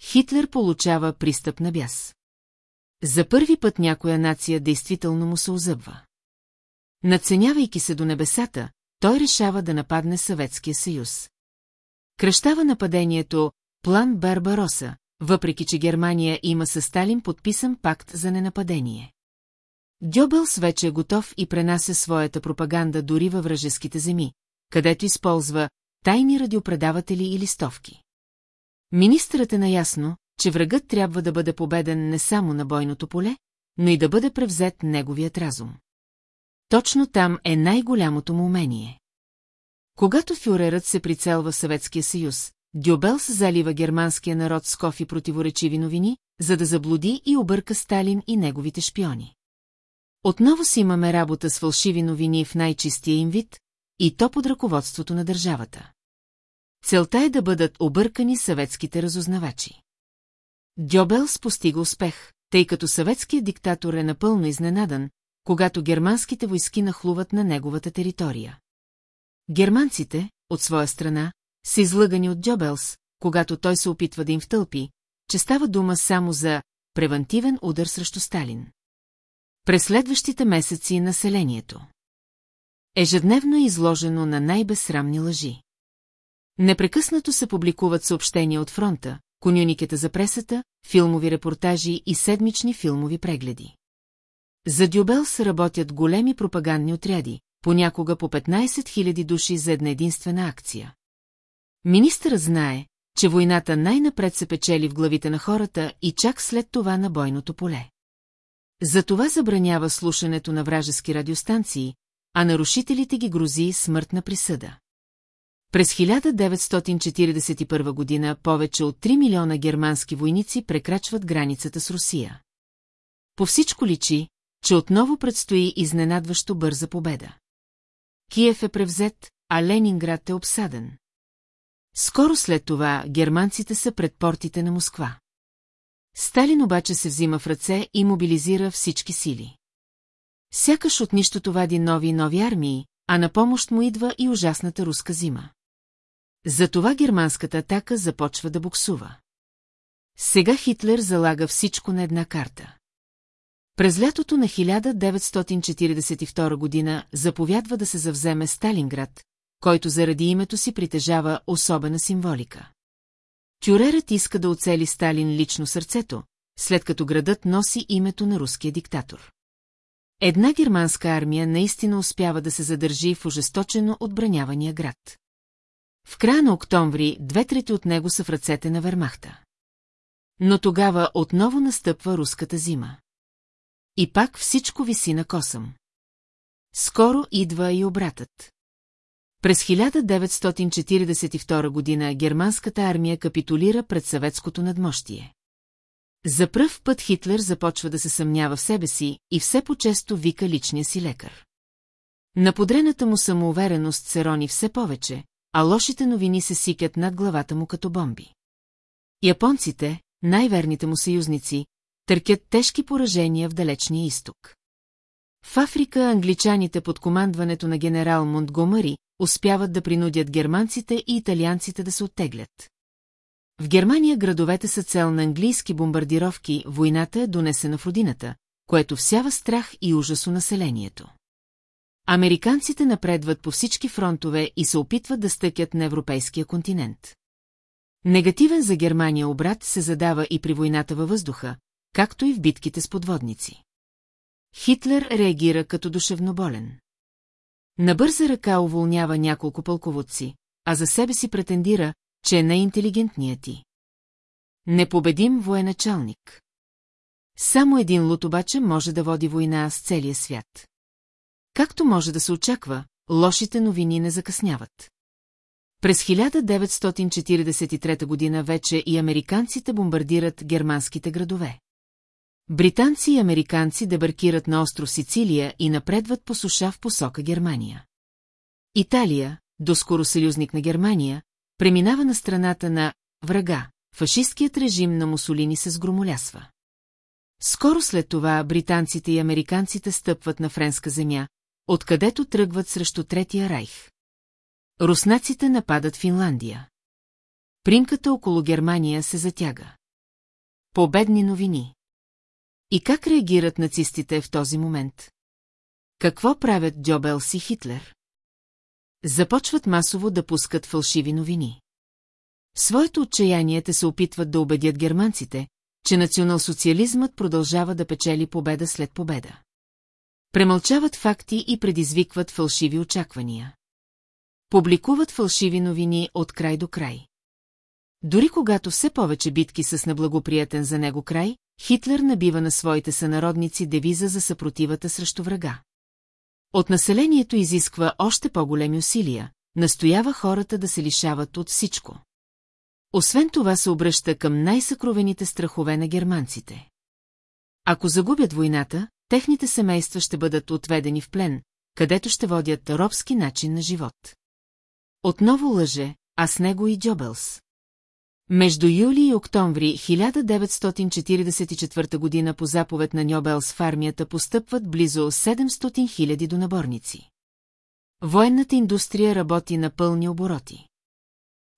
Хитлер получава пристъп на бяс. За първи път някоя нация действително му се озъбва. Наценявайки се до небесата, той решава да нападне Съветския съюз. Кръщава нападението План Барбароса, въпреки че Германия има със Сталин подписан пакт за ненападение. Дьобелс вече е готов и пренася своята пропаганда дори във вражеските земи, където използва тайни радиопредаватели и листовки. Министърът е наясно, че врагът трябва да бъде победен не само на бойното поле, но и да бъде превзет неговият разум. Точно там е най-голямото му умение. Когато фюрерът се прицелва в Съветския съюз, Дюбелс залива германския народ с кофи противоречиви новини, за да заблуди и обърка Сталин и неговите шпиони. Отново си имаме работа с фалшиви новини в най-чистия им вид, и то под ръководството на държавата. Целта е да бъдат объркани съветските разузнавачи. Дьобелс постига успех, тъй като съветският диктатор е напълно изненадан, когато германските войски нахлуват на неговата територия. Германците, от своя страна, са излъгани от Дьобелс, когато той се опитва да им втълпи, че става дума само за превентивен удар срещу Сталин. През следващите месеци населението. Ежедневно е изложено на най-безсрамни лъжи. Непрекъснато се публикуват съобщения от фронта, конюникета за пресата, филмови репортажи и седмични филмови прегледи. За Дюбелс работят големи пропагандни отряди, понякога по 15 000 души за една единствена акция. Министърът знае, че войната най-напред се печели в главите на хората и чак след това на бойното поле. Затова забранява слушането на вражески радиостанции, а нарушителите ги грози смъртна присъда. През 1941 година повече от 3 милиона германски войници прекрачват границата с Русия. По всичко личи, че отново предстои изненадващо бърза победа. Киев е превзет, а Ленинград е обсаден. Скоро след това германците са пред портите на Москва. Сталин обаче се взима в ръце и мобилизира всички сили. Сякаш от нищото вади нови и нови армии, а на помощ му идва и ужасната руска зима. Затова германската атака започва да буксува. Сега Хитлер залага всичко на една карта. През лятото на 1942 година заповядва да се завземе Сталинград, който заради името си притежава особена символика. Тюрерът иска да оцели Сталин лично сърцето, след като градът носи името на руския диктатор. Една германска армия наистина успява да се задържи в ожесточено отбранявания град. В края на октомври две трети от него са в ръцете на Вермахта. Но тогава отново настъпва руската зима. И пак всичко виси на косъм. Скоро идва и обратът. През 1942 година германската армия капитулира пред съветското надмощие. За пръв път Хитлер започва да се съмнява в себе си и все по-често вика личния си лекар. На подрената му самоувереност се рони все повече, а лошите новини се сикят над главата му като бомби. Японците, най-верните му съюзници, търкят тежки поражения в далечния изток. В Африка англичаните под командването на генерал Монтгомари успяват да принудят германците и италианците да се оттеглят. В Германия градовете са цел на английски бомбардировки, войната е донесена в родината, което всява страх и ужас у населението. Американците напредват по всички фронтове и се опитват да стъкят на европейския континент. Негативен за Германия обрат се задава и при войната във въздуха, както и в битките с подводници. Хитлер реагира като душевноболен. На бърза ръка уволнява няколко пълководци, а за себе си претендира, че е най-интелигентният ти. Непобедим военачалник. Само един лут обаче може да води война с целия свят. Както може да се очаква, лошите новини не закъсняват. През 1943 година вече и американците бомбардират германските градове. Британци и американци дебаркират на остров Сицилия и напредват по суша в посока Германия. Италия, доскоро съюзник на Германия, преминава на страната на врага, фашисткият режим на Мусолини се сгромолясва. Скоро след това британците и американците стъпват на френска земя, откъдето тръгват срещу Третия райх. Руснаците нападат Финландия. Примката около Германия се затяга. Победни новини. И как реагират нацистите в този момент? Какво правят Дьобелс и Хитлер? Започват масово да пускат фалшиви новини. В своето отчаяние те се опитват да убедят германците, че националсоциализмът продължава да печели победа след победа. Премълчават факти и предизвикват фалшиви очаквания. Публикуват фалшиви новини от край до край. Дори когато все повече битки с неблагоприятен за него край, Хитлер набива на своите сънародници девиза за съпротивата срещу врага. От населението изисква още по-големи усилия, настоява хората да се лишават от всичко. Освен това се обръща към най-съкровените страхове на германците. Ако загубят войната, техните семейства ще бъдат отведени в плен, където ще водят робски начин на живот. Отново лъже, а с него и Джобелс. Между юли и октомври 1944 година по заповед на Ньобелс в армията постъпват близо 700 000 донаборници. Военната индустрия работи на пълни обороти.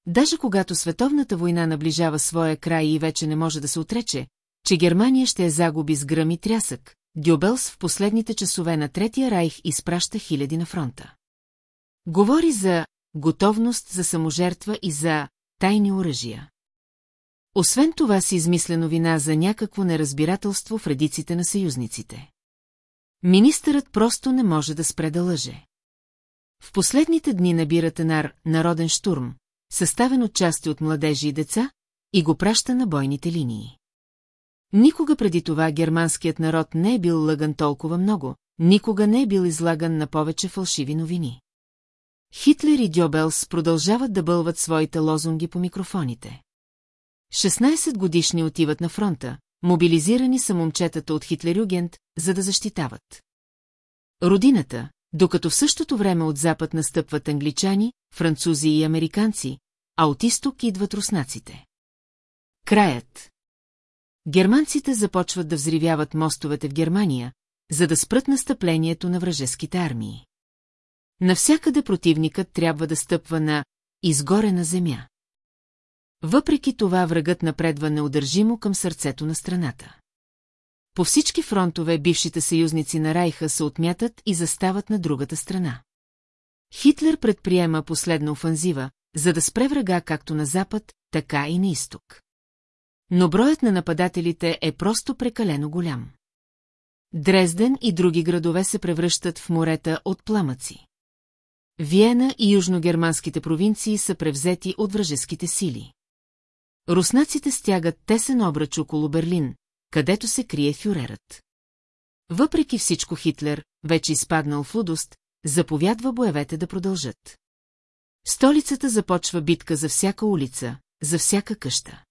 Даже когато световната война наближава своя край и вече не може да се отрече, че Германия ще е загуби с гръм и трясък, Дюбелс в последните часове на Третия райх изпраща хиляди на фронта. Говори за готовност за саможертва и за тайни оръжия. Освен това си измисля новина за някакво неразбирателство в редиците на съюзниците. Министърът просто не може да спре да лъже. В последните дни набира тенар «Народен штурм», съставен от части от младежи и деца, и го праща на бойните линии. Никога преди това германският народ не е бил лъган толкова много, никога не е бил излаган на повече фалшиви новини. Хитлер и Дьобелс продължават да бълват своите лозунги по микрофоните. 16 годишни отиват на фронта, мобилизирани са момчетата от Хитлерюгент, за да защитават. Родината, докато в същото време от запад настъпват англичани, французи и американци, а от изток идват руснаците. Краят Германците започват да взривяват мостовете в Германия, за да спрат настъплението на вражеските армии. Навсякъде противникът трябва да стъпва на изгорена земя. Въпреки това врагът напредва неудържимо към сърцето на страната. По всички фронтове бившите съюзници на Райха се отмятат и застават на другата страна. Хитлер предприема последна офанзива, за да спре врага както на запад, така и на изток. Но броят на нападателите е просто прекалено голям. Дрезден и други градове се превръщат в морета от пламъци. Виена и южногерманските провинции са превзети от вражеските сили. Руснаците стягат тесен обръч около Берлин, където се крие фюрерът. Въпреки всичко Хитлер, вече изпаднал в лудост, заповядва боевете да продължат. Столицата започва битка за всяка улица, за всяка къща.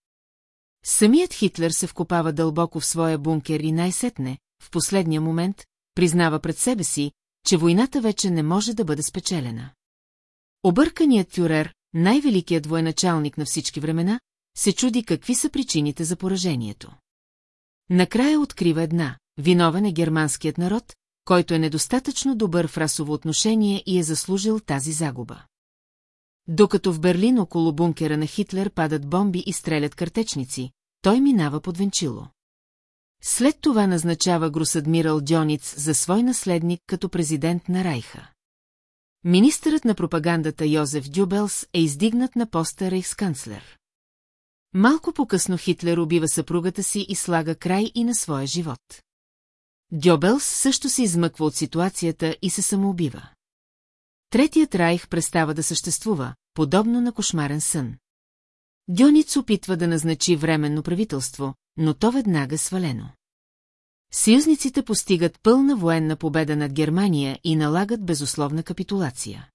Самият Хитлер се вкопава дълбоко в своя бункер и най-сетне, в последния момент, признава пред себе си, че войната вече не може да бъде спечелена. Обърканият фюрер, най-великият военачалник на всички времена, се чуди какви са причините за поражението. Накрая открива една – виновен е германският народ, който е недостатъчно добър в расово отношение и е заслужил тази загуба. Докато в Берлин около бункера на Хитлер падат бомби и стрелят картечници, той минава под венчило. След това назначава гросадмирал Дьониц за свой наследник като президент на Райха. Министърът на пропагандата Йозеф Дюбелс е издигнат на поста рейхсканцлер. Малко по-късно Хитлер убива съпругата си и слага край и на своя живот. Дьобелс също се измъква от ситуацията и се самоубива. Третият райх престава да съществува, подобно на кошмарен сън. Дьониц опитва да назначи временно правителство, но то веднага свалено. Съюзниците постигат пълна военна победа над Германия и налагат безусловна капитулация.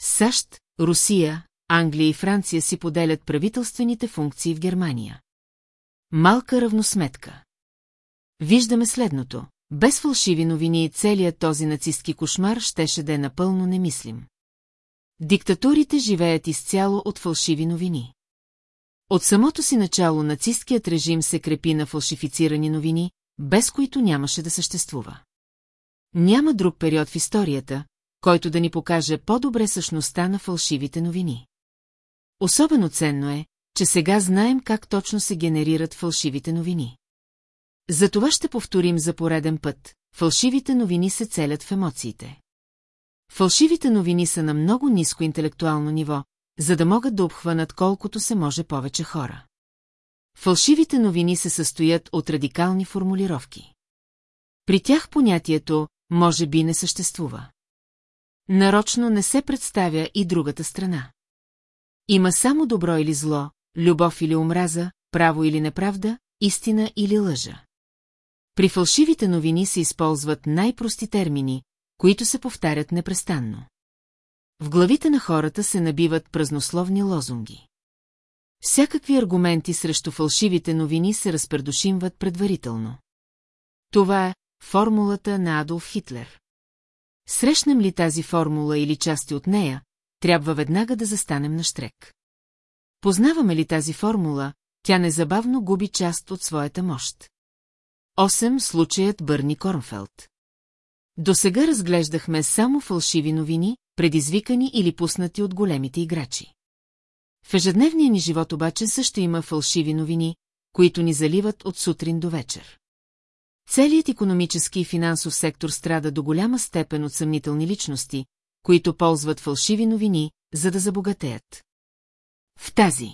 САЩ, Русия, Англия и Франция си поделят правителствените функции в Германия. Малка равносметка. Виждаме следното. Без фалшиви новини целият този нацистски кошмар щеше да е напълно немислим. Диктатурите живеят изцяло от фалшиви новини. От самото си начало нацисткият режим се крепи на фалшифицирани новини, без които нямаше да съществува. Няма друг период в историята, който да ни покаже по-добре същността на фалшивите новини. Особено ценно е, че сега знаем как точно се генерират фалшивите новини. За това ще повторим за пореден път. Фалшивите новини се целят в емоциите. Фалшивите новини са на много ниско интелектуално ниво, за да могат да обхванат колкото се може повече хора. Фалшивите новини се състоят от радикални формулировки. При тях понятието може би не съществува. Нарочно не се представя и другата страна. Има само добро или зло, любов или омраза, право или неправда, истина или лъжа. При фалшивите новини се използват най-прости термини, които се повтарят непрестанно. В главите на хората се набиват празнословни лозунги. Всякакви аргументи срещу фалшивите новини се разпредушимват предварително. Това е формулата на Адолф Хитлер. Срещнем ли тази формула или части от нея, трябва веднага да застанем на штрек. Познаваме ли тази формула, тя незабавно губи част от своята мощ. 8. Случаят Бърни Корнфелд До сега разглеждахме само фалшиви новини, предизвикани или пуснати от големите играчи. В ежедневния ни живот обаче също има фалшиви новини, които ни заливат от сутрин до вечер. Целият економически и финансов сектор страда до голяма степен от съмнителни личности, които ползват фалшиви новини, за да забогатеят. В тази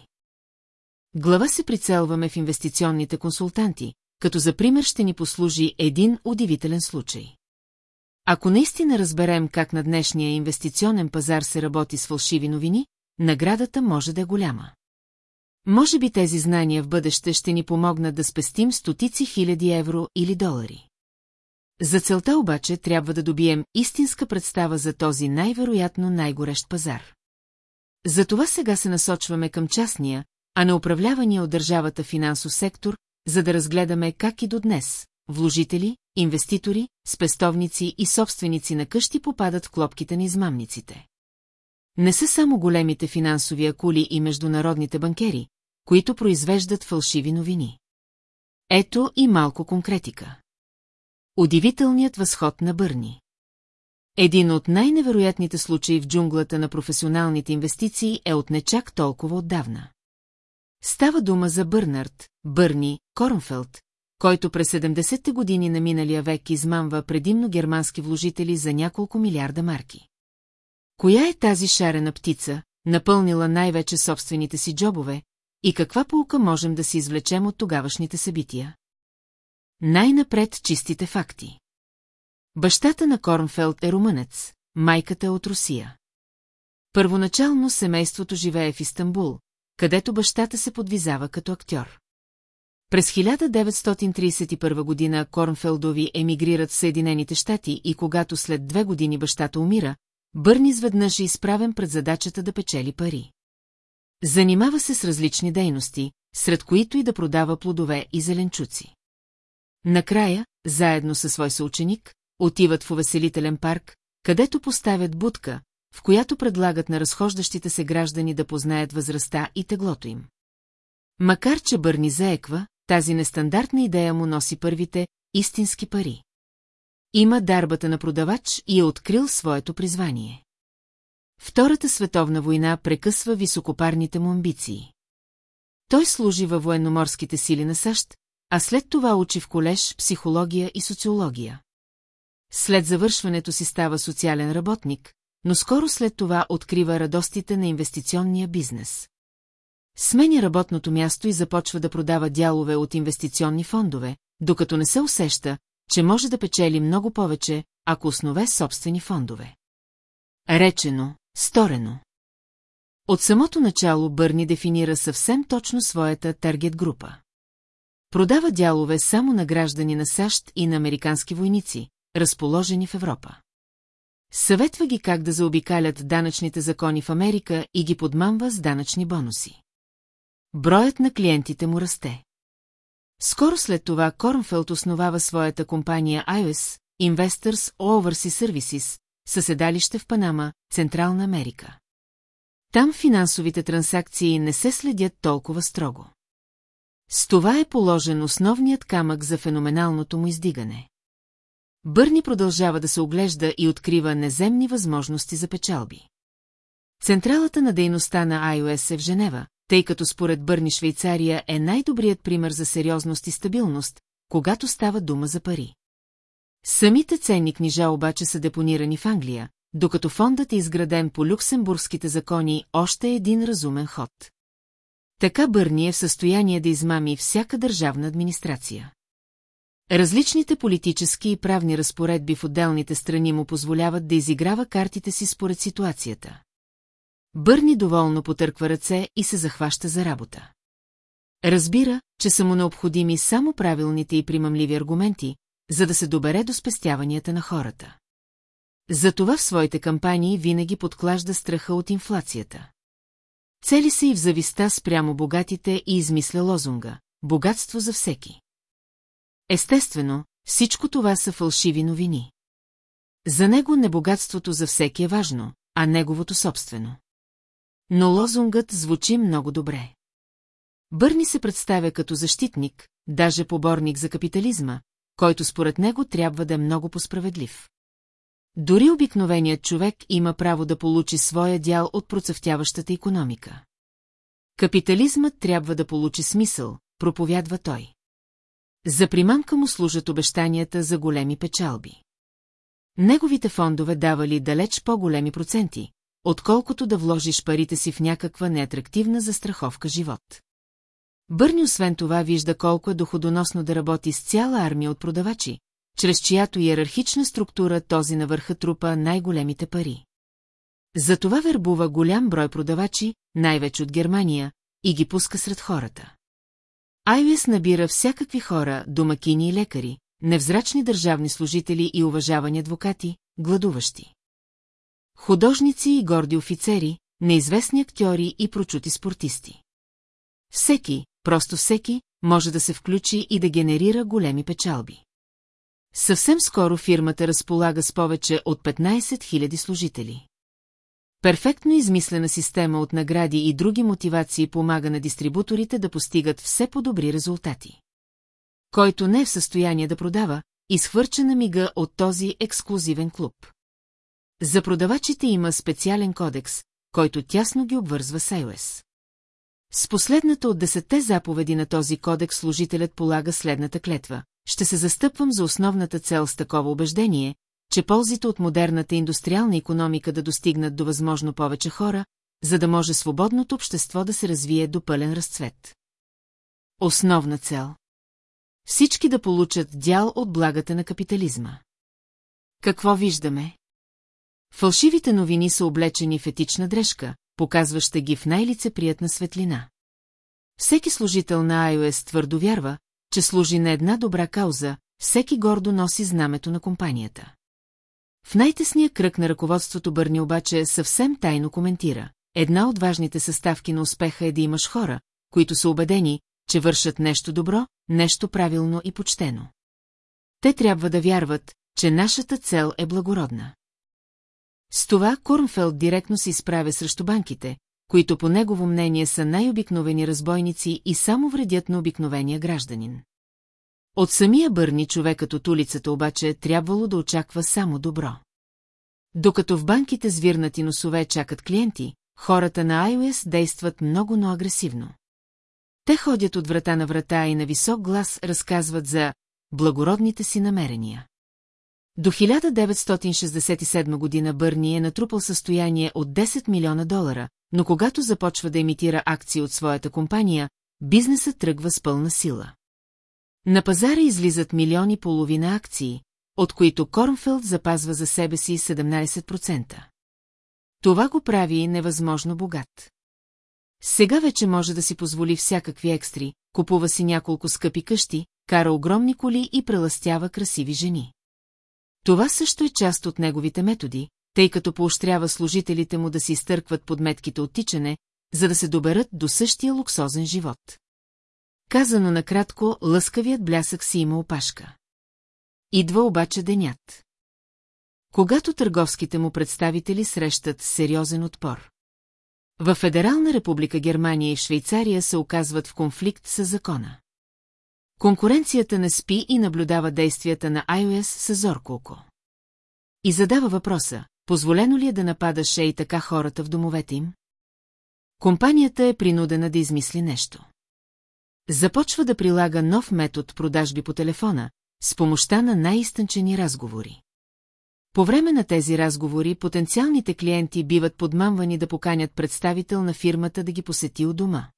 глава се прицелваме в инвестиционните консултанти, като за пример ще ни послужи един удивителен случай. Ако наистина разберем как на днешния инвестиционен пазар се работи с фалшиви новини, наградата може да е голяма. Може би тези знания в бъдеще ще ни помогнат да спестим стотици хиляди евро или долари. За целта обаче трябва да добием истинска представа за този най-вероятно най-горещ пазар. Затова сега се насочваме към частния, а не управлявания от държавата финансов сектор, за да разгледаме как и до днес вложители, инвеститори, спестовници и собственици на къщи попадат в клопките на измамниците. Не са само големите финансови акули и международните банкери, които произвеждат фалшиви новини. Ето и малко конкретика. Удивителният възход на Бърни. Един от най-невероятните случаи в джунглата на професионалните инвестиции е от не толкова отдавна. Става дума за Бърнард, Бърни, Корнфелд, който през 70-те години на миналия век измамва предимно германски вложители за няколко милиарда марки. Коя е тази шарена птица, напълнила най-вече собствените си джобове, и каква полука можем да си извлечем от тогавашните събития? Най-напред чистите факти. Бащата на Корнфелд е румънец, майката е от Русия. Първоначално семейството живее в Истанбул, където бащата се подвизава като актьор. През 1931 година Корнфелдови емигрират в Съединените щати и когато след две години бащата умира, Бърни изведнъж е изправен пред задачата да печели пари. Занимава се с различни дейности, сред които и да продава плодове и зеленчуци. Накрая, заедно със свой съученик, отиват в увеселителен парк, където поставят будка, в която предлагат на разхождащите се граждани да познаят възрастта и теглото им. Макар, че Бърни заеква, тази нестандартна идея му носи първите истински пари. Има дарбата на продавач и е открил своето призвание. Втората световна война прекъсва високопарните му амбиции. Той служи във военноморските сили на САЩ, а след това учи в колеж психология и социология. След завършването си става социален работник, но скоро след това открива радостите на инвестиционния бизнес. Сменя работното място и започва да продава дялове от инвестиционни фондове, докато не се усеща, че може да печели много повече, ако основе собствени фондове. Речено, сторено. От самото начало Бърни дефинира съвсем точно своята таргет група. Продава дялове само на граждани на САЩ и на американски войници, разположени в Европа. Съветва ги как да заобикалят данъчните закони в Америка и ги подмамва с данъчни бонуси. Броят на клиентите му расте. Скоро след това Корнфелд основава своята компания iOS, Investors Overseas Services, със седалище в Панама, Централна Америка. Там финансовите транзакции не се следят толкова строго. С това е положен основният камък за феноменалното му издигане. Бърни продължава да се оглежда и открива неземни възможности за печалби. Централата на дейността на iOS е в Женева, тъй като според Бърни Швейцария е най-добрият пример за сериозност и стабилност, когато става дума за пари. Самите ценни книжа обаче са депонирани в Англия, докато фондът е изграден по люксембургските закони още един разумен ход. Така Бърни е в състояние да измами всяка държавна администрация. Различните политически и правни разпоредби в отделните страни му позволяват да изиграва картите си според ситуацията. Бърни доволно потърква ръце и се захваща за работа. Разбира, че са му необходими само правилните и примамливи аргументи, за да се добере до спестяванията на хората. Затова в своите кампании винаги подклажда страха от инфлацията. Цели се и в зависта спрямо богатите и измисля лозунга – богатство за всеки. Естествено, всичко това са фалшиви новини. За него небогатството за всеки е важно, а неговото собствено. Но лозунгът звучи много добре. Бърни се представя като защитник, даже поборник за капитализма, който според него трябва да е много посправедлив. Дори обикновеният човек има право да получи своя дял от процъфтяващата економика. Капитализмът трябва да получи смисъл, проповядва той. За примамка му служат обещанията за големи печалби. Неговите фондове давали далеч по-големи проценти, отколкото да вложиш парите си в някаква неатрактивна застраховка живот. Бърни освен това вижда колко е доходоносно да работи с цяла армия от продавачи, чрез чиято иерархична структура този на върха трупа най-големите пари. Затова вербува голям брой продавачи, най-вече от Германия, и ги пуска сред хората. Айвес набира всякакви хора, домакини и лекари, невзрачни държавни служители и уважавани адвокати, гладуващи. Художници и горди офицери, неизвестни актьори и прочути спортисти. Всеки, просто всеки, може да се включи и да генерира големи печалби. Съвсем скоро фирмата разполага с повече от 15 000 служители. Перфектно измислена система от награди и други мотивации помага на дистрибуторите да постигат все по-добри резултати. Който не е в състояние да продава, изхвърча на мига от този ексклюзивен клуб. За продавачите има специален кодекс, който тясно ги обвързва с iOS. С последната от десетте заповеди на този кодекс служителят полага следната клетва. Ще се застъпвам за основната цел с такова убеждение, че ползите от модерната индустриална економика да достигнат до възможно повече хора, за да може свободното общество да се развие до пълен разцвет. Основна цел Всички да получат дял от благата на капитализма. Какво виждаме? Фалшивите новини са облечени в етична дрежка, показваща ги в най-лицеприятна светлина. Всеки служител на iOS твърдо вярва, че служи на една добра кауза, всеки гордо носи знамето на компанията. В най-тесния кръг на ръководството Бърни обаче съвсем тайно коментира. Една от важните съставки на успеха е да имаш хора, които са убедени, че вършат нещо добро, нещо правилно и почтено. Те трябва да вярват, че нашата цел е благородна. С това Корнфелд директно се изправя срещу банките, които по негово мнение са най-обикновени разбойници и само вредят на обикновения гражданин. От самия Бърни човекът от улицата обаче трябвало да очаква само добро. Докато в банките с вирнати носове чакат клиенти, хората на iOS действат много, но агресивно. Те ходят от врата на врата и на висок глас разказват за благородните си намерения. До 1967 година Бърни е натрупал състояние от 10 милиона долара, но когато започва да имитира акции от своята компания, бизнесът тръгва с пълна сила. На пазара излизат милиони половина акции, от които Корнфелд запазва за себе си 17%. Това го прави невъзможно богат. Сега вече може да си позволи всякакви екстри, купува си няколко скъпи къщи, кара огромни коли и преластява красиви жени. Това също е част от неговите методи, тъй като поощрява служителите му да си изтъркват подметките от тичане, за да се доберат до същия луксозен живот. Казано накратко, лъскавият блясък си има опашка. Идва обаче денят. Когато търговските му представители срещат сериозен отпор. В Федерална република Германия и Швейцария се оказват в конфликт с закона. Конкуренцията не спи и наблюдава действията на iOS с зорко И задава въпроса, позволено ли е да нападаше и така хората в домовете им? Компанията е принудена да измисли нещо. Започва да прилага нов метод продажби по телефона, с помощта на най-изтънчени разговори. По време на тези разговори потенциалните клиенти биват подмамвани да поканят представител на фирмата да ги посети у дома.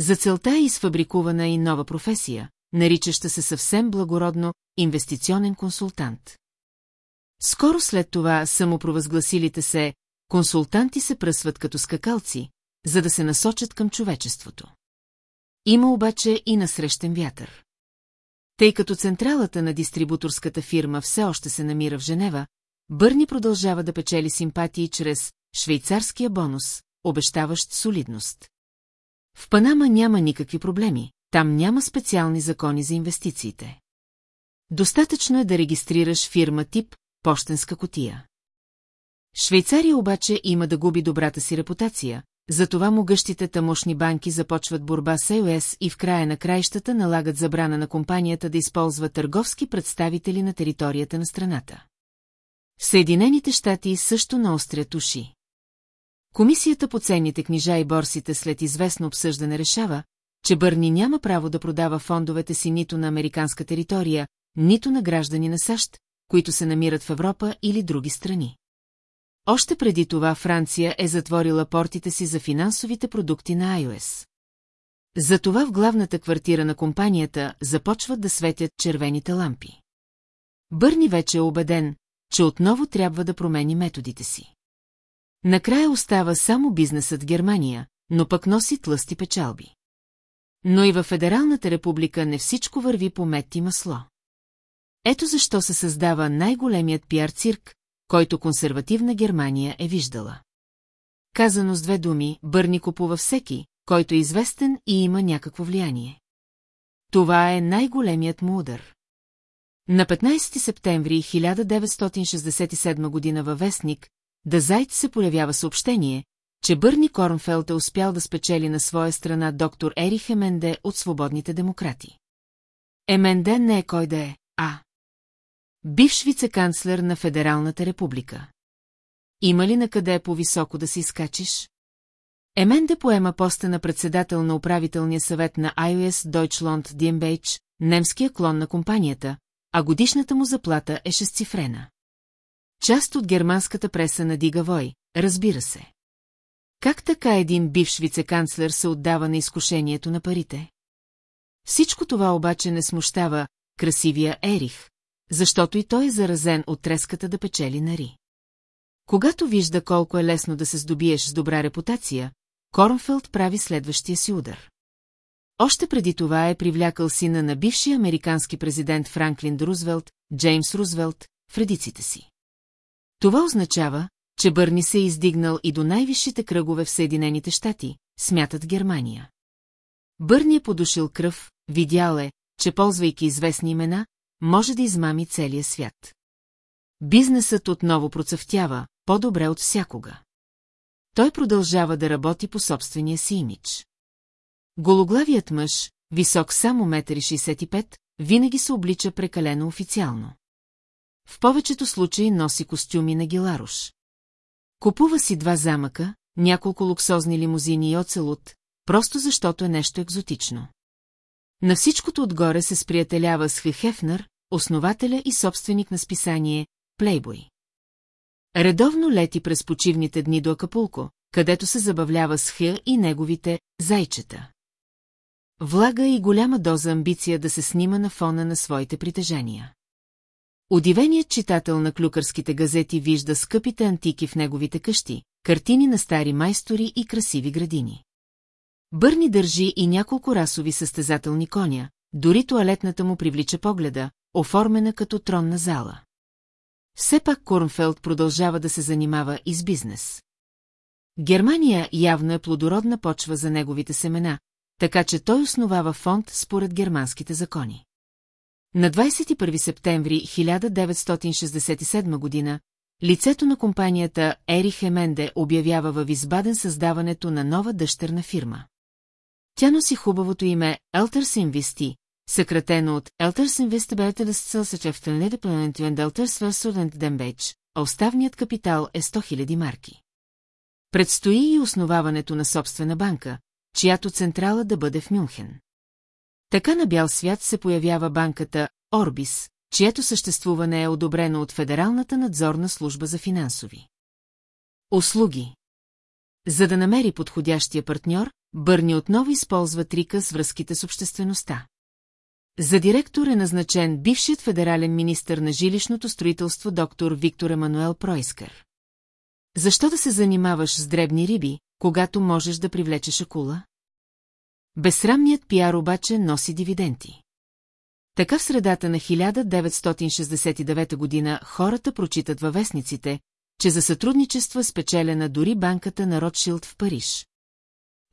За целта е изфабрикувана и нова професия, наричаща се съвсем благородно инвестиционен консултант. Скоро след това самопровъзгласилите се консултанти се пръсват като скакалци, за да се насочат към човечеството. Има обаче и насрещен вятър. Тъй като централата на дистрибуторската фирма все още се намира в Женева, Бърни продължава да печели симпатии чрез швейцарския бонус, обещаващ солидност. В Панама няма никакви проблеми, там няма специални закони за инвестициите. Достатъчно е да регистрираш фирма тип «Пощенска котия». Швейцария обаче има да губи добрата си репутация, затова могъщите тамошни банки започват борба с ЕОС и в края на краищата налагат забрана на компанията да използва търговски представители на територията на страната. Съединените щати също наострят уши. Комисията по ценните книжа и борсите след известно обсъждане решава, че Бърни няма право да продава фондовете си нито на американска територия, нито на граждани на САЩ, които се намират в Европа или други страни. Още преди това Франция е затворила портите си за финансовите продукти на iOS. Затова в главната квартира на компанията започват да светят червените лампи. Бърни вече е убеден, че отново трябва да промени методите си. Накрая остава само бизнесът Германия, но пък носи тлъсти печалби. Но и във Федералната република не всичко върви по мед и масло. Ето защо се създава най-големият пиар цирк, който консервативна Германия е виждала. Казано с две думи, Бърни купува всеки, който е известен и има някакво влияние. Това е най-големият му удар. На 15 септември 1967 година във вестник, да Зайт се появява съобщение, че Бърни Корнфелд е успял да спечели на своя страна доктор Ерих Еменде от Свободните демократи. Еменде не е кой да е, а... Бивш вице-канцлер на Федералната република. Има ли на къде по-високо да си изкачиш? Еменде поема поста на председател на управителния съвет на iOS Deutschland GmbH, немския клон на компанията, а годишната му заплата е шестцифрена. Част от германската преса на Дига Вой, разбира се. Как така един бивш вице-канцлер се отдава на изкушението на парите? Всичко това обаче не смущава красивия Ерих, защото и той е заразен от треската да печели нари. Когато вижда колко е лесно да се здобиеш с добра репутация, Корнфелд прави следващия си удар. Още преди това е привлякал сина на бившия американски президент Франклин Рузвелт, Джеймс Рузвелт, в редиците си. Това означава, че Бърни се е издигнал и до най-висшите кръгове в Съединените щати, смятат Германия. Бърни е подушил кръв, видял е, че ползвайки известни имена, може да измами целия свят. Бизнесът отново процъфтява, по-добре от всякога. Той продължава да работи по собствения си имидж. Гологлавият мъж, висок само 1,65 винаги се облича прекалено официално. В повечето случаи носи костюми на Гиларуш. Купува си два замъка, няколко луксозни лимузини и оцелут, просто защото е нещо екзотично. На всичкото отгоре се сприятелява с Хефнер, основателя и собственик на списание Плейбой. Редовно лети през почивните дни до Акапулко, където се забавлява с Х и неговите зайчета. Влага и голяма доза амбиция да се снима на фона на своите притежания. Удивеният читател на клюкърските газети вижда скъпите антики в неговите къщи, картини на стари майстори и красиви градини. Бърни държи и няколко расови състезателни коня, дори туалетната му привлича погледа, оформена като тронна зала. Все пак Корнфелд продължава да се занимава и с бизнес. Германия явно е плодородна почва за неговите семена, така че той основава фонд според германските закони. На 21 септември 1967 година лицето на компанията Ерих Еменде обявява във Визбаден създаването на нова дъщерна фирма. Тя носи хубавото име Елтърс Инвести, съкратено от Елтърс Инвестибете да се съчевтане да планетуен Делтърс Върсудент Дембейдж, а оставният капитал е 100 000 марки. Предстои и основаването на собствена банка, чиято централа да бъде в Мюнхен. Така на бял свят се появява банката Орбис, чието съществуване е одобрено от Федералната надзорна служба за финансови. Услуги За да намери подходящия партньор, Бърни отново използва трика с връзките с обществеността. За директор е назначен бившият федерален министр на жилищното строителство доктор Виктор Емануел Пройскър. Защо да се занимаваш с дребни риби, когато можеш да привлечеш акула? Безсрамният пиар обаче носи дивиденти. Така в средата на 1969 година хората прочитат във вестниците, че за сътрудничество спечелена дори банката на Ротшилд в Париж.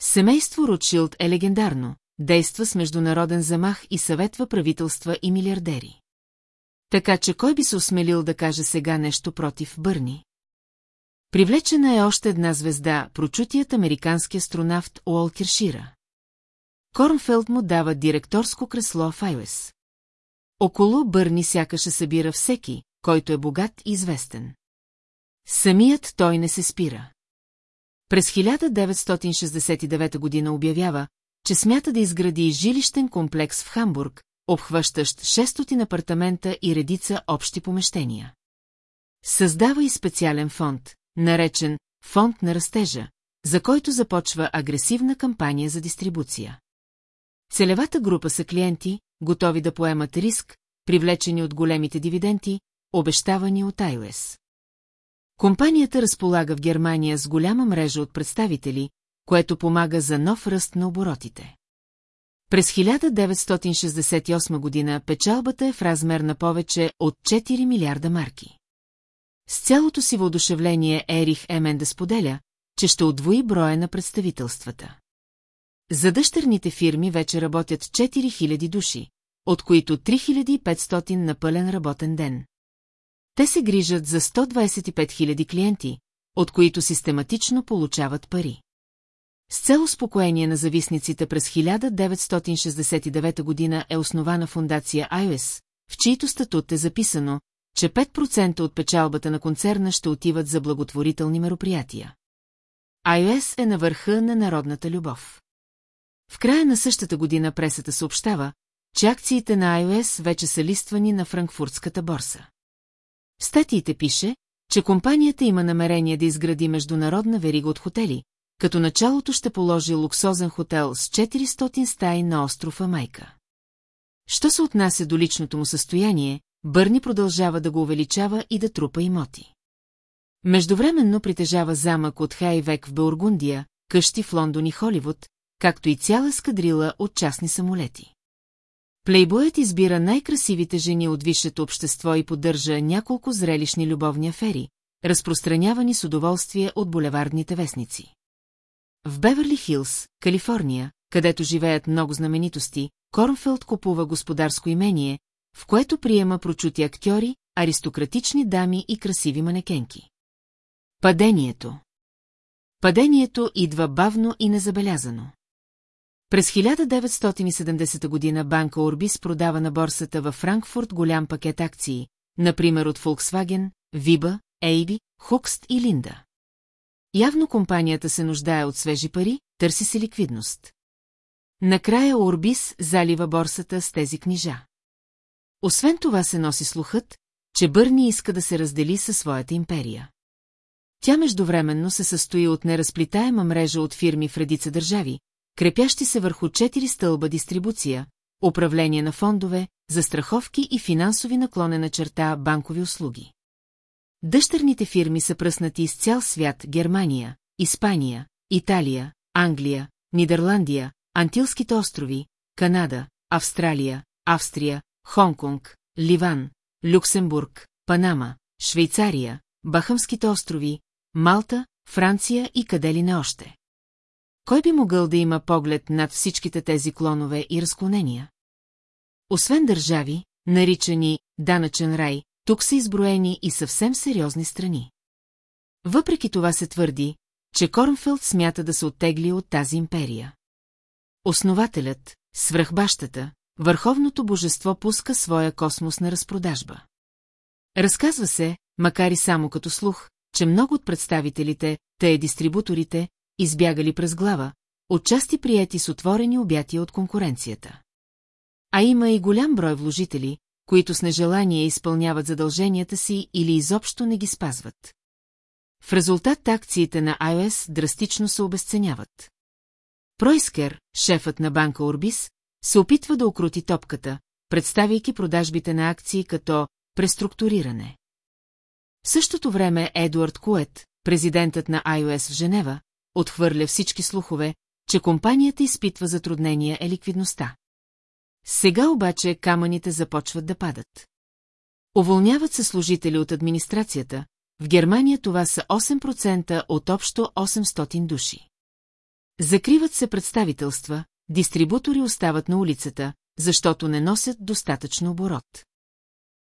Семейство Ротшилд е легендарно, действа с международен замах и съветва правителства и милиардери. Така че кой би се осмелил да каже сега нещо против Бърни? Привлечена е още една звезда, прочутият американски астронавт Уолкер Шира. Корнфелд му дава директорско кресло в Айуес. Около Бърни сякаше събира всеки, който е богат и известен. Самият той не се спира. През 1969 година обявява, че смята да изгради жилищен комплекс в Хамбург, обхващащ 600 апартамента и редица общи помещения. Създава и специален фонд, наречен «Фонд на растежа», за който започва агресивна кампания за дистрибуция. Целевата група са клиенти, готови да поемат риск, привлечени от големите дивиденти, обещавани от iOS. Компанията разполага в Германия с голяма мрежа от представители, което помага за нов ръст на оборотите. През 1968 година печалбата е в размер на повече от 4 милиарда марки. С цялото си въодушевление Ерих Емен да споделя, че ще отвои броя на представителствата. За дъщерните фирми вече работят 4000 души, от които 3500 на пълен работен ден. Те се грижат за 125 000 клиенти, от които систематично получават пари. С цел успокоение на зависниците през 1969 година е основана фундация iOS, в чийто статут е записано, че 5% от печалбата на концерна ще отиват за благотворителни мероприятия. iOS е на върха на народната любов. В края на същата година пресата съобщава, че акциите на iOS вече са листвани на франкфуртската борса. В статиите пише, че компанията има намерение да изгради международна верига от хотели, като началото ще положи луксозен хотел с 400 стаи на острова Майка. Що се отнася до личното му състояние, Бърни продължава да го увеличава и да трупа имоти. Междувременно притежава замък от Хайвек в Бургундия, къщи в Лондон и Холивуд, както и цяла скадрила от частни самолети. Плейбоят избира най-красивите жени от висшето общество и поддържа няколко зрелищни любовни афери, разпространявани с удоволствие от булевардните вестници. В Беверли Хилс, Калифорния, където живеят много знаменитости, Корнфелд купува господарско имение, в което приема прочути актьори, аристократични дами и красиви манекенки. Падението Падението идва бавно и незабелязано. През 1970 година банка Орбис продава на борсата във Франкфурт голям пакет акции, например от Volkswagen, Виба, Ейби, Хукст и Линда. Явно компанията се нуждае от свежи пари, търси се ликвидност. Накрая Орбис залива борсата с тези книжа. Освен това се носи слухът, че Бърни иска да се раздели със своята империя. Тя междувременно се състои от неразплитаема мрежа от фирми в редица държави, крепящи се върху четири стълба дистрибуция, управление на фондове, застраховки и финансови наклонена черта банкови услуги. Дъщерните фирми са пръснати из цял свят Германия, Испания, Италия, Англия, Нидерландия, Антилските острови, Канада, Австралия, Австрия, Хонконг, Ливан, Люксембург, Панама, Швейцария, Бахамските острови, Малта, Франция и къде ли не още. Кой би могъл да има поглед над всичките тези клонове и разклонения? Освен държави, наричани данъчен рай, тук са изброени и съвсем сериозни страни. Въпреки това се твърди, че Корнфелд смята да се оттегли от тази империя. Основателят, свръхбащата, върховното божество пуска своя космос на разпродажба. Разказва се, макар и само като слух, че много от представителите, те дистрибуторите, избягали през глава, отчасти прияти с отворени обятия от конкуренцията. А има и голям брой вложители, които с нежелание изпълняват задълженията си или изобщо не ги спазват. В резултат акциите на iOS драстично се обесценяват. Пройскер, шефът на банка Орбис, се опитва да окрути топката, представяйки продажбите на акции като преструктуриране. В същото време Едуард Кует, президентът на iOS в Женева, отхвърля всички слухове, че компанията изпитва затруднения е ликвидността. Сега обаче камъните започват да падат. Уволняват се служители от администрацията, в Германия това са 8% от общо 800 души. Закриват се представителства, дистрибутори остават на улицата, защото не носят достатъчно оборот.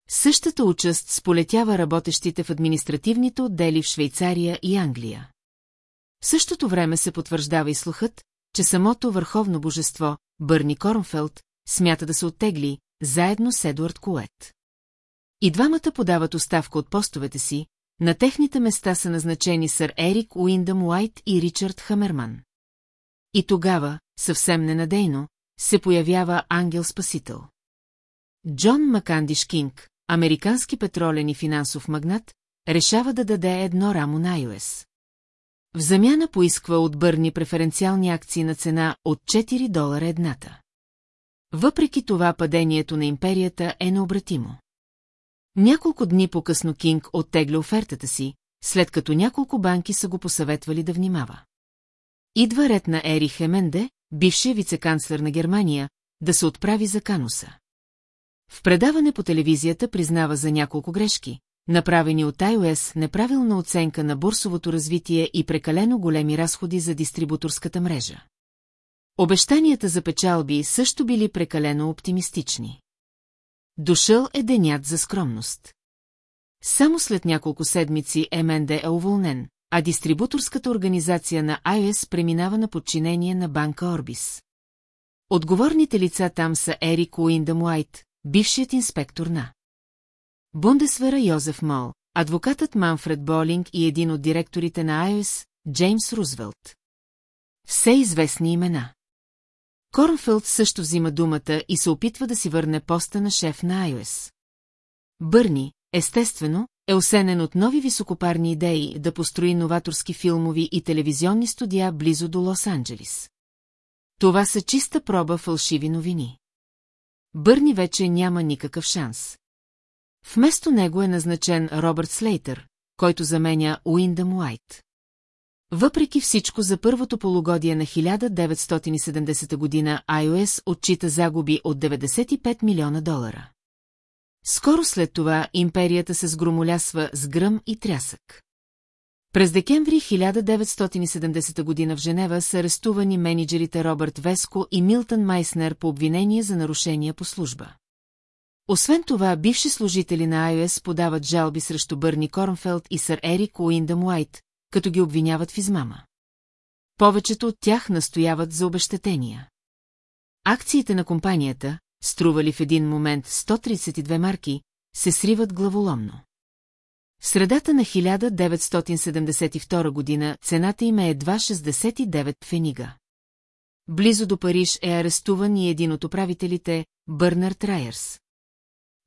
Същата участ сполетява работещите в административните отдели в Швейцария и Англия. В същото време се потвърждава и слухът, че самото върховно божество, Бърни Корнфелд, смята да се оттегли, заедно с Едуард Кует. И двамата подават оставка от постовете си, на техните места са назначени сър Ерик Уиндъм Уайт и Ричард Хамерман. И тогава, съвсем ненадейно, се появява ангел-спасител. Джон Макандиш Кинг, американски петролен и финансов магнат, решава да даде едно рамо на iOS. В замяна поисква от Бърни преференциални акции на цена от 4 долара едната. Въпреки това падението на империята е необратимо. Няколко дни по-късно Кинг оттегля офертата си, след като няколко банки са го посъветвали да внимава. Идва ред на Ери Хеменде, бившия вицеканцлер на Германия, да се отправи за Кануса. В предаване по телевизията признава за няколко грешки, направени от iOS неправилна оценка на бурсовото развитие и прекалено големи разходи за дистрибуторската мрежа. Обещанията за печалби също били прекалено оптимистични. Дошъл е денят за скромност. Само след няколко седмици МНД е уволнен, а дистрибуторската организация на iOS преминава на подчинение на банка Орбис. Отговорните лица там са Ерик Уиндъм Уайт, бившият инспектор на Бундесвера Йозеф Мол, адвокатът Манфред Болинг и един от директорите на iOS, Джеймс Рузвелт. Все известни имена. Корнфелд също взима думата и се опитва да си върне поста на шеф на iOS. Бърни, естествено, е осенен от нови високопарни идеи да построи новаторски филмови и телевизионни студия близо до Лос-Анджелис. Това са чиста проба фалшиви новини. Бърни вече няма никакъв шанс. Вместо него е назначен Робърт Слейтър, който заменя Уиндъм Уайт. Въпреки всичко за първото полугодие на 1970 година iOS отчита загуби от 95 милиона долара. Скоро след това империята се сгромолясва с гръм и трясък. През декември 1970 година в Женева са арестувани менеджерите Робърт Веско и Милтън Майснер по обвинение за нарушения по служба. Освен това, бивши служители на iOS подават жалби срещу Бърни Корнфелд и сър Ерик Уиндъм Уайт, като ги обвиняват в измама. Повечето от тях настояват за обещетения. Акциите на компанията, стрували в един момент 132 марки, се сриват главоломно. В средата на 1972 година цената им е едва 69 фенига. Близо до Париж е арестуван и един от управителите, Бърнард Райерс.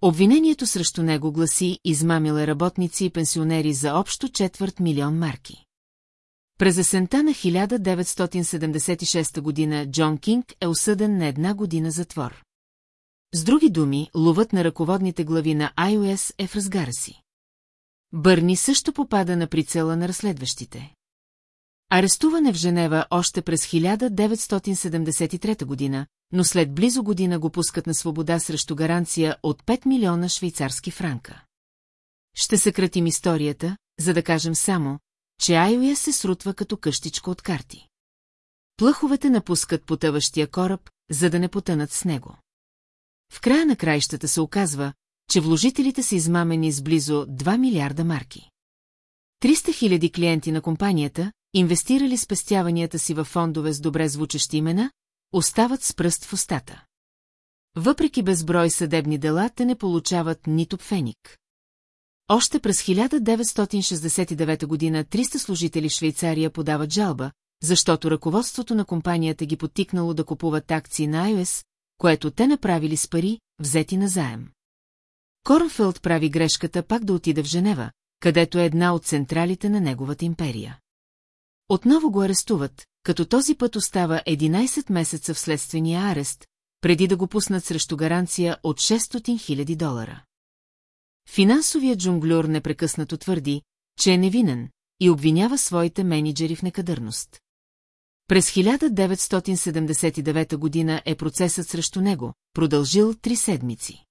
Обвинението срещу него гласи измамила работници и пенсионери за общо четвърт милион марки. През есента на 1976 година Джон Кинг е осъден на една година затвор. С други думи, ловът на ръководните глави на iOS е в разгара си. Бърни също попада на прицела на разследващите. Арестуван е в Женева още през 1973 година, но след близо година го пускат на свобода срещу гаранция от 5 милиона швейцарски франка. Ще съкратим историята, за да кажем само, че Айоя се срутва като къщичка от карти. Плъховете напускат потъващия кораб, за да не потънат с него. В края на краищата се оказва, че вложителите са измамени с близо 2 милиарда марки. 300 хиляди клиенти на компанията, инвестирали спестяванията си във фондове с добре звучащи имена, остават с пръст в устата. Въпреки безброй съдебни дела, те не получават нито пфеник. Още през 1969 година 300 служители Швейцария подават жалба, защото ръководството на компанията ги потикнало да купуват акции на iOS, което те направили с пари, взети на заем. Корнфелд прави грешката пак да отида в Женева, където е една от централите на неговата империя. Отново го арестуват, като този път остава 11 месеца в следствения арест, преди да го пуснат срещу гаранция от 600 000 долара. Финансовият джунглюр непрекъснато твърди, че е невинен и обвинява своите менеджери в некадърност. През 1979 година е процесът срещу него, продължил три седмици.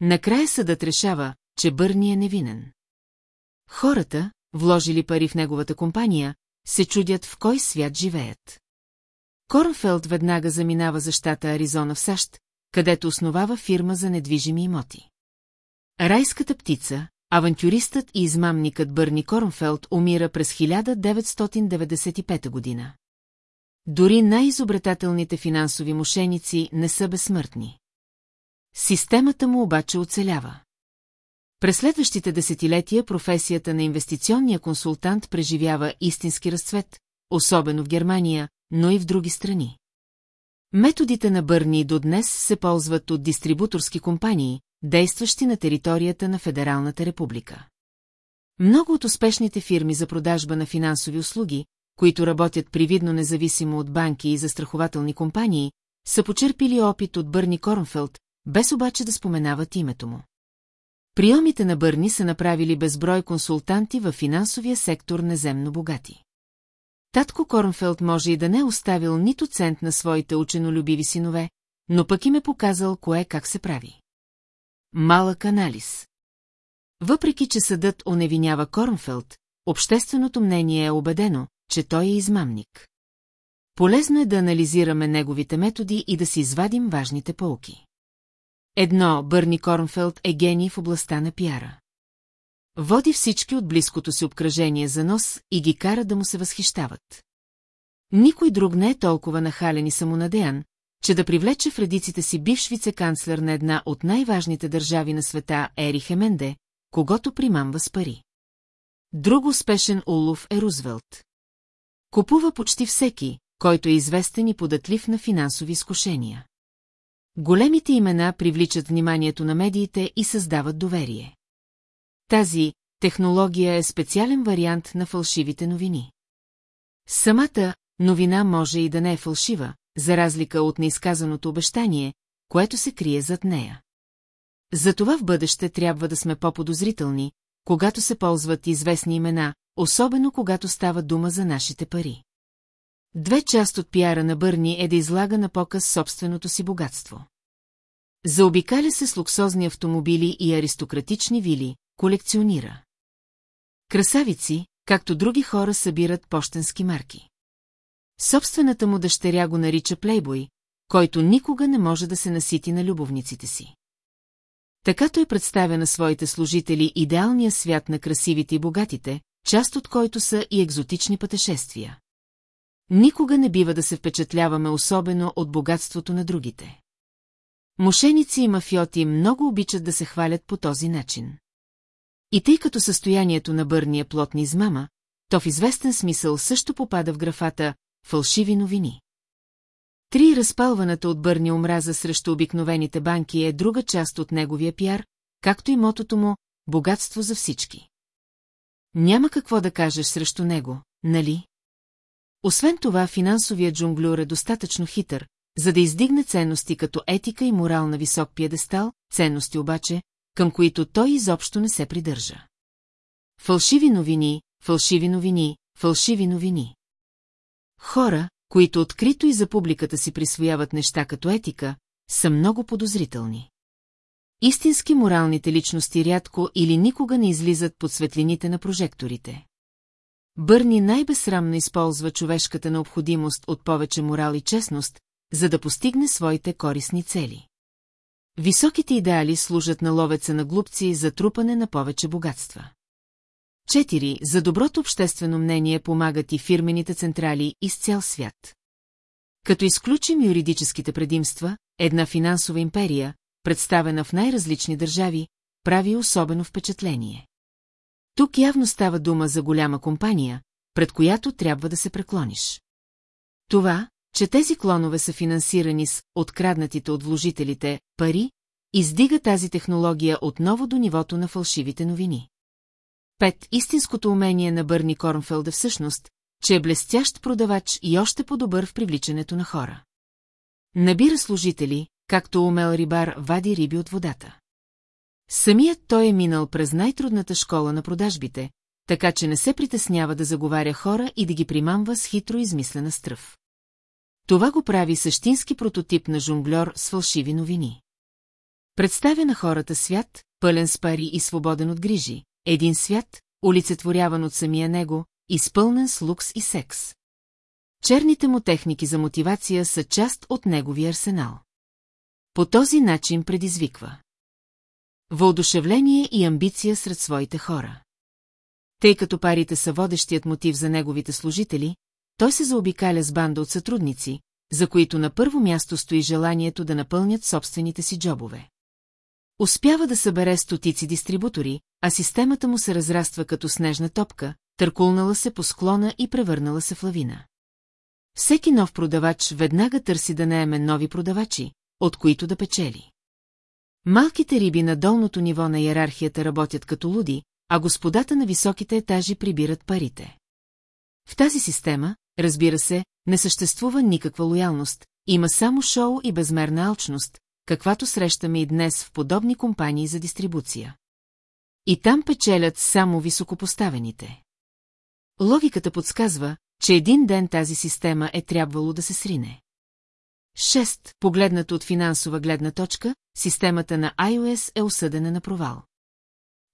Накрая съдът решава, че Бърни е невинен. Хората, вложили пари в неговата компания, се чудят в кой свят живеят. Корнфелд веднага заминава за щата Аризона в САЩ, където основава фирма за недвижими имоти. Райската птица, авантюристът и измамникът Бърни Корнфелд умира през 1995 година. Дори най-изобретателните финансови мошеници не са безсмъртни. Системата му обаче оцелява. През следващите десетилетия професията на инвестиционния консултант преживява истински разцвет, особено в Германия, но и в други страни. Методите на Бърни до днес се ползват от дистрибуторски компании, действащи на територията на Федералната република. Много от успешните фирми за продажба на финансови услуги, които работят привидно независимо от банки и застрахователни компании, са почерпили опит от Бърни Корнфелд, без обаче да споменават името му. Приемите на Бърни са направили безброй консултанти във финансовия сектор неземно богати. Татко Корнфелд може и да не е оставил нито цент на своите ученолюбиви синове, но пък им е показал кое как се прави. Малък анализ Въпреки, че съдът оневинява Корнфелд, общественото мнение е убедено, че той е измамник. Полезно е да анализираме неговите методи и да си извадим важните полки. Едно, Бърни Корнфелд е гений в областта на пиара. Води всички от близкото си обкръжение за нос и ги кара да му се възхищават. Никой друг не е толкова нахален и самонадеян, че да привлече в редиците си бивш вице-канцлер на една от най-важните държави на света Ери Хеменде, когато примамва с пари. Друг успешен улов е Рузвелт. Купува почти всеки, който е известен и податлив на финансови изкушения. Големите имена привличат вниманието на медиите и създават доверие. Тази технология е специален вариант на фалшивите новини. Самата новина може и да не е фалшива, за разлика от неизказаното обещание, което се крие зад нея. Затова в бъдеще трябва да сме по-подозрителни, когато се ползват известни имена, особено когато става дума за нашите пари. Две част от пиара на Бърни е да излага на показ собственото си богатство. Заобикаля се с луксозни автомобили и аристократични вили, колекционира. Красавици, както други хора събират почтенски марки. Собствената му дъщеря го нарича плейбой, който никога не може да се насити на любовниците си. Така той представя на своите служители идеалния свят на красивите и богатите, част от който са и екзотични пътешествия. Никога не бива да се впечатляваме особено от богатството на другите. Мошеници и мафиоти много обичат да се хвалят по този начин. И тъй като състоянието на Бърни е плотни измама, то в известен смисъл също попада в графата «фалшиви новини». Три разпалваната от Бърни омраза срещу обикновените банки е друга част от неговия пиар, както и мотото му «богатство за всички». Няма какво да кажеш срещу него, нали? Освен това, финансовият джунглюр е достатъчно хитър, за да издигне ценности като етика и морал на висок пиедестал, ценности обаче, към които той изобщо не се придържа. Фалшиви новини, фалшиви новини, фалшиви новини. Хора, които открито и за публиката си присвояват неща като етика, са много подозрителни. Истински моралните личности рядко или никога не излизат под светлините на прожекторите. Бърни най-безсрамно използва човешката необходимост от повече морал и честност, за да постигне своите корисни цели. Високите идеали служат на ловеца на глупци за трупане на повече богатства. Четири, за доброто обществено мнение помагат и фирмените централи из цял свят. Като изключим юридическите предимства, една финансова империя, представена в най-различни държави, прави особено впечатление. Тук явно става дума за голяма компания, пред която трябва да се преклониш. Това, че тези клонове са финансирани с откраднатите от вложителите пари, издига тази технология отново до нивото на фалшивите новини. Пет, истинското умение на Бърни Корнфелд е всъщност, че е блестящ продавач и още по-добър в привличането на хора. Набира служители, както умел рибар вади риби от водата. Самият той е минал през най-трудната школа на продажбите, така че не се притеснява да заговаря хора и да ги примамва с хитро измислена стръв. Това го прави същински прототип на жонглер с фалшиви новини. Представя на хората свят, пълен с пари и свободен от грижи, един свят, олицетворяван от самия него, изпълнен с лукс и секс. Черните му техники за мотивация са част от неговия арсенал. По този начин предизвиква. Въодушевление и амбиция сред своите хора. Тъй като парите са водещият мотив за неговите служители, той се заобикаля с банда от сътрудници, за които на първо място стои желанието да напълнят собствените си джобове. Успява да събере стотици дистрибутори, а системата му се разраства като снежна топка, търкулнала се по склона и превърнала се в лавина. Всеки нов продавач веднага търси да наеме нови продавачи, от които да печели. Малките риби на долното ниво на иерархията работят като луди, а господата на високите етажи прибират парите. В тази система, разбира се, не съществува никаква лоялност, има само шоу и безмерна алчност, каквато срещаме и днес в подобни компании за дистрибуция. И там печелят само високопоставените. Логиката подсказва, че един ден тази система е трябвало да се срине. Шест, погледнато от финансова гледна точка, системата на iOS е осъдена на провал.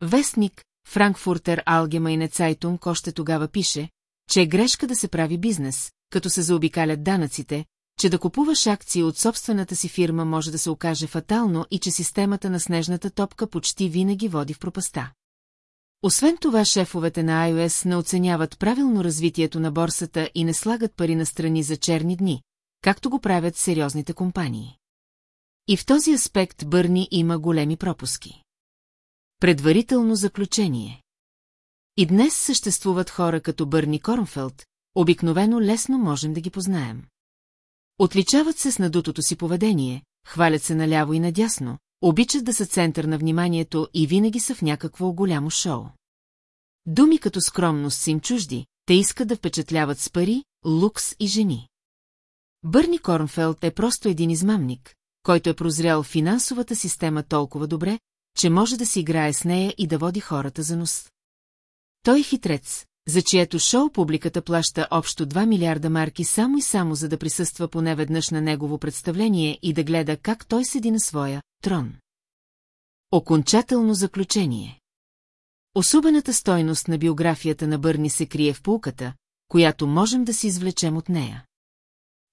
Вестник, Франкфуртер Алгемайне Цайтунг още тогава пише, че е грешка да се прави бизнес, като се заобикалят данъците, че да купуваш акции от собствената си фирма може да се окаже фатално и че системата на снежната топка почти винаги води в пропаста. Освен това, шефовете на iOS не оценяват правилно развитието на борсата и не слагат пари на страни за черни дни, както го правят сериозните компании. И в този аспект Бърни има големи пропуски. Предварително заключение И днес съществуват хора като Бърни Корнфелд, обикновено лесно можем да ги познаем. Отличават се с надутото си поведение, хвалят се наляво и надясно, обичат да са център на вниманието и винаги са в някакво голямо шоу. Думи като скромност са им чужди, те искат да впечатляват с пари, лукс и жени. Бърни Корнфелд е просто един измамник, който е прозрял финансовата система толкова добре, че може да си играе с нея и да води хората за нос. Той хитрец, за чието шоу публиката плаща общо 2 милиарда марки само и само за да присъства поне веднъж на негово представление и да гледа как той седи на своя трон. Окончателно заключение Особената стойност на биографията на Бърни се крие в полката, която можем да си извлечем от нея.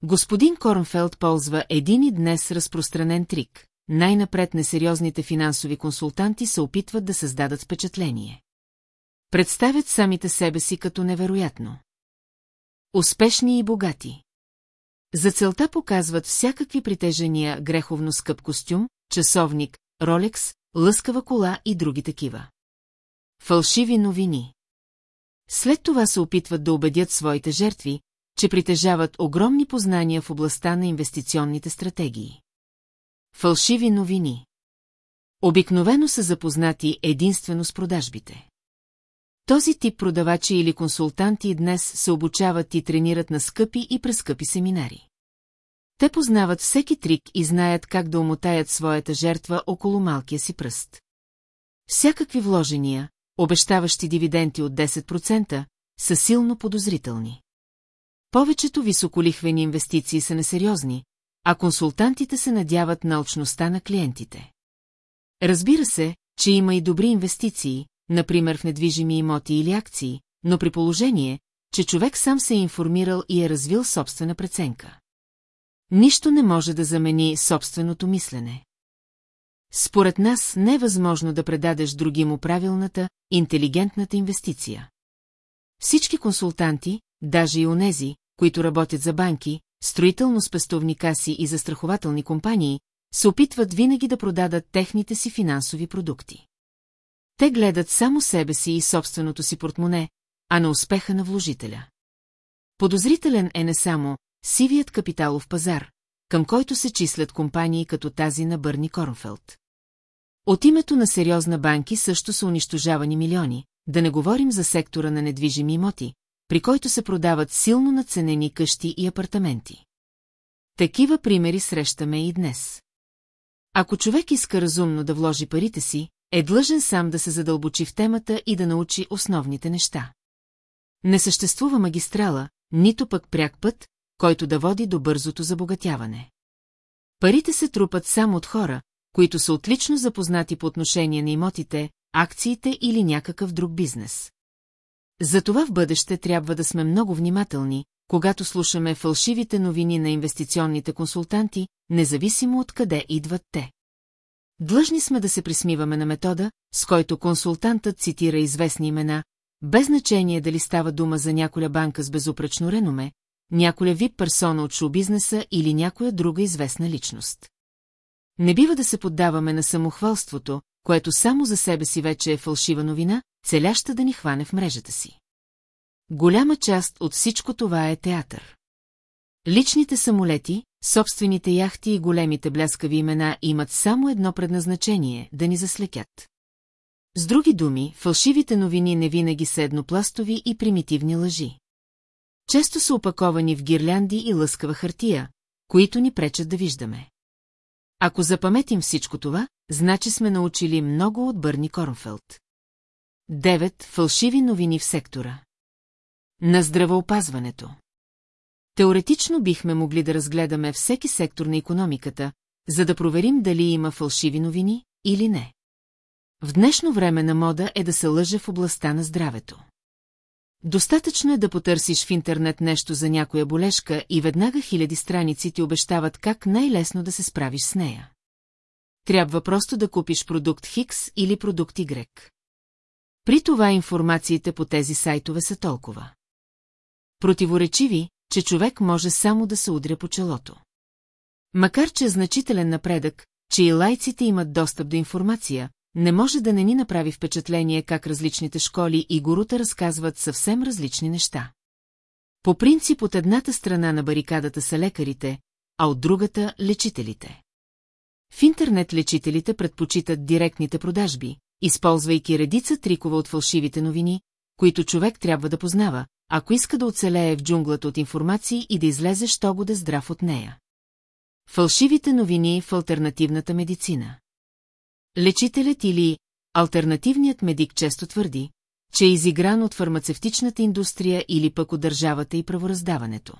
Господин Корнфелд ползва един и днес разпространен трик. Най-напред несериозните финансови консултанти се опитват да създадат впечатление. Представят самите себе си като невероятно. Успешни и богати. За целта показват всякакви притежения греховно скъп костюм, часовник, ролекс, лъскава кола и други такива. Фалшиви новини. След това се опитват да убедят своите жертви, че притежават огромни познания в областта на инвестиционните стратегии. Фалшиви новини. Обикновено са запознати единствено с продажбите. Този тип продавачи или консултанти днес се обучават и тренират на скъпи и прескъпи семинари. Те познават всеки трик и знаят как да омотаят своята жертва около малкия си пръст. Всякакви вложения, обещаващи дивиденти от 10%, са силно подозрителни. Повечето високолихвени инвестиции са несериозни, а консултантите се надяват на алчността на клиентите. Разбира се, че има и добри инвестиции, например в недвижими имоти или акции, но при положение, че човек сам се е информирал и е развил собствена преценка. Нищо не може да замени собственото мислене. Според нас не е възможно да предадеш други му правилната, интелигентната инвестиция. Всички консултанти, даже и онези, които работят за банки, строително-спестовни каси и застрахователни компании, се опитват винаги да продадат техните си финансови продукти. Те гледат само себе си и собственото си портмоне, а на успеха на вложителя. Подозрителен е не само сивият капиталов пазар, към който се числят компании като тази на Бърни Корнфелд. От името на сериозна банки също са унищожавани милиони, да не говорим за сектора на недвижими имоти, при който се продават силно наценени къщи и апартаменти. Такива примери срещаме и днес. Ако човек иска разумно да вложи парите си, е длъжен сам да се задълбочи в темата и да научи основните неща. Не съществува магистрала, нито пък пряк път, който да води до бързото забогатяване. Парите се трупат само от хора, които са отлично запознати по отношение на имотите, акциите или някакъв друг бизнес. Затова в бъдеще трябва да сме много внимателни, когато слушаме фалшивите новини на инвестиционните консултанти, независимо от къде идват те. Длъжни сме да се присмиваме на метода, с който консултантът цитира известни имена, без значение дали става дума за няколя банка с безупречно реноме, няколя вип персона от шоу-бизнеса или някоя друга известна личност. Не бива да се поддаваме на самохвалството, което само за себе си вече е фалшива новина, целяща да ни хване в мрежата си. Голяма част от всичко това е театър. Личните самолети, собствените яхти и големите бляскави имена имат само едно предназначение – да ни заслекят. С други думи, фалшивите новини не винаги са еднопластови и примитивни лъжи. Често са опаковани в гирлянди и лъскава хартия, които ни пречат да виждаме. Ако запаметим всичко това, значи сме научили много от Бърни Корнфелд. Девет фалшиви новини в сектора. На здравеопазването. Теоретично бихме могли да разгледаме всеки сектор на економиката, за да проверим дали има фалшиви новини или не. В днешно време на мода е да се лъже в областта на здравето. Достатъчно е да потърсиш в интернет нещо за някоя болешка и веднага хиляди страници ти обещават как най-лесно да се справиш с нея. Трябва просто да купиш продукт Хикс или продукт Y. При това информациите по тези сайтове са толкова. Противоречиви, че човек може само да се удря по челото. Макар че е значителен напредък, че и лайците имат достъп до информация, не може да не ни направи впечатление как различните школи и горута разказват съвсем различни неща. По принцип от едната страна на барикадата са лекарите, а от другата – лечителите. В интернет лечителите предпочитат директните продажби, използвайки редица трикове от фалшивите новини, които човек трябва да познава, ако иска да оцелее в джунглата от информации и да излезе що да здрав от нея. Фалшивите новини в альтернативната медицина. Лечителят или альтернативният медик често твърди, че е изигран от фармацевтичната индустрия или пък от държавата и правораздаването.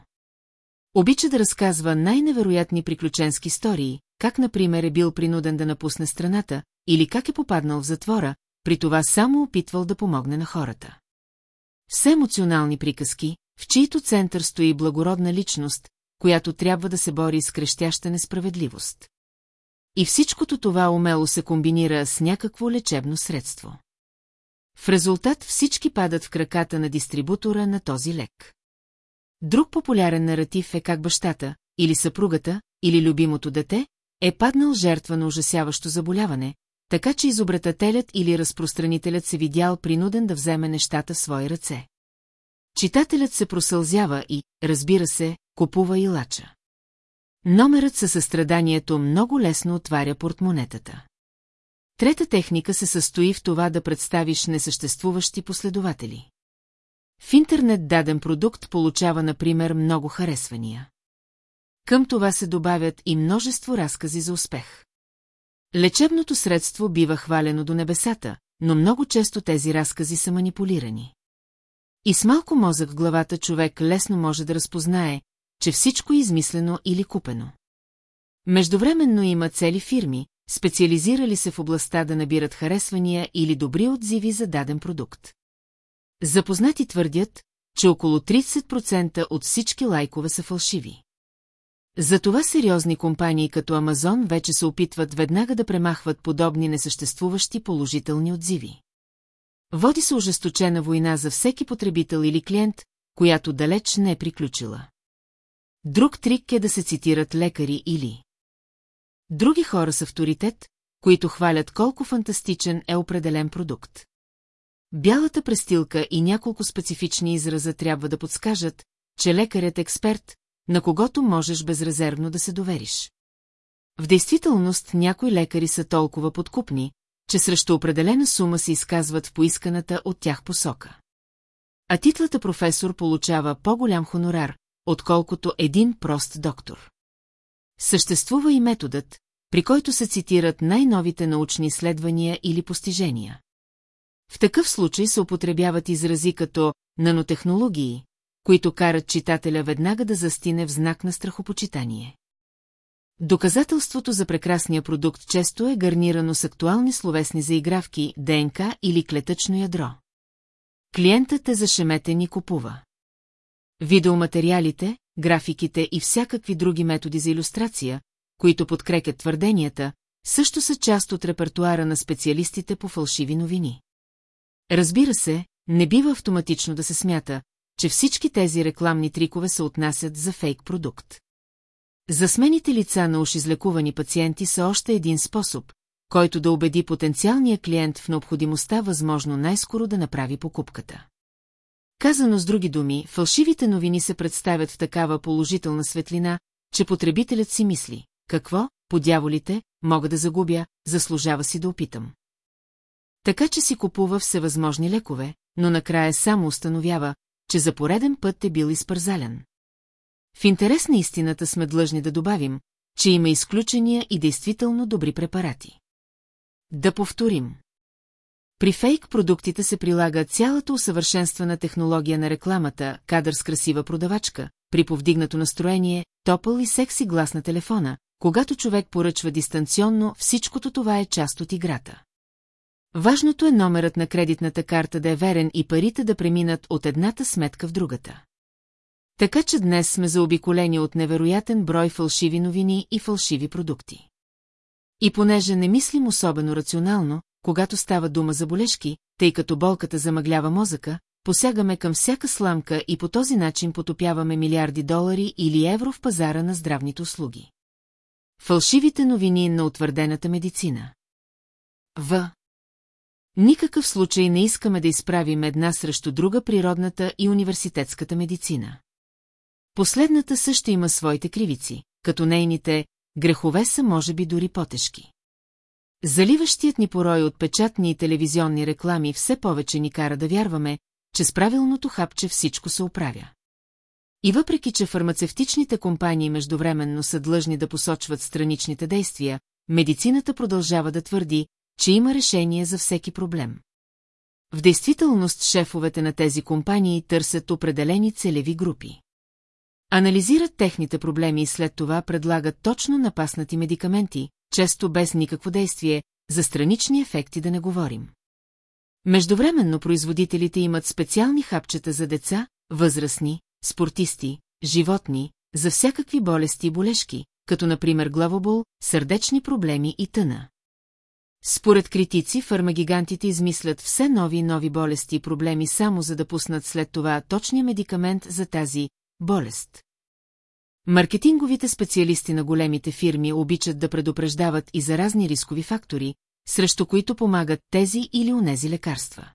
Обича да разказва най-невероятни приключенски истории, как, например, е бил принуден да напусне страната, или как е попаднал в затвора, при това само опитвал да помогне на хората. Все емоционални приказки, в чието център стои благородна личност, която трябва да се бори с крещяща несправедливост. И всичкото това умело се комбинира с някакво лечебно средство. В резултат всички падат в краката на дистрибутора на този лек. Друг популярен наратив е как бащата, или съпругата, или любимото дете, е паднал жертва на ужасяващо заболяване, така че изобретателят или разпространителят се видял принуден да вземе нещата в свои ръце. Читателят се просълзява и, разбира се, купува и лача. Номерът със състраданието много лесно отваря портмонетата. Трета техника се състои в това да представиш несъществуващи последователи. В интернет даден продукт получава, например, много харесвания. Към това се добавят и множество разкази за успех. Лечебното средство бива хвалено до небесата, но много често тези разкази са манипулирани. И с малко мозък в главата човек лесно може да разпознае, че всичко е измислено или купено. Междувременно има цели фирми, специализирали се в областта да набират харесвания или добри отзиви за даден продукт. Запознати твърдят, че около 30% от всички лайкове са фалшиви. Затова сериозни компании като Амазон вече се опитват веднага да премахват подобни несъществуващи положителни отзиви. Води се ожесточена война за всеки потребител или клиент, която далеч не е приключила. Друг трик е да се цитират лекари или... Други хора с авторитет, които хвалят колко фантастичен е определен продукт. Бялата престилка и няколко специфични израза трябва да подскажат, че лекарят е експерт, на когото можеш безрезервно да се довериш. В действителност някои лекари са толкова подкупни, че срещу определена сума се изказват в поисканата от тях посока. А титлата професор получава по-голям хонорар, отколкото един прост доктор. Съществува и методът, при който се цитират най-новите научни изследвания или постижения. В такъв случай се употребяват изрази като нанотехнологии, които карат читателя веднага да застине в знак на страхопочитание. Доказателството за прекрасния продукт често е гарнирано с актуални словесни заигравки, ДНК или клетъчно ядро. Клиентът е зашеметен и купува. Видеоматериалите, графиките и всякакви други методи за иллюстрация, които подкрепят твърденията, също са част от репертуара на специалистите по фалшиви новини. Разбира се, не бива автоматично да се смята, че всички тези рекламни трикове се отнасят за фейк продукт. Засмените лица на уж излекувани пациенти са още един способ, който да убеди потенциалния клиент в необходимостта възможно най-скоро да направи покупката. Казано с други думи, фалшивите новини се представят в такава положителна светлина, че потребителят си мисли, какво, по дяволите, мога да загубя, заслужава си да опитам. Така че си купува всевъзможни лекове, но накрая само установява, че за пореден път е бил изпързален. В интерес на истината сме длъжни да добавим, че има изключения и действително добри препарати. Да повторим. При фейк продуктите се прилага цялата усъвършенствана технология на рекламата, кадър с красива продавачка, при повдигнато настроение, топъл и секси глас на телефона, когато човек поръчва дистанционно, всичкото това е част от играта. Важното е номерът на кредитната карта да е верен и парите да преминат от едната сметка в другата. Така че днес сме заобиколени от невероятен брой фалшиви новини и фалшиви продукти. И понеже не мислим особено рационално, когато става дума за болешки, тъй като болката замъглява мозъка, посягаме към всяка сламка и по този начин потопяваме милиарди долари или евро в пазара на здравните услуги. Фалшивите новини на утвърдената медицина. В. Никакъв случай не искаме да изправим една срещу друга природната и университетската медицина. Последната също има своите кривици, като нейните грехове са може би дори потежки. Заливащият ни порой от печатни и телевизионни реклами все повече ни кара да вярваме, че с правилното хапче всичко се оправя. И въпреки, че фармацевтичните компании междувременно са длъжни да посочват страничните действия, медицината продължава да твърди, че има решение за всеки проблем. В действителност шефовете на тези компании търсят определени целеви групи. Анализират техните проблеми и след това предлагат точно напаснати медикаменти, често без никакво действие, за странични ефекти да не говорим. Междувременно производителите имат специални хапчета за деца, възрастни, спортисти, животни, за всякакви болести и болешки, като например главобол, сърдечни проблеми и тъна. Според критици, фармагигантите измислят все нови и нови болести и проблеми само за да пуснат след това точния медикамент за тази болест. Маркетинговите специалисти на големите фирми обичат да предупреждават и за разни рискови фактори, срещу които помагат тези или унези лекарства.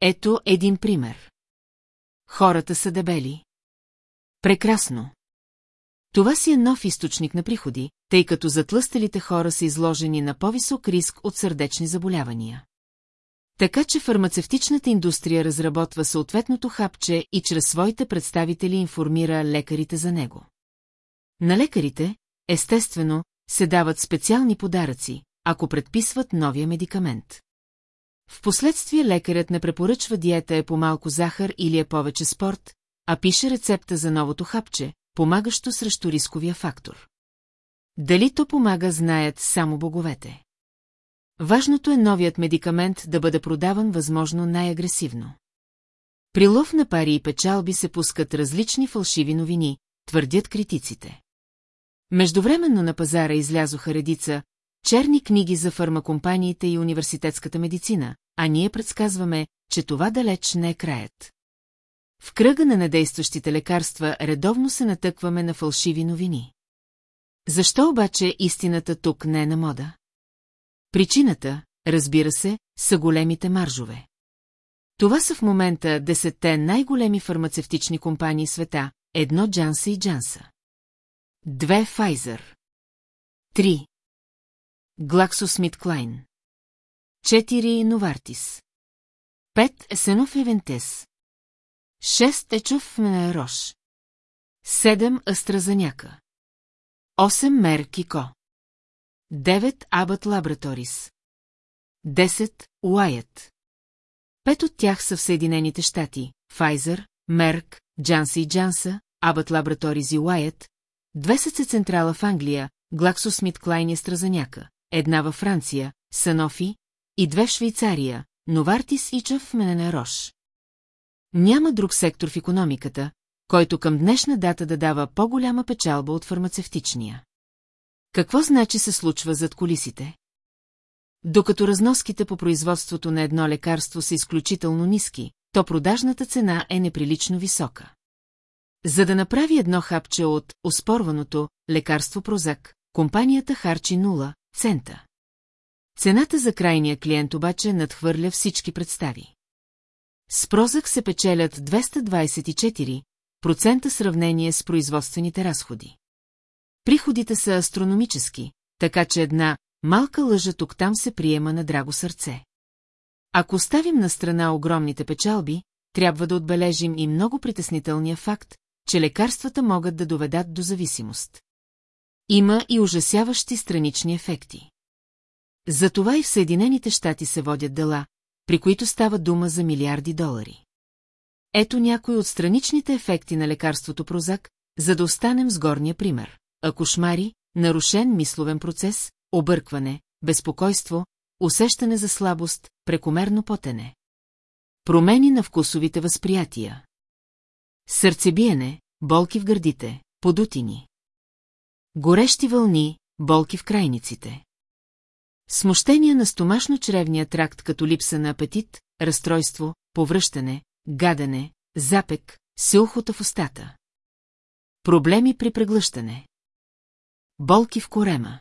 Ето един пример. Хората са дебели. Прекрасно. Това си е нов източник на приходи, тъй като затлъстелите хора са изложени на по-висок риск от сърдечни заболявания. Така че фармацевтичната индустрия разработва съответното хапче и чрез своите представители информира лекарите за него. На лекарите, естествено, се дават специални подаръци, ако предписват новия медикамент. Впоследствие лекарят не препоръчва диета е по-малко захар или е повече спорт, а пише рецепта за новото хапче, помагащо срещу рисковия фактор. Дали то помага, знаят само боговете. Важното е новият медикамент да бъде продаван възможно най-агресивно. При лов на пари и печалби се пускат различни фалшиви новини, твърдят критиците. Междувременно на пазара излязоха редица черни книги за фармакомпаниите и университетската медицина, а ние предсказваме, че това далеч не е краят. В кръга на недействащите лекарства редовно се натъкваме на фалшиви новини. Защо обаче истината тук не е на мода? Причината, разбира се, са големите маржове. Това са в момента десетте най-големи фармацевтични компании света, едно Джанса и Джанса. Две Файзър. Три. Клайн. Четири Новартис. Пет Есенов Евентес. Шест Ечов Рош. Седем Астразаняка. Осем Мерки Ко. Девет Абът Лабраторис. Десет Уайът. Пет от тях са в Съединените щати – Файзър, Мерк, Джанса и Джанса, Абът Лабраторис и Уайът, две са централа в Англия, Клайн и Стразаняка, една във Франция, Санофи, и две в Швейцария, Новартис и Чъв Менене Рош. Няма друг сектор в економиката, който към днешна дата да дава по-голяма печалба от фармацевтичния. Какво значи се случва зад колисите? Докато разноските по производството на едно лекарство са изключително ниски, то продажната цена е неприлично висока. За да направи едно хапче от оспорваното лекарство Прозак, компанията харчи 0 цента. Цената за крайния клиент обаче надхвърля всички представи. С Прозак се печелят 224% сравнение с производствените разходи. Приходите са астрономически, така че една малка лъжа тук-там се приема на драго сърце. Ако оставим на страна огромните печалби, трябва да отбележим и много притеснителния факт, че лекарствата могат да доведат до зависимост. Има и ужасяващи странични ефекти. Затова и в Съединените щати се водят дела, при които става дума за милиарди долари. Ето някои от страничните ефекти на лекарството Прозак, за да останем с горния пример. Акушмари, нарушен мисловен процес, объркване, безпокойство, усещане за слабост, прекомерно потене. Промени на вкусовите възприятия. Сърцебиене, болки в гърдите, подутини. Горещи вълни, болки в крайниците. Смущения на стомашно-чревния тракт като липса на апетит, разстройство, повръщане, гадене, запек, силхота в устата. Проблеми при преглъщане. Болки в корема.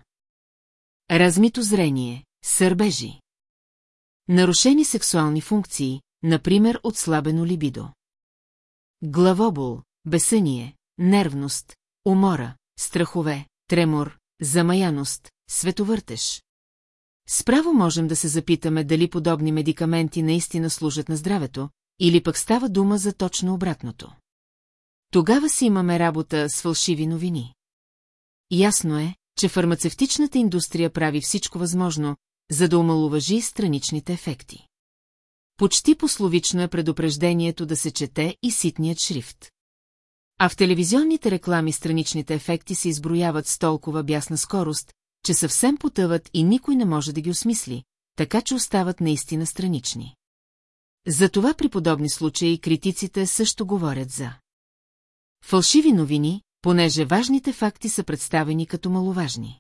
Размито зрение, сърбежи. Нарушени сексуални функции, например отслабено либидо. Главобол, бесъние, нервност, умора, страхове, тремор, замаяност, световъртеж. Справо можем да се запитаме дали подобни медикаменти наистина служат на здравето, или пък става дума за точно обратното. Тогава си имаме работа с фалшиви новини. Ясно е, че фармацевтичната индустрия прави всичко възможно, за да омалуважи страничните ефекти. Почти пословично е предупреждението да се чете и ситният шрифт. А в телевизионните реклами страничните ефекти се изброяват с толкова бясна скорост, че съвсем потъват и никой не може да ги осмисли, така че остават наистина странични. Затова при подобни случаи критиците също говорят за фалшиви новини, понеже важните факти са представени като маловажни.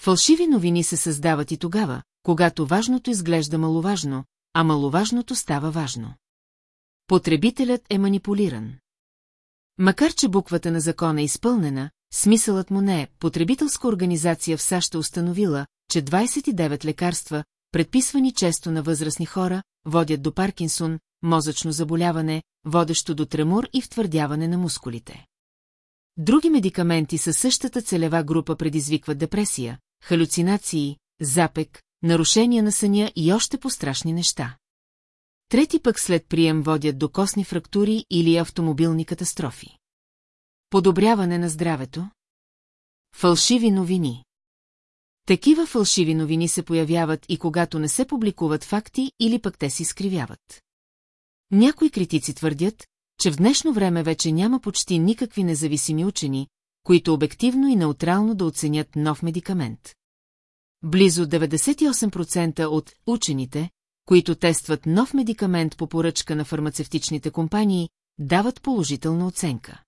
Фалшиви новини се създават и тогава, когато важното изглежда маловажно, а маловажното става важно. Потребителят е манипулиран. Макар че буквата на закона е изпълнена, смисълът му не е. Потребителска организация в САЩ е установила, че 29 лекарства, предписвани често на възрастни хора, водят до Паркинсон, мозъчно заболяване, водещо до тремор и втвърдяване на мускулите. Други медикаменти със същата целева група предизвикват депресия, халюцинации, запек, нарушения на съня и още по-страшни неща. Трети пък след прием водят до костни фрактури или автомобилни катастрофи. Подобряване на здравето. Фалшиви новини. Такива фалшиви новини се появяват и когато не се публикуват факти или пък те се изкривяват. Някои критици твърдят, че в днешно време вече няма почти никакви независими учени, които обективно и неутрално да оценят нов медикамент. Близо 98% от учените, които тестват нов медикамент по поръчка на фармацевтичните компании, дават положителна оценка.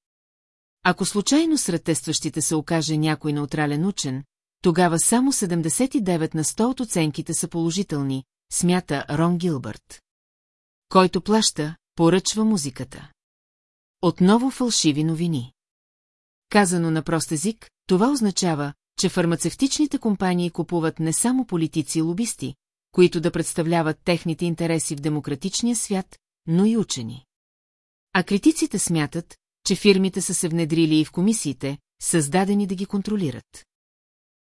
Ако случайно сред тестващите се окаже някой неутрален учен, тогава само 79 на 100 от оценките са положителни, смята Рон Гилбърт. Който плаща, поръчва музиката. Отново фалшиви новини. Казано на прост език, това означава, че фармацевтичните компании купуват не само политици и лобисти, които да представляват техните интереси в демократичния свят, но и учени. А критиците смятат, че фирмите са се внедрили и в комисиите, създадени да ги контролират.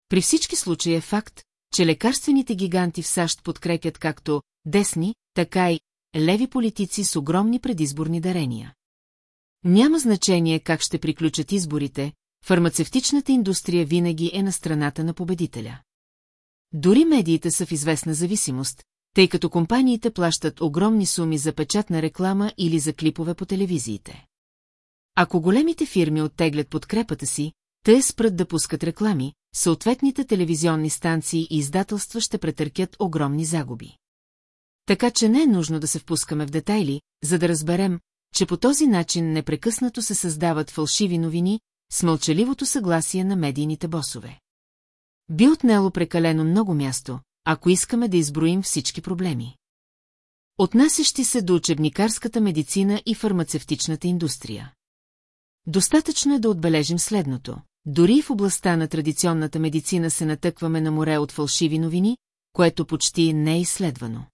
При всички случаи е факт, че лекарствените гиганти в САЩ подкрепят както десни, така и леви политици с огромни предизборни дарения. Няма значение как ще приключат изборите, фармацевтичната индустрия винаги е на страната на победителя. Дори медиите са в известна зависимост, тъй като компаниите плащат огромни суми за печатна реклама или за клипове по телевизиите. Ако големите фирми оттеглят подкрепата си, те спрат да пускат реклами, съответните телевизионни станции и издателства ще претъркят огромни загуби. Така че не е нужно да се впускаме в детайли, за да разберем, че по този начин непрекъснато се създават фалшиви новини с мълчаливото съгласие на медийните босове. Би отнело прекалено много място, ако искаме да изброим всички проблеми. Отнасящи се до учебникарската медицина и фармацевтичната индустрия. Достатъчно е да отбележим следното. Дори в областта на традиционната медицина се натъкваме на море от фалшиви новини, което почти не е изследвано.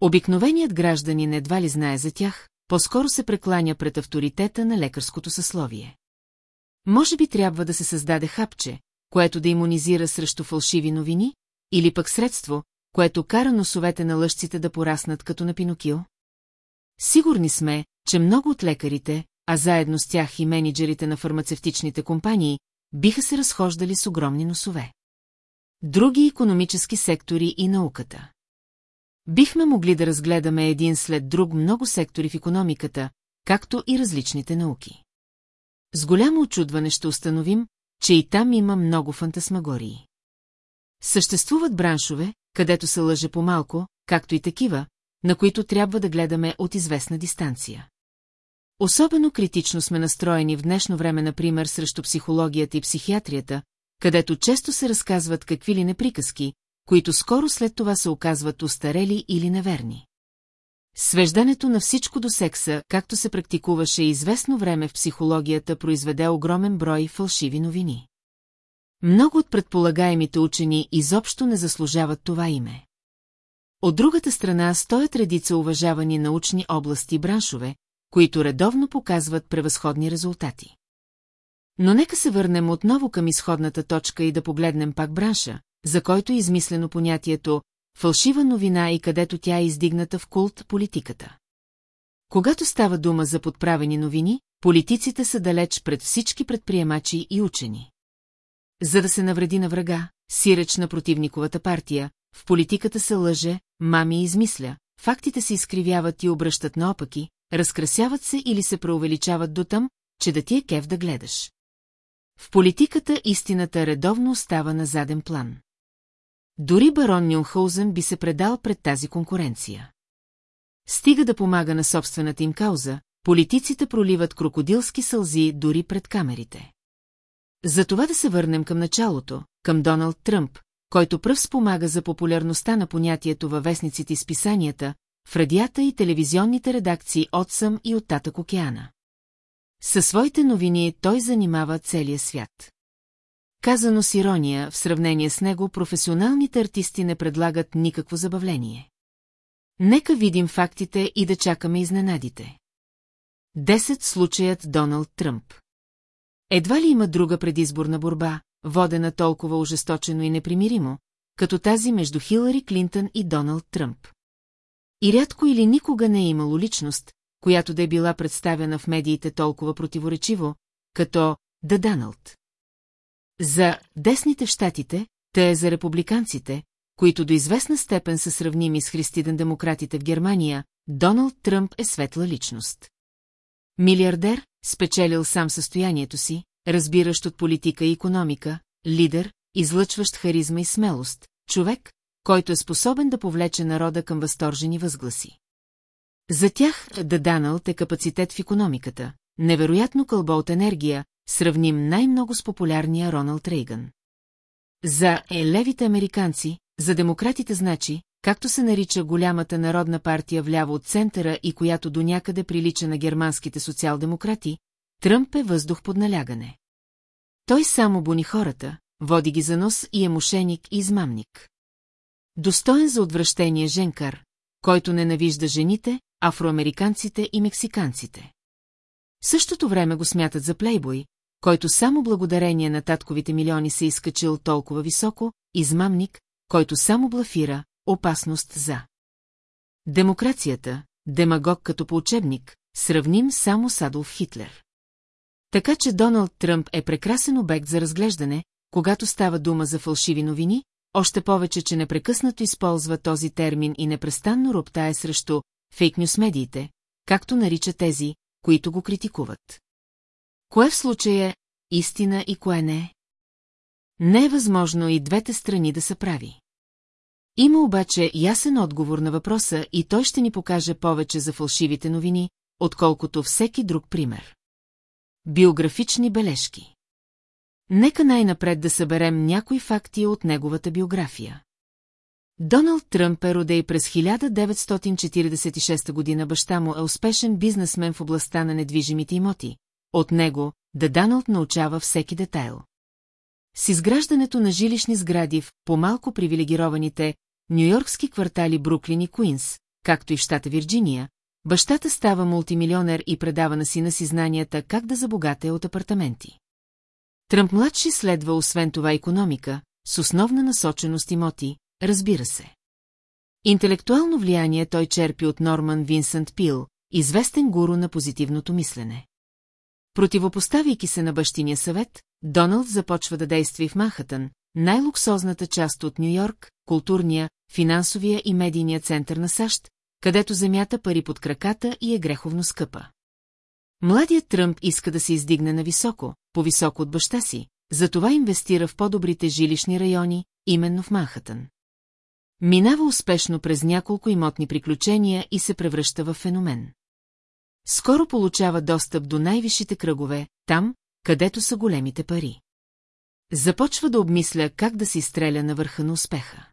Обикновеният гражданин едва ли знае за тях, по-скоро се прекланя пред авторитета на лекарското съсловие. Може би трябва да се създаде хапче, което да иммунизира срещу фалшиви новини, или пък средство, което кара носовете на лъжците да пораснат като на Пинокил? Сигурни сме, че много от лекарите, а заедно с тях и менеджерите на фармацевтичните компании, биха се разхождали с огромни носове. Други економически сектори и науката. Бихме могли да разгледаме един след друг много сектори в економиката, както и различните науки. С голямо очудване ще установим, че и там има много фантасмагории. Съществуват браншове, където се лъже по-малко, както и такива, на които трябва да гледаме от известна дистанция. Особено критично сме настроени в днешно време, например, срещу психологията и психиатрията, където често се разказват какви ли неприказки, които скоро след това се оказват устарели или неверни. Свеждането на всичко до секса, както се практикуваше известно време в психологията, произведе огромен брой фалшиви новини. Много от предполагаемите учени изобщо не заслужават това име. От другата страна стоят редица уважавани научни области и браншове, които редовно показват превъзходни резултати. Но нека се върнем отново към изходната точка и да погледнем пак бранша, за който е измислено понятието фалшива новина и където тя е издигната в култ политиката. Когато става дума за подправени новини, политиците са далеч пред всички предприемачи и учени. За да се навреди на врага, сиреч на противниковата партия, в политиката се лъже, мами и измисля, фактите се изкривяват и обръщат наопаки, разкрасяват се или се преувеличават до там, че да ти е кев да гледаш. В политиката истината редовно остава на заден план. Дори барон Нюнхаузен би се предал пред тази конкуренция. Стига да помага на собствената им кауза, политиците проливат крокодилски сълзи дори пред камерите. За това да се върнем към началото, към Доналд Тръмп, който пръв спомага за популярността на понятието във вестниците и списанията, в радията и телевизионните редакции от Съм и от Татък океана. Със своите новини той занимава целия свят. Казано с ирония, в сравнение с него професионалните артисти не предлагат никакво забавление. Нека видим фактите и да чакаме изненадите. Десет случаят Доналд Тръмп. Едва ли има друга предизборна борба, водена толкова ожесточено и непримиримо, като тази между Хилари Клинтън и Доналд Тръмп. И рядко или никога не е имало личност, която да е била представена в медиите толкова противоречиво, като Да Даналд. За десните в щатите, те е за републиканците, които до известна степен са сравними с христиден-демократите в Германия, Доналд Тръмп е светла личност. Милиардер, спечелил сам състоянието си, разбиращ от политика и економика, лидер, излъчващ харизма и смелост, човек, който е способен да повлече народа към възторжени възгласи. За тях да Даналд е капацитет в економиката, невероятно кълбо от енергия, сравним най-много с популярния Роналд Рейган. За е левите американци, за демократите значи, както се нарича голямата народна партия вляво от центъра и която до някъде прилича на германските социал-демократи, Тръмп е въздух под налягане. Той само буни хората, води ги за нос и е мошеник и измамник. Достоен за отвращение женкар, който ненавижда жените, афроамериканците и мексиканците. В същото време го смятат за плейбой, който само благодарение на татковите милиони се изкачил толкова високо, измамник, който само блафира, опасност за. Демокрацията, демагог като по учебник, сравним само с Адолф Хитлер. Така че Доналд Тръмп е прекрасен обект за разглеждане, когато става дума за фалшиви новини, още повече, че непрекъснато използва този термин и непрестанно роптае срещу фейкнюс медиите, както нарича тези, които го критикуват. Кое в случая е истина и кое не е? Не е възможно и двете страни да са прави. Има обаче ясен отговор на въпроса и той ще ни покаже повече за фалшивите новини, отколкото всеки друг пример. Биографични бележки Нека най-напред да съберем някои факти от неговата биография. Доналд Тръмп е родей през 1946 година баща му е успешен бизнесмен в областта на недвижимите имоти. От него, да Даналд научава всеки детайл. С изграждането на жилищни сгради в по-малко привилегированите нью-йоркски квартали Бруклин и Куинс, както и в щата Вирджиния, бащата става мултимилионер и предава на сина си знанията как да забогате от апартаменти. Тръмп младши следва освен това економика, с основна насоченост имоти, разбира се. Интелектуално влияние той черпи от Норман Винсент Пил, известен гуру на позитивното мислене. Противопоставяйки се на бащиния съвет, Доналд започва да действа и в Махатън, най-луксозната част от Нью-Йорк, културния, финансовия и медийния център на САЩ, където земята пари под краката и е греховно скъпа. Младият Тръмп иска да се издигне на високо, по-високо от баща си, затова инвестира в по-добрите жилищни райони, именно в Манхатън. Минава успешно през няколко имотни приключения и се превръща в феномен. Скоро получава достъп до най-висшите кръгове, там, където са големите пари. Започва да обмисля как да се изстреля на върха на успеха.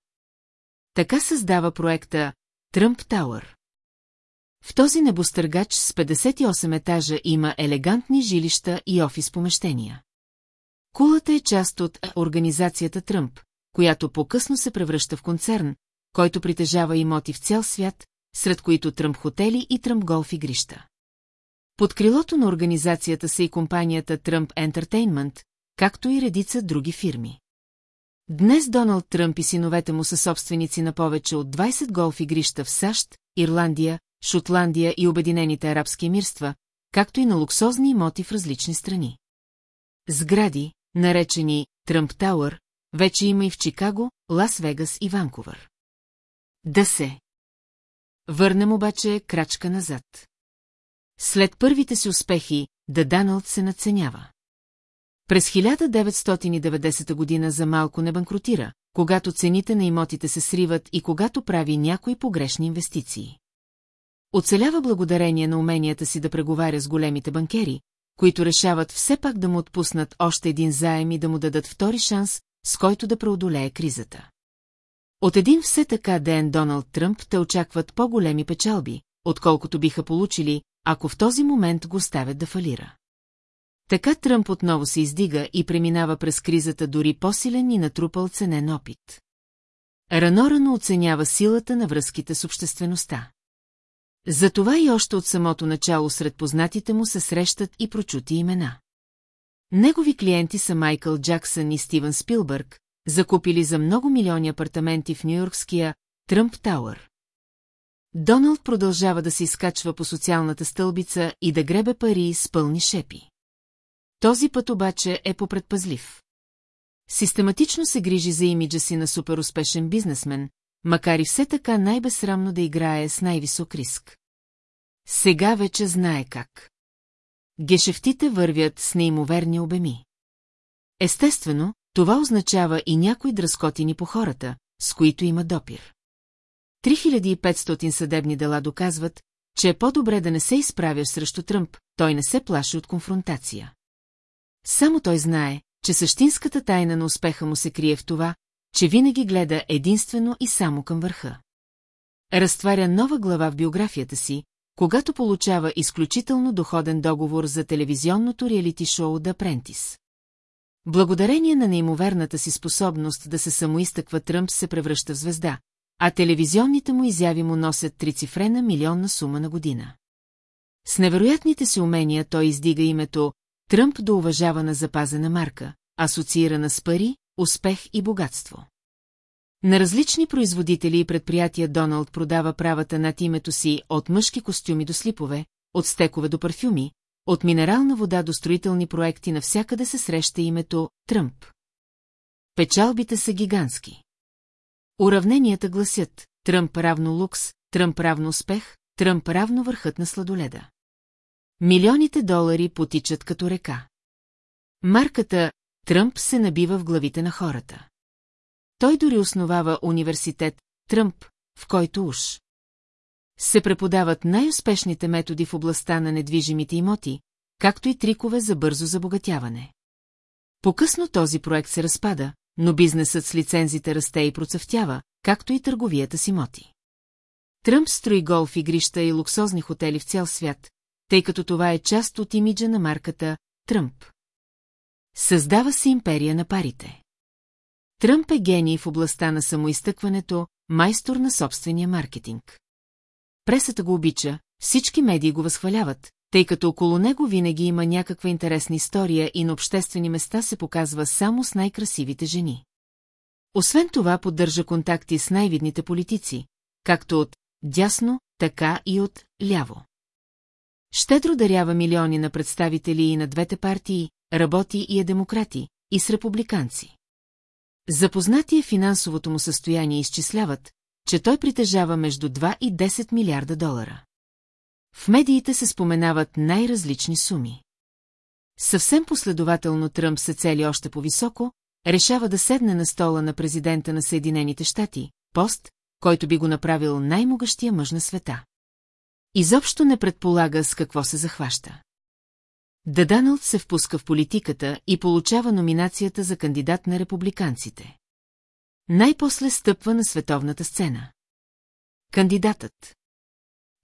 Така създава проекта Тръмп Тауър. В този небостъргач с 58 етажа има елегантни жилища и офис помещения. Кулата е част от организацията Тръмп, която по-късно се превръща в концерн, който притежава имоти в цял свят, сред които Тръмп хотели и Тръмп голф игрища. Под крилото на организацията са и компанията Тръмп Entertainment, както и редица други фирми. Днес Доналд Тръмп и синовете му са собственици на повече от 20 голф игрища в САЩ, Ирландия, Шотландия и Обединените арабски емирства, както и на луксозни имоти в различни страни. Сгради, наречени Тръмп Тауър, вече има и в Чикаго, Лас-Вегас и Ванкувър. Да се. Върнем обаче крачка назад. След първите си успехи, Да Данълд се надценява. През 1990 година за малко не банкротира, когато цените на имотите се сриват и когато прави някои погрешни инвестиции. Оцелява благодарение на уменията си да преговаря с големите банкери, които решават все пак да му отпуснат още един заем и да му дадат втори шанс, с който да преодолее кризата. От един все така ден Доналд Тръмп те очакват по-големи печалби, отколкото биха получили, ако в този момент го ставят да фалира. Така Тръмп отново се издига и преминава през кризата дори по-силен и натрупал ценен опит. Рано-рано оценява силата на връзките с обществеността. Затова и още от самото начало сред познатите му се срещат и прочути имена. Негови клиенти са Майкъл Джаксън и Стивън Спилбърг, закупили за много милиони апартаменти в Нью-Йоркския Тръмп Тауър. Доналд продължава да се изкачва по социалната стълбица и да гребе пари с пълни шепи. Този път обаче е попредпазлив. Систематично се грижи за имиджа си на суперуспешен бизнесмен, макар и все така най-безсрамно да играе с най-висок риск. Сега вече знае как. Гешефтите вървят с неимоверни обеми. Естествено, това означава и някои дръскотини по хората, с които има допир. 3500 съдебни дела доказват, че е по-добре да не се изправяш срещу Тръмп, той не се плаши от конфронтация. Само той знае, че същинската тайна на успеха му се крие в това, че винаги гледа единствено и само към върха. Разтваря нова глава в биографията си, когато получава изключително доходен договор за телевизионното реалити-шоу Да Прентис. Благодарение на неимоверната си способност да се самоизтъква Тръмп се превръща в звезда, а телевизионните му изяви му носят трицифрена милионна сума на година. С невероятните си умения той издига името Тръмп до уважавана запазена марка, асоциирана с пари, успех и богатство. На различни производители и предприятия Доналд продава правата над името си от мъжки костюми до слипове, от стекове до парфюми, от минерална вода до строителни проекти навсякъде се среща името Тръмп. Печалбите са гигантски. Уравненията гласят Тръмп равно лукс, Тръмп равно успех, Тръмп равно върхът на сладоледа. Милионите долари потичат като река. Марката Тръмп се набива в главите на хората. Той дори основава университет Тръмп, в който уж се преподават най-успешните методи в областта на недвижимите имоти, както и трикове за бързо забогатяване. По-късно този проект се разпада, но бизнесът с лицензите расте и процъфтява, както и търговията с имоти. Тръмп строи голф игрища и луксозни хотели в цял свят, тъй като това е част от имиджа на марката Тръмп. Създава се империя на парите. Тръмп е гений в областта на самоизтъкването, майстор на собствения маркетинг. Пресата го обича, всички медии го възхваляват, тъй като около него винаги има някаква интересна история и на обществени места се показва само с най-красивите жени. Освен това поддържа контакти с най-видните политици, както от дясно, така и от ляво. Щедро дарява милиони на представители и на двете партии, работи и е демократи, и с републиканци. Запознати е финансовото му състояние изчисляват, че той притежава между 2 и 10 милиарда долара. В медиите се споменават най-различни суми. Съвсем последователно Тръмп се цели още по-високо, решава да седне на стола на президента на Съединените щати, пост, който би го направил най-могъщия мъж на света. Изобщо не предполага с какво се захваща. Даданалд се впуска в политиката и получава номинацията за кандидат на републиканците. Най-после стъпва на световната сцена. Кандидатът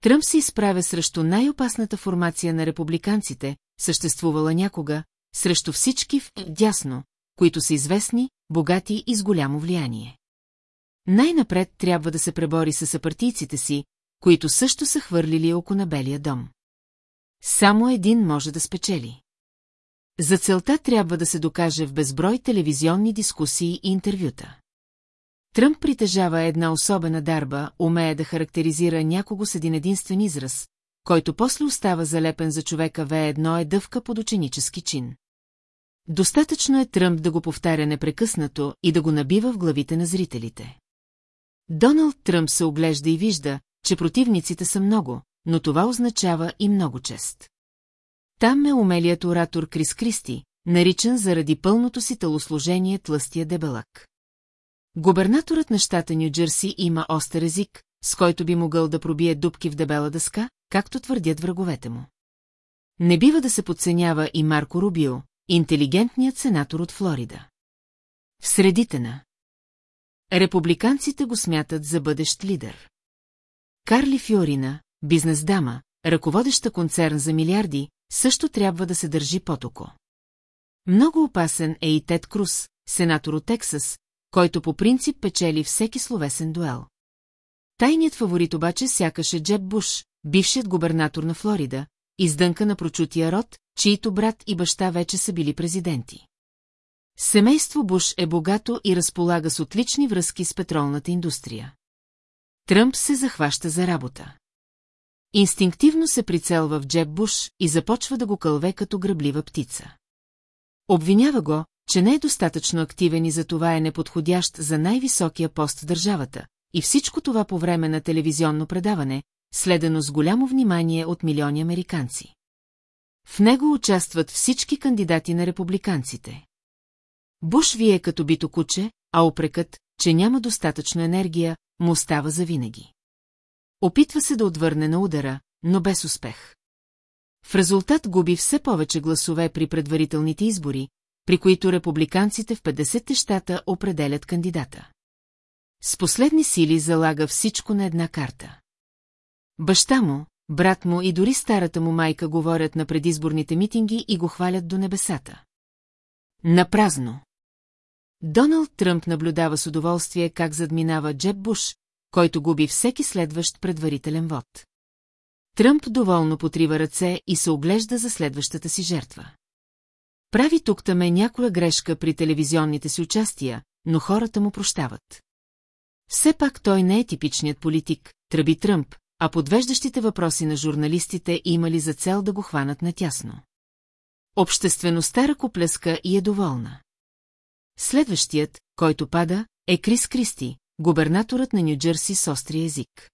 Тръмп се изправя срещу най-опасната формация на републиканците, съществувала някога, срещу всички в дясно, които са известни, богати и с голямо влияние. Най-напред трябва да се пребори с съпартийците си, които също са хвърлили око на Белия дом. Само един може да спечели. За целта трябва да се докаже в безброй телевизионни дискусии и интервюта. Тръмп притежава една особена дарба, умее да характеризира някого с един единствен израз, който после остава залепен за човека В1 е дъвка под ученически чин. Достатъчно е Тръмп да го повтаря непрекъснато и да го набива в главите на зрителите. Доналд Тръмп се оглежда и вижда, че противниците са много, но това означава и много чест. Там е умелият оратор Крис Кристи, наричан заради пълното си телосложение тлъстия дебелак. Губернаторът на щата Нью-Джерси има остър език, с който би могъл да пробие дубки в дебела дъска, както твърдят враговете му. Не бива да се подценява и Марко Рубио, интелигентният сенатор от Флорида. В средите на Републиканците го смятат за бъдещ лидер. Карли Фиорина, бизнес-дама, ръководеща концерн за милиарди, също трябва да се държи потоко. Много опасен е и Тед Круз, сенатор от Тексас, който по принцип печели всеки словесен дуел. Тайният фаворит обаче сякаш е Джеб Буш, бившият губернатор на Флорида, издънка на прочутия род, чието брат и баща вече са били президенти. Семейство Буш е богато и разполага с отлични връзки с петролната индустрия. Тръмп се захваща за работа. Инстинктивно се прицелва в Джеб Буш и започва да го кълве като гръблива птица. Обвинява го, че не е достатъчно активен и за това е неподходящ за най-високия пост в държавата, и всичко това по време на телевизионно предаване, следено с голямо внимание от милиони американци. В него участват всички кандидати на републиканците. Буш вие като бито куче, а опрекът, че няма достатъчно енергия, му става завинаги. Опитва се да отвърне на удара, но без успех. В резултат губи все повече гласове при предварителните избори, при които републиканците в 50-те щата определят кандидата. С последни сили залага всичко на една карта. Баща му, брат му и дори старата му майка говорят на предизборните митинги и го хвалят до небесата. Напразно. Доналд Тръмп наблюдава с удоволствие как задминава Джеб Буш, който губи всеки следващ предварителен вод. Тръмп доволно потрива ръце и се оглежда за следващата си жертва. Прави тук-таме някоя грешка при телевизионните си участия, но хората му прощават. Все пак той не е типичният политик, тръби Тръмп, а подвеждащите въпроси на журналистите имали за цел да го хванат натясно. Обществеността ръкоплеска и е доволна. Следващият, който пада, е Крис Кристи, губернаторът на Нью-Джерси с острия език.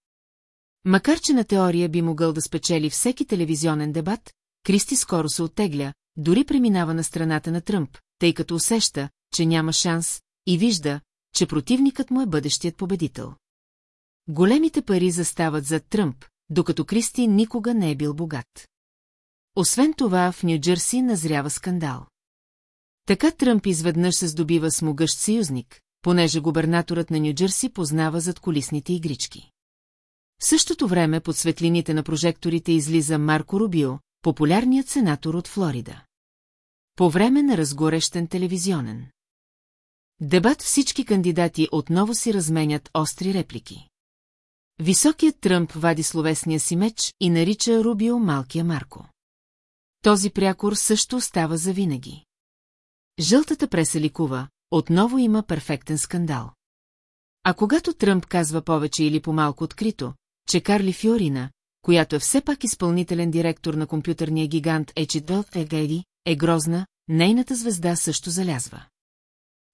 Макар че на теория би могъл да спечели всеки телевизионен дебат, Кристи скоро се оттегля, дори преминава на страната на Тръмп, тъй като усеща, че няма шанс и вижда, че противникът му е бъдещият победител. Големите пари застават зад Тръмп, докато Кристи никога не е бил богат. Освен това, в Нью-Джерси назрява скандал. Така Тръмп изведнъж се здобива с могъщ съюзник, понеже губернаторът на Нью-Джерси познава зад колисните игрички. В същото време под светлините на прожекторите излиза Марко Рубио, популярният сенатор от Флорида. По време на разгорещен телевизионен. Дебат всички кандидати отново си разменят остри реплики. Високият Тръмп вади словесния си меч и нарича Рубио малкия Марко. Този прякор също остава завинаги. Жълтата преса ликува, отново има перфектен скандал. А когато Тръмп казва повече или по-малко открито, че Карли Фиорина, която е все пак изпълнителен директор на компютърния гигант H2 Егеди, е грозна, нейната звезда също залязва.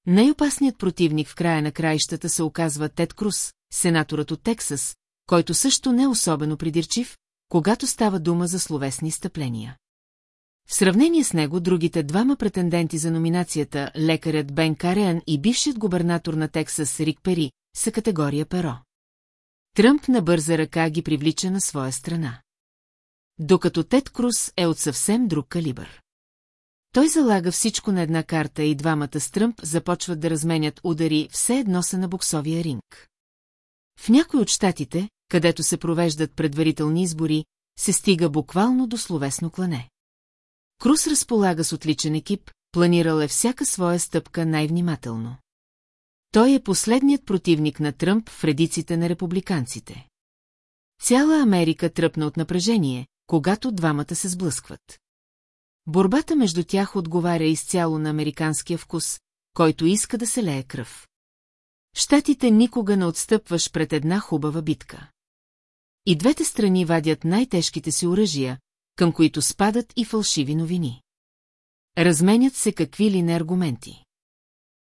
Най-опасният противник в края на краищата се оказва Тед Круз, сенаторът от Тексас, който също не е особено придирчив, когато става дума за словесни стъпления. В сравнение с него другите двама претенденти за номинацията, лекарят Бен Кареан и бившият губернатор на Тексас Рик Пери, са категория перо. Тръмп на бърза ръка ги привлича на своя страна. Докато Тед Круз е от съвсем друг калибър. Той залага всичко на една карта и двамата с Тръмп започват да разменят удари все едно са на боксовия ринг. В някои от щатите, където се провеждат предварителни избори, се стига буквално до словесно клане. Крус разполага с отличен екип, планирал е всяка своя стъпка най-внимателно. Той е последният противник на Тръмп в редиците на републиканците. Цяла Америка тръпна от напрежение, когато двамата се сблъскват. Борбата между тях отговаря изцяло на американския вкус, който иска да се лее кръв. Штатите никога не отстъпваш пред една хубава битка. И двете страни вадят най-тежките си оръжия, към които спадат и фалшиви новини. Разменят се какви ли не аргументи.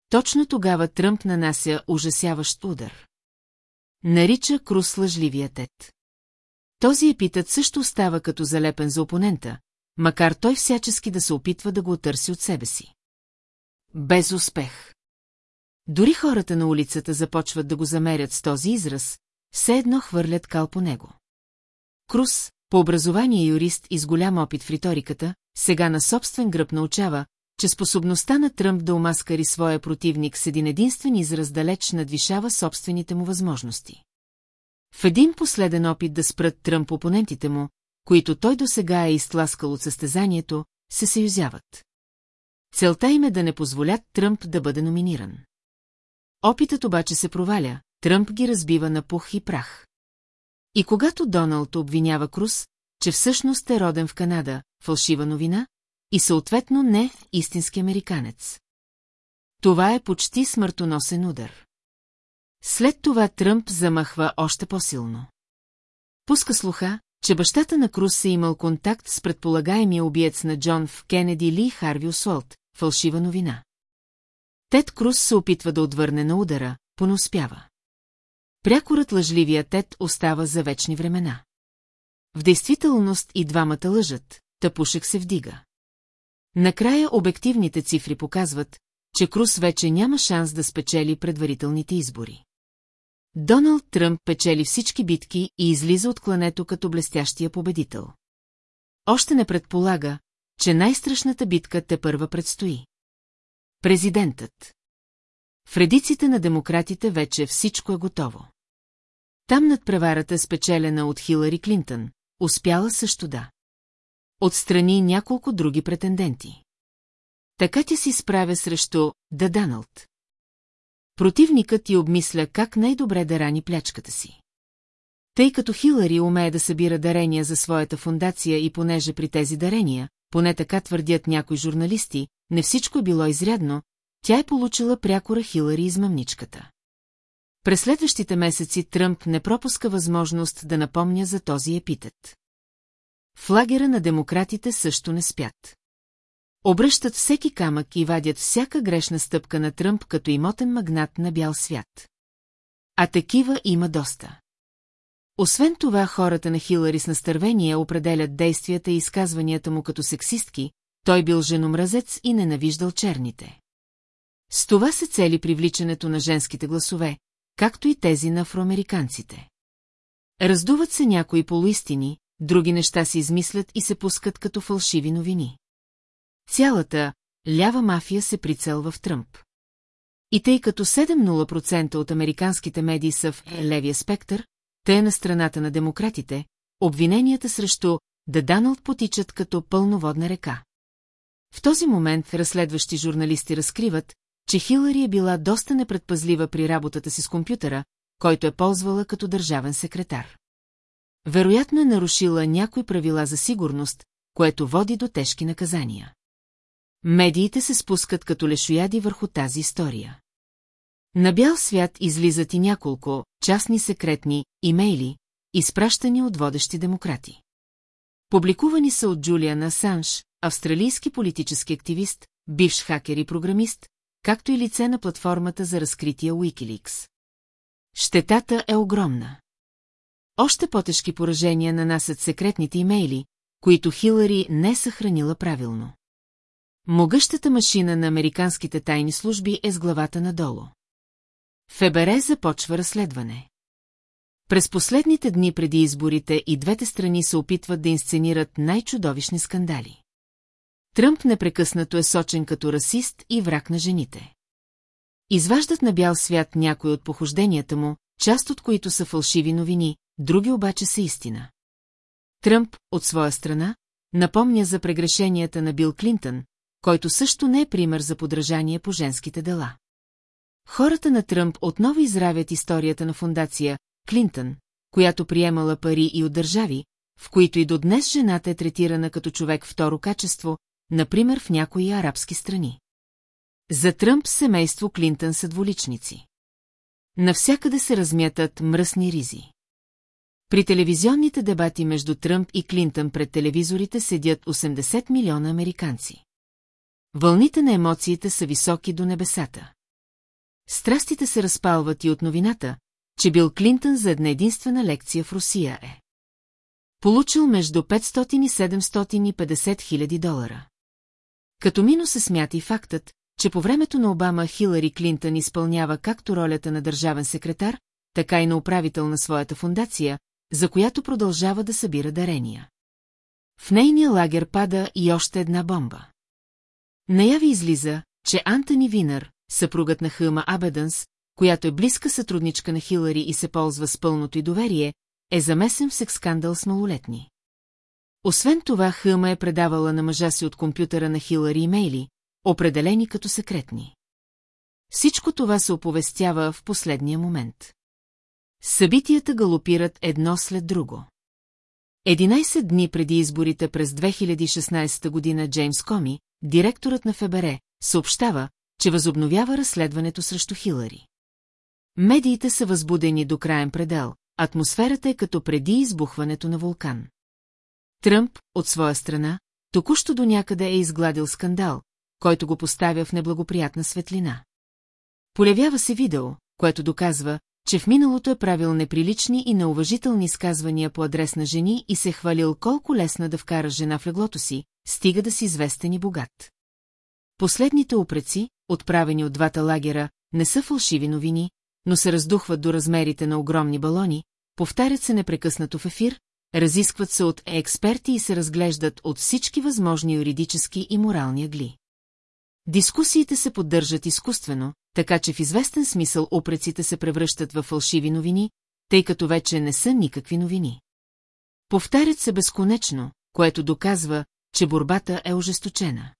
Точно тогава Тръмп нанася ужасяващ удар. Нарича Крус лъжливия тет. Този епитет също остава като залепен за опонента, макар той всячески да се опитва да го отърси от себе си. Без успех. Дори хората на улицата започват да го замерят с този израз, все едно хвърлят кал по него. Крус, по образование юрист и с голям опит в риториката, сега на собствен гръб научава, че способността на Тръмп да омаскари своя противник с един единствен израз далеч надвишава собствените му възможности. В един последен опит да спрат Тръмп опонентите му, които той досега е изтласкал от състезанието, се съюзяват. Целта им е да не позволят Тръмп да бъде номиниран. Опитът обаче се проваля, Тръмп ги разбива на пух и прах. И когато Доналд обвинява Крус, че всъщност е роден в Канада, фалшива новина, и съответно не истински американец. Това е почти смъртоносен удар. След това Тръмп замахва още по-силно. Пуска слуха, че бащата на Круз е имал контакт с предполагаемия убиец на Джон в Кенеди Ли Харви Осуолт, фалшива новина. Тед Круз се опитва да отвърне на удара, но успява. Прякорът лъжливия Тед остава за вечни времена. В действителност и двамата лъжат, тъпушек се вдига. Накрая обективните цифри показват, че Крус вече няма шанс да спечели предварителните избори. Доналд Тръмп печели всички битки и излиза от клането като блестящия победител. Още не предполага, че най-страшната битка те първа предстои. Президентът. В редиците на демократите вече всичко е готово. Там над преварата спечелена от Хилари Клинтън, успяла също да. Отстрани няколко други претенденти. Така ти си справя срещу Да Даналд. Противникът ти обмисля как най-добре да рани плячката си. Тъй като Хилари умее да събира дарения за своята фундация и понеже при тези дарения, поне така твърдят някои журналисти, не всичко е било изрядно, тя е получила прякора Хилари измъмничката. През следващите месеци Тръмп не пропуска възможност да напомня за този епитет. В лагера на демократите също не спят. Обръщат всеки камък и вадят всяка грешна стъпка на Тръмп като имотен магнат на бял свят. А такива има доста. Освен това, хората на Хилари с настървение определят действията и изказванията му като сексистки, той бил женомразец и ненавиждал черните. С това се цели привличането на женските гласове, както и тези на афроамериканците. Раздуват се някои полуистини, други неща се измислят и се пускат като фалшиви новини. Цялата лява мафия се прицелва в Тръмп. И тъй като 7-0% от американските медии са в левия спектър, те на страната на демократите, обвиненията срещу да Даналд потичат като пълноводна река. В този момент разследващи журналисти разкриват, че Хилари е била доста непредпазлива при работата си с компютъра, който е ползвала като държавен секретар. Вероятно е нарушила някои правила за сигурност, което води до тежки наказания. Медиите се спускат като лешояди върху тази история. На бял свят излизат и няколко частни секретни имейли, изпращани от водещи демократи. Публикувани са от Джулиан Асанж, австралийски политически активист, бивш хакер и програмист, както и лице на платформата за разкритие Wikileaks. Щетата е огромна. Още по-тежки поражения нанасят секретните имейли, които Хилари не е съхранила правилно. Могъщата машина на американските тайни служби е с главата надолу. ФБР започва разследване. През последните дни преди изборите и двете страни се опитват да инсценират най-чудовищни скандали. Тръмп непрекъснато е сочен като расист и враг на жените. Изваждат на бял свят някои от похожденията му, част от които са фалшиви новини, други обаче са истина. Тръмп, от своя страна, напомня за прегрешенията на Бил Клинтън, който също не е пример за подражание по женските дела. Хората на Тръмп отново изравят историята на фундация Клинтън, която приемала пари и от държави, в които и до днес жената е третирана като човек второ качество, например в някои арабски страни. За Тръмп семейство Клинтън са дволичници. Навсякъде се размятат мръсни ризи. При телевизионните дебати между Тръмп и Клинтън пред телевизорите седят 80 милиона американци. Вълните на емоциите са високи до небесата. Страстите се разпалват и от новината, че Бил Клинтън за една единствена лекция в Русия е. Получил между 500 и 750 хиляди долара. Като минус се смята и фактът, че по времето на Обама Хилари Клинтън изпълнява както ролята на държавен секретар, така и на управител на своята фундация, за която продължава да събира дарения. В нейния лагер пада и още една бомба. Наяви излиза, че Антони Винър, съпругът на Хълма Абедънс, която е близка сътрудничка на Хилари и се ползва с пълното й доверие, е замесен в секс-скандал с малолетни. Освен това, Хълма е предавала на мъжа си от компютъра на Хилари имейли, определени като секретни. Всичко това се оповестява в последния момент. Събитията галопират едно след друго. 11 дни преди изборите през 2016 година Джеймс Коми, директорът на ФБР, съобщава, че възобновява разследването срещу Хилари. Медиите са възбудени до краен предел, атмосферата е като преди избухването на вулкан. Тръмп, от своя страна, току-що до някъде е изгладил скандал, който го поставя в неблагоприятна светлина. Полявява се видео, което доказва, че в миналото е правил неприлични и неуважителни изказвания по адрес на жени и се хвалил колко лесна да вкара жена в леглото си, стига да си известен и богат. Последните упреци, отправени от двата лагера, не са фалшиви новини, но се раздухват до размерите на огромни балони, повтарят се непрекъснато в ефир, разискват се от експерти и се разглеждат от всички възможни юридически и морални агли. Дискусиите се поддържат изкуствено, така че в известен смисъл опреците се превръщат в фалшиви новини, тъй като вече не са никакви новини. Повтарят се безконечно, което доказва, че борбата е ожесточена.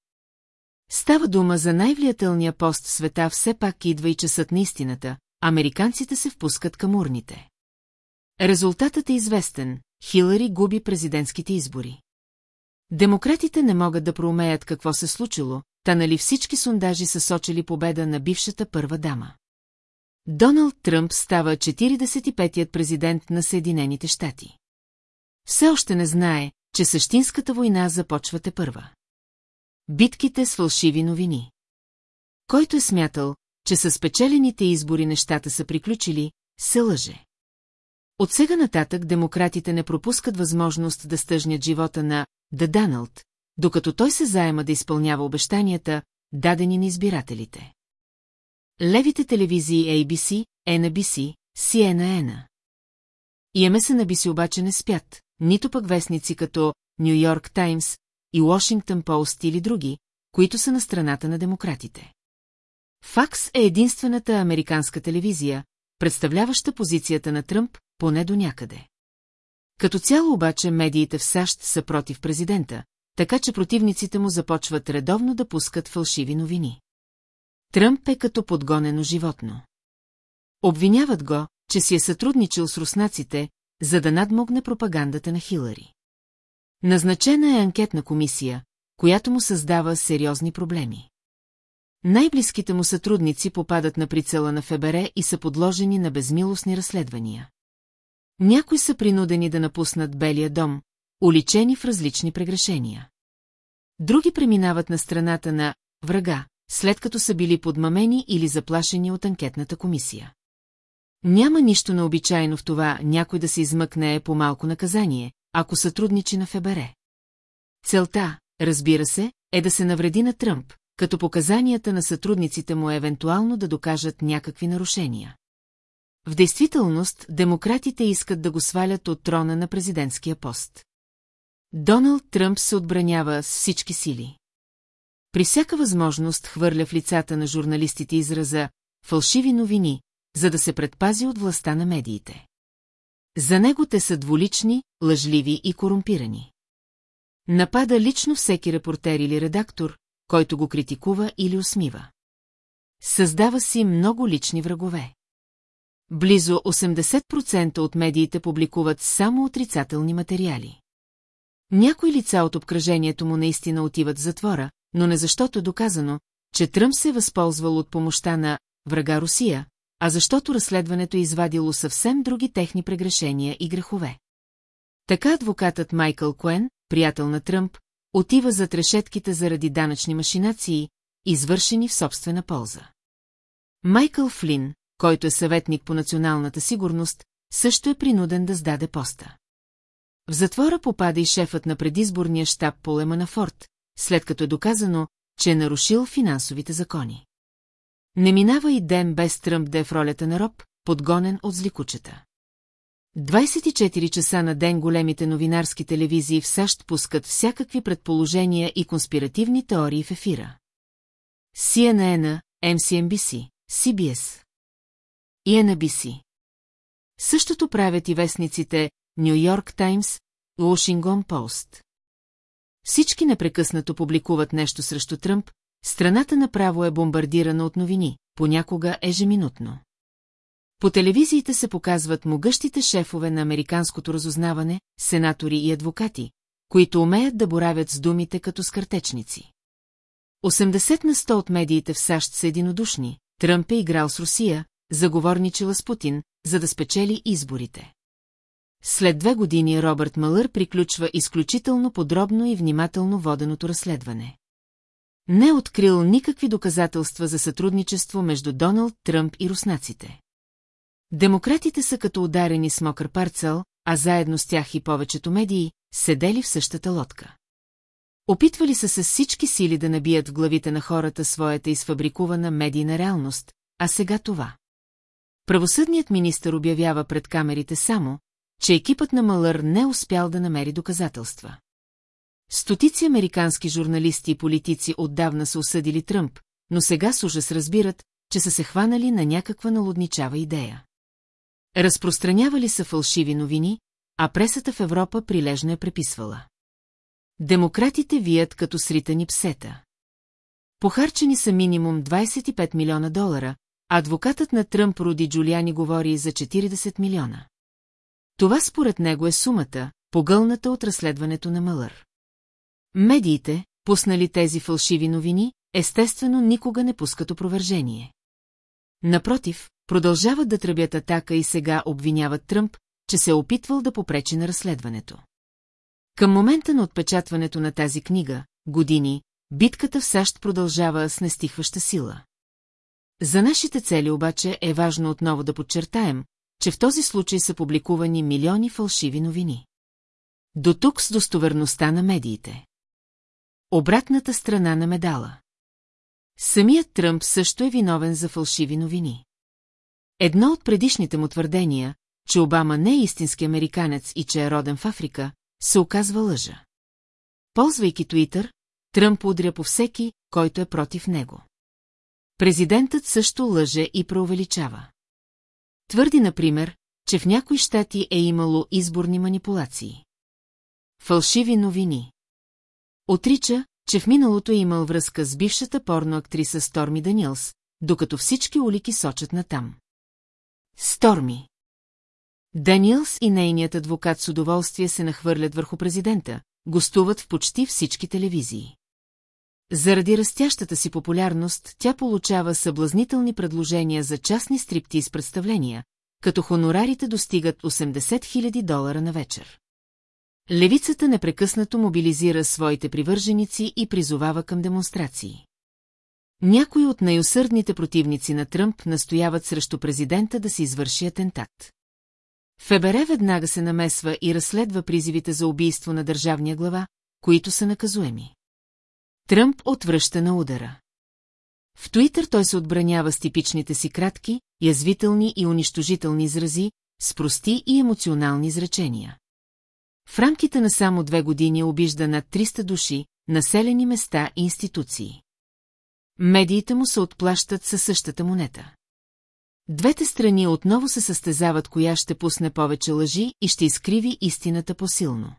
Става дума за най-влиятелния пост в света, все пак идва и часът на истината, американците се впускат към урните. Резултатът е известен, Хилари губи президентските избори. Демократите не могат да проумеят какво се случило, та нали всички сондажи са сочили победа на бившата първа дама. Доналд Тръмп става 45-ят президент на Съединените щати. Все още не знае, че същинската война започва те първа. Битките с фалшиви новини. Който е смятал, че с спечелените избори нещата са приключили, се лъже. От сега нататък демократите не пропускат възможност да стъжнят живота на Да Даналд, докато той се заема да изпълнява обещанията, дадени на избирателите. Левите телевизии ABC, NBC, CNN. И MSNBC обаче не спят, нито пък вестници като Нью Йорк Таймс и Washington Post или други, които са на страната на демократите. Факс е единствената американска телевизия, представляваща позицията на Тръмп, поне до някъде. Като цяло обаче медиите в САЩ са против президента, така че противниците му започват редовно да пускат фалшиви новини. Тръмп е като подгонено животно. Обвиняват го, че си е сътрудничил с руснаците, за да надмогне пропагандата на Хилари. Назначена е анкетна комисия, която му създава сериозни проблеми. Най-близките му сътрудници попадат на прицела на ФБР и са подложени на безмилостни разследвания. Някои са принудени да напуснат Белия дом, уличени в различни прегрешения. Други преминават на страната на врага, след като са били подмамени или заплашени от анкетната комисия. Няма нищо необичайно в това някой да се измъкне по малко наказание, ако сътрудничи на ФБР. Целта, разбира се, е да се навреди на Тръмп, като показанията на сътрудниците му евентуално да докажат някакви нарушения. В действителност, демократите искат да го свалят от трона на президентския пост. Доналд Тръмп се отбранява с всички сили. При всяка възможност хвърля в лицата на журналистите израза «фалшиви новини», за да се предпази от властта на медиите. За него те са дволични, лъжливи и корумпирани. Напада лично всеки репортер или редактор, който го критикува или усмива. Създава си много лични врагове. Близо 80% от медиите публикуват само отрицателни материали. Някои лица от обкръжението му наистина отиват в затвора, но не защото е доказано, че Тръмп се е възползвал от помощта на врага Русия, а защото разследването е извадило съвсем други техни прегрешения и грехове. Така адвокатът Майкъл Куен, приятел на Тръмп, отива зад решетките заради данъчни машинации, извършени в собствена полза. Майкъл Флин, който е съветник по националната сигурност, също е принуден да сдаде поста. В затвора попада и шефът на предизборния щаб по Еманафорт, след като е доказано, че е нарушил финансовите закони. Не минава и ден без Тръмп да е в ролята на роб, подгонен от зликучета. 24 часа на ден големите новинарски телевизии в САЩ пускат всякакви предположения и конспиративни теории в ефира. CNN, MCNBC, CBS и NBC. Същото правят и вестниците Нью Йорк Таймс, Washington Пост. Всички непрекъснато публикуват нещо срещу Тръмп, страната направо е бомбардирана от новини, понякога ежеминутно. По телевизиите се показват могъщите шефове на американското разузнаване, сенатори и адвокати, които умеят да боравят с думите като скартечници. 80 на 100 от медиите в САЩ са единодушни, Тръмп е играл с Русия, заговорничила с Путин, за да спечели изборите. След две години Робърт Малър приключва изключително подробно и внимателно воденото разследване. Не е открил никакви доказателства за сътрудничество между Доналд Тръмп и руснаците. Демократите са като ударени с мокър парцел, а заедно с тях и повечето медии, седели в същата лодка. Опитвали са с всички сили да набият в главите на хората своята изфабрикувана медийна реалност, а сега това. Правосъдният министр обявява пред камерите само, че екипът на Малър не успял да намери доказателства. Стотици американски журналисти и политици отдавна са осъдили Тръмп, но сега с ужас разбират, че са се хванали на някаква налудничава идея. Разпространявали са фалшиви новини, а пресата в Европа прилежно е преписвала. Демократите вият като сритани псета. Похарчени са минимум 25 милиона долара, адвокатът на Тръмп Руди Джулиани говори за 40 милиона. Това според него е сумата, погълната от разследването на Малър. Медиите, пуснали тези фалшиви новини, естествено никога не пускат опровържение. Напротив, продължават да тръбят атака и сега обвиняват Тръмп, че се е опитвал да попречи на разследването. Към момента на отпечатването на тази книга, години, битката в САЩ продължава с нестихваща сила. За нашите цели обаче е важно отново да подчертаем, че в този случай са публикувани милиони фалшиви новини. До тук с достоверността на медиите. Обратната страна на медала. Самият Тръмп също е виновен за фалшиви новини. Едно от предишните му твърдения, че Обама не е истински американец и че е роден в Африка, се оказва лъжа. Ползвайки Туитър, Тръмп удря по всеки, който е против него. Президентът също лъже и преувеличава. Твърди, например, че в някои щати е имало изборни манипулации. Фалшиви новини. Отрича, че в миналото е имал връзка с бившата порноактриса Сторми Данилс, докато всички улики сочат натам. Сторми. Даниелс и нейният адвокат с удоволствие се нахвърлят върху президента, гостуват в почти всички телевизии. Заради растящата си популярност, тя получава съблазнителни предложения за частни стриптиз представления, като хонорарите достигат 80 000 долара на вечер. Левицата непрекъснато мобилизира своите привърженици и призовава към демонстрации. Някои от най-усърдните противници на Тръмп настояват срещу президента да се извърши атентат. ФБР веднага се намесва и разследва призивите за убийство на държавния глава, които са наказуеми. Тръмп отвръща на удара. В Туитър той се отбранява с типичните си кратки, язвителни и унищожителни изрази, с прости и емоционални изречения. В рамките на само две години обижда над 300 души, населени места и институции. Медиите му се отплащат със същата монета. Двете страни отново се състезават коя ще пусне повече лъжи и ще изкриви истината посилно.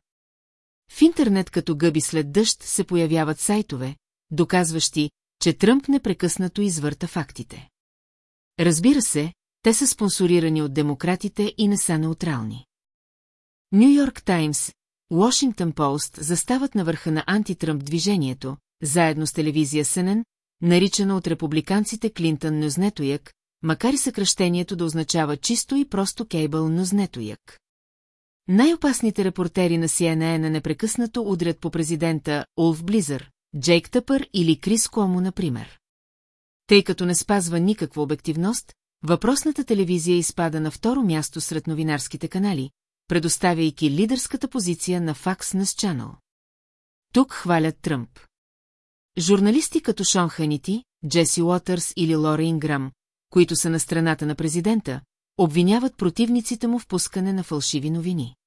В интернет като гъби след дъжд се появяват сайтове, доказващи, че Тръмп непрекъснато извърта фактите. Разбира се, те са спонсорирани от демократите и не са неутрални. Нью Йорк Таймс, Washington Пост застават на върха на антитръмп движението, заедно с телевизия Сенен, наричана от републиканците Клинтън Нюзнетояк, макар и съкръщението да означава чисто и просто кейбъл Нузнетояк. Най-опасните репортери на CNN непрекъснато удрят по президента Улф Близър, Джейк Тъпър или Крис Кому, например. Тъй като не спазва никаква обективност, въпросната телевизия изпада на второ място сред новинарските канали, предоставяйки лидерската позиция на Fox News Channel. Тук хвалят Тръмп. Журналисти като Шон Ханити, Джеси Уотърс или Лора Инграм, които са на страната на президента, обвиняват противниците му в пускане на фалшиви новини.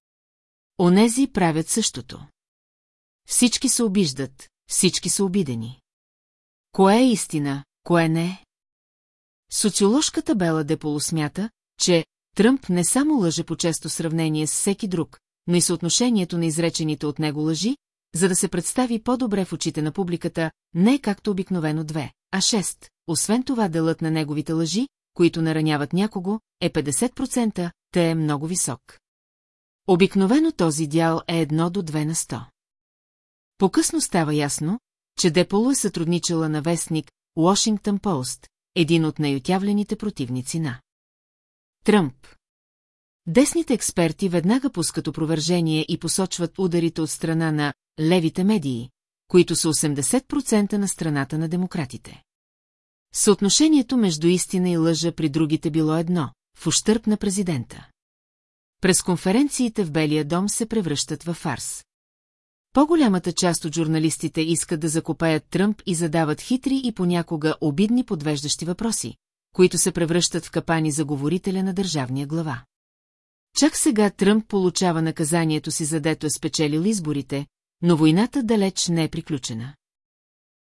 Онези правят същото. Всички се обиждат, всички са обидени. Кое е истина, кое не е? Социоложката Бела Деполо смята, че Тръмп не само лъже по често сравнение с всеки друг, но и съотношението на изречените от него лъжи, за да се представи по-добре в очите на публиката, не е както обикновено две, а шест. Освен това делът на неговите лъжи, които нараняват някого, е 50%, те е много висок. Обикновено този дял е едно до 2 на 100. По-късно става ясно, че Деполо е сътрудничала на вестник Washington Post, един от най-отявлените противници на Тръмп. Десните експерти веднага пускат опровержение и посочват ударите от страна на левите медии, които са 80% на страната на демократите. Съотношението между истина и лъжа при другите било едно, в ущърп на президента. През конференциите в Белия дом се превръщат във фарс. По-голямата част от журналистите искат да закопаят Тръмп и задават хитри и понякога обидни подвеждащи въпроси, които се превръщат в капани за говорителя на държавния глава. Чак сега Тръмп получава наказанието си, задето е спечелил изборите, но войната далеч не е приключена.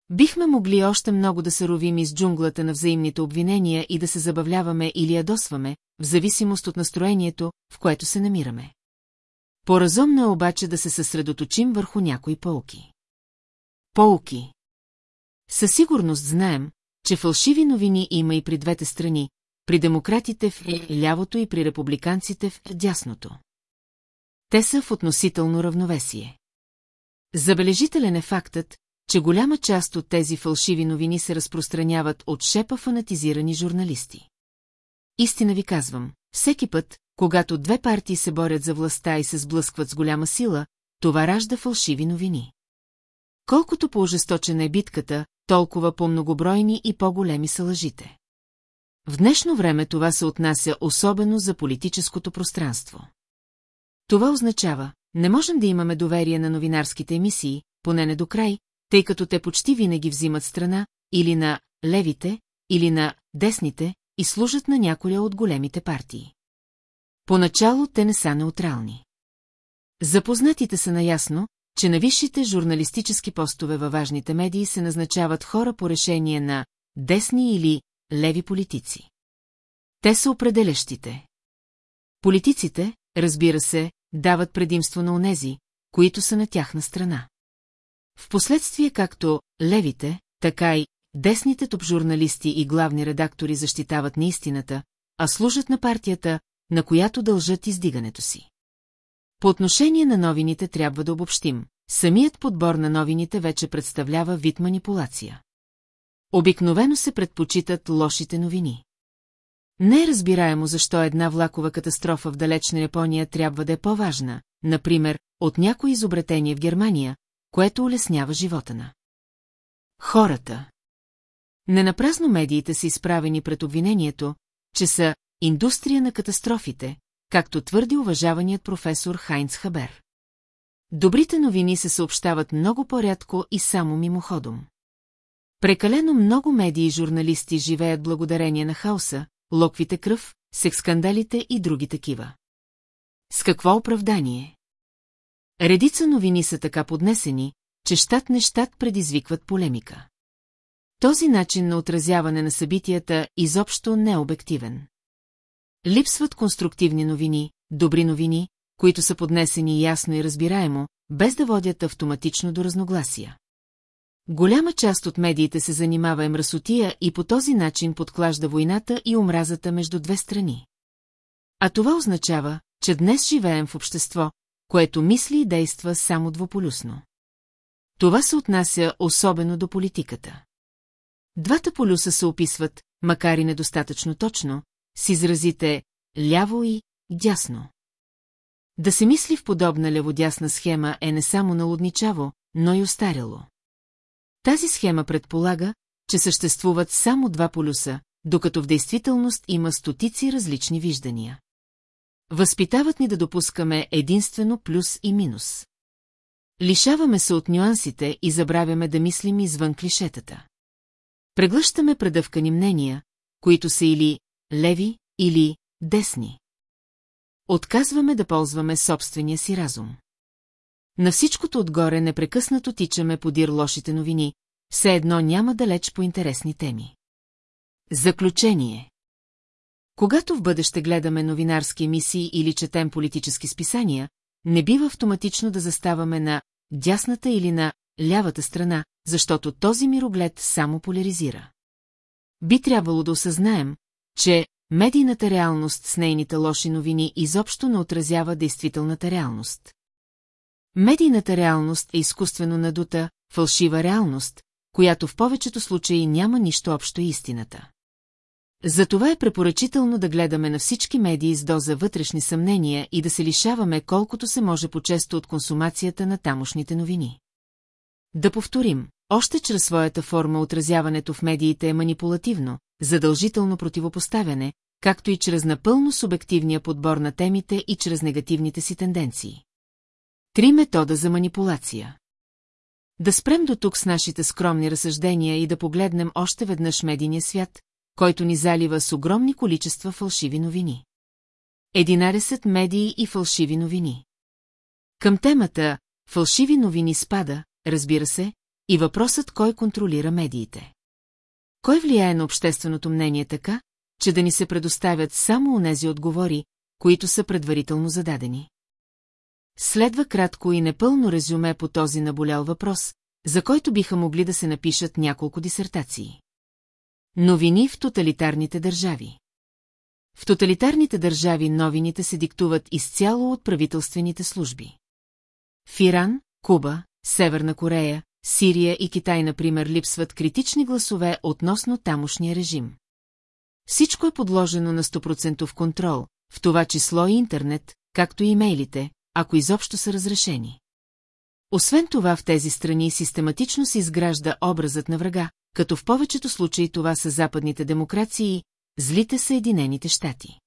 Бихме могли още много да се ровим из джунглата на взаимните обвинения и да се забавляваме или ядосваме, в зависимост от настроението, в което се намираме. Поразумно е обаче да се съсредоточим върху някои полки. Полки. Със сигурност знаем, че фалшиви новини има и при двете страни, при демократите в лявото и при републиканците в дясното. Те са в относително равновесие. Забележителен е фактът, че голяма част от тези фалшиви новини се разпространяват от шепа фанатизирани журналисти. Истина ви казвам, всеки път, когато две партии се борят за властта и се сблъскват с голяма сила, това ражда фалшиви новини. Колкото по-ожесточена е битката, толкова по-многобройни и по-големи са лъжите. В днешно време това се отнася особено за политическото пространство. Това означава, не можем да имаме доверие на новинарските емисии, поне не до край, тъй като те почти винаги взимат страна, или на левите, или на десните, и служат на някоя от големите партии. Поначало те не са неутрални. Запознатите са наясно, че на висшите журналистически постове във важните медии се назначават хора по решение на десни или леви политици. Те са определящите. Политиците, разбира се, дават предимство на онези, които са на тяхна страна. Впоследствие както левите, така и десните топ-журналисти и главни редактори защитават неистината, а служат на партията, на която дължат издигането си. По отношение на новините трябва да обобщим. Самият подбор на новините вече представлява вид манипулация. Обикновено се предпочитат лошите новини. Не е разбираемо защо една влакова катастрофа в далечна Япония трябва да е по-важна, например, от някое изобретение в Германия, което улеснява живота на хората. Ненапразно медиите са изправени пред обвинението, че са индустрия на катастрофите, както твърди уважаваният професор Хайнц Хабер. Добрите новини се съобщават много по-рядко и само мимоходом. Прекалено много медии и журналисти живеят благодарение на хаоса, локвите кръв, секскандалите и други такива. С какво оправдание? Редица новини са така поднесени, че щат не щат предизвикват полемика. Този начин на отразяване на събитията изобщо не е обективен. Липсват конструктивни новини, добри новини, които са поднесени ясно и разбираемо, без да водят автоматично до разногласия. Голяма част от медиите се занимава е мръсотия и по този начин подклажда войната и омразата между две страни. А това означава, че днес живеем в общество, което мисли и действа само двуполюсно. Това се отнася особено до политиката. Двата полюса се описват, макар и недостатъчно точно, с изразите ляво и дясно. Да се мисли в подобна леводясна схема е не само налудничаво, но и остаряло. Тази схема предполага, че съществуват само два полюса, докато в действителност има стотици различни виждания. Възпитават ни да допускаме единствено плюс и минус. Лишаваме се от нюансите и забравяме да мислим извън клишетата. Преглъщаме предъвкани мнения, които са или леви, или десни. Отказваме да ползваме собствения си разум. На всичкото отгоре непрекъснато тичаме подир лошите новини, все едно няма далеч по интересни теми. Заключение Когато в бъдеще гледаме новинарски емисии или четем политически списания, не бива автоматично да заставаме на дясната или на лявата страна, защото този мироглед само поляризира. Би трябвало да осъзнаем, че медийната реалност с нейните лоши новини изобщо не отразява действителната реалност. Медийната реалност е изкуствено надута, фалшива реалност, която в повечето случаи няма нищо общо истината. Затова е препоръчително да гледаме на всички медии с доза вътрешни съмнения и да се лишаваме колкото се може по-често от консумацията на тамошните новини. Да повторим, още чрез своята форма отразяването в медиите е манипулативно, задължително противопоставяне, както и чрез напълно субективния подбор на темите и чрез негативните си тенденции. Три метода за манипулация. Да спрем до тук с нашите скромни разсъждения и да погледнем още веднъж медийния свят, който ни залива с огромни количества фалшиви новини. 11 медии и фалшиви новини. Към темата «Фалшиви новини» спада, разбира се, и въпросът кой контролира медиите. Кой влияе на общественото мнение така, че да ни се предоставят само онези отговори, които са предварително зададени? Следва кратко и непълно резюме по този наболял въпрос, за който биха могли да се напишат няколко дисертации. Новини в тоталитарните държави В тоталитарните държави новините се диктуват изцяло от правителствените служби. В Иран, Куба, Северна Корея, Сирия и Китай, например, липсват критични гласове относно тамошния режим. Всичко е подложено на 100% контрол, в това число и интернет, както и имейлите, ако изобщо са разрешени. Освен това в тези страни систематично се изгражда образът на врага, като в повечето случаи това са западните демокрации, злите Съединените щати.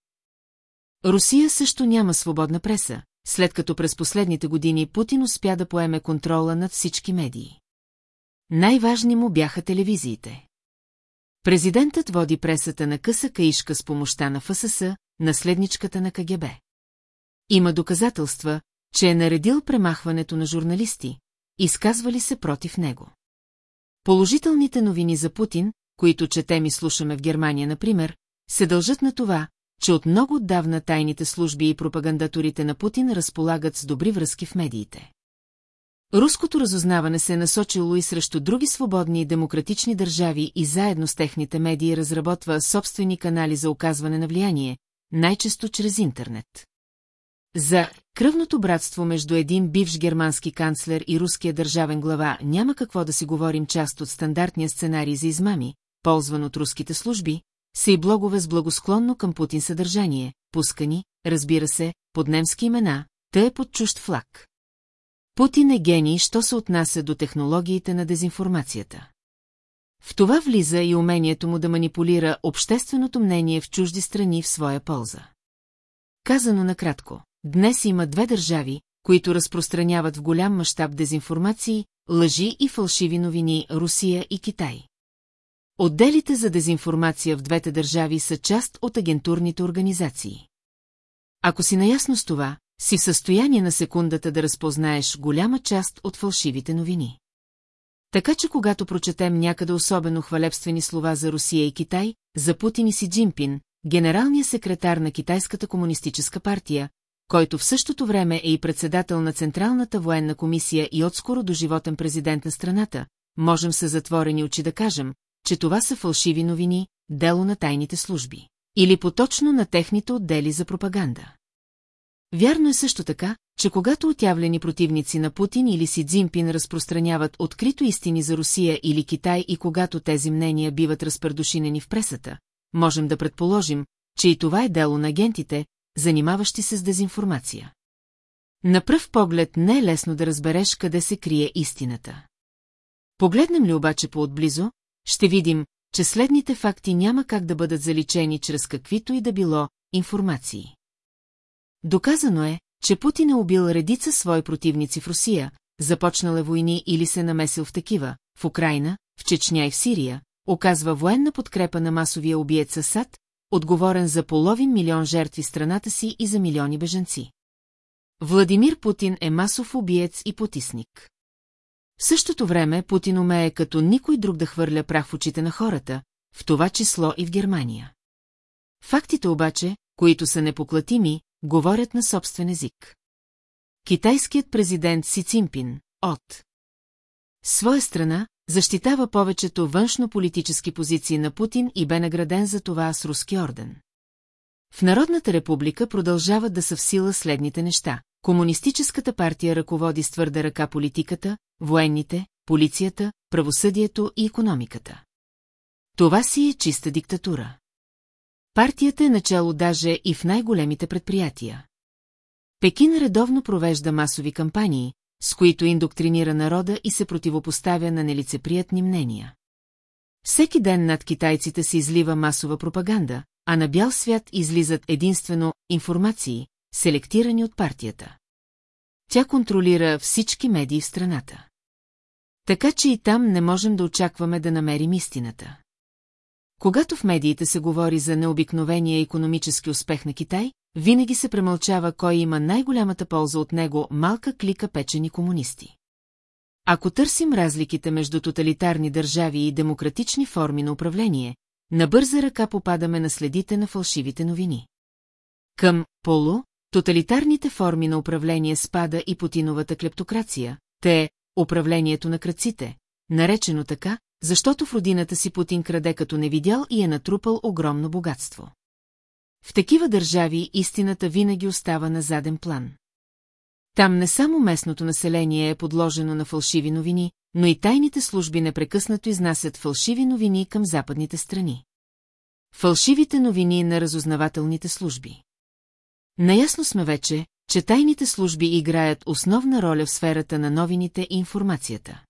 Русия също няма свободна преса, след като през последните години Путин успя да поеме контрола над всички медии. Най-важни му бяха телевизиите. Президентът води пресата на къса каишка с помощта на ФСС, наследничката на КГБ. Има доказателства, че е наредил премахването на журналисти, изказвали се против него. Положителните новини за Путин, които четем и слушаме в Германия, например, се дължат на това, че от много отдавна тайните служби и пропагандаторите на Путин разполагат с добри връзки в медиите. Руското разузнаване се е насочило и срещу други свободни и демократични държави и заедно с техните медии разработва собствени канали за оказване на влияние, най-често чрез интернет. За кръвното братство между един бивш германски канцлер и руския държавен глава няма какво да си говорим част от стандартния сценарий за измами, ползван от руските служби, са и блогове с благосклонно към Путин съдържание, пускани, разбира се, под немски имена, тъй е под чужд флаг. Путин е гений, що се отнася до технологиите на дезинформацията. В това влиза и умението му да манипулира общественото мнение в чужди страни в своя полза. Казано накратко, днес има две държави, които разпространяват в голям мащаб дезинформации, лъжи и фалшиви новини – Русия и Китай. Отделите за дезинформация в двете държави са част от агентурните организации. Ако си наясно с това, си в състояние на секундата да разпознаеш голяма част от фалшивите новини. Така че когато прочетем някъде особено хвалебствени слова за Русия и Китай, за Путин и Си Джинпин, генералният секретар на Китайската комунистическа партия, който в същото време е и председател на Централната военна комисия и отскоро до животен президент на страната, можем с затворени очи да кажем, че това са фалшиви новини, дело на тайните служби. Или поточно на техните отдели за пропаганда. Вярно е също така, че когато отявлени противници на Путин или Си Цзинпин разпространяват открито истини за Русия или Китай и когато тези мнения биват разпредушинени в пресата, можем да предположим, че и това е дело на агентите, занимаващи се с дезинформация. На пръв поглед не е лесно да разбереш къде се крие истината. Погледнем ли обаче по-отблизо, ще видим, че следните факти няма как да бъдат заличени чрез каквито и да било информации. Доказано е, че Путин е убил редица свои противници в Русия, започнал е войни или се намесил в такива, в Украина, в Чечня и в Сирия, оказва военна подкрепа на масовия убиец Асад, отговорен за половин милион жертви страната си и за милиони бежанци. Владимир Путин е масов убиец и потисник. В същото време Путин умее като никой друг да хвърля прах в очите на хората, в това число и в Германия. Фактите обаче, които са непоклатими, говорят на собствен език. Китайският президент Си Цимпин, от своя страна, защитава повечето външно-политически позиции на Путин и бе награден за това с руски орден. В Народната република продължават да са в сила следните неща. Комунистическата партия ръководи с твърда ръка политиката, военните, полицията, правосъдието и економиката. Това си е чиста диктатура. Партията е начало даже и в най-големите предприятия. Пекин редовно провежда масови кампании, с които индоктринира народа и се противопоставя на нелицеприятни мнения. Всеки ден над китайците се излива масова пропаганда, а на бял свят излизат единствено информации, селектирани от партията. Тя контролира всички медии в страната. Така че и там не можем да очакваме да намерим истината. Когато в медиите се говори за необикновения економически успех на Китай, винаги се премълчава кой има най-голямата полза от него малка клика печени комунисти. Ако търсим разликите между тоталитарни държави и демократични форми на управление, на бърза ръка попадаме на следите на фалшивите новини. Към полу, тоталитарните форми на управление спада и Путиновата клептокрация, те управлението на кръците, наречено така, защото в родината си Путин краде като не видял и е натрупал огромно богатство. В такива държави истината винаги остава на заден план. Там не само местното население е подложено на фалшиви новини, но и тайните служби непрекъснато изнасят фалшиви новини към западните страни. Фалшивите новини на разузнавателните служби. Наясно сме вече, че тайните служби играят основна роля в сферата на новините и информацията.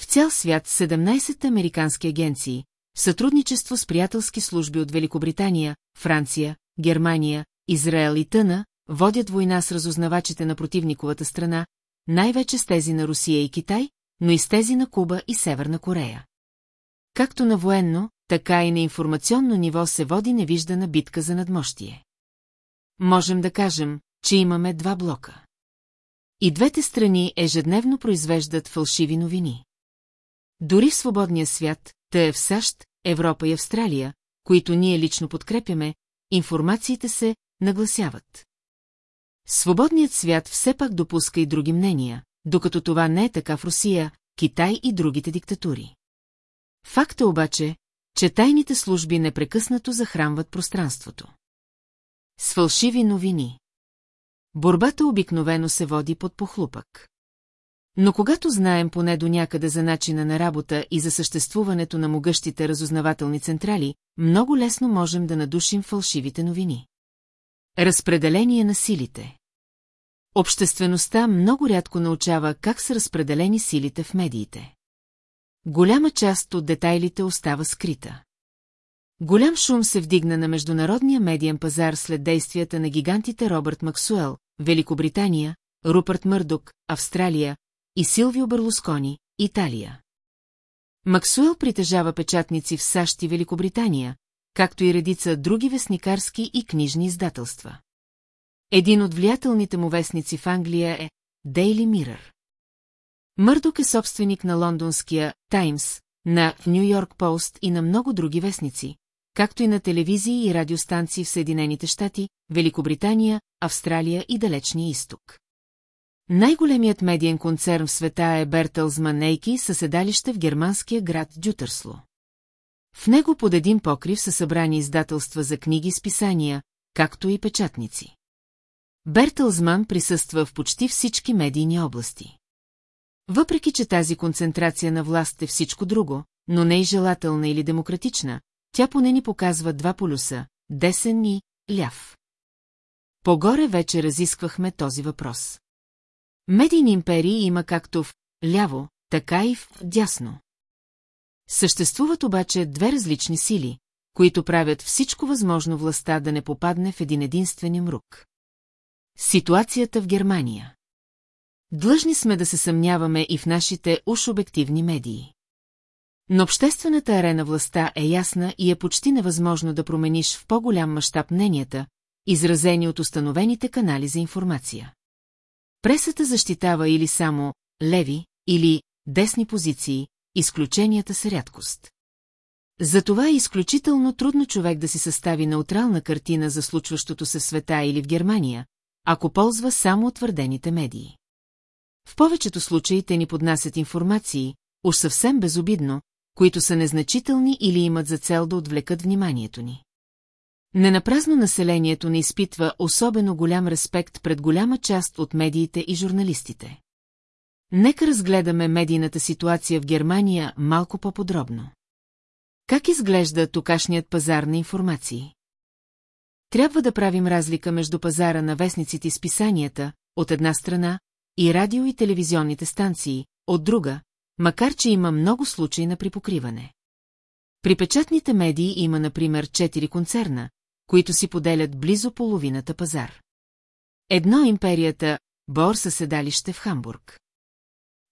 В цял свят 17 американски агенции, сътрудничество с приятелски служби от Великобритания, Франция, Германия, Израел и Тъна, водят война с разузнавачите на противниковата страна, най-вече с тези на Русия и Китай, но и с тези на Куба и Северна Корея. Както на военно, така и на информационно ниво се води невиждана битка за надмощие. Можем да кажем, че имаме два блока. И двете страни ежедневно произвеждат фалшиви новини. Дори в свободния свят, те е в САЩ, Европа и Австралия, които ние лично подкрепяме, информациите се нагласяват. Свободният свят все пак допуска и други мнения, докато това не е така в Русия, Китай и другите диктатури. Факт е обаче, че тайните служби непрекъснато захранват пространството. С фалшиви новини. Борбата обикновено се води под похлупък. Но когато знаем поне до някъде за начина на работа и за съществуването на могъщите разузнавателни централи, много лесно можем да надушим фалшивите новини. Разпределение на силите Обществеността много рядко научава как са разпределени силите в медиите. Голяма част от детайлите остава скрита. Голям шум се вдигна на международния медиен пазар след действията на гигантите Робърт Максуел, Великобритания, Рупърт Мърдок, Австралия и Силвио Берлускони, Италия. Максуел притежава печатници в САЩ и Великобритания, както и редица други вестникарски и книжни издателства. Един от влиятелните му вестници в Англия е Daily Mirror. Мърдок е собственик на лондонския Таймс, на Нью Йорк Пост и на много други вестници, както и на телевизии и радиостанции в Съединените щати, Великобритания, Австралия и Далечния изток. Най-големият медиен концерн в света е Бертълзман Ейки със седалище в германския град Дютърсло. В него под един покрив са събрани издателства за книги и списания, както и печатници. Бертълзман присъства в почти всички медийни области. Въпреки, че тази концентрация на власт е всичко друго, но не и желателна или демократична, тя поне ни показва два полюса – десен и ляв. Погоре вече разисквахме този въпрос. Медийни империи има както в ляво, така и в дясно. Съществуват обаче две различни сили, които правят всичко възможно властта да не попадне в един единствен мрук. Ситуацията в Германия Длъжни сме да се съмняваме и в нашите уж обективни медии. Но обществената арена властта е ясна и е почти невъзможно да промениш в по-голям мащаб мненията, изразени от установените канали за информация. Пресата защитава или само леви, или десни позиции, изключенията са рядкост. Затова е изключително трудно човек да си състави неутрална картина за случващото се в света или в Германия, ако ползва само утвърдените медии. В повечето случаи те ни поднасят информации, уж съвсем безобидно, които са незначителни или имат за цел да отвлекат вниманието ни. Ненапразно населението не изпитва особено голям респект пред голяма част от медиите и журналистите. Нека разгледаме медийната ситуация в Германия малко по-подробно. Как изглежда токашният пазар на информации? Трябва да правим разлика между пазара на вестниците и списанията, от една страна, и радио и телевизионните станции, от друга, макар че има много случаи на припокриване. При печатните медии има, например, четири концерна, които си поделят близо половината пазар. Едно империята, Бор със седалище в Хамбург.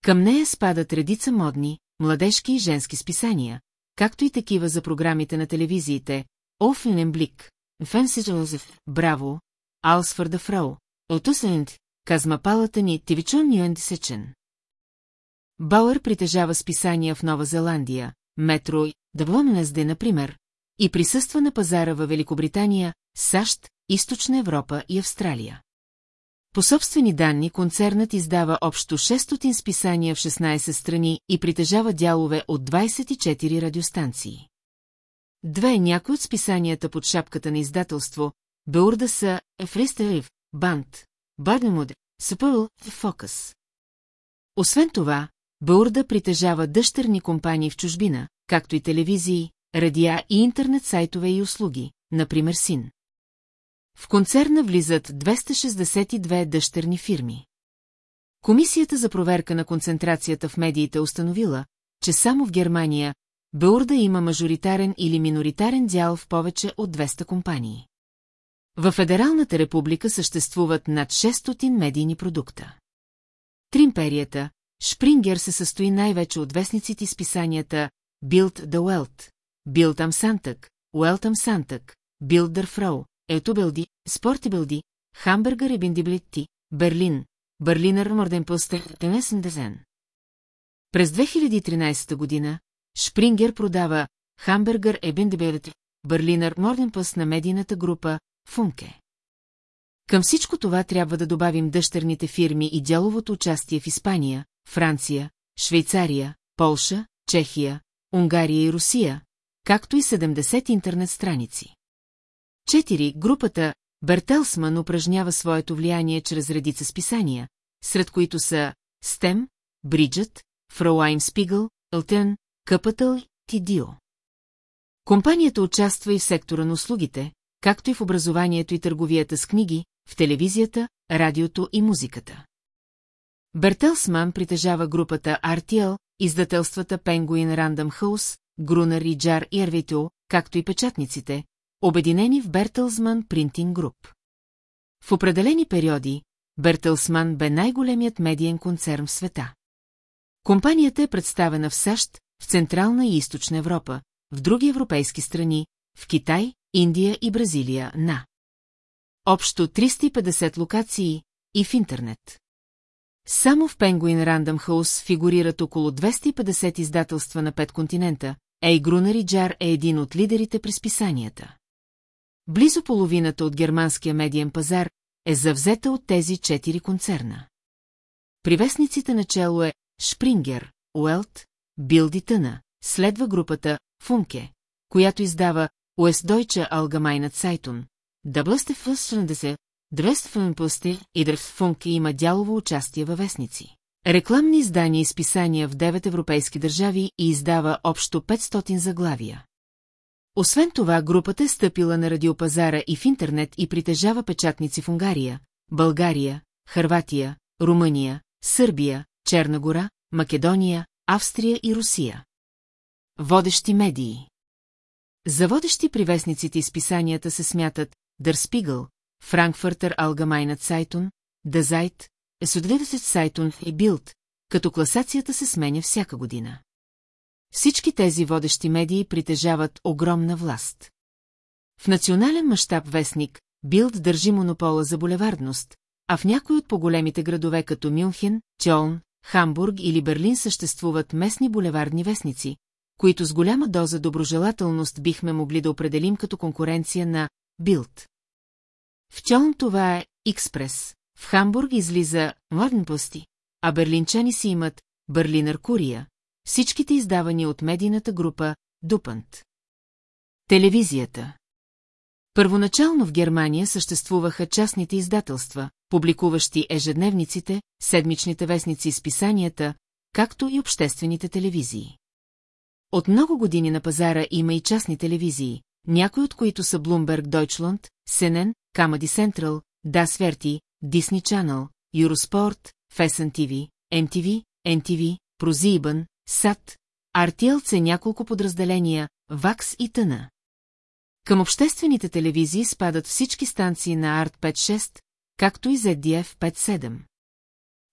Към нея спадат редица модни, младежки и женски списания, както и такива за програмите на телевизиите, Офлинен Блик, Фенси Жозеф, Браво, Алсфърда Фрау, Отусент, Казмапалата ни Тивичон Нюендисечен. Бауър притежава списания в Нова Зеландия, Метро и Дъбломнезде, например, и присъства на пазара във Великобритания, САЩ, Източна Европа и Австралия. По собствени данни, концернът издава общо 600 списания в 16 страни и притежава дялове от 24 радиостанции. Две някои от списанията под шапката на издателство, Беурда са Ефристелив, Бант, Бадемуд, Съпъл, Фокъс. Освен това, Беурда притежава дъщерни компании в чужбина, както и телевизии, радиа и интернет сайтове и услуги, например СИН. В концерна влизат 262 дъщерни фирми. Комисията за проверка на концентрацията в медиите установила, че само в Германия Беурда има мажоритарен или миноритарен дял в повече от 200 компании. В Федералната република съществуват над 600 медийни продукта. Тримперията, Шпрингер се състои най-вече от вестниците и списанията Bild the Welt, Santag, Welt am Santag, Bild der Frau, Етубелди, Спортибелди, Хамбергър и Биндиблетти, Берлин, Берлинър Морденпостер, Тенесен Дезен. През 2013 година Шпрингер продава Хамбергър е Биндиблетти, Берлинър Морденпъст на медийната група Функе. Към всичко това трябва да добавим дъщерните фирми и дяловото участие в Испания, Франция, Швейцария, Полша, Чехия, Унгария и Русия, както и 70 интернет страници. Четири, групата Бертелсман упражнява своето влияние чрез редица списания, сред които са Стем, Бриджът, Фрауайм Спигъл, Елтен, Къпътъл Тидио. Компанията участва и в сектора на услугите, както и в образованието и търговията с книги, в телевизията, радиото и музиката. Бертелсман притежава групата RTL, издателствата Penguin Random House, Грунер и Джар и Арвито, както и печатниците, обединени в Бертълсман Принтинг Груп. В определени периоди Бертълсман бе най-големият медиен концерн в света. Компанията е представена в САЩ, в Централна и Източна Европа, в други европейски страни, в Китай, Индия и Бразилия на общо 350 локации и в интернет. Само в Penguin Random House фигурират около 250 издателства на пет континента, а и Грунер Джар е един от лидерите при списанията. Близо половината от германския медиен пазар е завзета от тези четири концерна. Привестниците начало е Шпрингер, Уелт, Билдитъна, следва групата Функе, която издава Уестдойча Allgemeine Zeitung, Даблъстеф 70, Дръстфънпусти и Дръстфунк има дялово участие във вестници. Рекламни издания и списания в 9 европейски държави и издава общо 500 заглавия. Освен това, групата е стъпила на радиопазара и в интернет и притежава печатници в Унгария, България, Харватия, Румъния, Сърбия, Черна гора, Македония, Австрия и Русия. Водещи медии За водещи при вестниците и списанията се смятат Der Frankfurter Allgemeine Zeitung, Der Zeit, Süddeutsche Zeitung и Bild, като класацията се сменя всяка година. Всички тези водещи медии притежават огромна власт. В национален мащаб вестник, Билд държи монопола за булевардност, а в някои от по-големите градове като Мюнхен, Тьолн, Хамбург или Берлин съществуват местни булевардни вестници, които с голяма доза доброжелателност бихме могли да определим като конкуренция на Билд. В Тьолн това е Експрес, в Хамбург излиза Морнпости, а берлинчани си имат Берлинър Курия, всичките издавани от медийната група Дупант. Телевизията Първоначално в Германия съществуваха частните издателства, публикуващи ежедневниците, седмичните вестници и списанията, както и обществените телевизии. От много години на пазара има и частни телевизии, някои от които са Bloomberg Deutschland, CNN, Comedy Central, Das Verti, Disney Channel, Eurosport, Fashion TV, MTV, NTV, ProSieben, САД, RTL няколко подразделения, ВАКС и ТНА. Към обществените телевизии спадат всички станции на Арт 5.6, както и ZDF 5.7.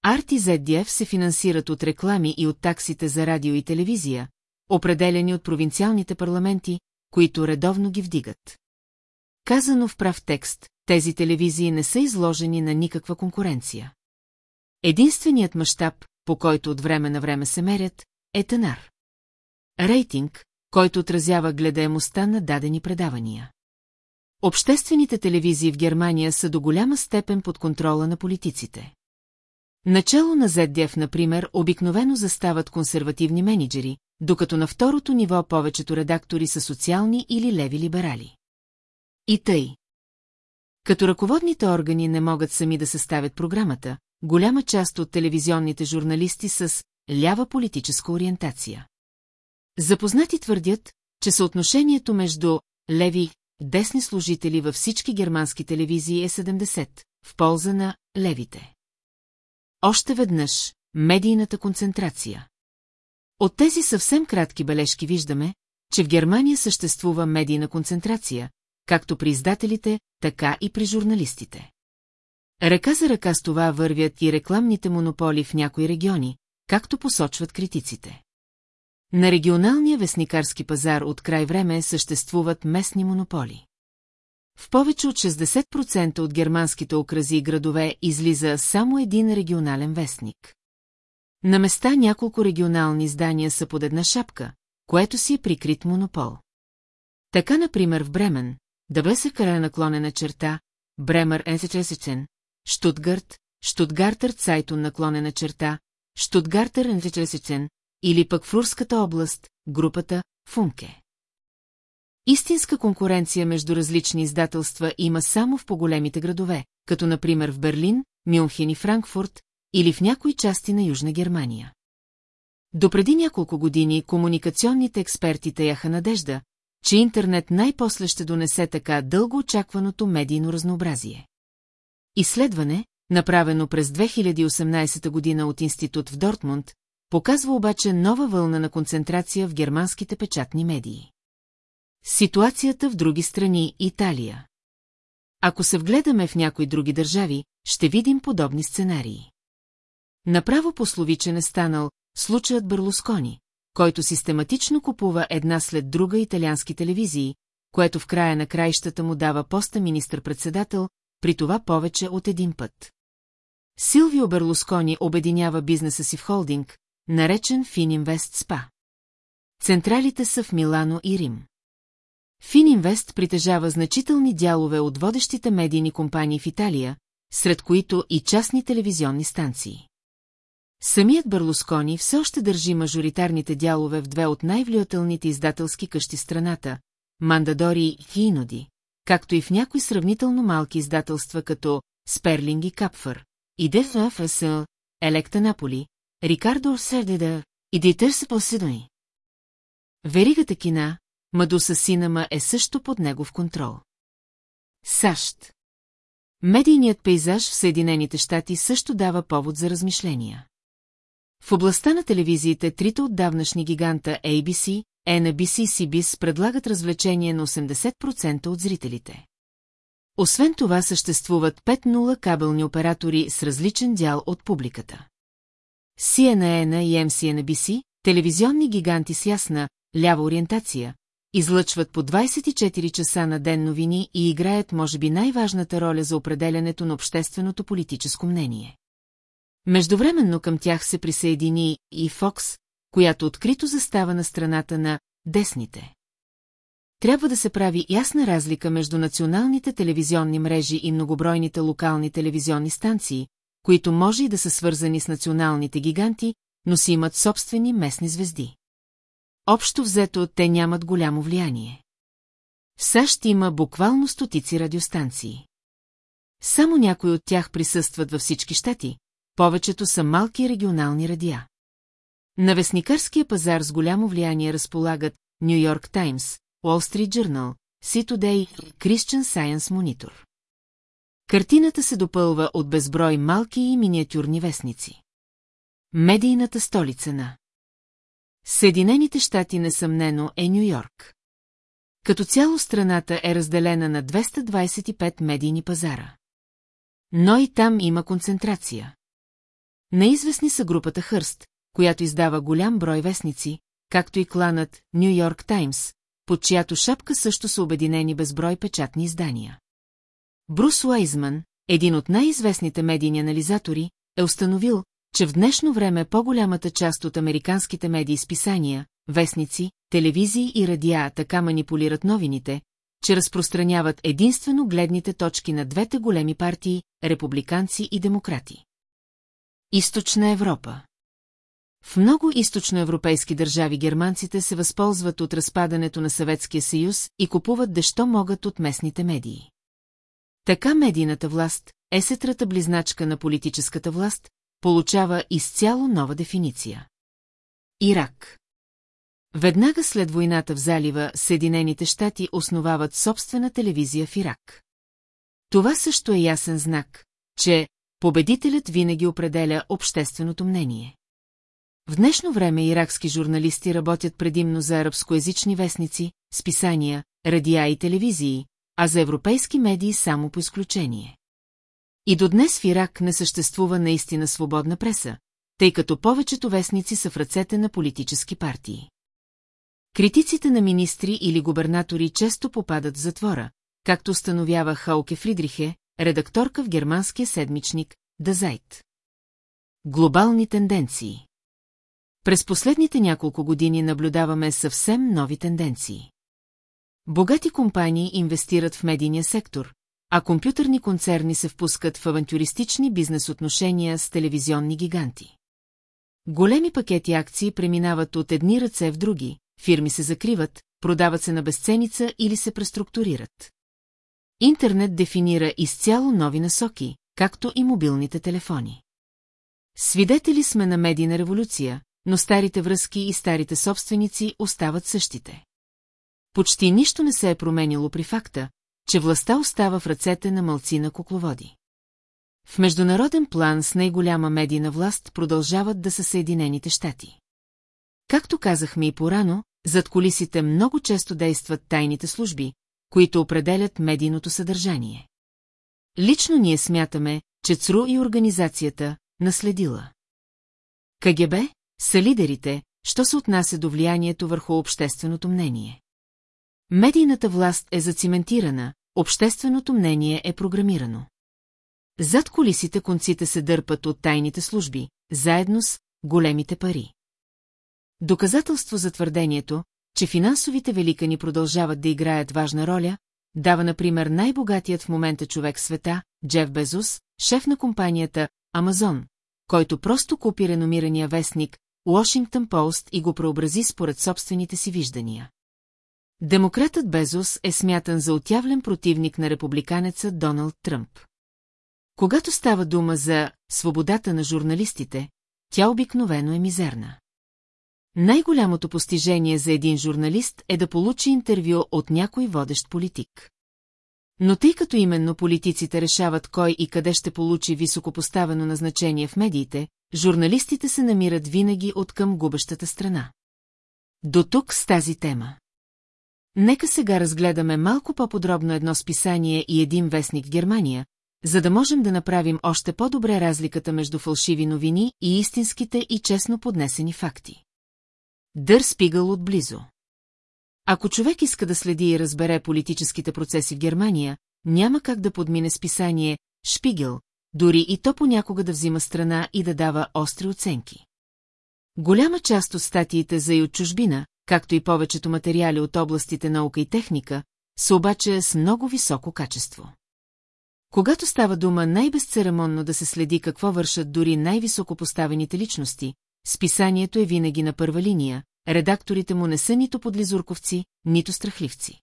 Арт и ZDF се финансират от реклами и от таксите за радио и телевизия, определени от провинциалните парламенти, които редовно ги вдигат. Казано в прав текст, тези телевизии не са изложени на никаква конкуренция. Единственият мащаб, по който от време на време се мерят, е тенар. Рейтинг, който отразява гледаемостта на дадени предавания. Обществените телевизии в Германия са до голяма степен под контрола на политиците. Начало на ZDF, например, обикновено застават консервативни менеджери, докато на второто ниво повечето редактори са социални или леви либерали. И тъй. Като ръководните органи не могат сами да съставят програмата, голяма част от телевизионните журналисти с лява политическа ориентация. Запознати твърдят, че съотношението между леви десни служители във всички германски телевизии е 70, в полза на левите. Още веднъж, медийната концентрация. От тези съвсем кратки бележки виждаме, че в Германия съществува медийна концентрация, както при издателите, така и при журналистите. Ръка за ръка с това вървят и рекламните монополи в някои региони, както посочват критиците. На регионалния вестникарски пазар от край време съществуват местни монополи. В повече от 60% от германските окрази и градове излиза само един регионален вестник. На места няколко регионални издания са под една шапка, което си е прикрит монопол. Така, например, в Бремен, да бъде края наклонена черта, Бремер Енсечесечен, Штутгарт, Штутгартер Цайтун наклонена черта, Штутгартер Енсечесечен, или пък в Рурската област, групата Функе. Истинска конкуренция между различни издателства има само в по-големите градове, като например в Берлин, Мюнхен и Франкфурт, или в някои части на Южна Германия. Допреди няколко години комуникационните експерти таяха надежда, че интернет най-после ще донесе така дълго очакваното медийно разнообразие. Изследване, направено през 2018 година от институт в Дортмунд, показва обаче нова вълна на концентрация в германските печатни медии. Ситуацията в други страни – Италия. Ако се вгледаме в някои други държави, ще видим подобни сценарии. Направо пословичен е станал случаят Берлускони, който систематично купува една след друга италиански телевизии, което в края на краищата му дава поста министр-председател, при това повече от един път. Силвио Берлускони обединява бизнеса си в холдинг, наречен Фининвест СПА. Централите са в Милано и Рим. Фининвест притежава значителни дялове от водещите медийни компании в Италия, сред които и частни телевизионни станции. Самият Берлускони все още държи мажоритарните дялове в две от най-влиятелните издателски къщи страната – Мандадори и Иноди, както и в някои сравнително малки издателства като Сперлинг и Капфър, и ДФФС, Електа Наполи, Рикардо Сердеда и Дитър се поседони. Веригата кина, Мадуса Синама е също под негов контрол. САЩ Медийният пейзаж в Съединените щати също дава повод за размишления. В областта на телевизиите трите отдавнашни гиганта ABC, NBC и CBS предлагат развлечение на 80% от зрителите. Освен това съществуват 5-0 кабелни оператори с различен дял от публиката. CNN и MCNBC, телевизионни гиганти с ясна, лява ориентация, излъчват по 24 часа на ден новини и играят може би най-важната роля за определянето на общественото политическо мнение. Междувременно към тях се присъедини и Фокс, която открито застава на страната на десните. Трябва да се прави ясна разлика между националните телевизионни мрежи и многобройните локални телевизионни станции, които може и да са свързани с националните гиганти, но си имат собствени местни звезди. Общо взето, те нямат голямо влияние. В САЩ има буквално стотици радиостанции. Само някои от тях присъстват във всички щати, повечето са малки регионални радиа. На вестникарския пазар с голямо влияние разполагат Нью Йорк Таймс, Wall Street Journal, Sea Today, Christian Science Monitor. Картината се допълва от безброй малки и миниатюрни вестници. Медийната столица на Съединените щати несъмнено е Нью Йорк. Като цяло страната е разделена на 225 медийни пазара. Но и там има концентрация. Неизвестни са групата Хърст, която издава голям брой вестници, както и кланът Нью Йорк Таймс, под чиято шапка също са обединени безброй печатни издания. Брус Уайзман, един от най-известните медийни анализатори, е установил, че в днешно време по-голямата част от американските медии списания, вестници, телевизии и радиа така манипулират новините, че разпространяват единствено гледните точки на двете големи партии – републиканци и демократи. Източна Европа В много източноевропейски държави германците се възползват от разпадането на Съветския съюз и купуват дещо могат от местните медии. Така медийната власт, есетрата близначка на политическата власт, получава изцяло нова дефиниция. Ирак Веднага след войната в залива, Съединените щати основават собствена телевизия в Ирак. Това също е ясен знак, че победителят винаги определя общественото мнение. В днешно време иракски журналисти работят предимно за арабскоязични вестници, списания, радиа и телевизии, а за европейски медии само по изключение. И до днес в Ирак не съществува наистина свободна преса, тъй като повечето вестници са в ръцете на политически партии. Критиците на министри или губернатори често попадат в затвора, както установява Хауке Фридрихе, редакторка в германския седмичник Дазайт. Глобални тенденции През последните няколко години наблюдаваме съвсем нови тенденции. Богати компании инвестират в медийния сектор, а компютърни концерни се впускат в авантюристични бизнес отношения с телевизионни гиганти. Големи пакети акции преминават от едни ръце в други, фирми се закриват, продават се на безценица или се преструктурират. Интернет дефинира изцяло нови насоки, както и мобилните телефони. Свидетели сме на медийна революция, но старите връзки и старите собственици остават същите. Почти нищо не се е променило при факта, че властта остава в ръцете на мълцина кукловоди. В международен план с най-голяма медийна власт продължават да са Съединените щати. Както казахме и порано, зад колисите много често действат тайните служби, които определят медийното съдържание. Лично ние смятаме, че ЦРУ и организацията наследила. КГБ са лидерите, що се отнася до влиянието върху общественото мнение. Медийната власт е зациментирана, общественото мнение е програмирано. Зад колисите конците се дърпат от тайните служби, заедно с големите пари. Доказателство за твърдението, че финансовите великани продължават да играят важна роля, дава, например, най-богатият в момента човек в света, Джеф Безус, шеф на компанията Амазон, който просто купи реномирания вестник Washington Post и го преобрази според собствените си виждания. Демократът Безос е смятан за отявлен противник на републиканеца Доналд Тръмп. Когато става дума за свободата на журналистите, тя обикновено е мизерна. Най-голямото постижение за един журналист е да получи интервю от някой водещ политик. Но тъй като именно политиците решават кой и къде ще получи високопоставено назначение в медиите, журналистите се намират винаги от към губещата страна. До тук с тази тема. Нека сега разгледаме малко по-подробно едно списание и един вестник в Германия, за да можем да направим още по-добре разликата между фалшиви новини и истинските и честно поднесени факти. Дър спигал отблизо. Ако човек иска да следи и разбере политическите процеси в Германия, няма как да подмине списание «Шпигел», дори и то понякога да взима страна и да дава остри оценки. Голяма част от статиите за и от чужбина, както и повечето материали от областите наука и техника, са обаче с много високо качество. Когато става дума най-безцеремонно да се следи какво вършат дори най-високо поставените личности, списанието е винаги на първа линия, редакторите му не са нито подлизурковци, нито страхливци.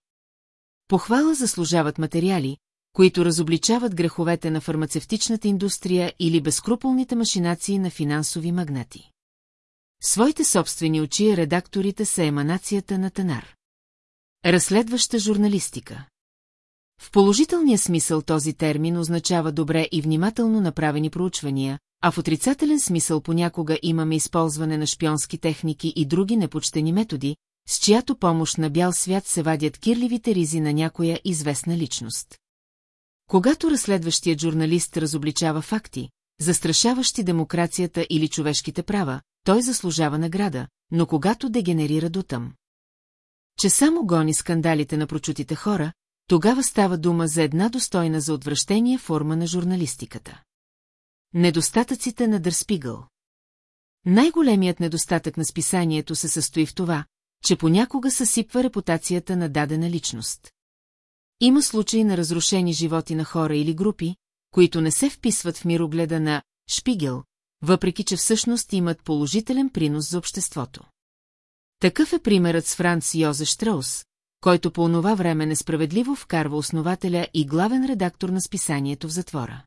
Похвала заслужават материали, които разобличават греховете на фармацевтичната индустрия или безкруполните машинации на финансови магнати. Своите собствени очи редакторите са еманацията на Танар. Разследваща журналистика В положителния смисъл този термин означава добре и внимателно направени проучвания, а в отрицателен смисъл понякога имаме използване на шпионски техники и други непочтени методи, с чиято помощ на бял свят се вадят кирливите ризи на някоя известна личност. Когато разследващият журналист разобличава факти, застрашаващи демокрацията или човешките права, той заслужава награда, но когато дегенерира дотъм. Че само гони скандалите на прочутите хора, тогава става дума за една достойна за отвращение форма на журналистиката. Недостатъците на Дърспигъл Най-големият недостатък на списанието се състои в това, че понякога съсипва репутацията на дадена личност. Има случаи на разрушени животи на хора или групи, които не се вписват в мирогледа на Шпигел, въпреки че всъщност имат положителен принос за обществото. Такъв е примерът с Франц Йозе Штраус, който по онова време несправедливо вкарва основателя и главен редактор на списанието в затвора.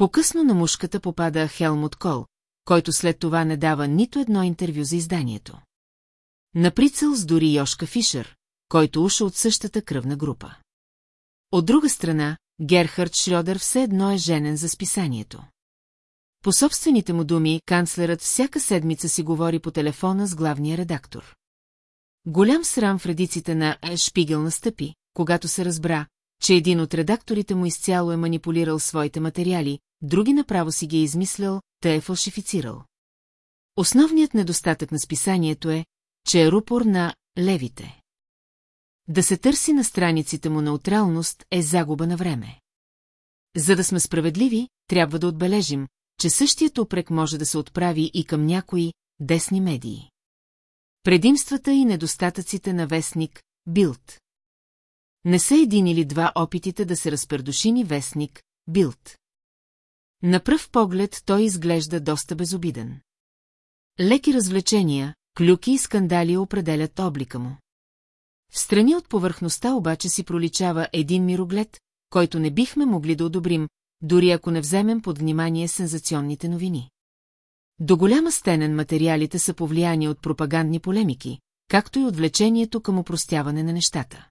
По-късно на мушката попада Хелмут Кол, който след това не дава нито едно интервю за изданието. На прицел с дори Йошка Фишер, който уша от същата кръвна група. От друга страна, Герхард Шрёдер все едно е женен за списанието. По собствените му думи, канцлерът всяка седмица си говори по телефона с главния редактор. Голям срам в редиците на Шпигел настъпи, когато се разбра, че един от редакторите му изцяло е манипулирал своите материали, други направо си ги е измислял, те е фалшифицирал. Основният недостатък на списанието е, че е рупор на левите. Да се търси на страниците му неутралност е загуба на време. За да сме справедливи, трябва да отбележим, че същият упрек може да се отправи и към някои десни медии. Предимствата и недостатъците на вестник Билд. Не са един или два опитите да се разпердушини вестник Билд. На пръв поглед той изглежда доста безобиден. Леки развлечения, клюки и скандали определят облика му. В страни от повърхността обаче си проличава един мироглед, който не бихме могли да одобрим, дори ако не вземем под внимание сензационните новини. До голяма стенен материалите са повлияни от пропагандни полемики, както и отвлечението към упростяване на нещата.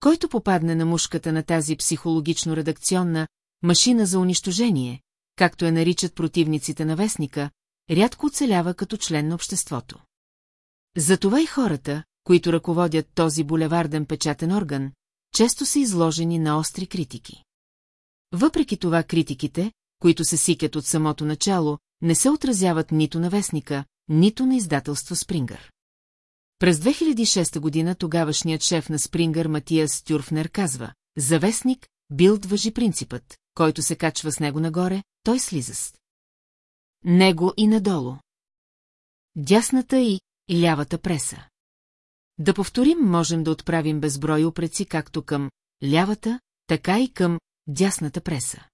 Който попадне на мушката на тази психологично-редакционна машина за унищожение, както я наричат противниците на вестника, рядко оцелява като член на обществото. Затова и хората, които ръководят този булеварден печатен орган, често са изложени на остри критики. Въпреки това критиките, които се сикят от самото начало, не се отразяват нито на вестника, нито на издателство Спрингър. През 2006 година тогавашният шеф на Спрингър Матиас Стюрфнер казва, за вестник, Билд въжи принципът, който се качва с него нагоре, той слиза с него и надолу. Дясната и лявата преса. Да повторим, можем да отправим безброй упреци както към лявата, така и към дясната преса.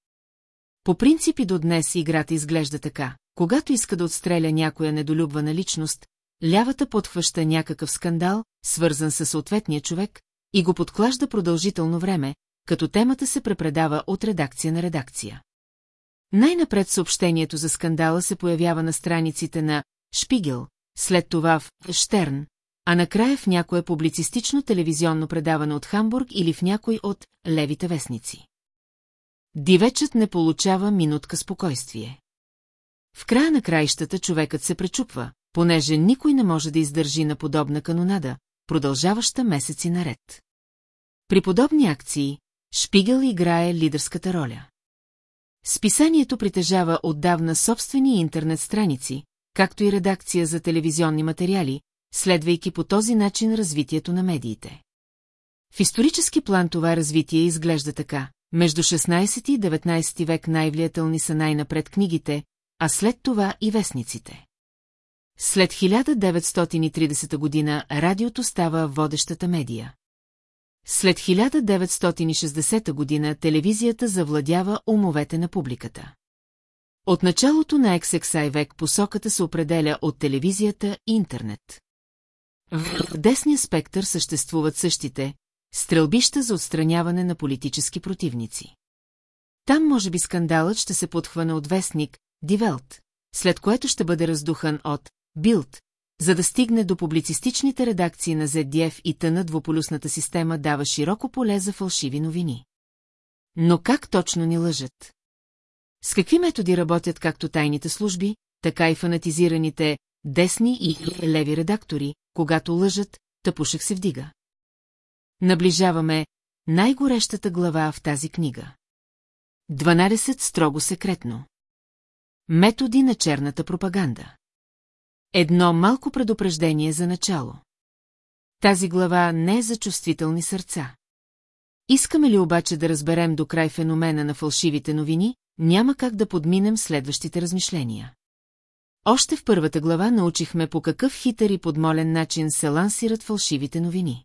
По принципи до днес играта изглежда така. Когато иска да отстреля някоя недолюбвана личност, лявата подхваща някакъв скандал, свързан със съответния човек, и го подклажда продължително време, като темата се препредава от редакция на редакция. Най-напред съобщението за скандала се появява на страниците на Шпигел, след това в Штерн, а накрая в някое публицистично телевизионно предаване от Хамбург или в някой от левите вестници. Дивечът не получава минутка спокойствие. В края на краищата човекът се пречупва, понеже никой не може да издържи на подобна канонада, продължаваща месеци наред. При подобни акции, Шпигел играе лидерската роля. Списанието притежава отдавна собствени интернет страници, както и редакция за телевизионни материали, следвайки по този начин развитието на медиите. В исторически план това развитие изглежда така. Между 16 и 19 век най-влиятелни са най-напред книгите, а след това и вестниците. След 1930 година радиото става водещата медия. След 1960 година телевизията завладява умовете на публиката. От началото на XXI век посоката се определя от телевизията и интернет. В десния спектър съществуват същите стрелбища за отстраняване на политически противници. Там може би скандалът ще се подхване от вестник Дивелт, след което ще бъде раздухан от Билд, за да стигне до публицистичните редакции на ZDF и тъна двуполюсната система дава широко поле за фалшиви новини. Но как точно ни лъжат? С какви методи работят както тайните служби, така и фанатизираните десни и леви редактори, когато лъжат, тъпушек се вдига. Наближаваме най-горещата глава в тази книга. 12 строго секретно. Методи на черната пропаганда. Едно малко предупреждение за начало. Тази глава не е за чувствителни сърца. Искаме ли обаче да разберем до край феномена на фалшивите новини, няма как да подминем следващите размишления. Още в първата глава научихме по какъв хитър и подмолен начин се лансират фалшивите новини.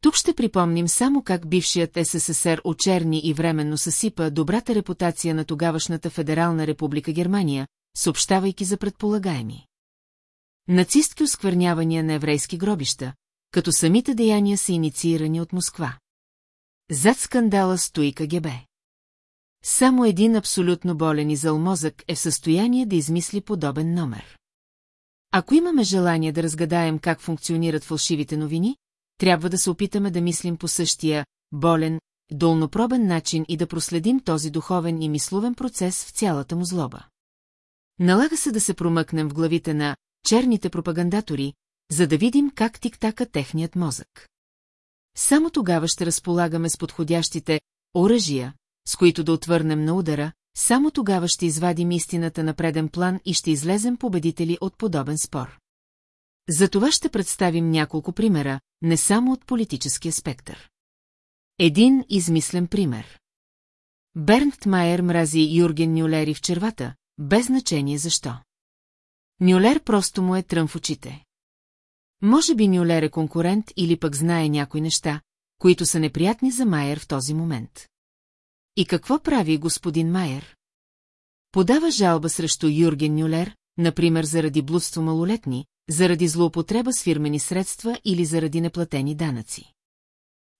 Тук ще припомним само как бившият СССР очерни и временно съсипа добрата репутация на тогавашната Федерална република Германия, съобщавайки за предполагаеми. Нацистки осквернявания на еврейски гробища, като самите деяния са инициирани от Москва. Зад скандала стои КГБ. Само един абсолютно болен и зъл мозък е в състояние да измисли подобен номер. Ако имаме желание да разгадаем как функционират фалшивите новини, трябва да се опитаме да мислим по същия, болен, долнопробен начин и да проследим този духовен и мисловен процес в цялата му злоба. Налага се да се промъкнем в главите на черните пропагандатори, за да видим как тиктака техният мозък. Само тогава ще разполагаме с подходящите оръжия, с които да отвърнем на удара, само тогава ще извадим истината на преден план и ще излезем победители от подобен спор. За това ще представим няколко примера, не само от политическия спектър. Един измислен пример. Бернт Майер мрази Юрген Нюлери в червата, без значение защо. Нюлер просто му е трън в очите. Може би Нюлер е конкурент или пък знае някои неща, които са неприятни за Майер в този момент. И какво прави господин Майер? Подава жалба срещу Юрген Нюлер, например заради блудство малолетни, заради злоупотреба с фирмени средства или заради неплатени данъци.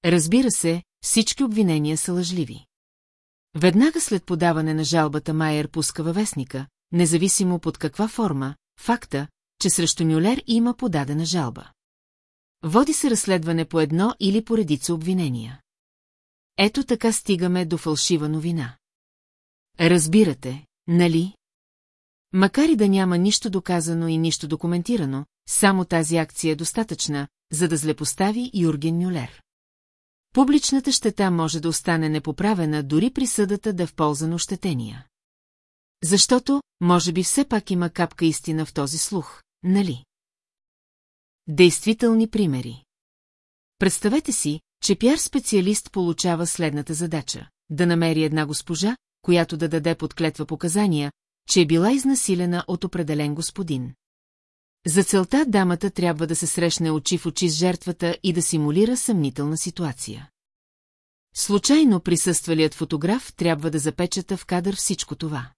Разбира се, всички обвинения са лъжливи. Веднага след подаване на жалбата Майер пуска във вестника, независимо под каква форма, факта, че срещу Нюлер има подадена жалба. Води се разследване по едно или по редица обвинения. Ето така стигаме до фалшива новина. Разбирате, нали? Макар и да няма нищо доказано и нищо документирано, само тази акция е достатъчна, за да злепостави Юрген Мюлер. Публичната щета може да остане непоправена дори присъдата да е в полза на ощетения. Защото, може би все пак има капка истина в този слух, нали? Действителни примери. Представете си, че пиар-специалист получава следната задача – да намери една госпожа, която да даде подклетва показания, че е била изнасилена от определен господин. За целта дамата трябва да се срещне очи в очи с жертвата и да симулира съмнителна ситуация. Случайно присъствалият фотограф трябва да запечата в кадър всичко това.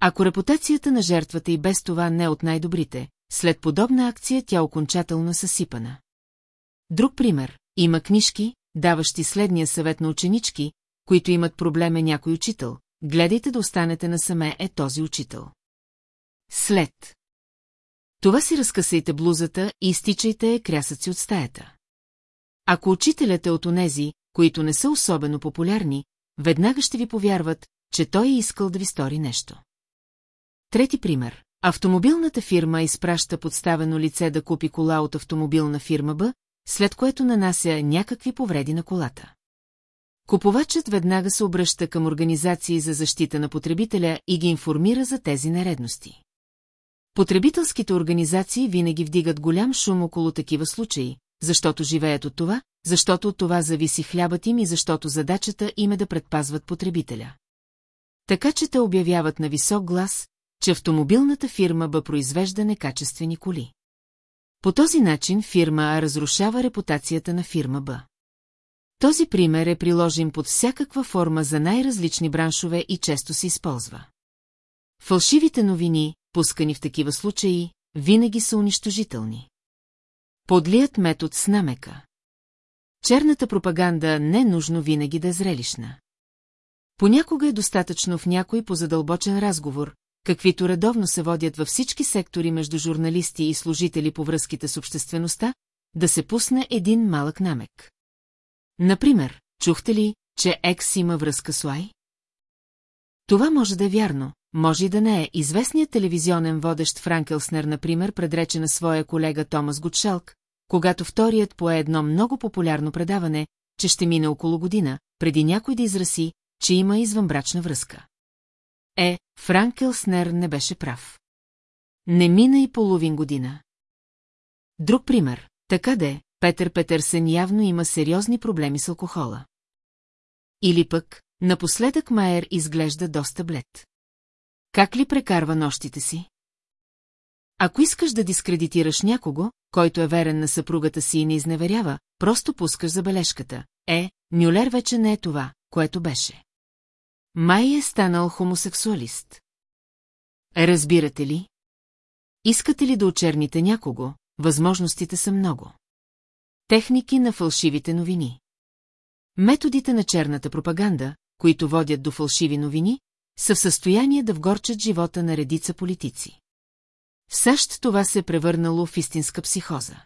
Ако репутацията на жертвата и без това не е от най-добрите, след подобна акция тя окончателно съсипана. Друг пример. Има книжки, даващи следния съвет на ученички, които имат проблеме някой учител. Гледайте да останете насаме е този учител. След. Това си разкъсайте блузата и изтичайте крясъци от стаята. Ако учителят е от онези, които не са особено популярни, веднага ще ви повярват, че той е искал да ви стори нещо. Трети пример. Автомобилната фирма изпраща подставено лице да купи кола от автомобилна фирма Б, след което нанася някакви повреди на колата. Купувачът веднага се обръща към организации за защита на потребителя и ги информира за тези нередности. Потребителските организации винаги вдигат голям шум около такива случаи, защото живеят от това, защото от това зависи хлябът им и защото задачата им е да предпазват потребителя. Така че те обявяват на висок глас, че автомобилната фирма бе произвежда некачествени коли. По този начин фирма А разрушава репутацията на фирма Б. Този пример е приложен под всякаква форма за най-различни браншове и често се използва. Фалшивите новини, пускани в такива случаи, винаги са унищожителни. Подлият метод с намека. Черната пропаганда не е нужно винаги да е зрелищна. Понякога е достатъчно в някой позадълбочен разговор, каквито редовно се водят във всички сектори между журналисти и служители по връзките с обществеността, да се пусне един малък намек. Например, чухте ли, че Екс има връзка с Лай? Това може да е вярно, може и да не е. Известният телевизионен водещ Франкелснер, например, предрече на своя колега Томас Гудшалк, когато вторият пое едно много популярно предаване, че ще мине около година, преди някой да израси, че има извънбрачна връзка. Е, Франкелснер не беше прав. Не мина и половин година. Друг пример. Така де, Петър Петърсен явно има сериозни проблеми с алкохола. Или пък, напоследък Майер изглежда доста блед. Как ли прекарва нощите си? Ако искаш да дискредитираш някого, който е верен на съпругата си и не изневерява, просто пускаш забележката. Е, Мюлер вече не е това, което беше. Май е станал хомосексуалист. Разбирате ли? Искате ли да очерните някого, възможностите са много. Техники на фалшивите новини. Методите на черната пропаганда, които водят до фалшиви новини, са в състояние да вгорчат живота на редица политици. В САЩ това се е превърнало в истинска психоза.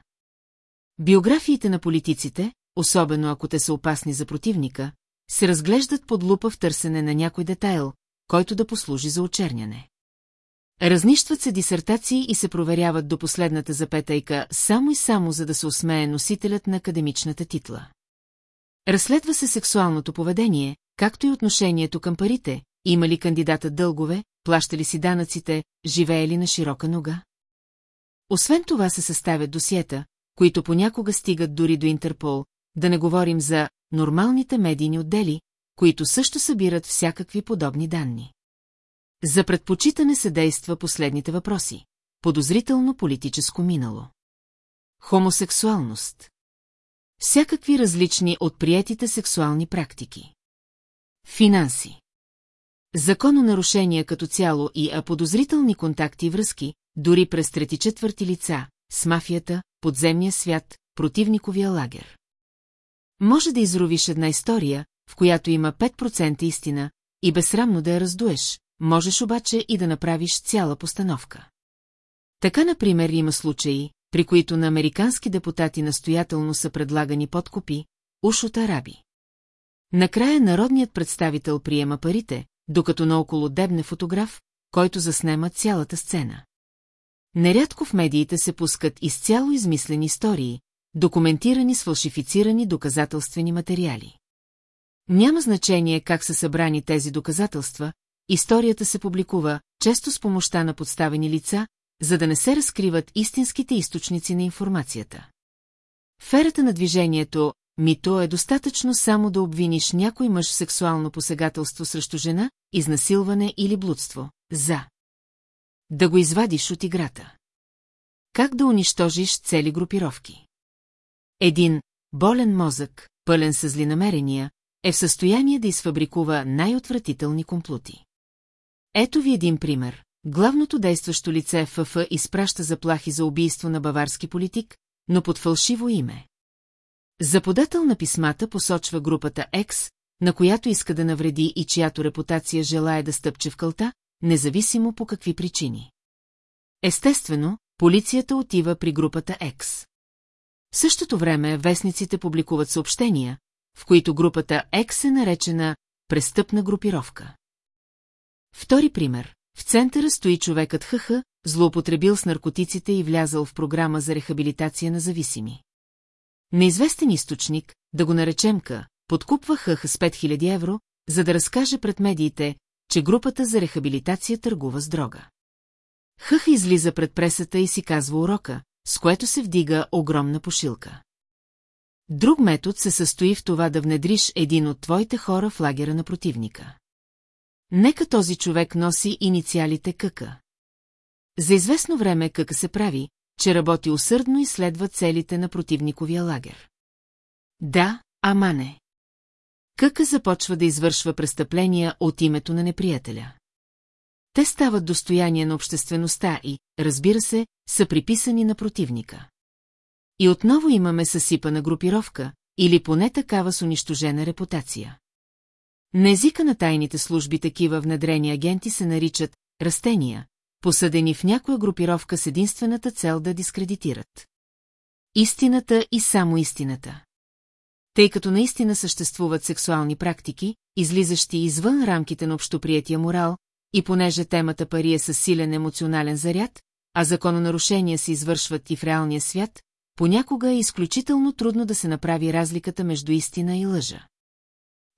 Биографиите на политиците, особено ако те са опасни за противника, се разглеждат под лупа в търсене на някой детайл, който да послужи за очерняне. Разнищват се дисертации и се проверяват до последната запетайка само и само за да се усмее носителят на академичната титла. Разследва се сексуалното поведение, както и отношението към парите, има ли кандидата дългове, плаща ли си данъците, живее ли на широка нога. Освен това се съставят досиета, които понякога стигат дори до Интерпол, да не говорим за нормалните медийни отдели, които също събират всякакви подобни данни. За предпочитане се действа последните въпроси. Подозрително политическо минало. Хомосексуалност. Всякакви различни от приетите сексуални практики. Финанси. Закононарушения като цяло и аподозрителни контакти и връзки, дори през трети четвърти лица, с мафията, подземния свят, противниковия лагер. Може да изровиш една история, в която има 5% истина, и безсрамно да я раздуеш, можеш обаче и да направиш цяла постановка. Така, например, има случаи, при които на американски депутати настоятелно са предлагани подкупи, уж от араби. Накрая народният представител приема парите, докато наоколо дебне фотограф, който заснема цялата сцена. Нерядко в медиите се пускат изцяло измислени истории, документирани с фалшифицирани доказателствени материали. Няма значение как са събрани тези доказателства, историята се публикува, често с помощта на подставени лица, за да не се разкриват истинските източници на информацията. Ферата на движението Мито е достатъчно само да обвиниш някой мъж в сексуално посегателство срещу жена, изнасилване или блудство. За. Да го извадиш от играта. Как да унищожиш цели групировки? Един болен мозък, пълен с зли намерения, е в състояние да изфабрикува най-отвратителни комплути. Ето ви един пример. Главното действащо лице ФФ изпраща заплахи за убийство на баварски политик, но под фалшиво име. За подател на писмата посочва групата X, на която иска да навреди и чиято репутация желая да стъпче в кълта, независимо по какви причини. Естествено, полицията отива при групата X. В същото време вестниците публикуват съобщения, в които групата X е наречена престъпна групировка. Втори пример. В центъра стои човекът ХХ, злоупотребил с наркотиците и влязал в програма за рехабилитация на зависими. Неизвестен източник, да го наречем К, подкупва ХХ с 5000 евро, за да разкаже пред медиите, че групата за рехабилитация търгува с дрога. ХХ излиза пред пресата и си казва урока, с което се вдига огромна пошилка. Друг метод се състои в това да внедриш един от твоите хора в лагера на противника. Нека този човек носи инициалите Къка. За известно време Къка се прави, че работи усърдно и следва целите на противниковия лагер. Да, ама не. Къка започва да извършва престъпления от името на неприятеля. Те стават достояние на обществеността и, разбира се, са приписани на противника. И отново имаме съсипана групировка, или поне такава с унищожена репутация. На езика на тайните служби такива внедрени агенти се наричат растения, посъдени в някоя групировка с единствената цел да дискредитират. Истината и само истината. Тъй като наистина съществуват сексуални практики, излизащи извън рамките на общоприятия морал, и понеже темата пари е със силен емоционален заряд, а закононарушения се извършват и в реалния свят, понякога е изключително трудно да се направи разликата между истина и лъжа.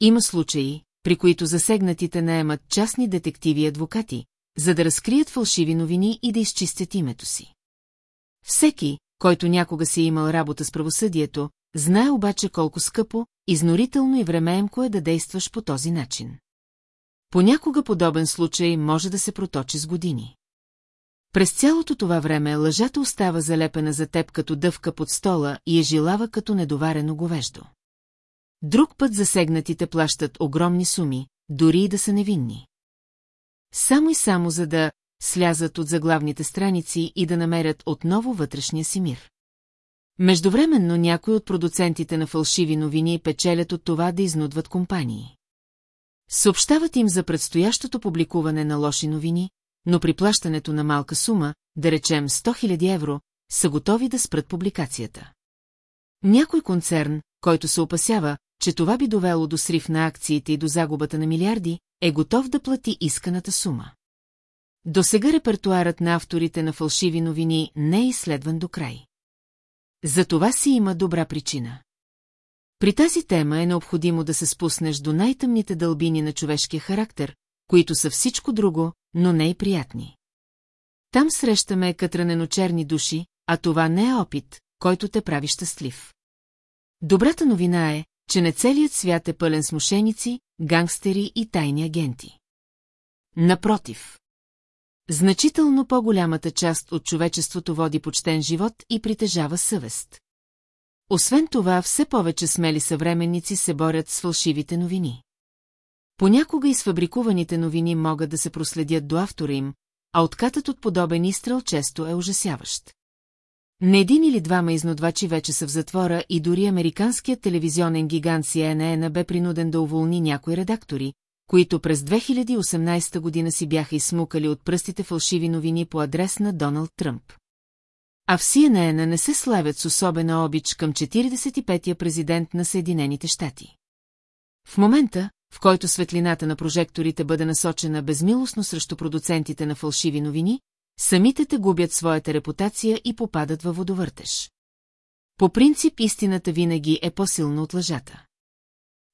Има случаи, при които засегнатите наемат частни детективи и адвокати, за да разкрият фалшиви новини и да изчистят името си. Всеки, който някога си е имал работа с правосъдието, знае обаче колко скъпо, изнорително и времеемко е да действаш по този начин. Понякога подобен случай може да се проточи с години. През цялото това време лъжата остава залепена за теб като дъвка под стола и е жилава като недоварено говеждо. Друг път засегнатите плащат огромни суми, дори и да са невинни. Само и само за да слязат от заглавните страници и да намерят отново вътрешния си мир. Междувременно някои от продуцентите на фалшиви новини печелят от това да изнудват компании. Съобщават им за предстоящото публикуване на лоши новини, но при плащането на малка сума, да речем 100 000 евро, са готови да спрат публикацията. Някой концерн, който се опасява, че това би довело до срив на акциите и до загубата на милиарди, е готов да плати исканата сума. До сега репертуарът на авторите на фалшиви новини не е изследван до край. За това си има добра причина. При тази тема е необходимо да се спуснеш до най-тъмните дълбини на човешкия характер, които са всичко друго, но не и приятни. Там срещаме катранено-черни души, а това не е опит, който те прави щастлив. Добрата новина е, че не целият свят е пълен с мошеници, гангстери и тайни агенти. Напротив. Значително по-голямата част от човечеството води почтен живот и притежава съвест. Освен това, все повече смели съвременници се борят с фалшивите новини. Понякога изфабрикуваните новини могат да се проследят до автора им, а откатът от подобен изстрел често е ужасяващ. Не един или двама изнодвачи вече са в затвора и дори американският телевизионен гигант CNN бе принуден да уволни някои редактори, които през 2018 година си бяха изсмукали от пръстите фалшиви новини по адрес на Доналд Тръмп. А в CNN не се славят с особена обич към 45-я президент на Съединените щати. В момента, в който светлината на прожекторите бъде насочена безмилостно срещу продуцентите на фалшиви новини, самите те губят своята репутация и попадат във водовъртеж. По принцип истината винаги е по-силна от лъжата.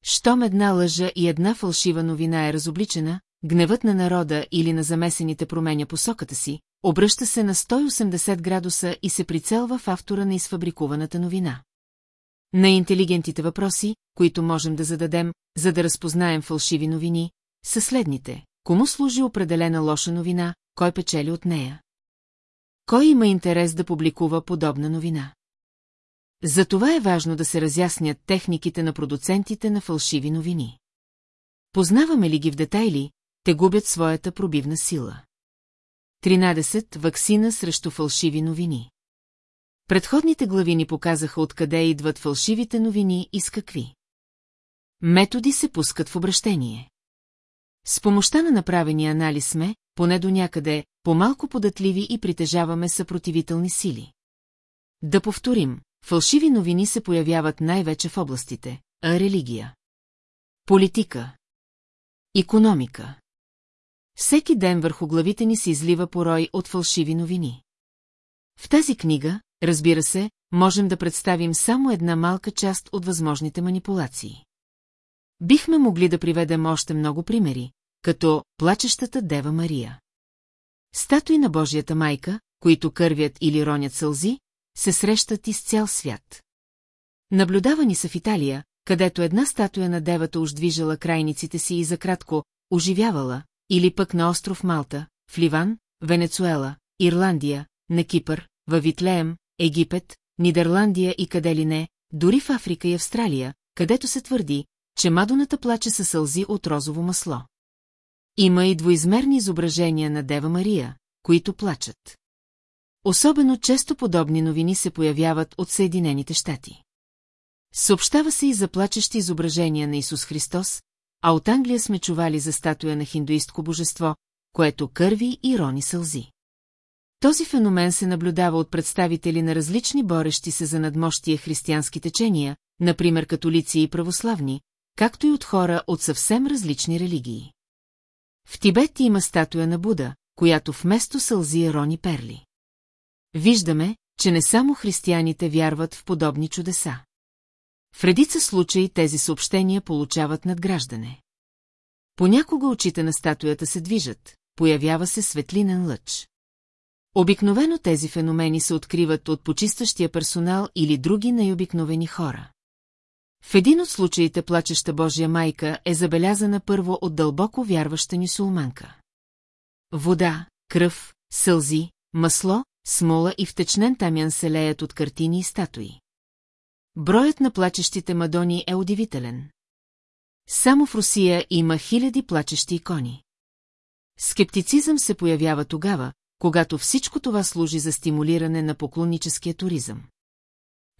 Щом една лъжа и една фалшива новина е разобличена, гневът на народа или на замесените променя посоката си, обръща се на 180 градуса и се прицелва в автора на изфабрикуваната новина. На интелигентите въпроси, които можем да зададем, за да разпознаем фалшиви новини, са следните. Кому служи определена лоша новина, кой печели от нея? Кой има интерес да публикува подобна новина? Затова е важно да се разяснят техниките на продуцентите на фалшиви новини. Познаваме ли ги в детайли, те губят своята пробивна сила. 13. Ваксина срещу фалшиви новини. Предходните глави ни показаха откъде идват фалшивите новини и с какви. Методи се пускат в обращение. С помощта на направения анализ сме, поне до някъде, по-малко податливи и притежаваме съпротивителни сили. Да повторим, фалшиви новини се появяват най-вече в областите, а религия. Политика. Икономика. Всеки ден върху главите ни се излива порой от фалшиви новини. В тази книга, разбира се, можем да представим само една малка част от възможните манипулации. Бихме могли да приведем още много примери, като плачещата Дева Мария. Статуи на Божията майка, които кървят или ронят сълзи, се срещат из цял свят. Наблюдавани са в Италия, където една статуя на девата уж движала крайниците си и за кратко оживявала, или пък на остров Малта, в Ливан, Венецуела, Ирландия, на Кипър, във Витлеем, Египет, Нидерландия и къде ли не, дори в Африка и Австралия, където се твърди, че Мадоната плаче със сълзи от розово масло. Има и двоизмерни изображения на Дева Мария, които плачат. Особено често подобни новини се появяват от Съединените щати. Съобщава се и за плачещи изображения на Исус Христос, а от Англия сме чували за статуя на хиндуистко божество, което кърви и рони сълзи. Този феномен се наблюдава от представители на различни борещи се за надмощия християнски течения, например католици и православни, както и от хора от съвсем различни религии. В Тибет има статуя на Буда, която вместо сълзи рони перли. Виждаме, че не само християните вярват в подобни чудеса. В редица случаи тези съобщения получават надграждане. Понякога очите на статуята се движат, появява се светлинен лъч. Обикновено тези феномени се откриват от почистващия персонал или други най-обикновени хора. В един от случаите плачеща Божия майка е забелязана първо от дълбоко вярваща ни сулманка. Вода, кръв, сълзи, масло, смола и втечнен тамян се леят от картини и статуи. Броят на плачещите мадони е удивителен. Само в Русия има хиляди плачещи икони. Скептицизъм се появява тогава, когато всичко това служи за стимулиране на поклонническия туризъм.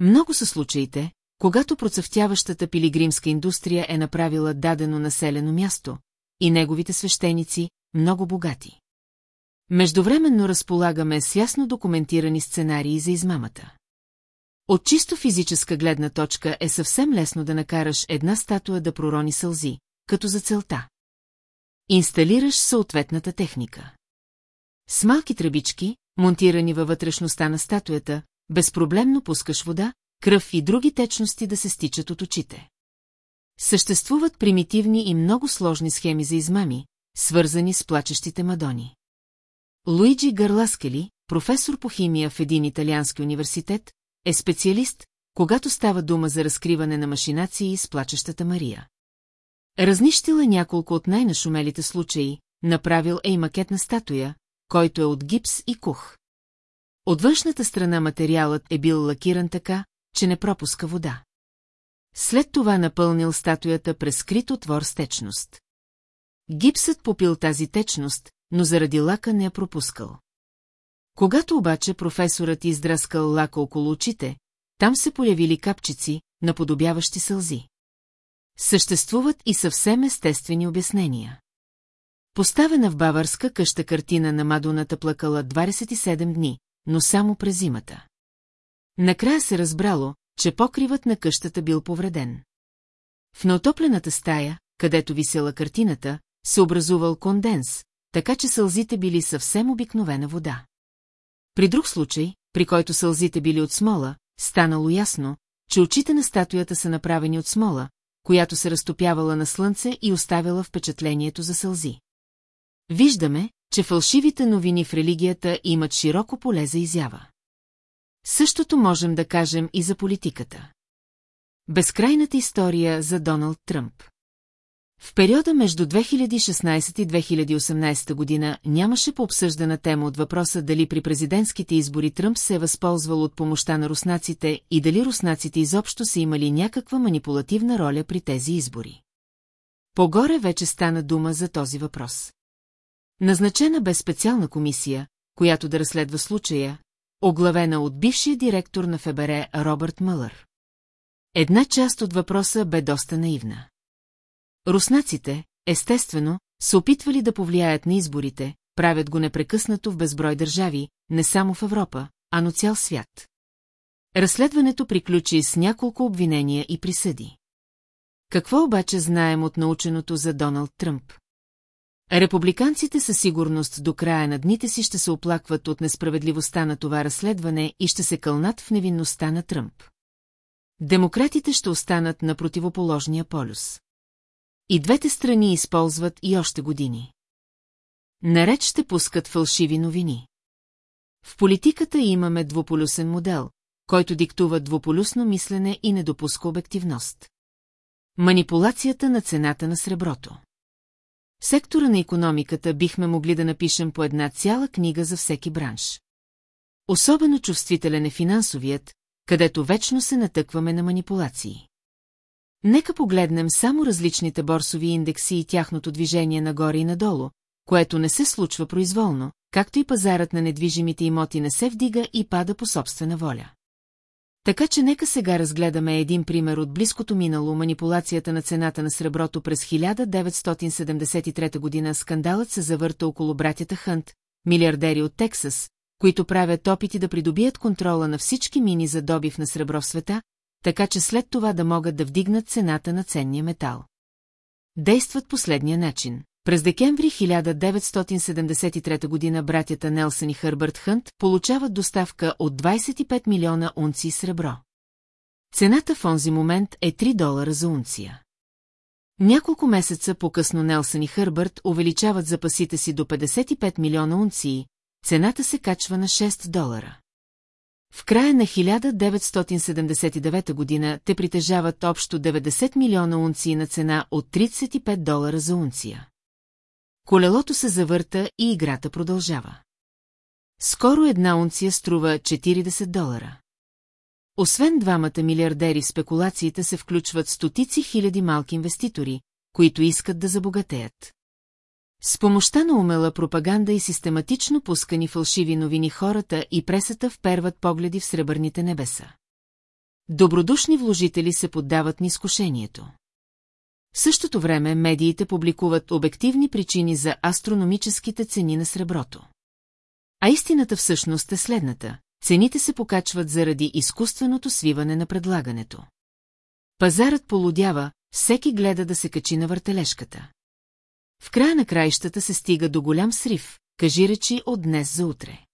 Много са случаите, когато процъфтяващата пилигримска индустрия е направила дадено населено място, и неговите свещеници много богати. Междувременно разполагаме с ясно документирани сценарии за измамата. От чисто физическа гледна точка е съвсем лесно да накараш една статуя да пророни сълзи, като за целта. Инсталираш съответната техника. С малки тръбички, монтирани във вътрешността на статуята, безпроблемно пускаш вода, кръв и други течности да се стичат от очите. Съществуват примитивни и много сложни схеми за измами, свързани с плачещите мадони. Луиджи Гарласкели, професор по химия в един италиански университет, е специалист, когато става дума за разкриване на машинации с плачещата Мария. Разнищил е няколко от най-нашумелите случаи, направил е и макетна статуя, който е от гипс и кух. От външната страна материалът е бил лакиран така, че не пропуска вода. След това напълнил статуята през скрит отвор с течност. Гипсът попил тази течност, но заради лака не я пропускал. Когато обаче професорът издраскал лака около очите, там се появили капчици, наподобяващи сълзи. Съществуват и съвсем естествени обяснения. Поставена в баварска къща картина на Мадоната плакала 27 дни, но само през зимата. Накрая се разбрало, че покривът на къщата бил повреден. В неотоплената стая, където висела картината, се образувал конденс, така че сълзите били съвсем обикновена вода. При друг случай, при който сълзите били от смола, станало ясно, че очите на статуята са направени от смола, която се разтопявала на слънце и оставила впечатлението за сълзи. Виждаме, че фалшивите новини в религията имат широко поле за изява. Същото можем да кажем и за политиката. Безкрайната история за Доналд Тръмп. В периода между 2016 и 2018 година нямаше пообсъждана тема от въпроса дали при президентските избори Тръмп се е възползвал от помощта на руснаците и дали руснаците изобщо са имали някаква манипулативна роля при тези избори. Погоре вече стана дума за този въпрос. Назначена бе специална комисия, която да разследва случая, оглавена от бившия директор на ФБР Робърт Мълър. Една част от въпроса бе доста наивна. Руснаците, естествено, се опитвали да повлияят на изборите, правят го непрекъснато в безброй държави, не само в Европа, а но цял свят. Разследването приключи с няколко обвинения и присъди. Какво обаче знаем от наученото за Доналд Тръмп? Републиканците със сигурност до края на дните си ще се оплакват от несправедливостта на това разследване и ще се кълнат в невинността на Тръмп. Демократите ще останат на противоположния полюс. И двете страни използват и още години. Наред ще пускат фалшиви новини. В политиката имаме двуполюсен модел, който диктува двуполюсно мислене и не допуска обективност. Манипулацията на цената на среброто. Сектора на економиката бихме могли да напишем по една цяла книга за всеки бранш. Особено чувствителен е финансовият, където вечно се натъкваме на манипулации. Нека погледнем само различните борсови индекси и тяхното движение нагоре и надолу, което не се случва произволно, както и пазарът на недвижимите имоти не се вдига и пада по собствена воля. Така че нека сега разгледаме един пример от близкото минало манипулацията на цената на среброто през 1973 година. Скандалът се завърта около братята Хънт, милиардери от Тексас, които правят опити да придобият контрола на всички мини за добив на сребро в света, така че след това да могат да вдигнат цената на ценния метал. Действат последния начин. През декември 1973 година братята Нелсън и Хърбърт Хънт получават доставка от 25 милиона унции сребро. Цената в онзи момент е 3 долара за унция. Няколко месеца по-късно Нелсън и Хърбърт увеличават запасите си до 55 милиона унции, цената се качва на 6 долара. В края на 1979 година те притежават общо 90 милиона унции на цена от 35 долара за унция. Колелото се завърта и играта продължава. Скоро една унция струва 40 долара. Освен двамата милиардери спекулациите се включват стотици хиляди малки инвеститори, които искат да забогатеят. С помощта на умела пропаганда и систематично пускани фалшиви новини хората и пресата вперват погледи в сребърните небеса. Добродушни вложители се поддават на изкушението. В същото време медиите публикуват обективни причини за астрономическите цени на среброто. А истината всъщност е следната. Цените се покачват заради изкуственото свиване на предлагането. Пазарът полудява, всеки гледа да се качи на въртележката. В края на краищата се стига до голям срив, кажи речи от днес за утре.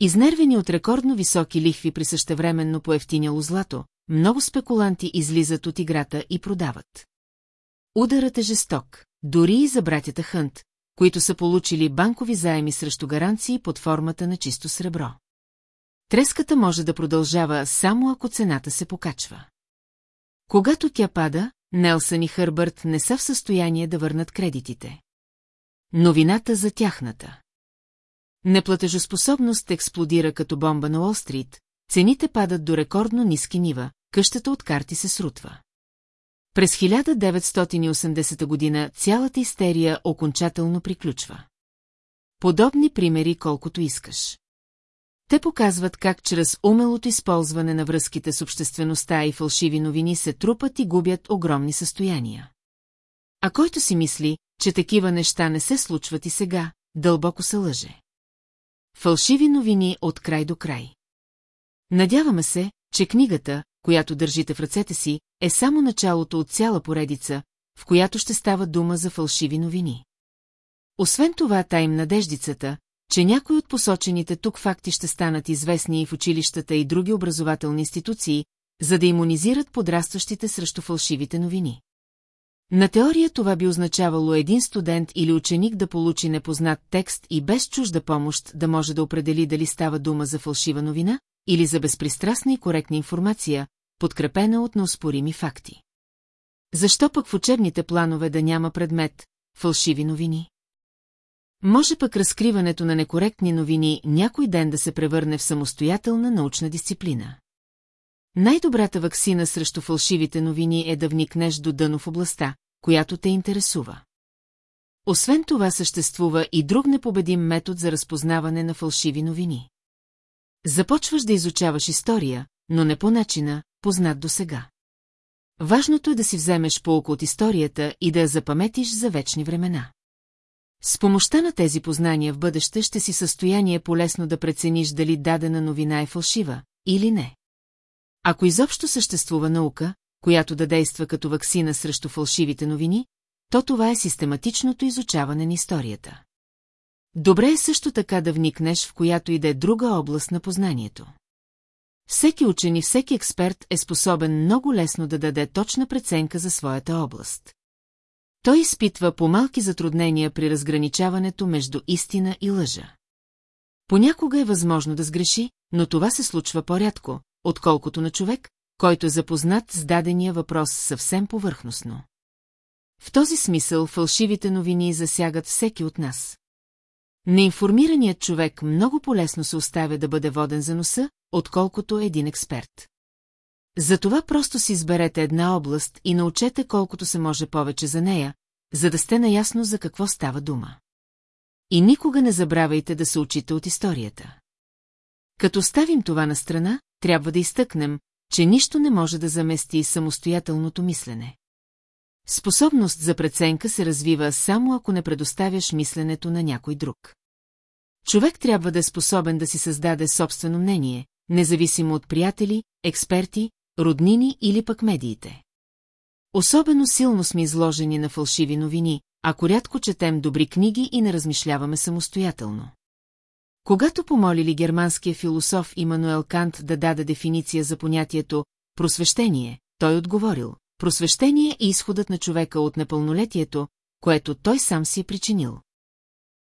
Изнервени от рекордно високи лихви при същевременно поевтиняло злато, много спекуланти излизат от играта и продават. Ударът е жесток, дори и за братята Хънт, които са получили банкови заеми срещу гаранции под формата на чисто сребро. Треската може да продължава само ако цената се покачва. Когато тя пада, Нелсън и Хърбърт не са в състояние да върнат кредитите. Новината за тяхната. Неплатежоспособност експлодира като бомба на Уолстрит, цените падат до рекордно ниски нива, къщата от карти се срутва. През 1980 година цялата истерия окончателно приключва. Подобни примери колкото искаш. Те показват как чрез умелото използване на връзките с обществеността и фалшиви новини се трупат и губят огромни състояния. А който си мисли, че такива неща не се случват и сега, дълбоко се лъже. Фалшиви новини от край до край. Надяваме се, че книгата, която държите в ръцете си, е само началото от цяла поредица, в която ще става дума за фалшиви новини. Освен това тайм надеждицата, че някои от посочените тук факти ще станат известни и в училищата и други образователни институции, за да иммунизират подрастващите срещу фалшивите новини. На теория това би означавало един студент или ученик да получи непознат текст и без чужда помощ да може да определи дали става дума за фалшива новина или за безпристрастна и коректна информация, подкрепена от неоспорими факти. Защо пък в учебните планове да няма предмет фалшиви новини? Може пък разкриването на некоректни новини някой ден да се превърне в самостоятелна научна дисциплина. Най-добрата вакцина срещу фалшивите новини е да вникнеш до дъно в областта, която те интересува. Освен това съществува и друг непобедим метод за разпознаване на фалшиви новини. Започваш да изучаваш история, но не по начина, познат до сега. Важното е да си вземеш полука от историята и да я запаметиш за вечни времена. С помощта на тези познания в бъдеще ще си състояние полезно да прецениш дали дадена новина е фалшива или не. Ако изобщо съществува наука, която да действа като ваксина срещу фалшивите новини, то това е систематичното изучаване на историята. Добре е също така да вникнеш в която и да е друга област на познанието. Всеки учен и всеки експерт е способен много лесно да даде точна преценка за своята област. Той изпитва по-малки затруднения при разграничаването между истина и лъжа. Понякога е възможно да сгреши, но това се случва по-рядко, отколкото на човек, който е запознат с дадения въпрос съвсем повърхностно. В този смисъл фалшивите новини засягат всеки от нас. Неинформираният човек много полезно се оставя да бъде воден за носа, отколкото един експерт. Затова просто си изберете една област и научете колкото се може повече за нея, за да сте наясно за какво става дума. И никога не забравяйте да се учите от историята. Като ставим това на страна, трябва да изтъкнем, че нищо не може да замести самостоятелното мислене. Способност за преценка се развива само ако не предоставяш мисленето на някой друг. Човек трябва да е способен да си създаде собствено мнение, независимо от приятели, експерти, роднини или пък медиите. Особено силно сме изложени на фалшиви новини, ако рядко четем добри книги и не размишляваме самостоятелно. Когато помолили германския философ Имануел Кант да даде дефиниция за понятието «просвещение», той отговорил «Просвещение е изходът на човека от непълнолетието, което той сам си е причинил».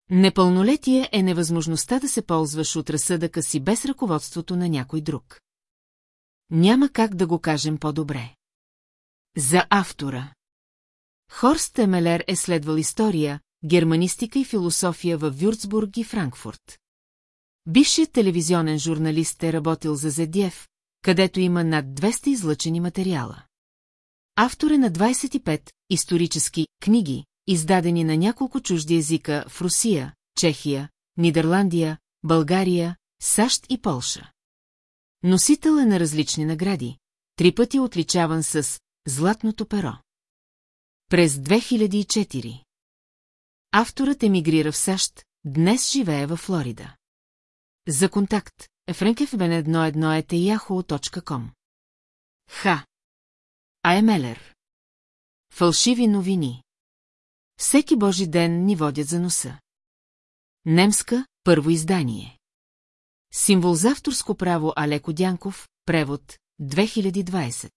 Непълнолетие е невъзможността да се ползваш от разсъдъка си без ръководството на някой друг. Няма как да го кажем по-добре. За автора Хорст Емелер е следвал история, германистика и философия в Вюрцбург и Франкфурт. Бившият телевизионен журналист е работил за Зедиев, където има над 200 излъчени материала. Автор е на 25 исторически книги, издадени на няколко чужди езика в Русия, Чехия, Нидерландия, България, САЩ и Полша. Носител е на различни награди, три пъти отличаван с «Златното перо». През 2004 Авторът емигрира в САЩ, днес живее във Флорида. За контакт efrenkef11 Х. Аймелер. Фалшиви новини. Всеки Божи ден ни водят за носа. Немска, първо издание. Символ за авторско право Алеко Дянков, превод, 2020.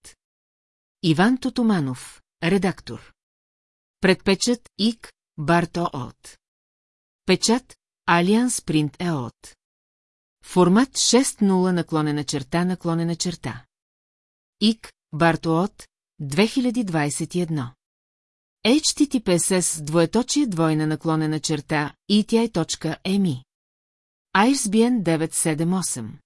Иван Тотоманов, редактор. Предпечат ИК, Барто от. Печат, Алианс Принт ЕОТ. Формат 6.0 наклонена черта наклонена черта. ИК, Барто от, 2021. HTTPSS двоеточие двойна наклонена черта ETI.ME ISBN 978